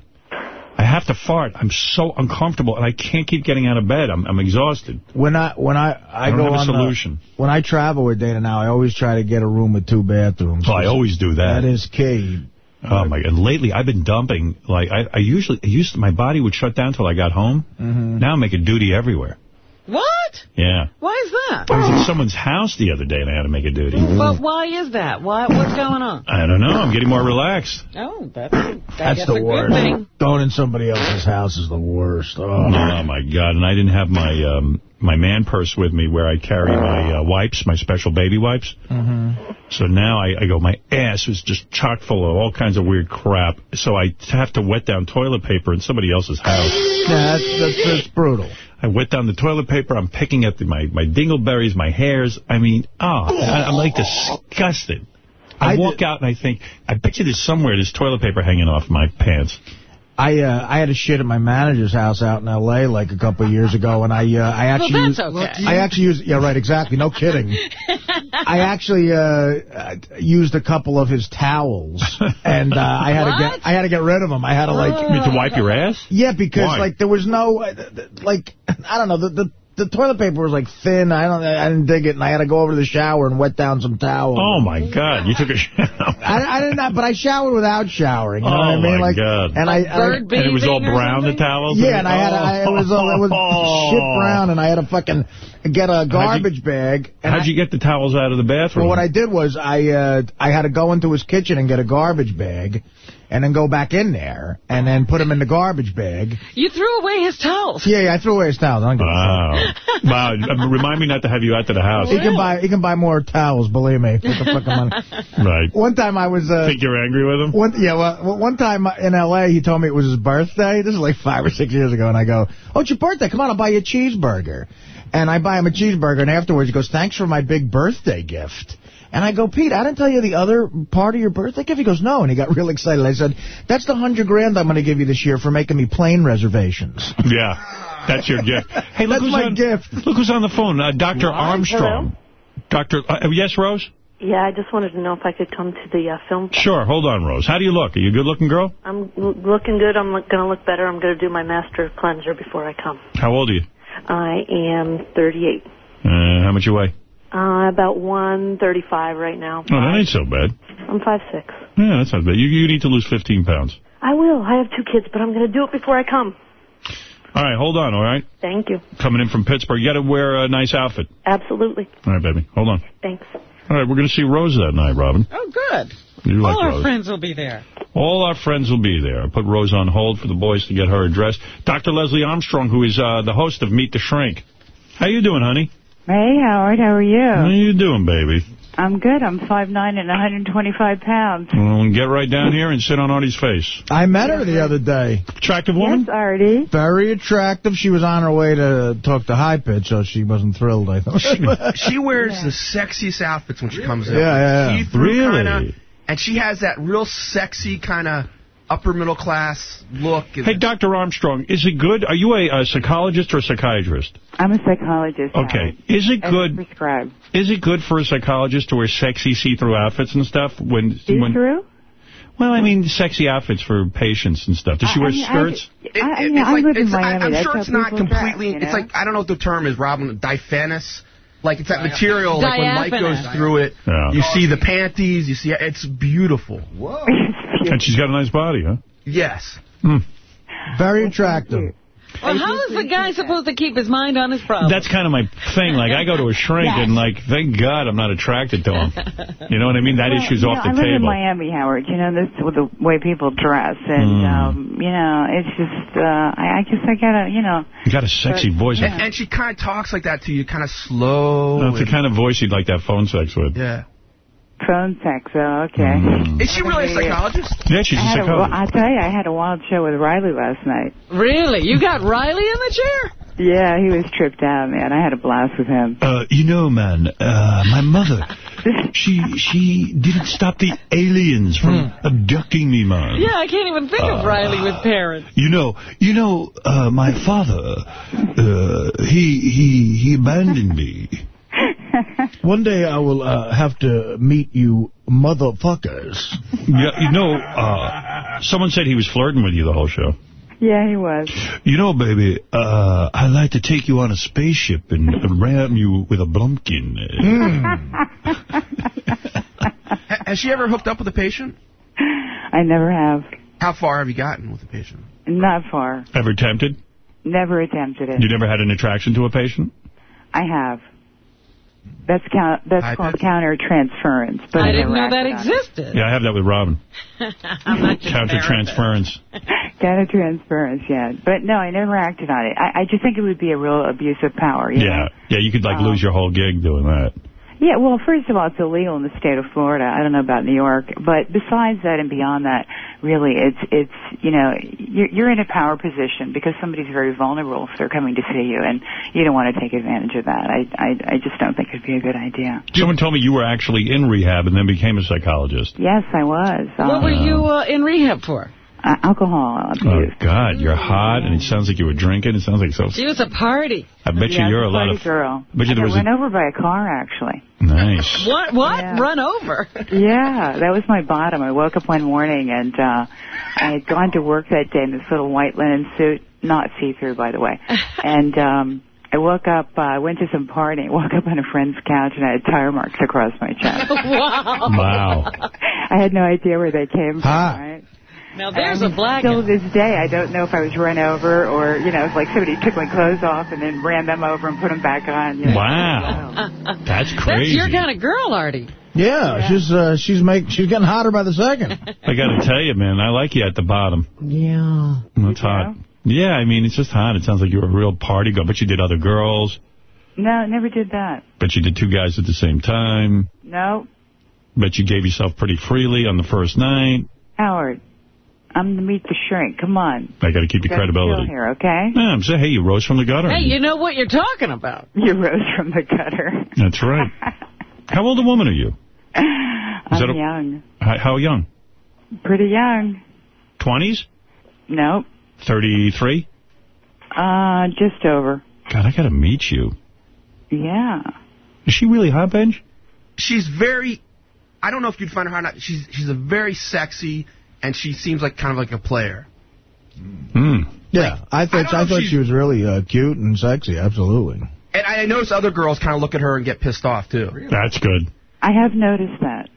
I have to fart. I'm so uncomfortable, and I can't keep getting out of bed. I'm, I'm exhausted. When I when I I, I go a on the- when I travel with Dana now, I always try to get a room with two bathrooms. Oh, I always do that. That is key. Oh, my God. Lately, I've been dumping. Like, I, I usually, I used to, my body would shut down till I got home. Mhm. Now I'm making duty everywhere. What? Yeah. Why is that? I was at someone's house the other day, and I had to make a duty. But why is that? Why? What's going on? I don't know. I'm getting more relaxed. Oh, that's, That's the a good worst. thing. Going in somebody else's house is the worst. Oh. Oh, my God. And I didn't have my um, my man purse with me where I carry my uh, wipes, my special baby wipes. Mm-hmm. So now I, I go, my ass is just chock full of all kinds of weird crap. So I have to wet down toilet paper in somebody else's house. Yeah, that's, that's, that's brutal. I wet down the toilet paper. I'm picking at the, my, my dingleberries, my hairs. I mean, oh, I, I'm like disgusted. I, walk out and I think, I bet you there's somewhere there's toilet paper hanging off my pants. I uh, I had a shit at my manager's house out in L.A. like a couple of years ago, and I uh, I actually Well, used, that's okay. I actually used yeah right exactly no kidding. I actually uh, uh, used a couple of his towels, and uh, I had to get I had to get rid of them. I had to like You mean to wipe your ass? Yeah, because Why? like there was no uh, th- th- like I don't know the, the the toilet paper was like thin. I don't I didn't dig it, and I had to go over to the shower and wet down some towels. Oh, my God. You took a shower. I, I didn't, but I showered without showering. You know Oh, what I mean? my like, God. And I, And it was all brown, the towels? Yeah, and I had a, I, it was all, it was Oh. shit brown, and I had to fucking get a garbage bag. And How'd I- you get the towels out of the bathroom? Well, what I did was I uh, I had to go into his kitchen and get a garbage bag, and then go back in there and then put them in the garbage bag. You threw away his towels. Yeah, yeah, I threw away his towels. I don't give a fuck. Wow. wow. Uh, Remind me not to have you out to the house. He can buy he can buy more towels, believe me. Put the fucking money. Right. One time I was uh, Think you're angry with him? One, yeah, well, one time in L.A., he told me it was his birthday. This is like five or six years ago. And I go, oh, it's your birthday. Come on, I'll buy you a cheeseburger. And I buy him a cheeseburger. And afterwards, he goes, thanks for my big birthday gift. And I go, Pete, I didn't tell you the other part of your birthday gift? He goes, no. And he got real excited. I said, that's the hundred grand I'm going to give you this year for making me plane reservations. Yeah. That's your gift. Hey, look That's who's my on, gift. Look who's on the phone. Uh, Dr. Armstrong. Dr. Uh, yes, Rose? Yeah, I just wanted to know if I could come to the uh, film. Sure. Hold on, Rose. How do you look? Are you a good-looking girl? I'm l- looking good. I'm going to look better. I'm going to do my master cleanser before I come. How old are you? I am 38. Uh, how much you weigh? Uh, about 135 right now. Oh, that ain't so bad. I'm 5'6". Yeah, that's not bad. You, you need to lose 15 pounds. I will. I have two kids, but I'm going to do it before I come. All right, hold on, all right? Thank you. Coming in from Pittsburgh. You got to wear a nice outfit. Absolutely. All right, baby. Hold on. Thanks. All right, we're going to see Rose that night, Robin. Oh, good. You like All our Rose. friends will be there. All our friends will be there. I put Rose on hold for the boys to get her address. Dr. Leslie Armstrong, who is uh, the host of Meet the Shrink. How you doing, honey? Hey, Howard, how are you? How are you doing, baby? I'm good. I'm 5'9 and 125 pounds. Well, get right down here and sit on Artie's face. I met her the other day. Attractive woman? Yes, Artie. Very attractive. She was on her way to talk to High Pitch, so she wasn't thrilled, I thought. she she wears the sexiest outfits when she comes in. Yeah, yeah, yeah. Really? Kinda, and she has that real sexy kind of upper middle class look. Hey, Dr. Armstrong, is it good? Are you a, a psychologist or a psychiatrist? I'm a psychologist. Okay. Is it Howard. good? As prescribed. Is it good for a psychologist to wear sexy see-through outfits and stuff? when when? See-through? Well, I mean, sexy outfits for patients and stuff. Does she I- wear I mean, skirts? I, I, It- yeah, it's I like, live in it's, I, Miami. I'm sure it's not people dress, completely. you know? It's like I don't know what the term is, Robin. Diphanous. Like it's that material. Like when light goes Diaphanous. through it, Yeah. you see the panties. You see it's beautiful. Whoa. And she's got a nice body, huh? yes. Hmm. Very attractive. Well, how is the guy supposed to keep his mind on his problem? That's kind of my thing. Like, I go to a shrink Yes. and, like, thank God I'm not attracted to him. You know what I mean? That Well, issue's off know, the I live in table. Miami, Howard. You know, this with the way people dress, and Mm. um, you know, it's just, uh, I, I guess I gotta, you know. You got a sexy But- voice. And, and she kind of talks like that to you, kind of slow. That's the kind of voice you'd like to have phone sex with. Yeah. Phone sex, oh, okay. Mm. Is she really a psychologist? Yeah, she's I a had a, psychologist. I tell you, I had a wild show with Riley last night. Really? You got Riley in the chair? Yeah, he was tripped out, man. I had a blast with him. Uh, you know, man, uh, my mother, she she didn't stop the aliens from abducting me, man. Yeah, I can't even think of Riley with parents. You know, you know, uh, my father, uh, he he he abandoned me. One day I will uh, have to meet you motherfuckers. Yeah, you know, uh, someone said he was flirting with you the whole show. Yeah, he was. You know, baby, uh, I'd like to take you on a spaceship and, and ram you with a blumpkin. Ha- Has she ever hooked up with a patient? I never have. How far have you gotten with a patient? Not far. Ever tempted? Never attempted it. You never had an attraction to a patient? I have. That's count. That's I called countertransference. But I I didn't know that acted on it. existed. Yeah, I have that with Robin. I'm not your Countertransference. Countertransference, yeah. But no, I never acted on it. I, I just think it would be a real abuse of power. You Yeah. Know? Yeah, you could, like, Um, lose your whole gig doing that. Yeah, well, first of all, it's illegal in the state of Florida. I don't know about New York, but besides that and beyond that, really, it's it's you know you're, you're in a power position because somebody's very vulnerable if they're coming to see you, and you don't want to take advantage of that. I I, I just don't think it'd be a good idea. Someone told me you were actually in rehab and then became a psychologist. Yes, I was. What were you uh, in rehab for? Uh, alcohol abuse. Oh, God, you're hot, and it sounds like you were drinking. It sounds like so... She was a party. I bet you yeah, you're a lot party of... girl. bet you I there got was a- over by a car actually. Nice. What? What? Yeah. Run over? Yeah, that was my bottom. I woke up one morning and uh I had gone to work that day in this little white linen suit, not see-through by the way. And um I woke up, uh, I went to some party, woke up on a friend's couch and I had tire marks across my chest. wow. Wow. I had no idea where they came from, Ha. right? Now there's and a black. Still to this day, I don't know if I was run over or, you know, if like somebody took my clothes off and then ran them over and put them back on. You know? Wow. That's That's crazy. your kind of girl, Artie. Yeah, she's uh, she's make she's getting hotter by the second. I got to tell you, man, I like you at the bottom. Yeah. That's hot. Yeah, I mean, it's just hot. It sounds like you were a real party girl. But you did other girls. No, never did that. But you did two guys at the same time. No, But you gave yourself pretty freely on the first night. Howard. I'm the meet the shrink. Come on. I got to keep your Got credibility. here, okay? Yeah, I'm saying, hey, you rose from the gutter. Hey, you know what you're talking about. You rose from the gutter. That's right. How old a woman are you? I'm a- young. How, how young? Pretty young. 20s? Nope. 33? Uh, just over. God, I got to meet you. Yeah. Is she really hot, Benj? She's very. I don't know if you'd find her hot or not. She's she's a very sexy, and she seems like kind of like a player. Hmm. Yeah, I thought I I, thought she was really uh, cute and sexy. Absolutely. And I notice other girls kind of look at her and get pissed off too. That's good. I have noticed that.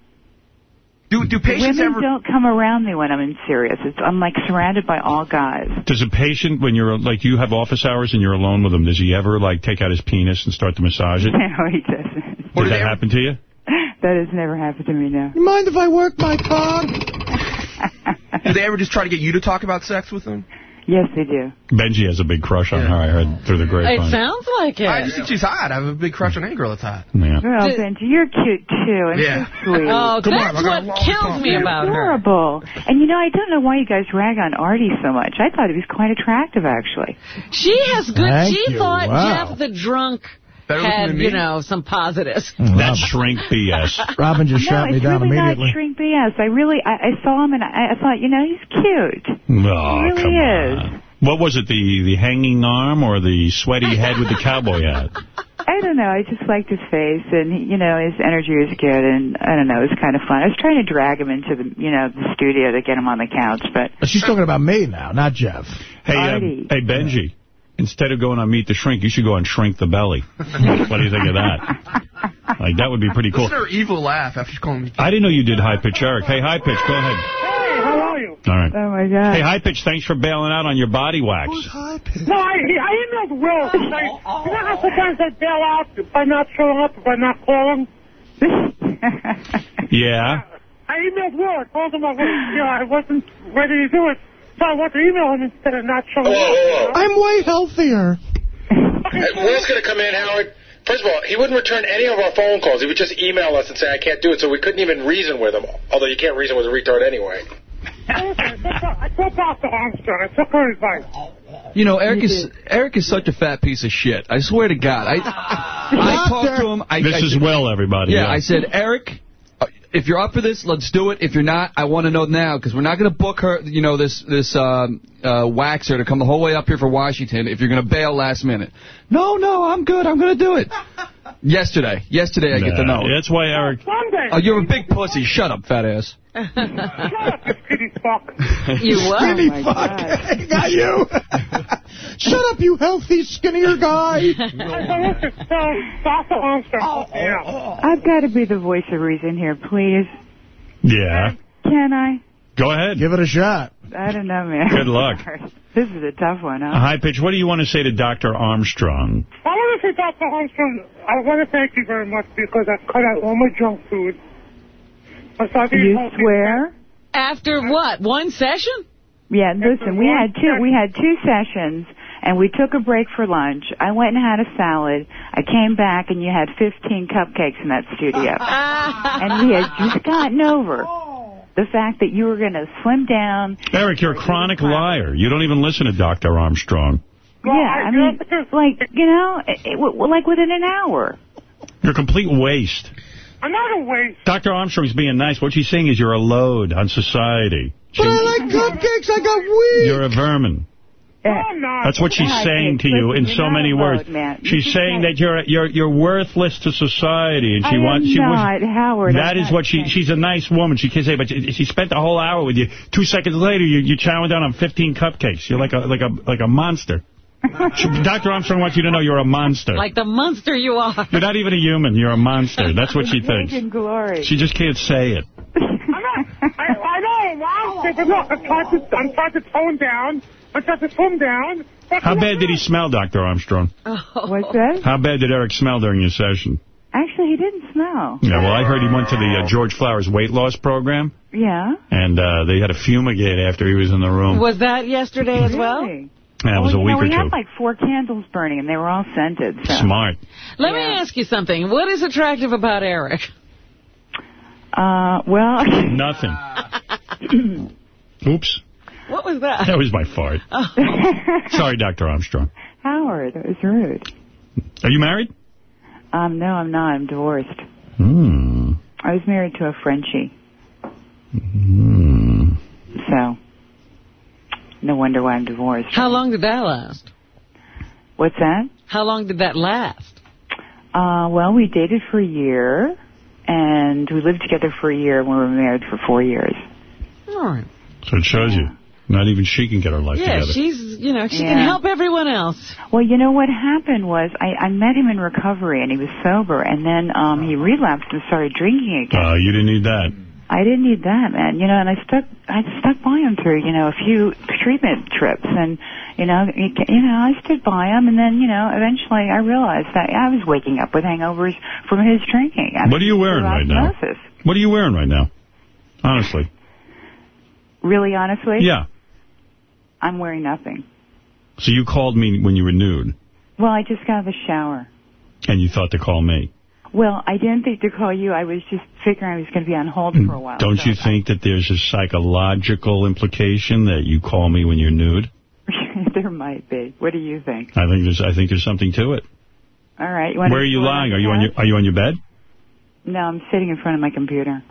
Do do patients Women ever? don't come around me when I'm in serious. It's, I'm like surrounded by all guys. Does a patient, when you're, like, you have office hours and you're alone with him, does he ever, like, take out his penis and start to massage it? No, he doesn't. Did that happen to you? That has never happened to me now. You mind if I work my cock? Do they ever just try to get you to talk about sex with them? Yes, they do. Benji has a big crush on her, I heard, through the grapevine. It sounds like it. I just think she's hot. I have a big crush on any girl that's hot. Yeah. Girl, Did- Benji, you're cute too, and Yeah. so sweet. Oh, Come that's I got a what long kills me You're about her. adorable. And you know, I don't know why you guys rag on Artie so much. I thought he was quite attractive, actually. She has good. Thank she you. thought Wow. Jeff the drunk Better looking had, than me? you know, some positives. that shrink BS. Robin just no, shot me it's down really immediately. not shrink BS. I really, I, I saw him and I, I thought, you know, he's cute. Oh, He really come is. on. What was it, the, the hanging arm or the sweaty head with the cowboy hat? I don't know. I just liked his face, and you know, his energy was good, and I don't know, it was kind of fun. I was trying to drag him into the, you know, the studio to get him on the couch, but She's talking about me now, not Jeff. Hey, um, hey, Benji. Instead of going on Meet the Shrink, you should go on Shrink the Belly. what do you think of that? Like, that would be pretty cool. Listen to her evil laugh after she's calling me. I didn't know you did high pitch, Eric. Hey, high pitch, go ahead. Hey, how are you? All right. Oh, my God. Hey, High Pitch, thanks for bailing out on your body wax. Who's High Pitch? No, I, I emailed Will. Saying, you know how sometimes I bail out by not showing up, by not calling? Yeah. I emailed Will. I told him I, was, you know, I wasn't ready to do it. So I went to email him instead of not showing up. I'm way healthier. Will's going to come in, Howard. First of all, he wouldn't return any of our phone calls. He would just email us and say, I can't do it. So we couldn't even reason with him. Although you can't reason with a retard anyway. I told Dr. Armstrong. I took her advice. You know, Eric is Eric is such a fat piece of shit. I swear to God. I I talked to him. I, This I is said- Will, everybody. Yeah, I said, Eric, if you're up for this, let's do it. If you're not, I want to know now because we're not going to book her. You know, this this um, uh, waxer to come the whole way up here for Washington. If you're going to bail last minute, no, no, I'm good. I'm going to do it. Yesterday, yesterday I get the Nah, note. That's why Eric... Oh, Sunday. Oh, you're a big pussy. Shut up, fat ass. Kitty fuck. You what? Skinny fuck. Got you. Oh, Shut up, you healthy, skinnier guy. I said, listen, tell Dr. I've got to be the voice of reason here, please. Yeah. Can I? Go ahead. Give it a shot. I don't know, man. Good luck. This is a tough one, huh? High Pitch, what do you want to say to Dr. Armstrong? I want to say, Dr. Armstrong, I want to thank you very much because I cut out all my junk food. I started eating You healthy. swear? After what? One session? Yeah, listen, we had two we had two sessions and we took a break for lunch. I went and had a salad. I came back and you had 15 cupcakes in that studio. and we had just gotten over the fact that you were going to slim down. Eric, you're a chronic liar. You don't even listen to Dr. Armstrong. yeah, I mean, like, you know, it, it, w- like within an hour. You're a complete waste. I'm not a waste. Dr. Armstrong's being nice. What she's saying is you're a load on society. But I like cupcakes. I got weed. You're a vermin. Eh, oh, that's what she's saying to you in so many words. load, man. You She's saying that you're you're you're worthless to society, and she I am wants she not, Howard. That I'm is not what she she's a nice woman. She can't say, but she, she spent the whole hour with you. Two seconds later, you you chowing down on 15 cupcakes. You're like a like a like a monster. Dr. Armstrong wants you to know you're a monster. Like the monster you are. You're not even a human. You're a monster. That's what she thinks. In glory. She just can't say it. I, I know, Mom. But look, I'm trying to, I'm trying to tone down. I'm trying to slim down. But How bad did he smell, Dr. Armstrong? Oh. What's that? How bad did Eric smell during your session? Actually, he didn't smell. Yeah, well, I heard he went to the uh, George Flowers weight loss program, Yeah. and uh, they had to fumigate after he was in the room. Was that yesterday as well? Really? Yeah, it was well, a week know, or we two. had like four candles burning, and they were all scented. So. Smart. Let me ask you something. What is attractive about Eric? Uh, well. Nothing. Oops. What was that? That was my fart. Sorry, Dr. Armstrong. Howard, that was rude. Are you married? Um, no, I'm not. I'm divorced. Hmm. I was married to a Frenchie, Hmm. so no wonder why I'm divorced. How long did that last? What's that? How long did that last? Uh, well, we dated for a year, and we lived together for a year, and we were married for four years. All right. So it shows you. Not even she can get her life Yeah, together. she's, you know, she Yeah. can help everyone else. Well, you know what happened was I, I met him in recovery, and he was sober, and then um, he relapsed and started drinking again. Uh, you didn't need that. I didn't need that, man. You know, and I stuck, I stuck by him through, you know, a few treatment trips, and you know, you, you know, I stood by him, and then, you know, eventually I realized that I was waking up with hangovers from his drinking. I What are you wearing right now? What are you wearing right now? Honestly. Really, honestly, Yeah. I'm wearing nothing. So you called me when you were nude, Well, I just got out of the shower. and you thought to call me. Well, I didn't think to call you. I was just figuring I was going to be on hold for a mm. while. Don't so- you think that there's a psychological implication that you call me when you're nude? there might be. What do you think? I think there's I think there's something to it. All right. You Where are you lying? Are you on your? Are you on your bed? No, I'm sitting in front of my computer.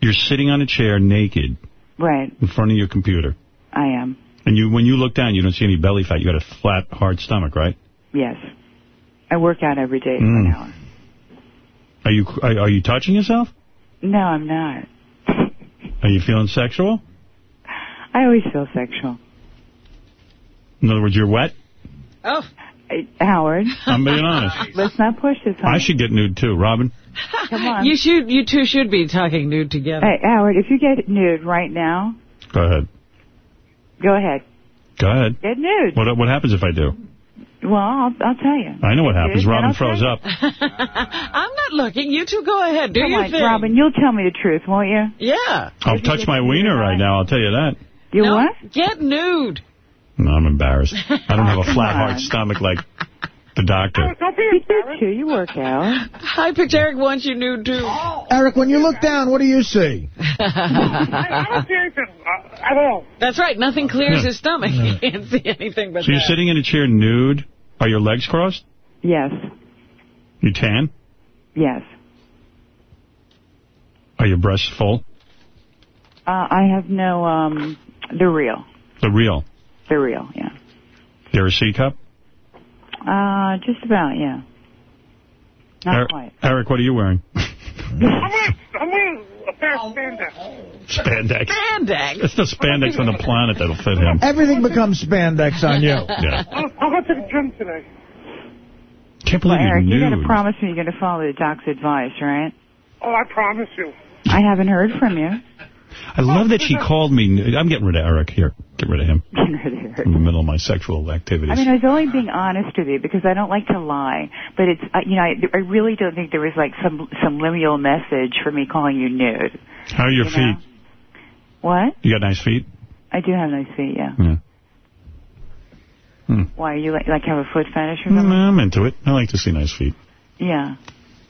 You're sitting on a chair naked Right. in front of your computer. I am. And you, when you look down, you don't see any belly fat. You got a flat, hard stomach, right? Yes. I work out every day for Mm. an hour. Are you are, are you touching yourself? No, I'm not. Are you feeling sexual? I always feel sexual. In other words, you're wet. Oh. Hey, Howard. I'm being honest. Let's not push this. I should get nude too, Robin. Come on. You should. You two should be talking nude together. Hey, Howard, if you get nude right now, Go ahead. Go ahead. Go ahead. Get nude. What what happens if I do? Well, I'll, I'll tell you. I know what happens. Robin and I'll throws tell up. I'm not looking. You two go ahead. Do Come your on, thing. Robin, you'll tell me the truth, won't you? Yeah. I'll touch my wiener right now, I'll tell you that. You no, what? Get nude. No, I'm embarrassed. I don't have a flat, on. hard stomach like the doctor. You do too. You work out. High Pitch Eric wants you nude, too. Eric, when you look down, what do you see? I don't see anything at all. That's right. Nothing clears Yeah. his stomach. Yeah. He can't see anything but So you're sitting in a chair nude? Are your legs crossed? Yes. You tan? Yes. Are your breasts full? Uh, I have no, um, the real. The real? The real, yeah. They're a C cup? Uh, just about, yeah. Not Eric, quite. Eric, what are you wearing? I'm wearing, I'm wearing a pair of spandex. Spandex. Spandex. There's no spandex on the planet that'll fit him. Everything becomes spandex on you. Yeah. I'll, I'll go to the gym today. Can't Well, believe Eric, you're you're going to promise me you're going to follow the doc's advice, right? Oh, I promise you. I haven't heard from you. I love that she called me. I'm getting rid of Eric here. Get rid of him. Get rid of Eric. In the middle of my sexual activities. I mean, I was only being honest with you because I don't like to lie. But it's, uh, you know, I, I really don't think there was like some some liminal message for me calling you nude. How are your you feet? know? What? You got nice feet? I do have nice feet, yeah. Yeah. Hmm. Why, you like, like have a foot fetish or Mm, something? I'm into it. I like to see nice feet. Yeah.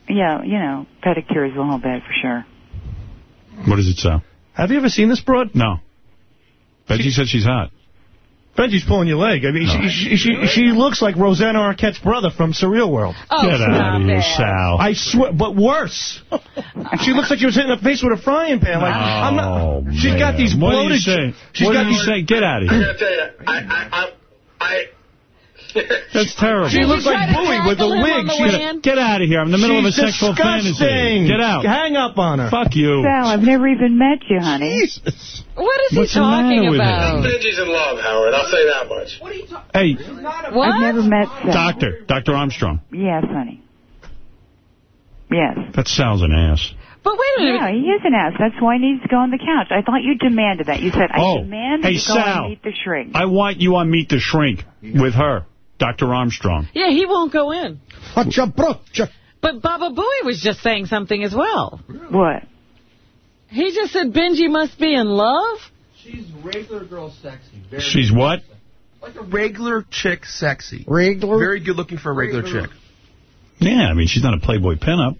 Yeah, you know, pedicure is a whole bed for sure. What does it say? Have you ever seen this broad? No. Benji said she's hot. Benji's pulling your leg. I mean, No. she, she, she, she looks like Rosanna Arquette's brother from Surreal World. Oh, Get out of here, stop. Sal. I swear, but worse. she looks like she was hitting the face with a frying pan. Like, I'm Oh, not, she's got man. these What do you bloated... say? She's What got do you these... say? Get out of here. gotta tell you, I, I, I, I That's terrible. She looks like to Bowie with a wig. on She's, way in? Get out of here. I'm in the middle she's of a sexual disgusting. fantasy. Get out. Hang up on her. Fuck you. Sal, I've never even met you, honey. What is What's he the matter talking with about? Benji's in love, Howard. I'll say that much. What are you talking Hey, What? I've never met Sal. doctor. Dr. Armstrong. Yes, honey. Yes. That Sal's an ass. But wait a minute. Yeah, he is an ass. That's why he needs to go on the couch. I thought you demanded that. You said, I Oh, demand hey, you go Sal. and meet the shrink. I want you on Meet the Shrink with her, Dr. Armstrong. Yeah, he won't go in. But Baba Booey was just saying something as well. What? He just said Benji must be in love? She's regular girl sexy. Very She's what? Like a regular chick sexy. Regular? Very good looking for a regular chick. Yeah, I mean, she's not a Playboy pinup.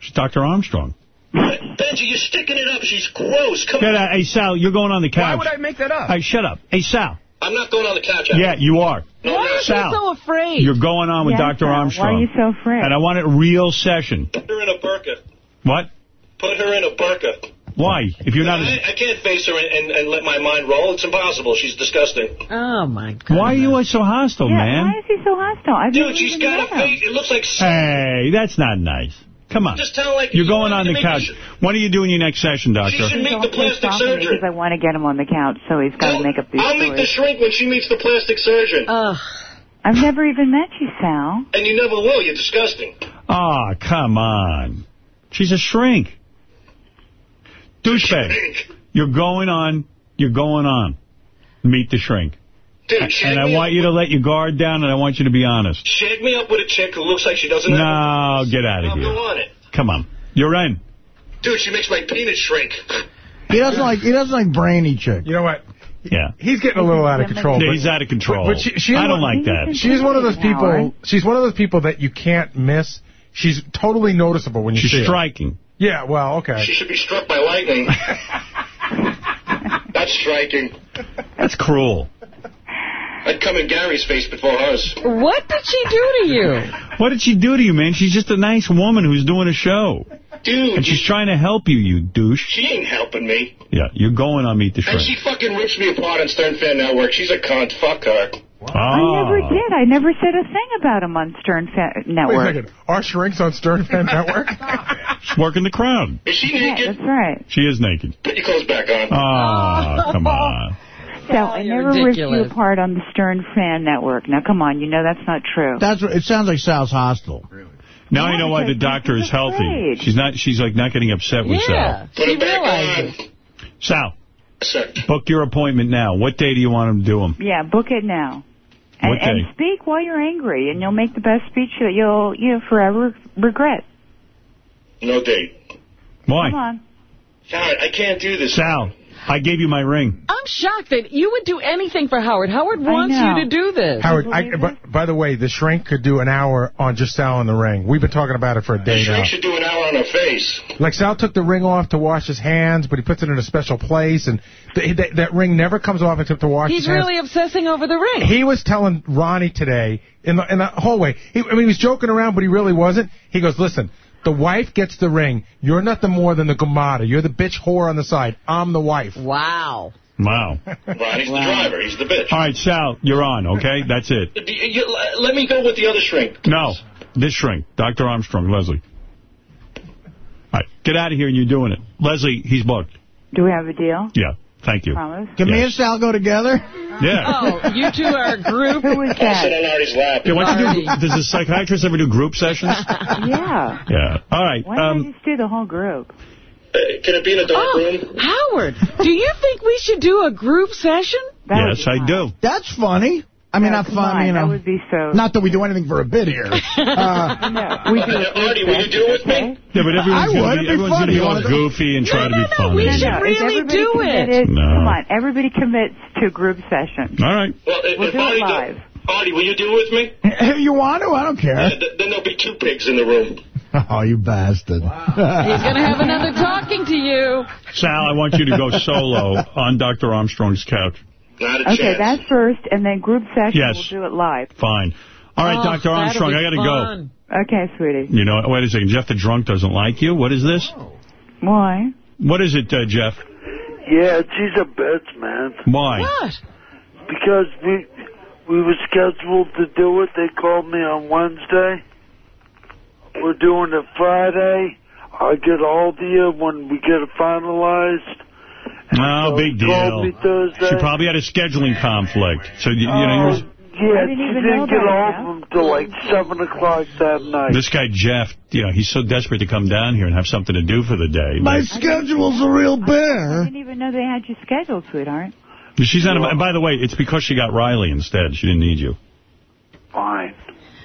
She's Dr. Armstrong. Benji, you're sticking it up. She's gross. Come Get on. out. Hey, Sal, you're going on the couch. Why would I make that up? Hey, shut up. Hey, Sal. I'm not going on the couch. Yeah, you are. No, Why no. is he Sal, so afraid? You're going on with Yeah, Dr. Sal, Armstrong. Why are you so afraid? And I want a real session. Put her in a burqa. What? Put her in a burqa. Why? If you're not... I, I can't face her and, and, and let my mind roll. It's impossible. She's disgusting. Oh, my God. Why are you so hostile, yeah, man? why is he so hostile? I've never Dude, she's even got a face. It looks like... Hey, that's not nice. Come on. Just tell like You're going on the couch. sh- When are you doing your next session, doctor? She should meet the plastic surgeon. Because I want to get him on the couch, so he's got to make up these I'll meet the shrink when she meets the plastic surgeon. Ugh. I've never even met you, Sal. and you never will. You're disgusting. Oh, come on. She's a shrink. Douchebag. Shrink. You're going on. You're going on. Meet the shrink. Dude, And I want you to let your guard down, and I want you to be honest. Shake me up with a chick who looks like she doesn't know. No, have get out of I'll here. go on it. Come on. You're in. Dude, she makes my penis shrink. He doesn't like he doesn't like brainy chick. You know what? Yeah. He's getting a little out of control. Yeah, but- he's out of control. But she, she I don't one- like that. She's one of those people. She's one of those people that you can't miss. She's totally noticeable when you She's see her. striking. Yeah, well, okay. She should be struck by lightning. That's striking. That's cruel. I'd come in Gary's face before hers. What did she do to you? What did she do to you, man? She's just a nice woman who's doing a show. Dude, And she's trying to help you, you douche. she ain't helping me. Yeah, you're going on Meet the And she fucking rips me apart on Stern Fan Network. She's a cunt. Fuck her. Ah. I never did. I never said a thing about him on Stern Fa- Wait a Network. second. Our shrinks on Stern Fan Network? She's working the crowd. Is she Yeah, naked? that's right. She is naked. Put your clothes back on. Oh, come on. So I never ripped you ridiculous. apart on the Stern Fan Network. Now, come on, you know that's not true. That's it sounds like. Sal's hostile. Now Yeah, I know why the doctor is healthy. afraid. She's not. She's like not getting upset with Yeah, Put she realizes. on. Sal. Sal, Sir. Book your appointment now. What day do you want him to do them? Yeah, book it now. And, What day? and speak while you're angry, and you'll make the best speech that you'll you know forever regret. No date. Why? Come on. Howard, I can't do this. Sal, I gave you my ring. I'm shocked that you would do anything for Howard. Howard wants you to do this. Howard, I, but, by the way, the shrink could do an hour on just Sal in the ring. We've been talking about it for a day now. Shrink should do an hour on her face. Like Sal took the ring off to wash his hands, but he puts it in a special place, and th that, that ring never comes off except to wash He's his hands. really obsessing over the ring. He was telling Ronnie today in the in the hallway. He, I mean, he was joking around, but he really wasn't. He goes, "Listen, the wife gets the ring. You're nothing more than the gumata. You're the bitch whore on the side. I'm the wife." Wow. Wow. Ronnie's the driver. He's the bitch. All right, Sal, you're on, okay? That's it. You- you- let me go with the other shrink. No, this shrink. Dr. Armstrong, Leslie. All right, get out of here and you're doing it. Leslie, he's booked. Do we have a deal? Yeah, thank you. Promise. Can me Yes. and Sal go together? Yeah. Oh, you two are a group. Who was I'll sit that? on Artie's lap. Yeah, why don't you do, does the psychiatrist ever do group sessions? yeah. Yeah. All right. Why don't Um, you just do the whole group? Uh, can it be in a dark Oh, room? Howard, do you think we should do a group session? That yes, I do. That's funny. I mean, No, not come fun, on, you know. That would be so. Not that we do anything for a bit here. Uh, no, we do Uh, Artie, will you do it with me? Yeah, but everyone's going to It'd be, be everyone's be all goofy and try to be funny. we should no, really do it. No. Come on, everybody commits to group session. All right. Well, if, We'll if do it Artie, live. Artie, will you do it with me? if you want to, I don't care. Uh, th- then there'll be two pigs in the room. Oh, you bastard. He's going to have another talking to you. Sal, I want you to go solo on Dr. Armstrong's couch. Not a Okay, chance. that's first, and then group session, Yes. we'll do it live. Fine. All right, Oh, Dr. Armstrong, I got to go. Okay, sweetie. You know, wait a second. Jeff the drunk doesn't like you? What is this? Why? What is it, uh, Jeff? Yeah, she's a bitch, man. Why? What? Because we we were scheduled to do it. They called me on Wednesday. We're doing it Friday. I get all the when we get it finalized. No, So big he called me deal. Uh, she probably had a scheduling conflict. So, you, you know, Oh, you're- yeah, I didn't she didn't get off it, until like 7 o'clock that night. this guy, Jeff, you know, he's so desperate to come down here and have something to do for the day. My but- schedule's a real bear. I bear. didn't even know they had you scheduled, sweetheart. She's on. A, and by the way, it's because she got Riley instead. She didn't need you. Fine.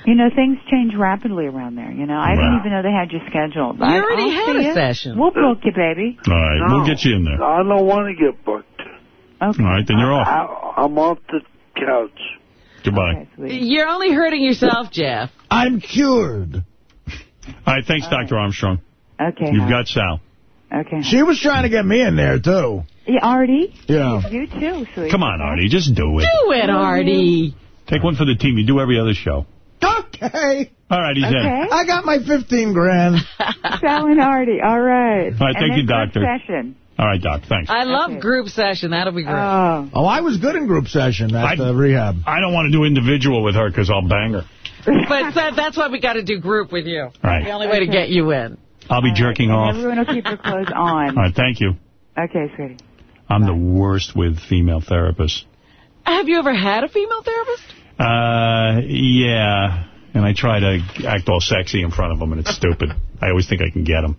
You know, things change rapidly around there, you know. I Wow. didn't even know they had you scheduled. You I, already I'll had a ya. session. We'll book you, baby. All right, No. we'll get you in there. I don't want to get booked. Okay. All right, then you're off. I, I'm off the couch. Goodbye. Okay. You're only hurting yourself, Jeff. I'm cured. All right, thanks, Dr. Armstrong. Okay. You've hon. got Sal. Okay. She was trying to get me in there, too. Yeah, Artie? Yeah. You too, sweetie. Come on, Artie, just do it. Do it, Artie. Take one for the team. You do every other show. Okay. All right, he's in. Okay. I got my 15 grand. Sal and Artie. All right. All right, And thank then you, group doctor. Session. All right, Doc, thanks. I love Okay. group session. That'll be great. Oh. Oh, I was good in group session at I- the rehab. I don't want to do individual with her because I'll bang her. but that, that's why we got to do group with you. Right. The only way to get you in. I'll be jerking And off. everyone will keep their clothes on. All right, thank you. Okay, sweetie. I'm the worst with female therapists. Have you ever had a female therapist? Uh, yeah. And I try to act all sexy in front of them, and it's stupid. I always think I can get them.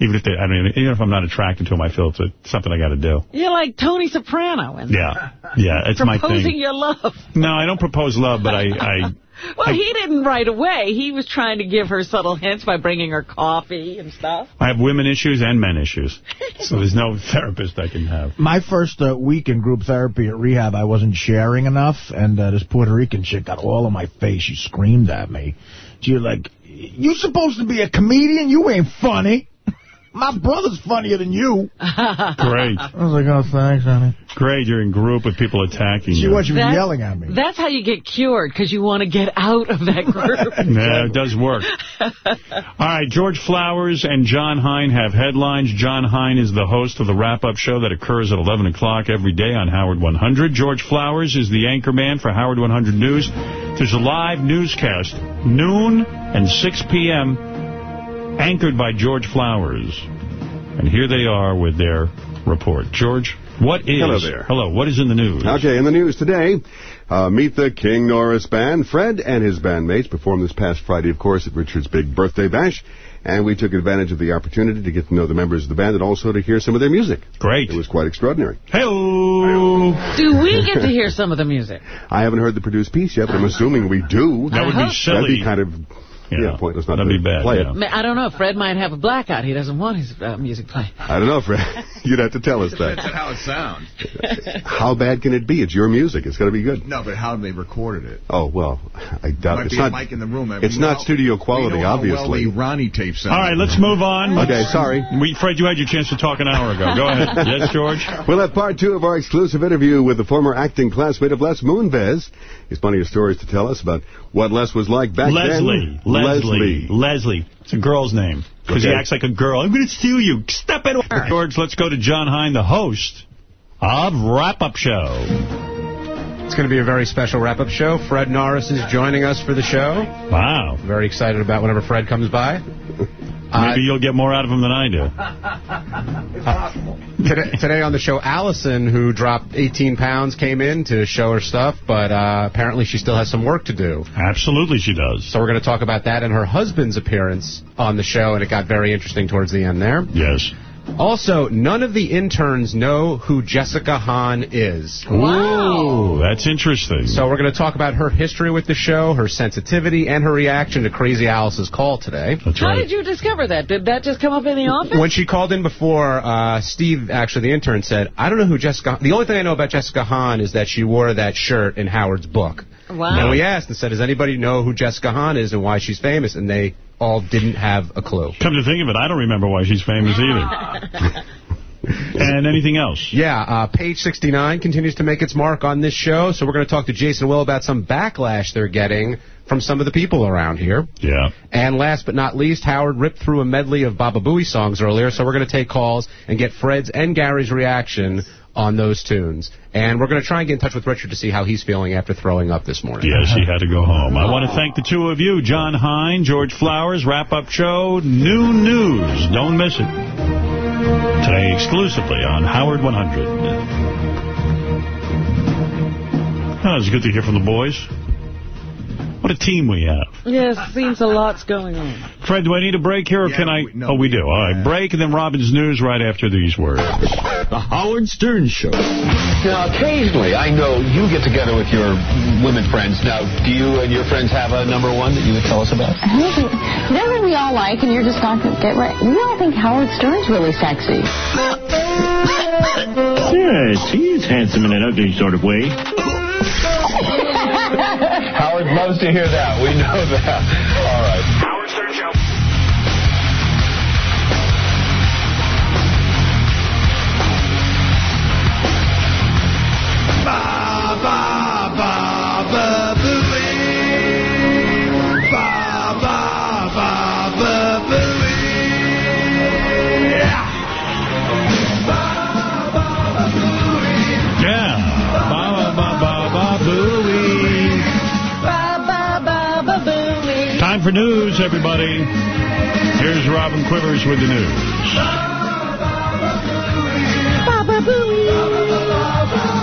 Even if they, I mean, even if I'm not attracted to them, I feel it's a, something I got to do. You're like Tony Soprano and Yeah, yeah, it's my thing. proposing your love. No, I don't propose love, but I, I Well, he didn't right away. He was trying to give her subtle hints by bringing her coffee and stuff. I have women issues and men issues. So there's no therapist I can have. My first uh, week in group therapy at rehab, I wasn't sharing enough, and uh, this Puerto Rican chick got all in my face. She screamed at me. She was like, you supposed to be a comedian? You ain't funny. My brother's funnier than you. Great. I was like, oh, thanks, honey. Great, you're in group with people attacking She you. was, she was That's- yelling at me. That's how you get cured, because you want to get out of that group. Yeah, it does work. All right, George Flowers and John Hine have headlines. John Hine is the host of the wrap-up show that occurs at 11 o'clock every day on Howard 100. George Flowers is the anchor man for Howard 100 News. There's a live newscast, noon and 6 p.m., anchored by George Flowers. And here they are with their report. George, what is... Hello there. Hello, what is in the news? Okay, in the news today, uh, meet the King Norris Band. Fred and his bandmates performed this past Friday, of course, at Richard's big birthday bash. And we took advantage of the opportunity to get to know the members of the band and also to hear some of their music. Great. It was quite extraordinary. Hello. Do we get to hear some of the music? I haven't heard the produced piece yet, but I'm assuming we do. That would be silly. That'd be kind of yeah, pointless not That'd to be bad, play yeah. it. I don't know. Fred might have a blackout. He doesn't want his uh, music playing. I don't know, Fred. You'd have to tell us Depends that. on how it sounds. How bad can it be? It's your music. It's got to be good. No, but how they recorded it. Oh, well, I doubt Might it's not. mic in the room. I mean, it's we not know- studio quality, we obviously. Well Ronnie tape sounds. All right, let's move on. Okay, sorry. We, Fred, you had your chance to talk an hour ago. Go ahead. yes, George? We'll have part two of our exclusive interview with the former acting classmate of Les Moonves. He's plenty of stories to tell us about what Les was like back Leslie. then. Leslie. Leslie. It's a girl's name. Because he acts like a girl. I'm going to steal you. Step it. George, let's go to John Hine, the host of Wrap-Up Show. It's going to be a very special wrap-up show. Fred Norris is joining us for the show. Wow. Very excited about whenever Fred comes by. Maybe you'll get more out of him than I do. Today, today on the show, Allison, who dropped 18 pounds, came in to show her stuff, but uh, apparently she still has some work to do. Absolutely she does. So we're going to talk about that and her husband's appearance on the show, and it got very interesting towards the end there. Yes. Also, none of the interns know who Jessica Hahn is. Ooh, that's interesting. So we're going to talk about her history with the show, her sensitivity, and her reaction to Crazy Alice's call today. That's How did you discover that? Did that just come up in the office? When she called in before, uh, Steve, actually the intern, said, I don't know who Jessica... The only thing I know about Jessica Hahn is that she wore that shirt in Howard's book. Wow. And we asked and said, does anybody know who Jessica Hahn is and why she's famous? And they all didn't have a clue. Come to think of it, I don't remember why she's famous either. and anything else? Yeah, uh, page 69 continues to make its mark on this show, so we're going to talk to Jason Will about some backlash they're getting from some of the people around here. Yeah. And last but not least, Howard ripped through a medley of Baba Booey songs earlier, so we're going to take calls and get Fred's and Gary's reaction on those tunes. And we're going to try and get in touch with Richard to see how he's feeling after throwing up this morning. Yes, he had to go home. I want to oh. thank the two of you, John Hine, George Flowers, wrap-up show, new news. Don't miss it. Today exclusively on Howard 100. Oh, it's good to hear from the boys. What a team we have. Yes, seems a lot's going on. Fred, do I need a break here, or can I? oh, we do. All right, break, and then Robin's news right after these words. The Howard Stern Show. Now, occasionally, I know you get together with your women friends. Now, do you and your friends have a number one that you would tell us about? You know who we all like, and you're just not going to get right? We all think Howard Stern's really sexy. Yes, he is handsome in an ugly sort of way. Howard loves to hear that. We know that. All right. Howard Stern Show. Time for news, everybody. Here's Robin Quivers with the news. Baba Booey.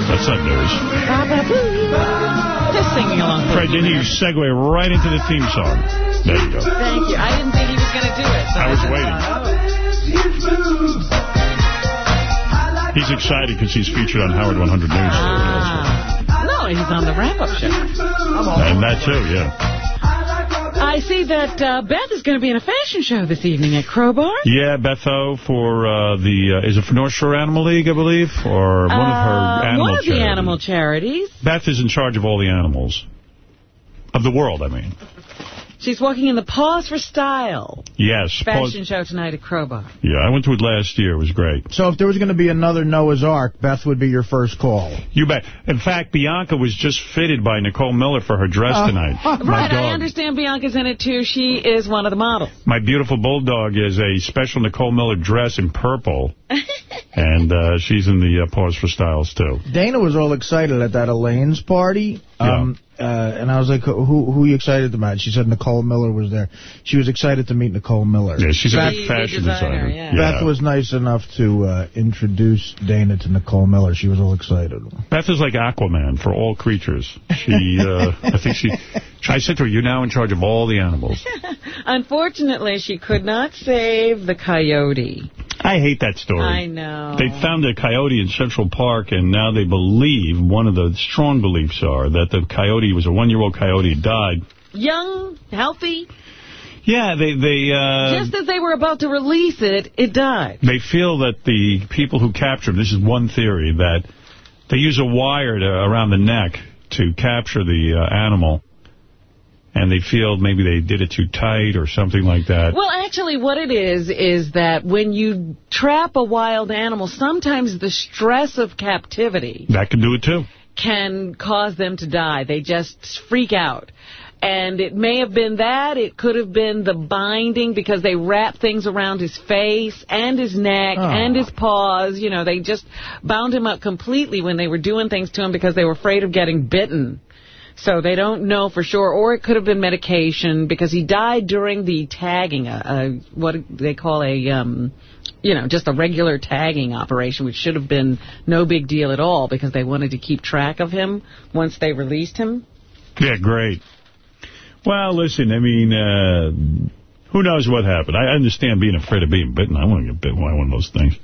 That's not news. Baba Just singing along. Fred, didn't you segue right into the theme song? There you go. Thank you. I didn't think he was going to do it. So I was waiting. thought, He's excited because he's featured on Howard 100 News. oh. No, he's on the wrap-up show. And that too, yeah. I see that uh, Beth is going to be in a fashion show this evening at Crobar. Yeah, Beth Betho for uh, the, uh, is it for North Shore Animal League, I believe? Or one of her Uh, animal One of the animal charities. Beth is in charge of all the animals. Of the world, I mean. She's walking in the Paws for Style Yes. fashion show tonight at Crobar. Yeah, I went to it last year. It was great. So if there was going to be another Noah's Ark, Beth would be your first call. You bet. In fact, Bianca was just fitted by Nicole Miller for her dress Oh. tonight. My Right, I understand Bianca's in it, too. She is one of the models. My beautiful bulldog is a special Nicole Miller dress in purple. and uh, she's in the uh, Paws for Styles, too. Dana was all excited at that Elaine's party. Um, uh, and I was like, who, who are you excited about? She said Nicole Miller was there. She was excited to meet Nicole Miller. Yeah, she's a Beth, good fashion designer. yeah. Beth Yeah. was nice enough to uh, introduce Dana to Nicole Miller. She was all excited. Beth is like Aquaman for all creatures. She, uh, I think she, I said to her, you're now in charge of all the animals. Unfortunately, she could not save the coyote. I hate that story. I know. They found a coyote in Central Park, and now they believe, one of the strong beliefs are, that the coyote was a one-year-old coyote, died. Young, healthy. Yeah, they... they uh, Just as they were about to release it, it died. They feel that the people who captured, this is one theory, that they use a wire to, around the neck to capture the uh, animal, and they feel maybe they did it too tight or something like that. Well, actually, what it is, is that when you trap a wild animal, sometimes the stress of captivity That can do it, too. can cause them to die. They just freak out. And it may have been that. It could have been the binding because they wrap things around his face and his neck Oh. and his paws. You know, they just bound him up completely when they were doing things to him because they were afraid of getting bitten. So they don't know for sure. Or it could have been medication because he died during the tagging, uh, what they call a, um, you know, just a regular tagging operation, which should have been no big deal at all because they wanted to keep track of him once they released him. Yeah, great. Well, listen, I mean, uh, who knows what happened. I understand being afraid of being bitten. I want to get bitten by one of those things.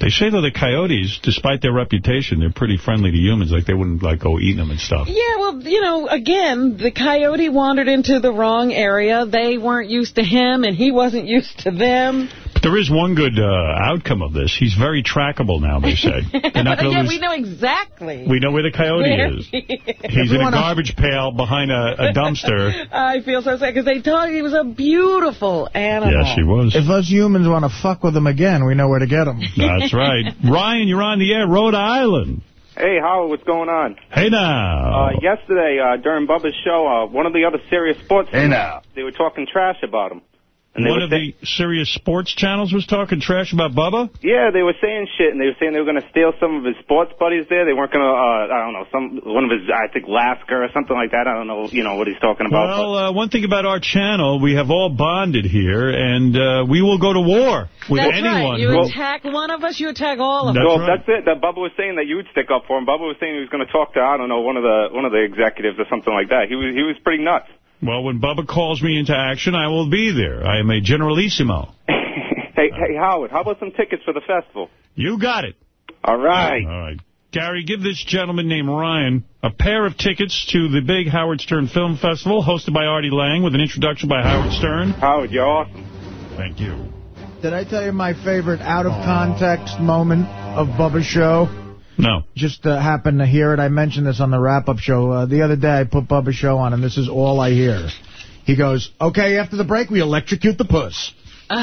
They say, though, the coyotes, despite their reputation, they're pretty friendly to humans. Like, they wouldn't, like, go eating them and stuff. Yeah, well, you know, again, the coyote wandered into the wrong area. They weren't used to him, and he wasn't used to them. But there is one good uh, outcome of this. He's very trackable now, they say. They're not going to yeah, lose... we know exactly. We know where the coyote where is. he is. He's in a garbage pail behind a, a dumpster. I feel so sad because they told he was a beautiful animal. Yes, he was. If us humans want to fuck with him again, we know where to get him. That's right. Ryan, you're on the air, Rhode Island. Hey, Howard, what's going on? Hey now. Uh, yesterday, uh, during Bubba's show, uh, one of the other Sirius sports Hey, now. they were talking trash about him. And One of the Sirius sports channels was talking trash about Bubba? Yeah, they were saying shit, and they were saying they were going to steal some of his sports buddies there. They weren't going to, uh, I don't know, some one of his, I think, Lasker or something like that. I don't know, you know, what he's talking about. Well, uh, one thing about our channel, we have all bonded here, and uh, we will go to war with That's anyone. right. You who- attack one of us, you attack all of That's us. well, that's it. That Bubba was saying that you would stick up for him. Bubba was saying he was going to talk to, I don't know, one of the one of the executives or something like that. He was he was pretty nuts. Well, when Bubba calls me into action, I will be there. I am a generalissimo. Hey, hey, Howard, how about some tickets for the festival? You got it. All right. All right. Gary, give this gentleman named Ryan a pair of tickets to the big Howard Stern Film Festival, hosted by Artie Lange, with an introduction by Howard Stern. Howard, you're awesome. Thank you. Did I tell you my favorite out-of-context moment of Bubba's show? No. Just uh, happened to hear it. I mentioned this on the wrap-up show. Uh, the other day I put Bubba's show on, and this is all I hear. He goes, okay, after the break, we electrocute the puss. See, I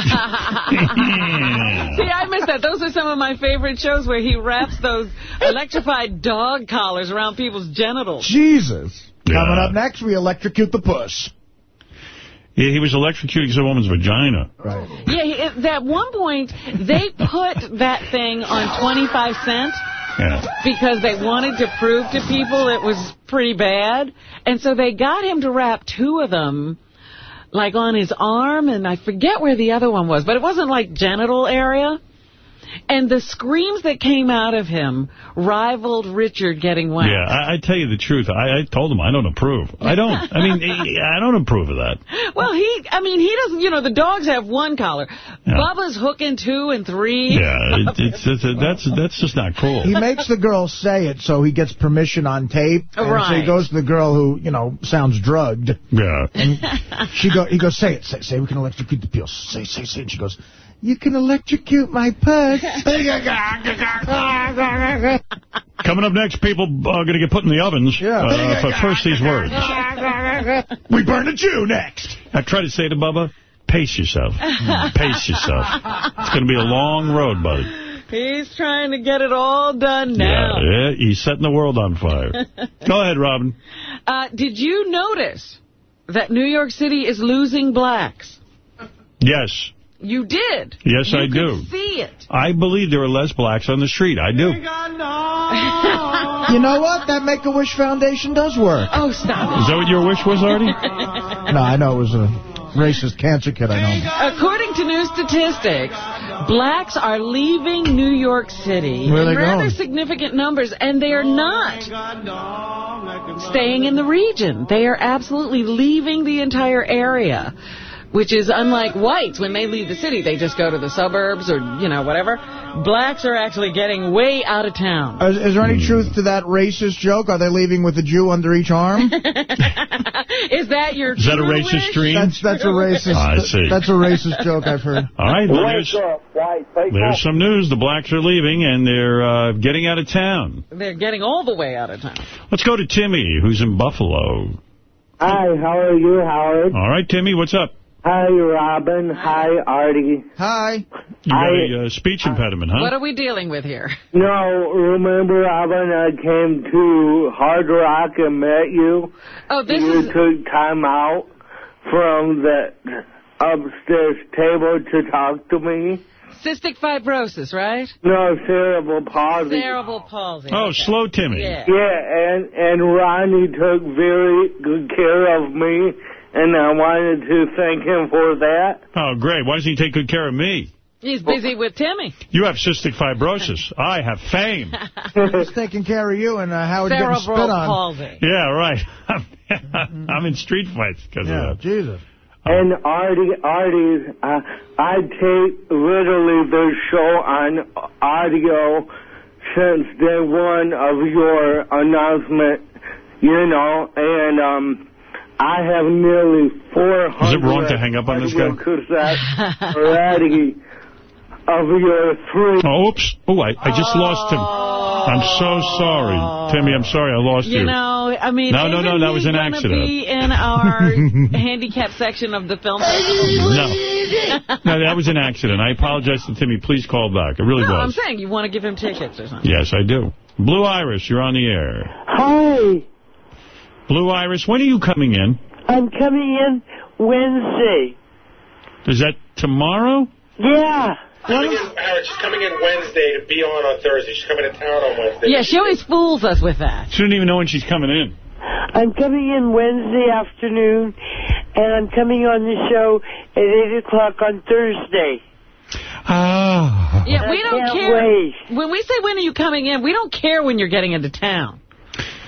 missed that. Those are some of my favorite shows where he wraps those electrified dog collars around people's genitals. Jesus. Coming up next, we electrocute the puss. Yeah, he was electrocuting some woman's vagina. Right. Yeah, he, at that one point, they put that thing on 25 cents Yeah. because they wanted to prove to people it was pretty bad. And so they got him to wrap two of them, like on his arm, and I forget where the other one was, but it wasn't like genital area. And the screams that came out of him rivaled Richard getting whacked. Yeah, I, I tell you the truth. I, I told him I don't approve. I don't. I mean, I don't approve of that. Well, he, I mean, he doesn't, you know, the dogs have one collar. Bubba's hooking two and three. Yeah, it, it's, it's that's that's just not cool. He makes the girl say it so he gets permission on tape. And so he goes to the girl who, you know, sounds drugged. Yeah. And she go, he goes, say it, say, say we can electrocute the pills. Say, say, say. And she goes, you can electrocute my puss. Coming up next, people are going to get put in the ovens. Uh, but first, these words. we burn a Jew next. I try to say to Bubba, pace yourself. Pace yourself. It's going to be a long road, buddy. He's trying to get it all done now. Yeah, yeah, he's setting the world on fire. Go ahead, Robin. Uh, did you notice that New York City is losing blacks? Yes. You did. Yes, You I could do. see it. I believe there are less blacks on the street. I do. You know what? That Make-A-Wish Foundation does work. Oh, stop Is that what your wish was, Artie? No, I know it was a racist cancer kid, I know. According to new statistics, blacks are leaving New York City Where are in rather going? significant numbers, and they are not staying in the region. They are absolutely leaving the entire area. Which is unlike whites. When they leave the city, they just go to the suburbs or, you know, whatever. Blacks are actually getting way out of town. Is, is there any truth to that racist joke? Are they leaving with a Jew under each arm? Is that your Is that a racist wish? dream? That's that's a racist. I see. That's a racist joke I've heard. All right, well, there's, there's some news. The blacks are leaving, and they're uh, getting out of town. They're getting all the way out of town. Let's go to Timmy, who's in Buffalo. Hi, how are you, Howard? All right, Timmy, what's up? Hi, Robin. Hi, Artie. Hi. You got a uh, speech impediment, huh? What are we dealing with here? No, remember, Robin, I came to Hard Rock and met you? Oh, this you is... took time out from the upstairs table to talk to me? Cystic fibrosis, right? No, cerebral palsy. Cerebral palsy. Oh, okay. slow Timmy. Yeah. Yeah, and, and Ronnie took very good care of me, and I wanted to thank him for that. Oh, great. Why doesn't he take good care of me? He's busy with Timmy. You have cystic fibrosis. I have fame. He's taking care of you and uh, Howard getting spit Cerebral on. palsy. Yeah, right. I'm in street fights because Yeah, of that. Jesus. And Artie, Artie, uh, I take literally the show on audio since day one of your announcement, you know, and um, I have nearly 400 Is it wrong to hang up on this guy? cassettes already of your three. Oh, oops. Oh, I, I just lost him. Oh. I'm so sorry. Timmy, I'm sorry I lost you. You know, I mean, No, no, no, that was an accident. be in our handicap section of the film No. No, that was an accident. I apologize to Timmy. Please call back. It really No, I'm saying you want to give him tickets or something. Yes, I do. Blue Iris, you're on the air. Hi, Blue Iris, when are you coming in? I'm coming in Wednesday. Is that tomorrow? Yeah. Coming in, Howard, she's coming in Wednesday to be on on Thursday. She's coming to town on Wednesday. Yeah, she always fools us with that. She didn't even know when she's coming in. I'm coming in Wednesday afternoon, and I'm coming on the show at 8 o'clock on Thursday. Ah. Yeah, we don't can't care. wait. When we say when are you coming in, we don't care when you're getting into town.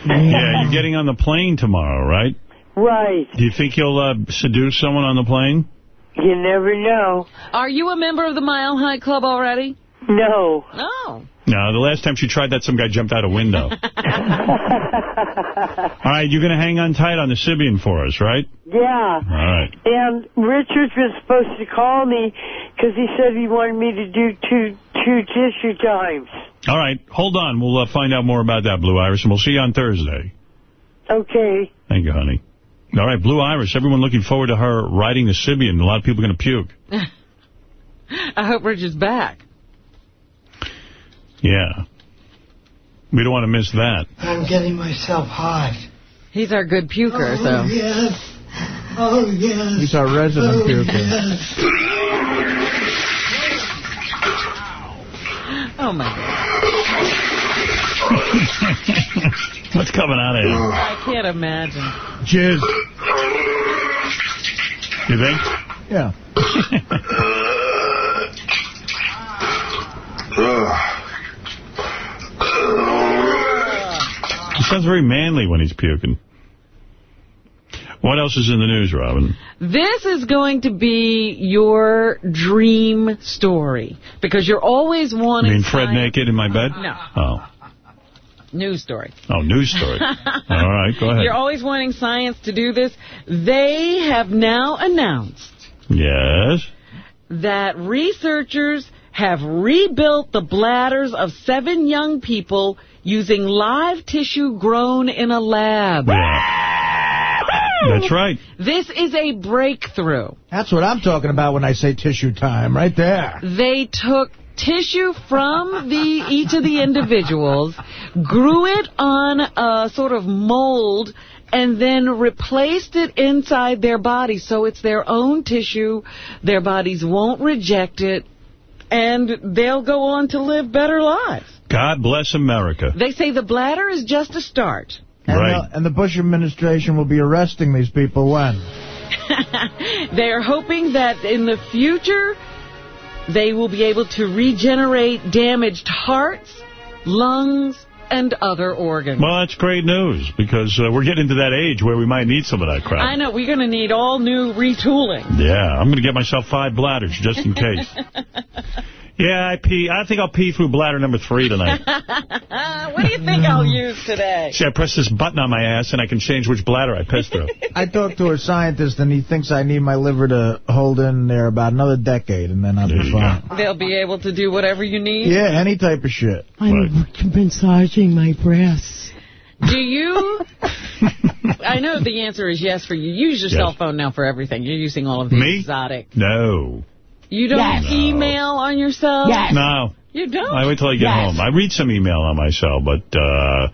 Yeah, you're getting on the plane tomorrow, right? Right. Do you think you'll uh, seduce someone on the plane? You never know. Are you a member of the Mile High Club already? No. No. No, the last time she tried that, some guy jumped out a window. All right, you're going to hang on tight on the Sybian for us, right? Yeah. All right. And Richard was supposed to call me because he said he wanted me to do two two tissue times. All right, hold on. We'll uh, find out more about that, Blue Iris, and we'll see you on Thursday. Okay. Thank you, honey. All right, Blue Iris, everyone looking forward to her riding the Sybian. A lot of people are going to puke. I hope Richard's back. Yeah. We don't want to miss that. I'm getting myself hot. He's our good puker, oh, so. yes. Oh, yes. He's our resident oh, puker. Yes. Oh, my God. What's coming out of him? I can't imagine. Jizz. You think? Yeah. Uh, He sounds very manly when he's puking. What else is in the news, Robin? This is going to be your dream story because you're always You wanting. mean Fred naked in my bed? No. Oh. News story. Oh, news story. All right, go ahead. You're always wanting science to do this. They have now announced Yes. that researchers have rebuilt the bladders of seven young people using live tissue grown in a lab. That's right. This is a breakthrough. That's what I'm talking about when I say tissue time, right there. They took tissue from the each of the individuals, grew it on a sort of mold, and then replaced it inside their body so it's their own tissue. Their bodies won't reject it, and they'll go on to live better lives. God bless America. They say the bladder is just a start. And, Right. the, and the Bush administration will be arresting these people when? They're hoping that in the future they will be able to regenerate damaged hearts, lungs, and other organs. Well, that's great news, because uh, we're getting to that age where we might need some of that crap. I know. We're going to need all new retooling. Yeah, I'm going to get myself five bladders, just in case. yeah, I pee. I think I'll pee through bladder number three tonight. what do you think I'll use today? See, I press this button on my ass, and I can change which bladder I piss through. I talked to a scientist, and he thinks I need my liver to hold in there about another decade, and then I'll be fine. They'll be able to do whatever you need? Yeah, any type of shit. I'm massaging my breasts. Do you... I know the answer is yes for you. Use your Yes. cell phone now for everything. You're using all of the Me? exotic. No. You don't Yes. email on your cell? No. You don't? I wait till I get Yes. home. I read some email on my cell, but uh,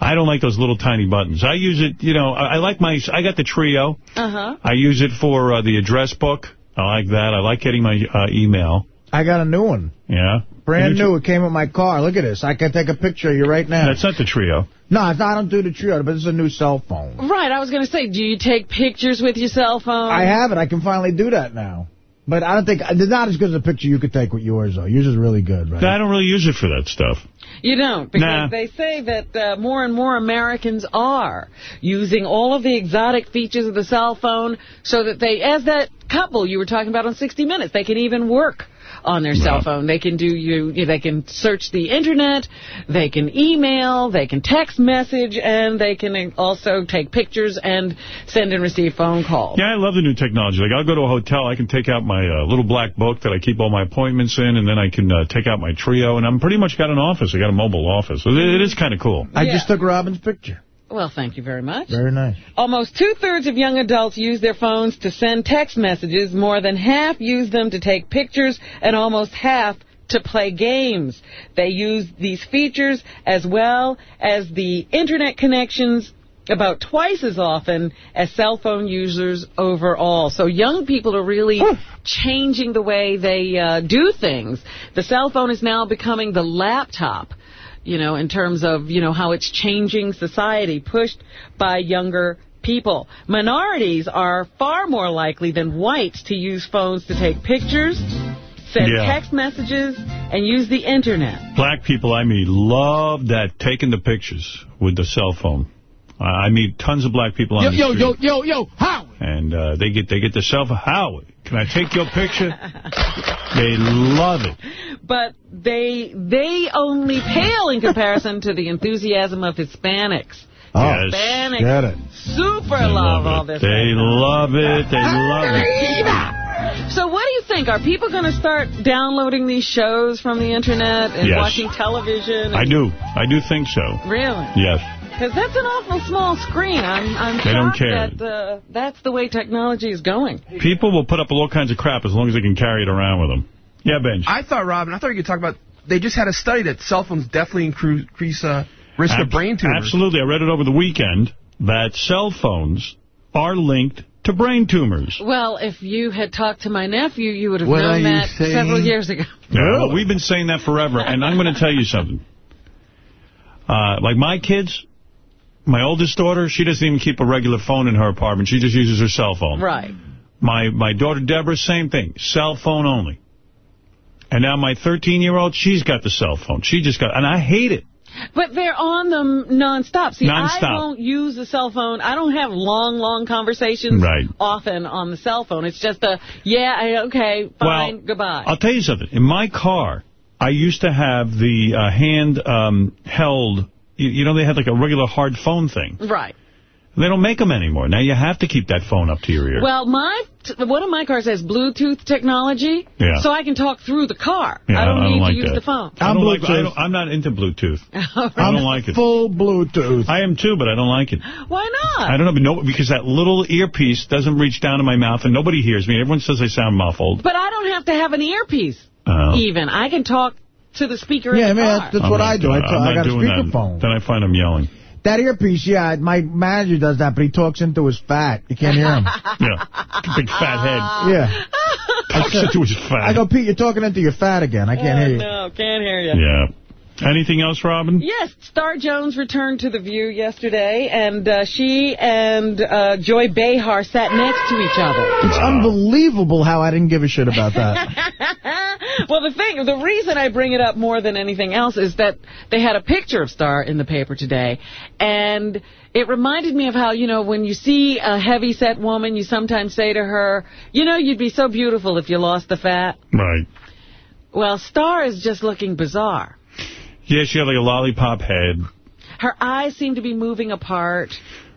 I don't like those little tiny buttons. I use it, you know, I, I like my, I got the Treo. Uh-huh. I use it for uh, the address book. I like that. I like getting my uh, email. I got a new one. Yeah. Brand new. It came with my car. Look at this. I can take a picture of you right now. That's not the Treo. No, I don't do the Treo, but it's a new cell phone. Right, I was going to say, do you take pictures with your cell phone? I have it. I can finally do that now. But I don't think, it's not as good as a picture you could take with yours, though. Yours is really good, right? I don't really use it for that stuff. You don't, because Nah. they say that uh, more and more Americans are using all of the exotic features of the cell phone so that they, as that couple you were talking about on 60 Minutes, they can even work on their cell phone. They can do you, they can search the internet, they can email, they can text message, and they can also take pictures and send and receive phone calls. Yeah, I love the new technology. Like, I'll go to a hotel, I can take out my uh, little black book that I keep all my appointments in, and then I can uh, take out my Treo, and I'm pretty much got an office. I got a mobile office. It, it is kind of cool. I just took Robin's picture. Well, thank you very much. Very nice. Almost two-thirds of young adults use their phones to send text messages. More than half use them to take pictures, and almost half to play games. They use these features as well as the internet connections about twice as often as cell phone users overall. So young people are really changing the way they uh, do things. The cell phone is now becoming the laptop you know, in terms of, you know, how it's changing society, pushed by younger people. Minorities are far more likely than whites to use phones to take pictures, send Yeah. text messages, and use the internet. Black people I mean, love that, taking the pictures with the cell phone. Uh, I meet tons of black people on Yo, the yo, street. yo, yo, yo, yo, how? And uh, they get they get the cell phone. Howard, can I take your picture? they love it. But they they only pale in comparison to the enthusiasm of Hispanics. Oh, Hispanics get it. super They love, love all it. this. They love it. They love it. So what do you think? Are people going to start downloading these shows from the internet and Yes. watching television? I do. I do think so. Really? Yes. Because that's an awful small screen. I'm, I'm They don't care. that uh, that's the way technology is going. People will put up with all kinds of crap as long as they can carry it around with them. Yeah, Benj. I thought, Robin, I thought you could talk about, they just had a study that cell phones definitely increase uh, risk of brain tumors. Absolutely. I read it over the weekend that cell phones are linked to brain tumors. Well, if you had talked to my nephew, you would have What known that saying? several years ago. Yeah, well, we've been saying that forever, and I'm going to tell you something. Uh, like my kids, my oldest daughter, she doesn't even keep a regular phone in her apartment. She just uses her cell phone. Right. My my daughter Deborah, same thing, cell phone only. And now my 13-year-old, she's got the cell phone. She just got, and I hate it. But they're on them nonstop. See, Nonstop. I don't use the cell phone. I don't have long, long conversations Right. often on the cell phone. It's just a, yeah, I- okay, fine, Well, goodbye. I'll tell you something. In my car, I used to have the uh, hand um, held, you, you know, they had like a regular hard phone thing. Right. They don't make them anymore. Now you have to keep that phone up to your ear. Well, my one of my cars has Bluetooth technology, Yeah. so I can talk through the car. Yeah, I don't I don't need like to use that. the phone. I don't like, I don't, I'm not into Bluetooth. I don't like it. Full Bluetooth. I am too, but I don't like it. Why not? I don't know, but no, because that little earpiece doesn't reach down to my mouth, and nobody hears me. Everyone says I sound muffled. But I don't have to have an earpiece, Oh. even. I can talk to the speaker Yeah, in the man, car. that's, that's I'm what I do. doing I, it. t- I'm I got a doing that. speakerphone. Then I find him yelling. That earpiece, yeah, my manager does that, but he talks into his fat. You can't hear him. Yeah, big fat head. yeah. Talks into his fat. I go, Pete, you're talking into your fat again. I can't oh, hear you. no, can't hear you. Yeah. Anything else, Robin? Yes, Star Jones returned to The View yesterday, and uh, she and uh, Joy Behar sat next to each other. It's unbelievable how I didn't give a shit about that. well, the thing, the reason I bring it up more than anything else is that they had a picture of Star in the paper today, and it reminded me of how, you know, when you see a heavy-set woman, you sometimes say to her, you know, you'd be so beautiful if you lost the fat. Right. Well, Star is just looking bizarre. Yeah, she had like a lollipop head. Her eyes seem to be moving apart.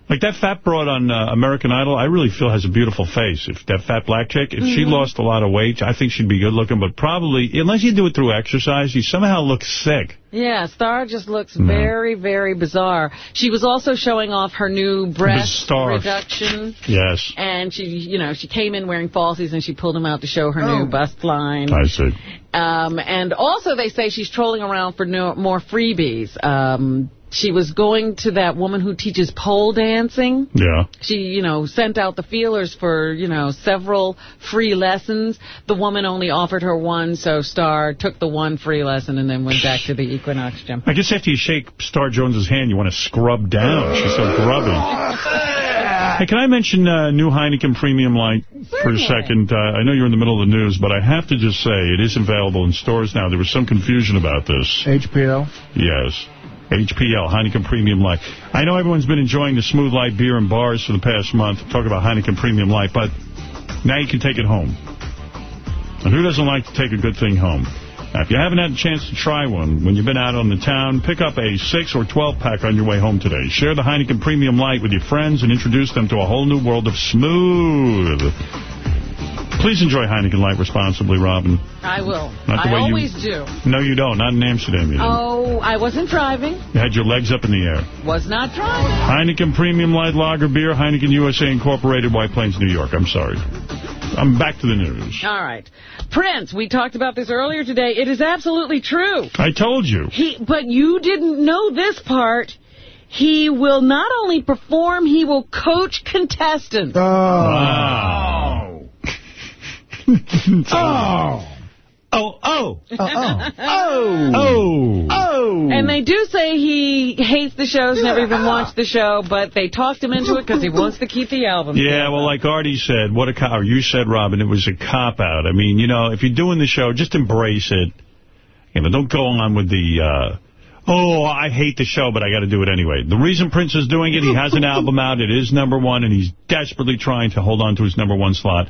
Like that fat broad on uh, American Idol, I really feel has a beautiful face. If that fat black chick, if she Mhm. lost a lot of weight, I think she'd be good looking. But probably, unless you do it through exercise, you somehow look sick. Yeah, Star just looks very, very bizarre. She was also showing off her new breast Bizarre. reduction. Yes. And she, you know, she came in wearing falsies and she pulled them out to show her new bust line. I see. Um, and also they say she's trolling around for no, more freebies. Um, she was going to that woman who teaches pole dancing. Yeah. She, you know, sent out the feelers for, you know, several free lessons. The woman only offered her one, so Star took the one free lesson and then went back to the Equinox gym. I guess after you shake Star Jones's hand, you want to scrub down. She's so grubby. Hey, can I mention uh, new Heineken Premium Light for a second? Uh, I know you're in the middle of the news, but I have to just say it is available in stores now. There was some confusion about this. HPL? Yes. HPL, Heineken Premium Light. I know everyone's been enjoying the Smooth Light beer in bars for the past month. Talk about Heineken Premium Light, but now you can take it home. And who doesn't like to take a good thing home? Now, if you haven't had a chance to try one, when you've been out on the town, pick up a 6 or 12-pack on your way home today. Share the Heineken Premium Light with your friends and introduce them to a whole new world of smooth. Please enjoy Heineken Light responsibly, Robin. I will. Not the I way you- always do. No, you don't. Not in Amsterdam, you didn't. Oh, I wasn't driving. You had your legs up in the air. Was not driving. Heineken Premium Light Lager Beer, Heineken USA Incorporated, White Plains, New York. I'm sorry. I'm back to the news. All right. Prince, we talked about this earlier today. It is absolutely true. I told you. He, but you didn't know this part. He will not only perform, he will coach contestants. Oh. Wow. Oh. Oh. Oh, oh. Uh-oh. Oh. Oh. Oh. And they do say he hates the shows, never even watched the show, but they talked him into it because he wants to keep the album. Yeah, well, like Artie said, what a cop, or you said, Robin, it was a cop-out. I mean, you know, if you're doing the show, just embrace it. You know, don't go on with the, uh, oh, I hate the show, but I got to do it anyway. The reason Prince is doing it, he has an album out, it is number one, and he's desperately trying to hold on to his number one slot.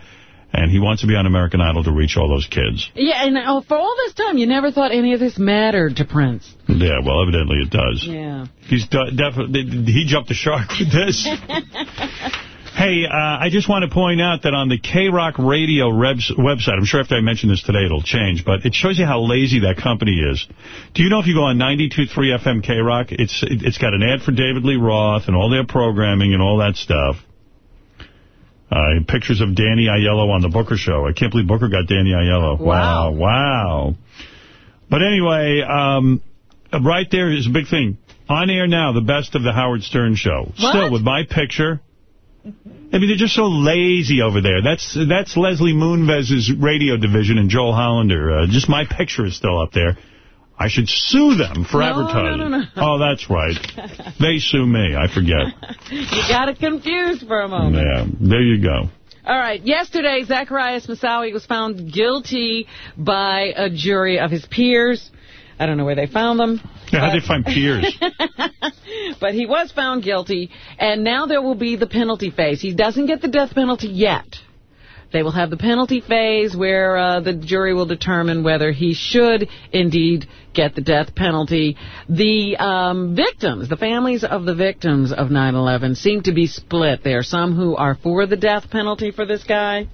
And he wants to be on American Idol to reach all those kids. Yeah, and oh, for all this time, you never thought any of this mattered to Prince. Yeah, well, evidently it does. Yeah. He's definitely he jumped the shark with this. hey, uh, I just want to point out that on the K-Rock Radio rebs website, I'm sure after I mention this today it'll change, but it shows you how lazy that company is. Do you know if you go on 92.3 FM K-Rock, it's it's got an ad for David Lee Roth and all their programming and all that stuff. Uh, pictures of Danny Aiello on the Booker show. I can't believe Booker got Danny Aiello. Wow. Wow. Wow. But anyway, um, right there is a big thing. On air now, the best of the Howard Stern show. What? Still, with my picture. I mean, they're just so lazy over there. That's that's Leslie Moonves's radio division and Joel Hollander. Uh, just my picture is still up there. I should sue them for No, advertising. no, no, no. Oh, that's right. They sue me. I forget. You got it confused for a moment. Yeah, there you go. All right. Yesterday, Zacharias Moussaoui was found guilty by a jury of his peers. I don't know where they found them. Yeah, how'd they find peers? but he was found guilty, and now there will be the penalty phase. He doesn't get the death penalty yet. They will have the penalty phase where uh, the jury will determine whether he should indeed get the death penalty. The um, victims, the families of the victims of 9-11 seem to be split. There are some who are for the death penalty for this guy,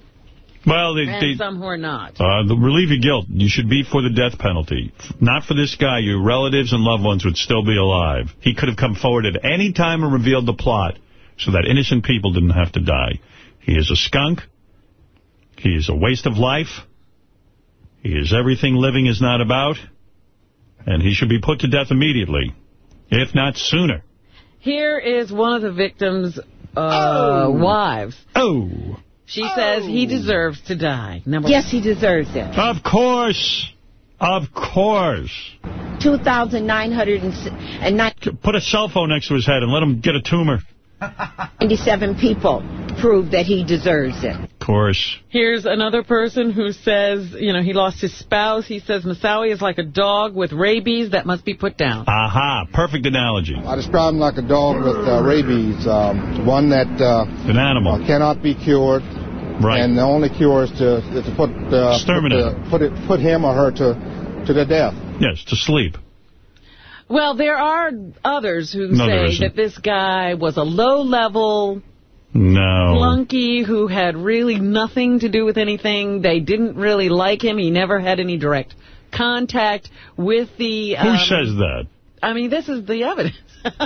Well, they, they, some who are not. Uh, the relieve your guilt. You should be for the death penalty. Not for this guy. Your relatives and loved ones would still be alive. He could have come forward at any time and revealed the plot so that innocent people didn't have to die. He is a skunk. He is a waste of life. He is everything living is not about. And he should be put to death immediately, if not sooner. Here is one of the victims' uh, wives. Oh. She says he deserves to die. Number Yes, he deserves it. Of course. Of course. 2,997 Put a cell phone next to his head and let him get a tumor. 97 people prove that he deserves it. Of course. Here's another person who says, you know, he lost his spouse. He says Moussaoui is like a dog with rabies that must be put down. Aha, perfect analogy. I describe him like a dog with uh, rabies, um, one that uh, An animal. uh, cannot be cured. Right. And the only cure is to, is to put, uh, put, Exterminate. put, it, put him or her to, to the death. Yes, to sleep. Well, there are others who No, say that this guy was a low-level No. flunky who had really nothing to do with anything. They didn't really like him. He never had any direct contact with the... Who um, says that? I mean, this is the evidence.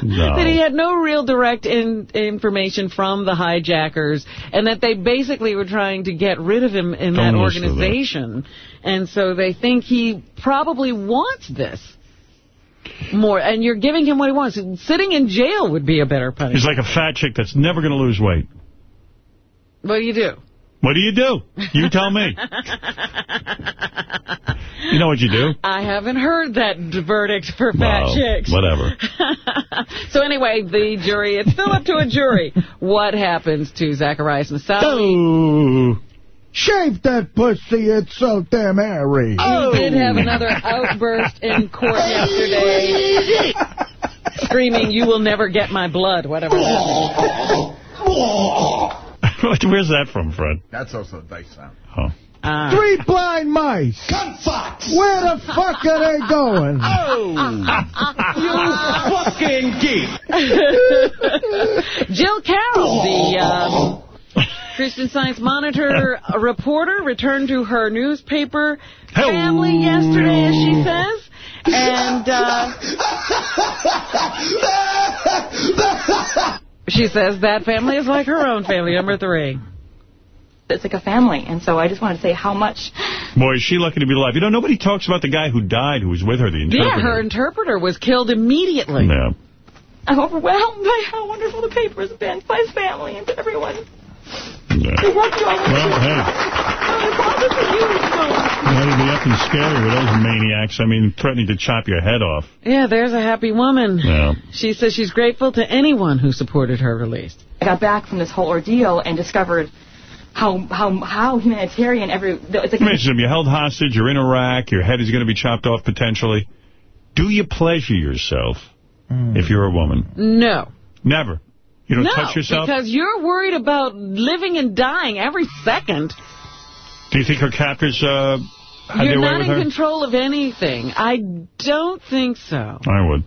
No. that he had no real direct in, information from the hijackers, and that they basically were trying to get rid of him in that Don't that. organization. And so they think he probably wants this more, and you're giving him what he wants. Sitting in jail would be a better punishment. He's like a fat chick that's never going to lose weight. What do you do? What do you do? You tell me. You know what you do? I haven't heard that verdict for fat Well, chicks. Whatever. so anyway, the jury, it's still up to a jury. What happens to Zacharias Moussaoui? Shave that pussy, it's so damn airy. He did have another outburst in court yesterday, screaming, you will never get my blood, whatever that Where's that from, Fred? That's also a dice sound. Oh. Ah. Three blind mice. Where the fuck are they going? You fucking geek. Jill Carroll, the um, Christian Science Monitor reporter, returned to her newspaper family yesterday, as she says. And uh, she says that family is like her own family, number three. It's like a family, and so I just want to say how much Boy, is she lucky to be alive. You know, nobody talks about the guy who died who was with her, the interpreter. Yeah, her interpreter was killed immediately. Yeah. I'm overwhelmed by how wonderful the paper has been, by his family, and to everyone. They love you all. Well, hey. That'd be up and scary with those maniacs. I mean, threatening to chop your head off. Yeah, there's a happy woman. Yeah. She says she's grateful to anyone who supported her release. I got back from this whole ordeal and discovered how how how humanitarian every it's like Imagine you're held hostage, you're in Iraq, your head is going to be chopped off potentially. Do you pleasure yourself hmm. if you're a woman? No. Never. You don't no, touch yourself? because you're worried about living and dying every second. Do you think her captors uh, had You're their way not in her? control of anything. I don't think so. I would.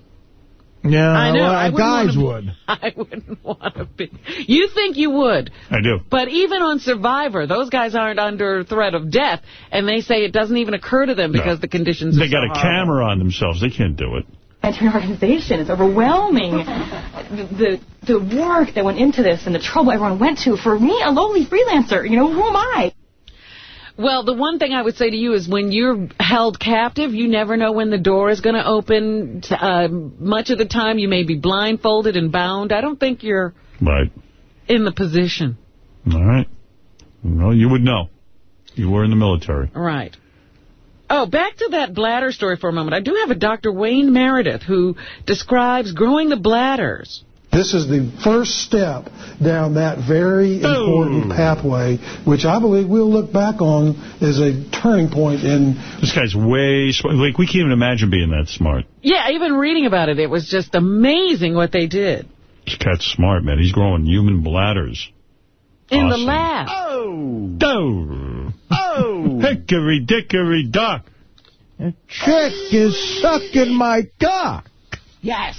Yeah, I know. well, I guys wanna- would. I wouldn't want to be. You think you would. I do. But even on Survivor, those guys aren't under threat of death, and they say it doesn't even occur to them because the conditions They are got so a horrible. camera on themselves. They can't do it. Humanitarian organization. It's overwhelming. the, the the work that went into this and the trouble everyone went to. For me, a lowly freelancer, you know, who am I? Well, the one thing I would say to you is when you're held captive, you never know when the door is going to open. Uh, much of the time, you may be blindfolded and bound. I don't think you're Right. in the position. All right. Well, you would know. You were in the military. Right. Oh, back to that bladder story for a moment. I do have a Dr. Wayne Meredith who describes growing the bladders. This is the first step down that very important pathway, which I believe we'll look back on as a turning point in This guy's way smart. Like, we can't even imagine being that smart. Yeah, even reading about it, it was just amazing what they did This cat's smart, man. He's growing human bladders. in the lab. Oh! Oh! Oh! Hickory dickory dock. Chick is sucking my cock. Yes.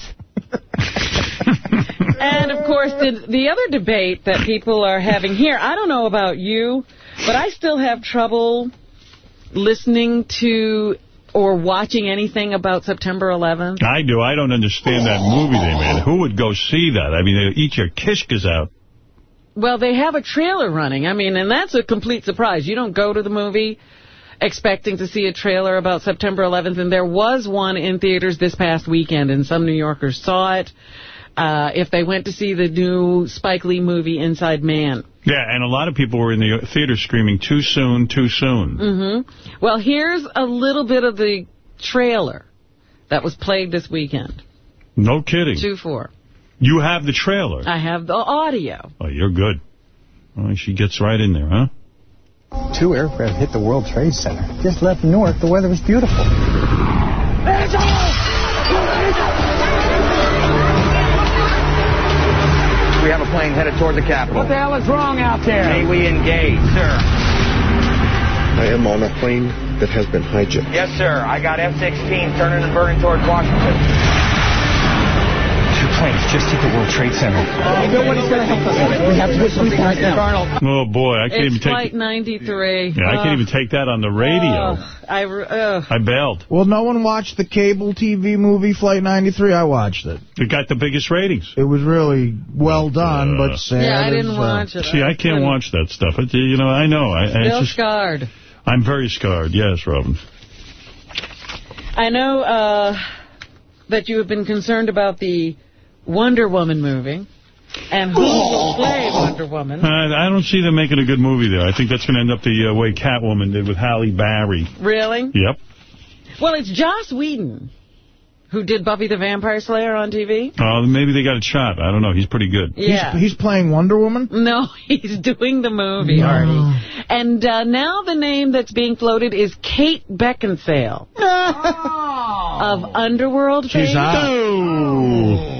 and, of course, the, the other debate that people are having here, I don't know about you, but I still have trouble listening to or watching anything about September 11th. I do. I don't understand that movie they made. Who would go see that? I mean, they eat your kishkas out. Well, they have a trailer running. I mean, and that's a complete surprise. You don't go to the movie expecting to see a trailer about September 11th, and there was one in theaters this past weekend, and some New Yorkers saw it. Uh, if they went to see the new Spike Lee movie, Inside Man. Yeah, and a lot of people were in the theater screaming, too soon, too soon. hmm Well, here's a little bit of the trailer that was played this weekend. No kidding. 2-4. You have the trailer. I have the audio. Oh, you're good. Oh, she gets right in there, huh? Two aircraft hit the World Trade Center. Just left north, the weather was beautiful. We have a plane headed toward the Capitol. What the hell is wrong out there? May we engage, sir? I am on a plane that has been hijacked. Yes, sir. I got F-16 turning and burning towards Washington. Two planes just hit the World Trade Center. Nobody's going to help us. We have to do something right now. Oh, boy, I can't It's even Flight take 93. Yeah, I can't even take that on the radio. Ugh, I, uh, I bailed. Well, no one watched the cable TV movie Flight 93. I watched it. It got the biggest ratings. It was really well done, but sad. Yeah, I didn't as, uh, watch it. See, I can't watch that stuff. It, you know, I know. I, I Still just, scarred. I'm very scarred. Yes, Robin. I know uh, that you have been concerned about the Wonder Woman movie. And who will play Wonder Woman? I, I don't see them making a good movie there. I think that's going to end up the uh, way Catwoman did with Halle Berry. Really? Yep. Well, it's Joss Whedon, who did Buffy the Vampire Slayer on TV. Oh, maybe they got a shot. I don't know. He's pretty good. Yeah. He's, he's playing Wonder Woman? No, he's doing the movie, No. Artie. And uh, now the name that's being floated is Kate Beckinsale of Underworld She's fame. hot.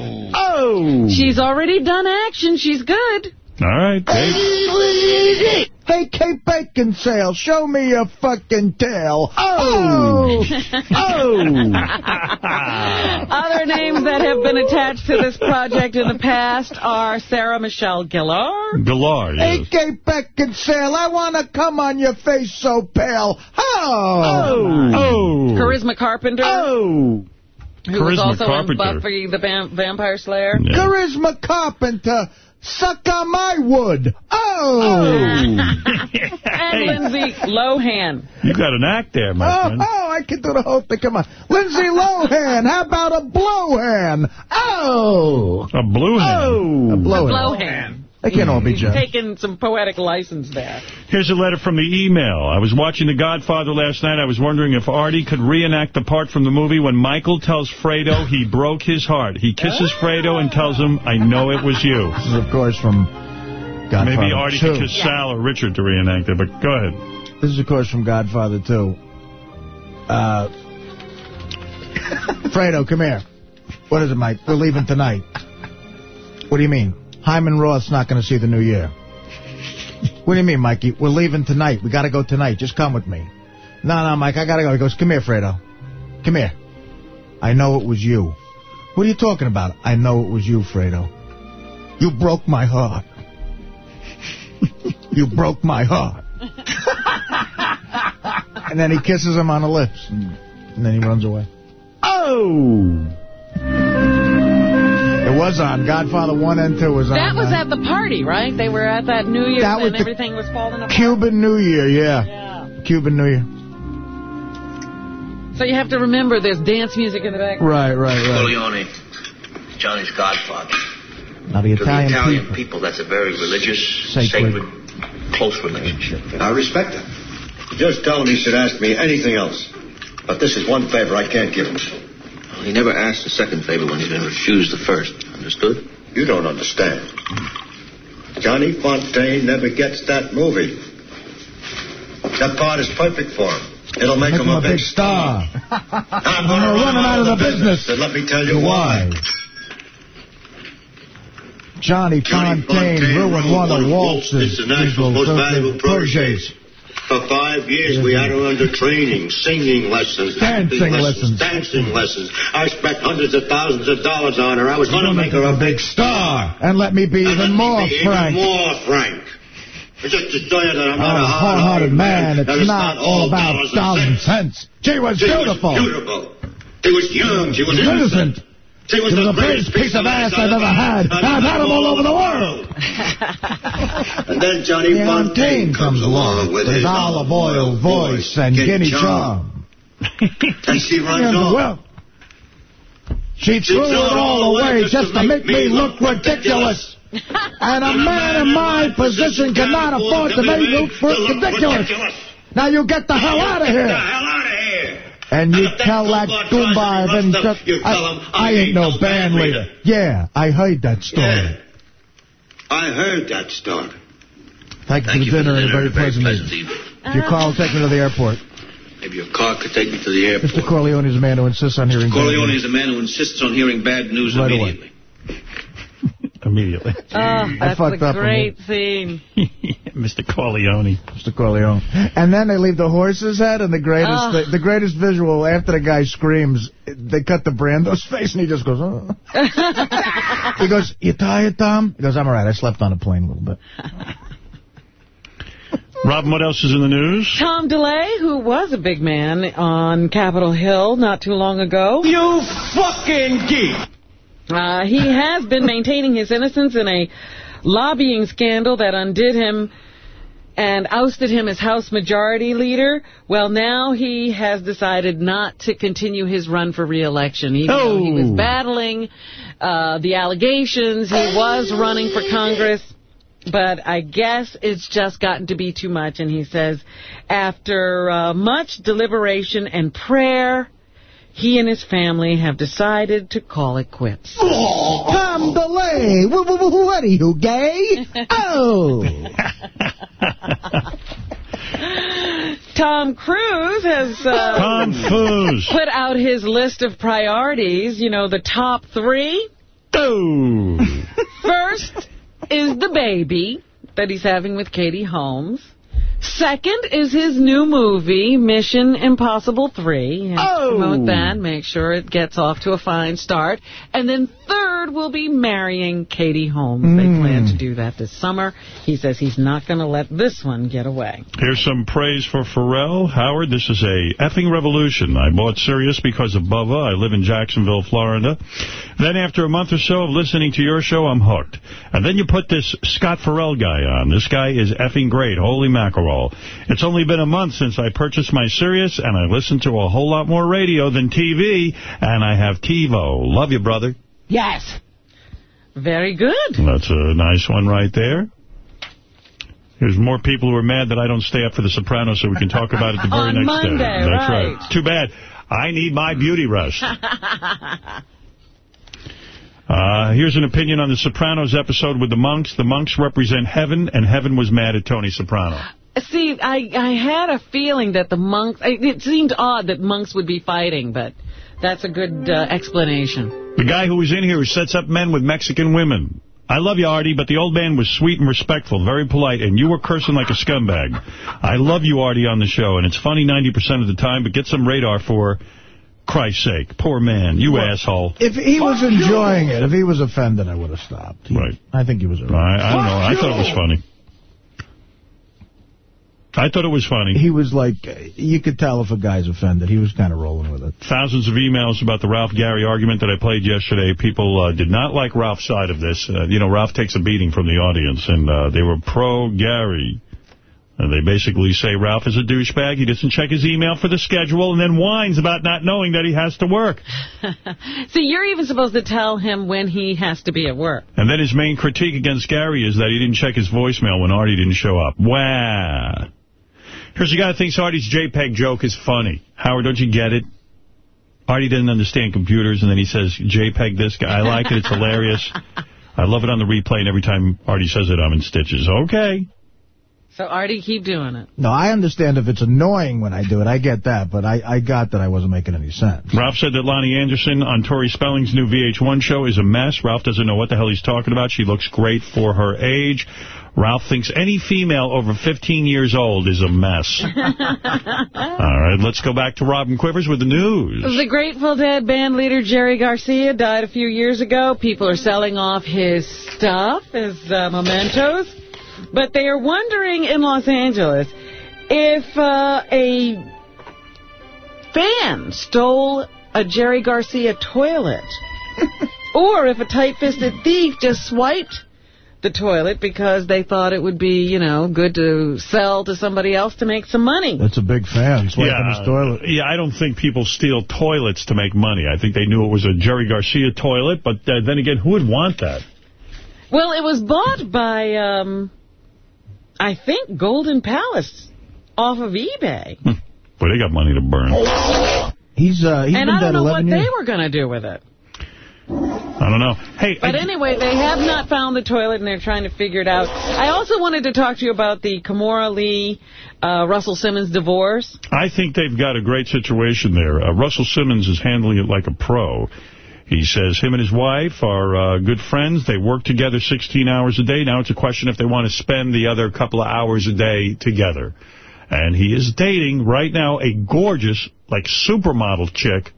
Oh! She's already done action. She's good. All right. Hey. Hey, Kate Beckinsale, show me your fucking tail. Oh! oh! oh. Other names that have been attached to this project in the past are Sarah Michelle Gellar. Galar, Hey, yes. Kate Beckinsale, I want to come on your face so pale. Oh! Oh! Oh! Charisma Carpenter. Oh! Who was Charisma also Carpenter. in Buffy the Vam- Vampire Slayer. Yeah. Charisma Carpenter, suck on my wood. Oh! oh. And Lindsay Lohan. You got an act there, my Oh, friend. oh, I can do the whole thing. Come on. Lindsay Lohan, how about a blowhand? Oh! A blue hand. Oh! A blowhand. Lohan. They can't all be He's Jeff. taking some poetic license there. Here's a letter from the email. I was watching The Godfather last night. I was wondering if Artie could reenact the part from the movie when Michael tells Fredo he broke his heart. He kisses Fredo and tells him, I know it was you. This is, of course, from Godfather Maybe Artie 2. could kiss Sal or Richard to reenact it, but go ahead. This is, of course, from Godfather 2. Uh, Fredo, come here. What is it, Mike? We're leaving tonight. What do you mean? Hyman Roth's not going to see the new year. What do you mean, Mikey? We're leaving tonight. We got to go tonight. Just come with me. No, no, Mike, I got to go. He goes, come here, Fredo. Come here. I know it was you. What are you talking about? I know it was you, Fredo. You broke my heart. you broke my heart. and then he kisses him on the lips. And then he runs away. Oh! It was on. Godfather 1 and 2 was on. That was at the party, right? They were at that New Year's That was and the everything was falling apart. Cuban New Year, yeah. Yeah. Cuban New Year. So you have to remember there's dance music in the back. Right, right, right. Corleone, Johnny's godfather. Now the to Italian, the Italian people. people. that's a very religious, Sacred. sacred, close relationship. I respect it. Just tell him he should ask me anything else. But this is one favor I can't give him. Well, he never asks the second favor when he's been refused the first. Understood? You don't understand. Johnny Fontaine never gets that movie. That part is perfect for him. It'll make, Make him, a big star. I'm going to running out of the business. And let me tell you why. Johnny, Johnny Fontaine, Fontaine ruined one of ruined Woltz's most valuable proteges. For five years, we had her under training, singing lessons, Dancing acting lessons. dancing lessons. I spent hundreds of thousands of dollars on her. I was going to make her a big star. And let me be even more Be frank. Even more frank. Just to show you that I'm not a a hard-hearted man. It's that not all about dollars and cents. She was She beautiful. was beautiful. She was young. She was She was innocent. innocent. She was, She was the greatest piece of ass I've ever had. I've had them all over the world. And then Johnny Fontaine comes along with his olive oil voice and guinea charm. And she runs off. well, she threw it all away just to make me look ridiculous. And a man in my position cannot afford to make me look ridiculous. Now you get the hell out of Get the here. hell out of here. And you tell that that goomba Goomba tries to then bust up, you tell him, I, I ain't no band leader. Yeah, I heard that story. Yeah. I heard that story. Thank you for the dinner and a very pleasant evening. Your car will uh-huh. take me to the airport. Maybe your car could take me to the airport. Mr. Corleone is a man who insists on hearing Corleone is a man who insists on hearing bad news Right away. Immediately. Immediately. Oh, that's fucked a up on great scene. Mr. Corleone. Mr. Corleone. And then they leave the horse's head, and the greatest ah. Oh. the, the greatest visual, after the guy screams, they cut the Brando's face, and he just goes, oh. He goes, you tired, Tom? He goes, I'm all right. I slept on a plane a little bit. Robin, what else is in the news? Tom DeLay, who was a big man on Capitol Hill not too long ago. You fucking geek. Uh, he has been maintaining his innocence in a lobbying scandal that undid him and ousted him as House Majority Leader. Well, now he has decided not to continue his run for re-election. Even though he was Oh. battling uh, the allegations, he was running for Congress. But I guess it's just gotten to be too much. And he says, after uh, much deliberation and prayer, he and his family have decided to call it quits. Tom DeLay, wh- wh- wh- what are you, gay? Oh. Tom Cruise has uh, Tom Foos. put out his list of priorities, you know, the top three. Oh. First is the baby that he's having with Katie Holmes. Second is his new movie, Mission Impossible 3. He has to Oh. promote that, make sure it gets off to a fine start. And then third will be marrying Katie Holmes. They Mm. plan to do that this summer. He says he's not going to let this one get away. Here's some praise for Ferrall. Howard, this is a effing revolution. I bought Sirius because of Bubba. I live in Jacksonville, Florida. Then after a month or so of listening to your show, I'm hooked. And then you put this Scott Ferrall guy on. This guy is effing great. Holy mackerel. It's only been a month since I purchased my Sirius, and I listen to a whole lot more radio than TV, and I have TiVo. Love you, brother. Yes. Very good. That's a nice one right there. There's more people who are mad that I don't stay up for The Sopranos so we can talk about it the very next Monday, day. That's right. right. Too bad. I need my beauty rest. Uh, here's an opinion on the Sopranos episode with the monks. The monks represent heaven, and heaven was mad at Tony Soprano. See, I I had a feeling that the monks, it seemed odd that monks would be fighting, but that's a good uh, explanation. The guy who was in here who sets up men with Mexican women. I love you, Artie, but the old man was sweet and respectful, very polite, and you were cursing like a scumbag. I love you, Artie, on the show, and it's funny 90% of the time, but get some radar for Christ's sake. Poor man, you asshole. If he was enjoying it, if he was offended, I would have stopped. He- Right. I think he was I. I don't know. I thought it was funny. I thought it was funny. He was like, you could tell if a guy's offended. He was kind of rolling with it. Thousands of emails about the Ralph Gary argument that I played yesterday. People uh, did not like Ralph's side of this. Uh, you know, Ralph takes a beating from the audience, and uh, they were pro-Gary. And they basically say Ralph is a douchebag. He doesn't check his email for the schedule and then whines about not knowing that he has to work. See, you're even supposed to tell him when he has to be at work. And then his main critique against Gary is that he didn't check his voicemail when Artie didn't show up. Wow. Here's a guy who thinks Artie's JPEG joke is funny. Howard, don't you get it? Artie doesn't understand computers, and then he says, JPEG this guy. I like it. It's hilarious. I love it on the replay, and every time Artie says it, I'm in stitches. Okay. So, Artie, keep doing it. No, I understand if it's annoying when I do it. I get that, but I, I got that I wasn't making any sense. Ralph said that Loni Anderson on Tori Spelling's new VH1 show is a mess. Ralph doesn't know what the hell he's talking about. She looks great for her age. Ralph thinks any female over 15 years old is a mess. All right, let's go back to Robin Quivers with the news. The Grateful Dead band leader Jerry Garcia died a few years ago. People are selling off his stuff, his uh, mementos. But they are wondering in Los Angeles if uh, a fan stole a Jerry Garcia toilet. or if a tight-fisted thief just swiped the toilet because they thought it would be, you know, good to sell to somebody else to make some money. That's a big fan, swiping his toilet. Yeah, I don't think people steal toilets to make money. I think they knew it was a Jerry Garcia toilet, but uh, then again, who would want that? Well, it was bought by, um, I think, Golden Palace off of eBay. Well, they got money to burn. He's uh, he's and been I don't dead know 11 what years. they were going to do with it. I don't know. Hey, But anyway, they have not found the toilet, and they're trying to figure it out. I also wanted to talk to you about the Kimora Lee, uh, Russell Simmons divorce. I think they've got a great situation there. Uh, Russell Simmons is handling it like a pro. He says him and his wife are uh, good friends. They work together 16 hours a day. Now it's a question if they want to spend the other couple of hours a day together. And he is dating right now a gorgeous, like, supermodel chick.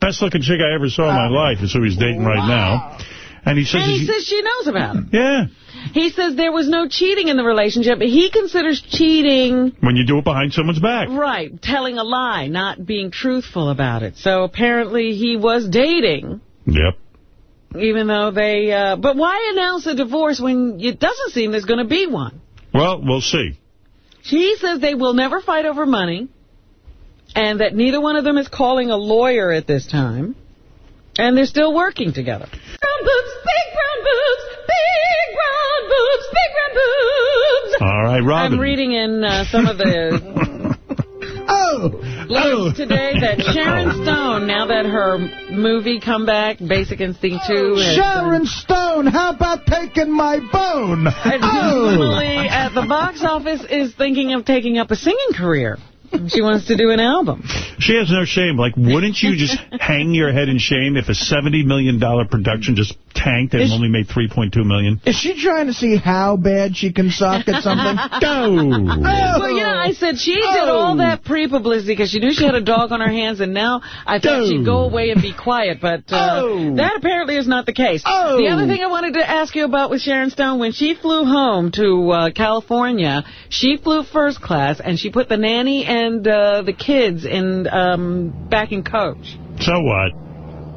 Best looking chick I ever saw in my life is who he's dating right now. And he says... And he says she knows about it. yeah. He says there was no cheating in the relationship. but He considers cheating, When you do it behind someone's back. right, telling a lie, not being truthful about it. So apparently he was dating, Yep. even though they... Uh, but why announce a divorce when it doesn't seem there's going to be one? Well, we'll see. She says they will never fight over money, and that neither one of them is calling a lawyer at this time, and they're still working together. Brown boobs, big brown boobs, big brown boobs, big brown boobs. All right, Robin. I'm reading in uh, some of the oh, blogs oh! today that Sharon Stone, now that her movie comeback, Basic Instinct 2, has Sharon um, Stone, how about taking my bone? Oh. At the box office is thinking of taking up a singing career. She wants to do an album. She has no shame. Like, wouldn't you just hang your head in shame if a $70 million production just tanked and Is- only made 3.2 million? Is she trying to see how bad she can suck at something? Go! Well, you know, I said she did all that pre-publicity because she knew she had a dog on her hands, and now I thought Oh. she'd go away and be quiet, but uh, Oh. that apparently is not the case. Oh. The other thing I wanted to ask you about with Sharon Stone, when she flew home to uh, California, she flew first class, and she put the nanny and uh, the kids in um, back in coach. So what?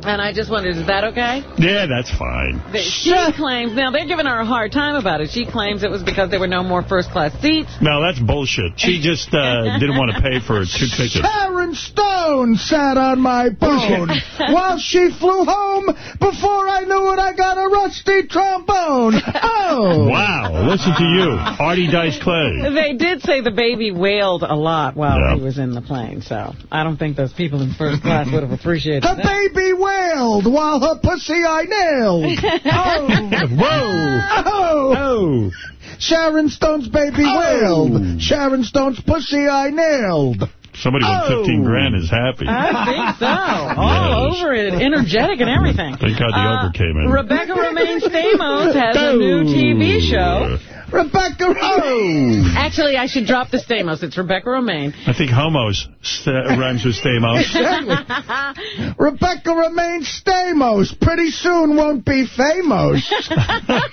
And I just wondered, is that okay? Yeah, that's fine. That She claims, now they're giving her a hard time about it. She claims it was because there were no more first-class seats. No, that's bullshit. She just uh, didn't want to pay for two tickets. Sharon Stone sat on my bone while she flew home before I knew it. I got a rusty trombone. Oh. Wow, listen to you, Artie Dice Clay. They did say the baby wailed a lot while Yeah. he was in the plane, so I don't think those people in first class would have appreciated The that. baby wailed while her pussy I nailed. Oh. Whoa. Oh. Sharon Stone's baby wailed. Sharon Stone's pussy I nailed. Somebody with 15 grand is happy. I think so. All Yes. over it, energetic and everything. Thank God the Uh, over came in. Rebecca Romijn Stamos has a new TV show. Rebecca Oh. Actually, I should drop the Stamos. It's Rebecca Romijn. I think homos st rhymes with Stamos. Rebecca Romijn Stamos. Pretty soon won't be famous.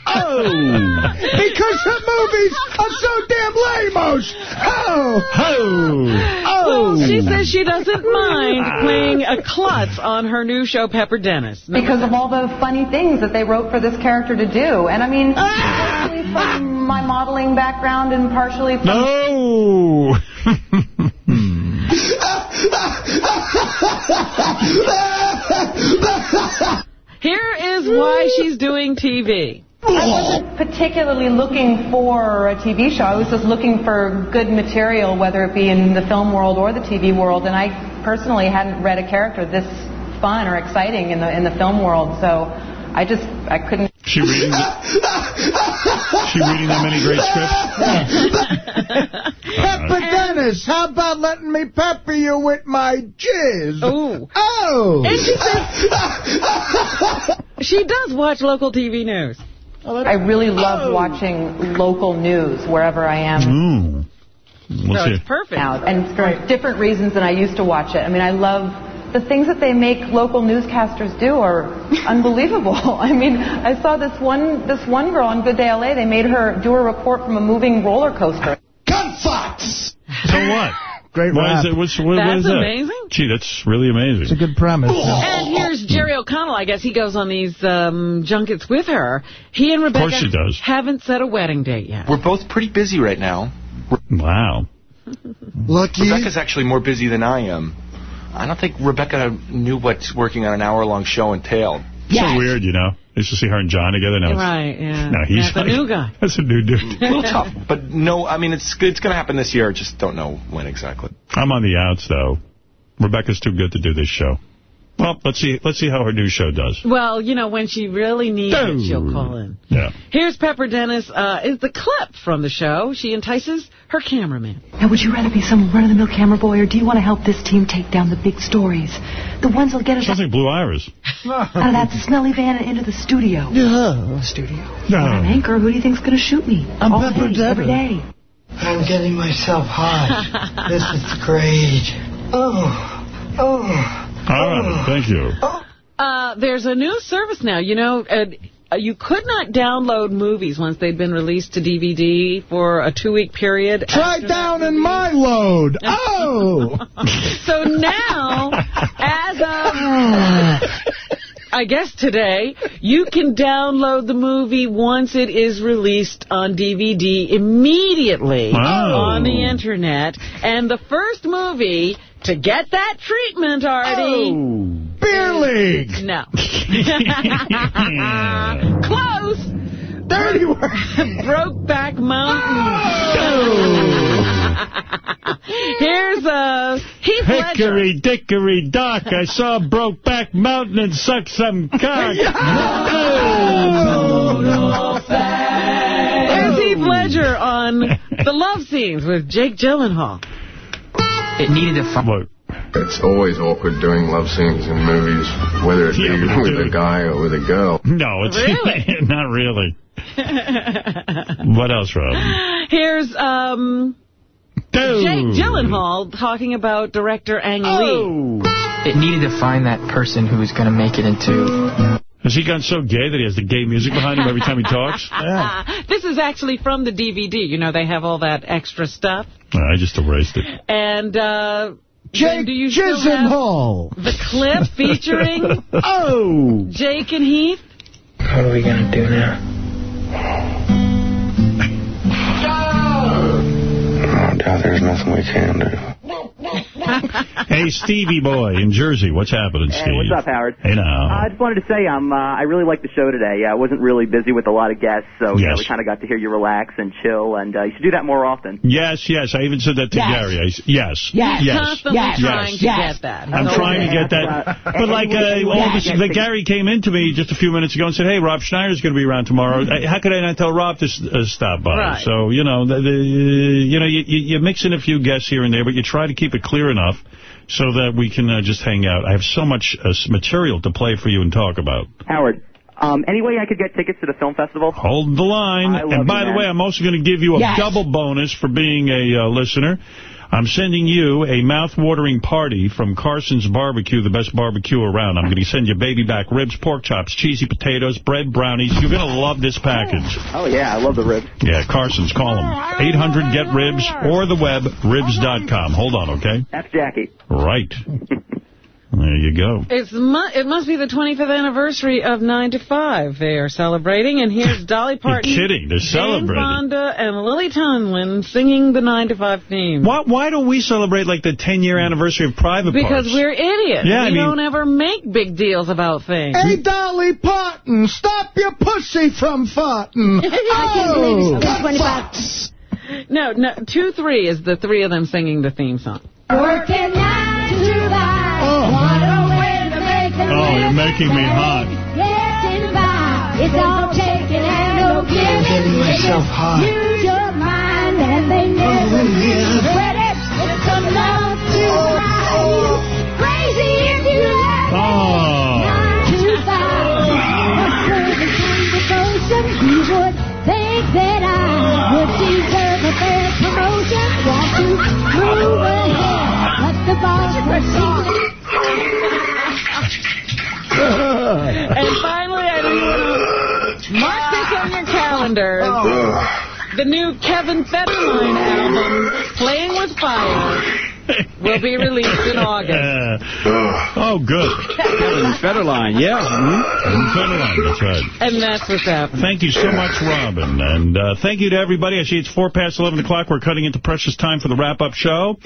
oh. Because her movies are so damn lame-os. Oh. Oh. Oh. Well, she says she doesn't mind playing a klutz on her new show, Pepper Dennis. because of all the funny things that they wrote for this character to do. And I mean, Ah! Partially from my modeling background and partially from... No. Here is why she's doing TV. I wasn't particularly looking for a TV show. I was just looking for good material, whether it be in the film world or the TV world. And I personally hadn't read a character this fun or exciting in the in the film world. So I just I couldn't. She reading the, she reading that many great scripts? Pepper Dennis, how about letting me pepper you with my jizz? Ooh. Oh. And she says she does watch local TV news. I really love watching local news wherever I am. Mm. We'll so see. it's perfect. now, and for different reasons than I used to watch it. I mean, I love the things that they make local newscasters do are unbelievable. I mean, I saw this one this one girl on Good Day LA. They made her do a report from a moving roller coaster. Gunfucks. So what? Great What rap. is it? What's, what, what That's is that? amazing. Gee, that's really amazing. It's a good premise. And here's Jerry O'Connell. I guess he goes on these um, junkets with her. He and Rebecca course he does. haven't set a wedding date yet. We're both pretty busy right now. Wow. Lucky. Rebecca's actually more busy than I am. I don't think Rebecca knew what working on an hour-long show entailed. So weird, you know. I used to see her and John together. Now Right, yeah. Now he's That's a new guy. That's a new dude. A little tough, but no, I mean, it's it's going to happen this year. I just don't know when exactly. I'm on the outs, though. Rebecca's too good to do this show. Well, let's see let's see how her new show does. Well, you know, when she really needs it, she'll call in. Yeah. Here's Pepper Dennis. Uh, is the clip from the show. She entices her cameraman. Now, would you rather be some run-of-the-mill camera boy, or do you want to help this team take down the big stories? The ones that'll get us Sounds like Blue Iris. out of that smelly van and into the studio. Yeah, The studio. When I'm anchor, who do you think's going to shoot me? I'm All Pepper day, every Dennis. day. I'm getting myself hot. this is great. Oh, oh. All right, thank you. Uh, there's a new service now. You know, uh, uh, you could not download movies once they'd been released to DVD for a two-week period. Try down in my load. Oh! So now, as of, I guess today, you can download the movie once it is released on DVD immediately Wow. on the Internet. And the first movie to get that treatment, Artie... Oh, Beer League. No. Close. Dirty work. Brokeback Mountain. Oh. Here's a Heath Ledger. Hickory dickory dock, I saw Brokeback Mountain and suck some cock. Here's Heath Ledger on the love scenes with Jake Gyllenhaal. It needed a fun. It's always awkward doing love scenes in movies, whether it be Yeah, with a guy or with a girl. No, it's Really? not really. What else, Rob? Here's um, Jake Gyllenhaal talking about director Ang Lee. It needed to find that person who was going to make it into. Has he gone so gay that he has the gay music behind him every time he talks? this is actually from the DVD. You know, they have all that extra stuff. I just erased it. And uh, Jake then do you Gyllenhaal. the clip featuring Oh! Jake and Heath? What are we going to do now? Oh, doubt there's nothing we can do. Hey, Stevie boy in Jersey, what's happening, Hey, Steve? what's up, Howard? Hey, now. I just wanted to say um, uh, I really liked the show today. Yeah, I wasn't really busy with a lot of guests, so you know, we kind of got to hear you relax and chill, and uh, you should do that more often. Yes, yes, I even said that to Yes. Gary. I, s- yes. Yes. Yes. Constantly yes. trying to yes. get that. I'm So- trying to get that. But like, uh, all of a sudden, Gary came in to me just a few minutes ago and said, hey, Rob Schneider's going to be around tomorrow. Uh, How could I not tell Rob to uh, stop by? Right. So, you know, the, the, you know, you, you, you mix in a few guests here and there, but you try to keep it clear enough so that we can uh, just hang out. I have so much uh, material to play for you and talk about. Howard, um, any way I could get tickets to the film festival? Hold the line. I love and by you, the man. way, I'm also going to give you a Yes. double bonus for being a uh, listener. I'm sending you a mouth-watering party from Carson's Barbecue, the best barbecue around. I'm going to send you baby back ribs, pork chops, cheesy potatoes, bread, brownies. You're going to love this package. Oh, oh, yeah, I love the ribs. Yeah, Carson's. Call them. 800-GET-RIBS or the web, ribs.com. Hold on, okay? That's Jackie. Right. There you go. It's mu it must be the 25th anniversary of 9 to 5 they are celebrating. And here's Dolly Parton. You're kidding. They're Jane celebrating. Fonda and Lily Tomlin singing the 9 to 5 theme. Why, why don't we celebrate, like, the 10-year anniversary of Private Because Parts? we're idiots. Yeah, I we mean- don't ever make big deals about things. Hey, Dolly Parton, stop your pussy from farting. oh, No, no, 2-3 is the three of them singing the theme song. Working nine making me hot. Getting by. It's all taken and no giving. getting myself hot. Use your mind and they never regret it. It's enough to drive you crazy if you let it. Nine to five. What's the conversation? You would think that I would deserve a fair promotion. Want to move ahead. Let the boss proceed. and finally, I didn't want to mark this on your calendar. The new Kevin Federline album, Playing with Fire, will be released in August. oh, good. Kevin Federline, yeah. Kevin Federline, that's right. And that's what's happening. Thank you so much, Robin. And uh, thank you to everybody. I see it's four past 11 o'clock. We're cutting into precious time for the wrap-up show.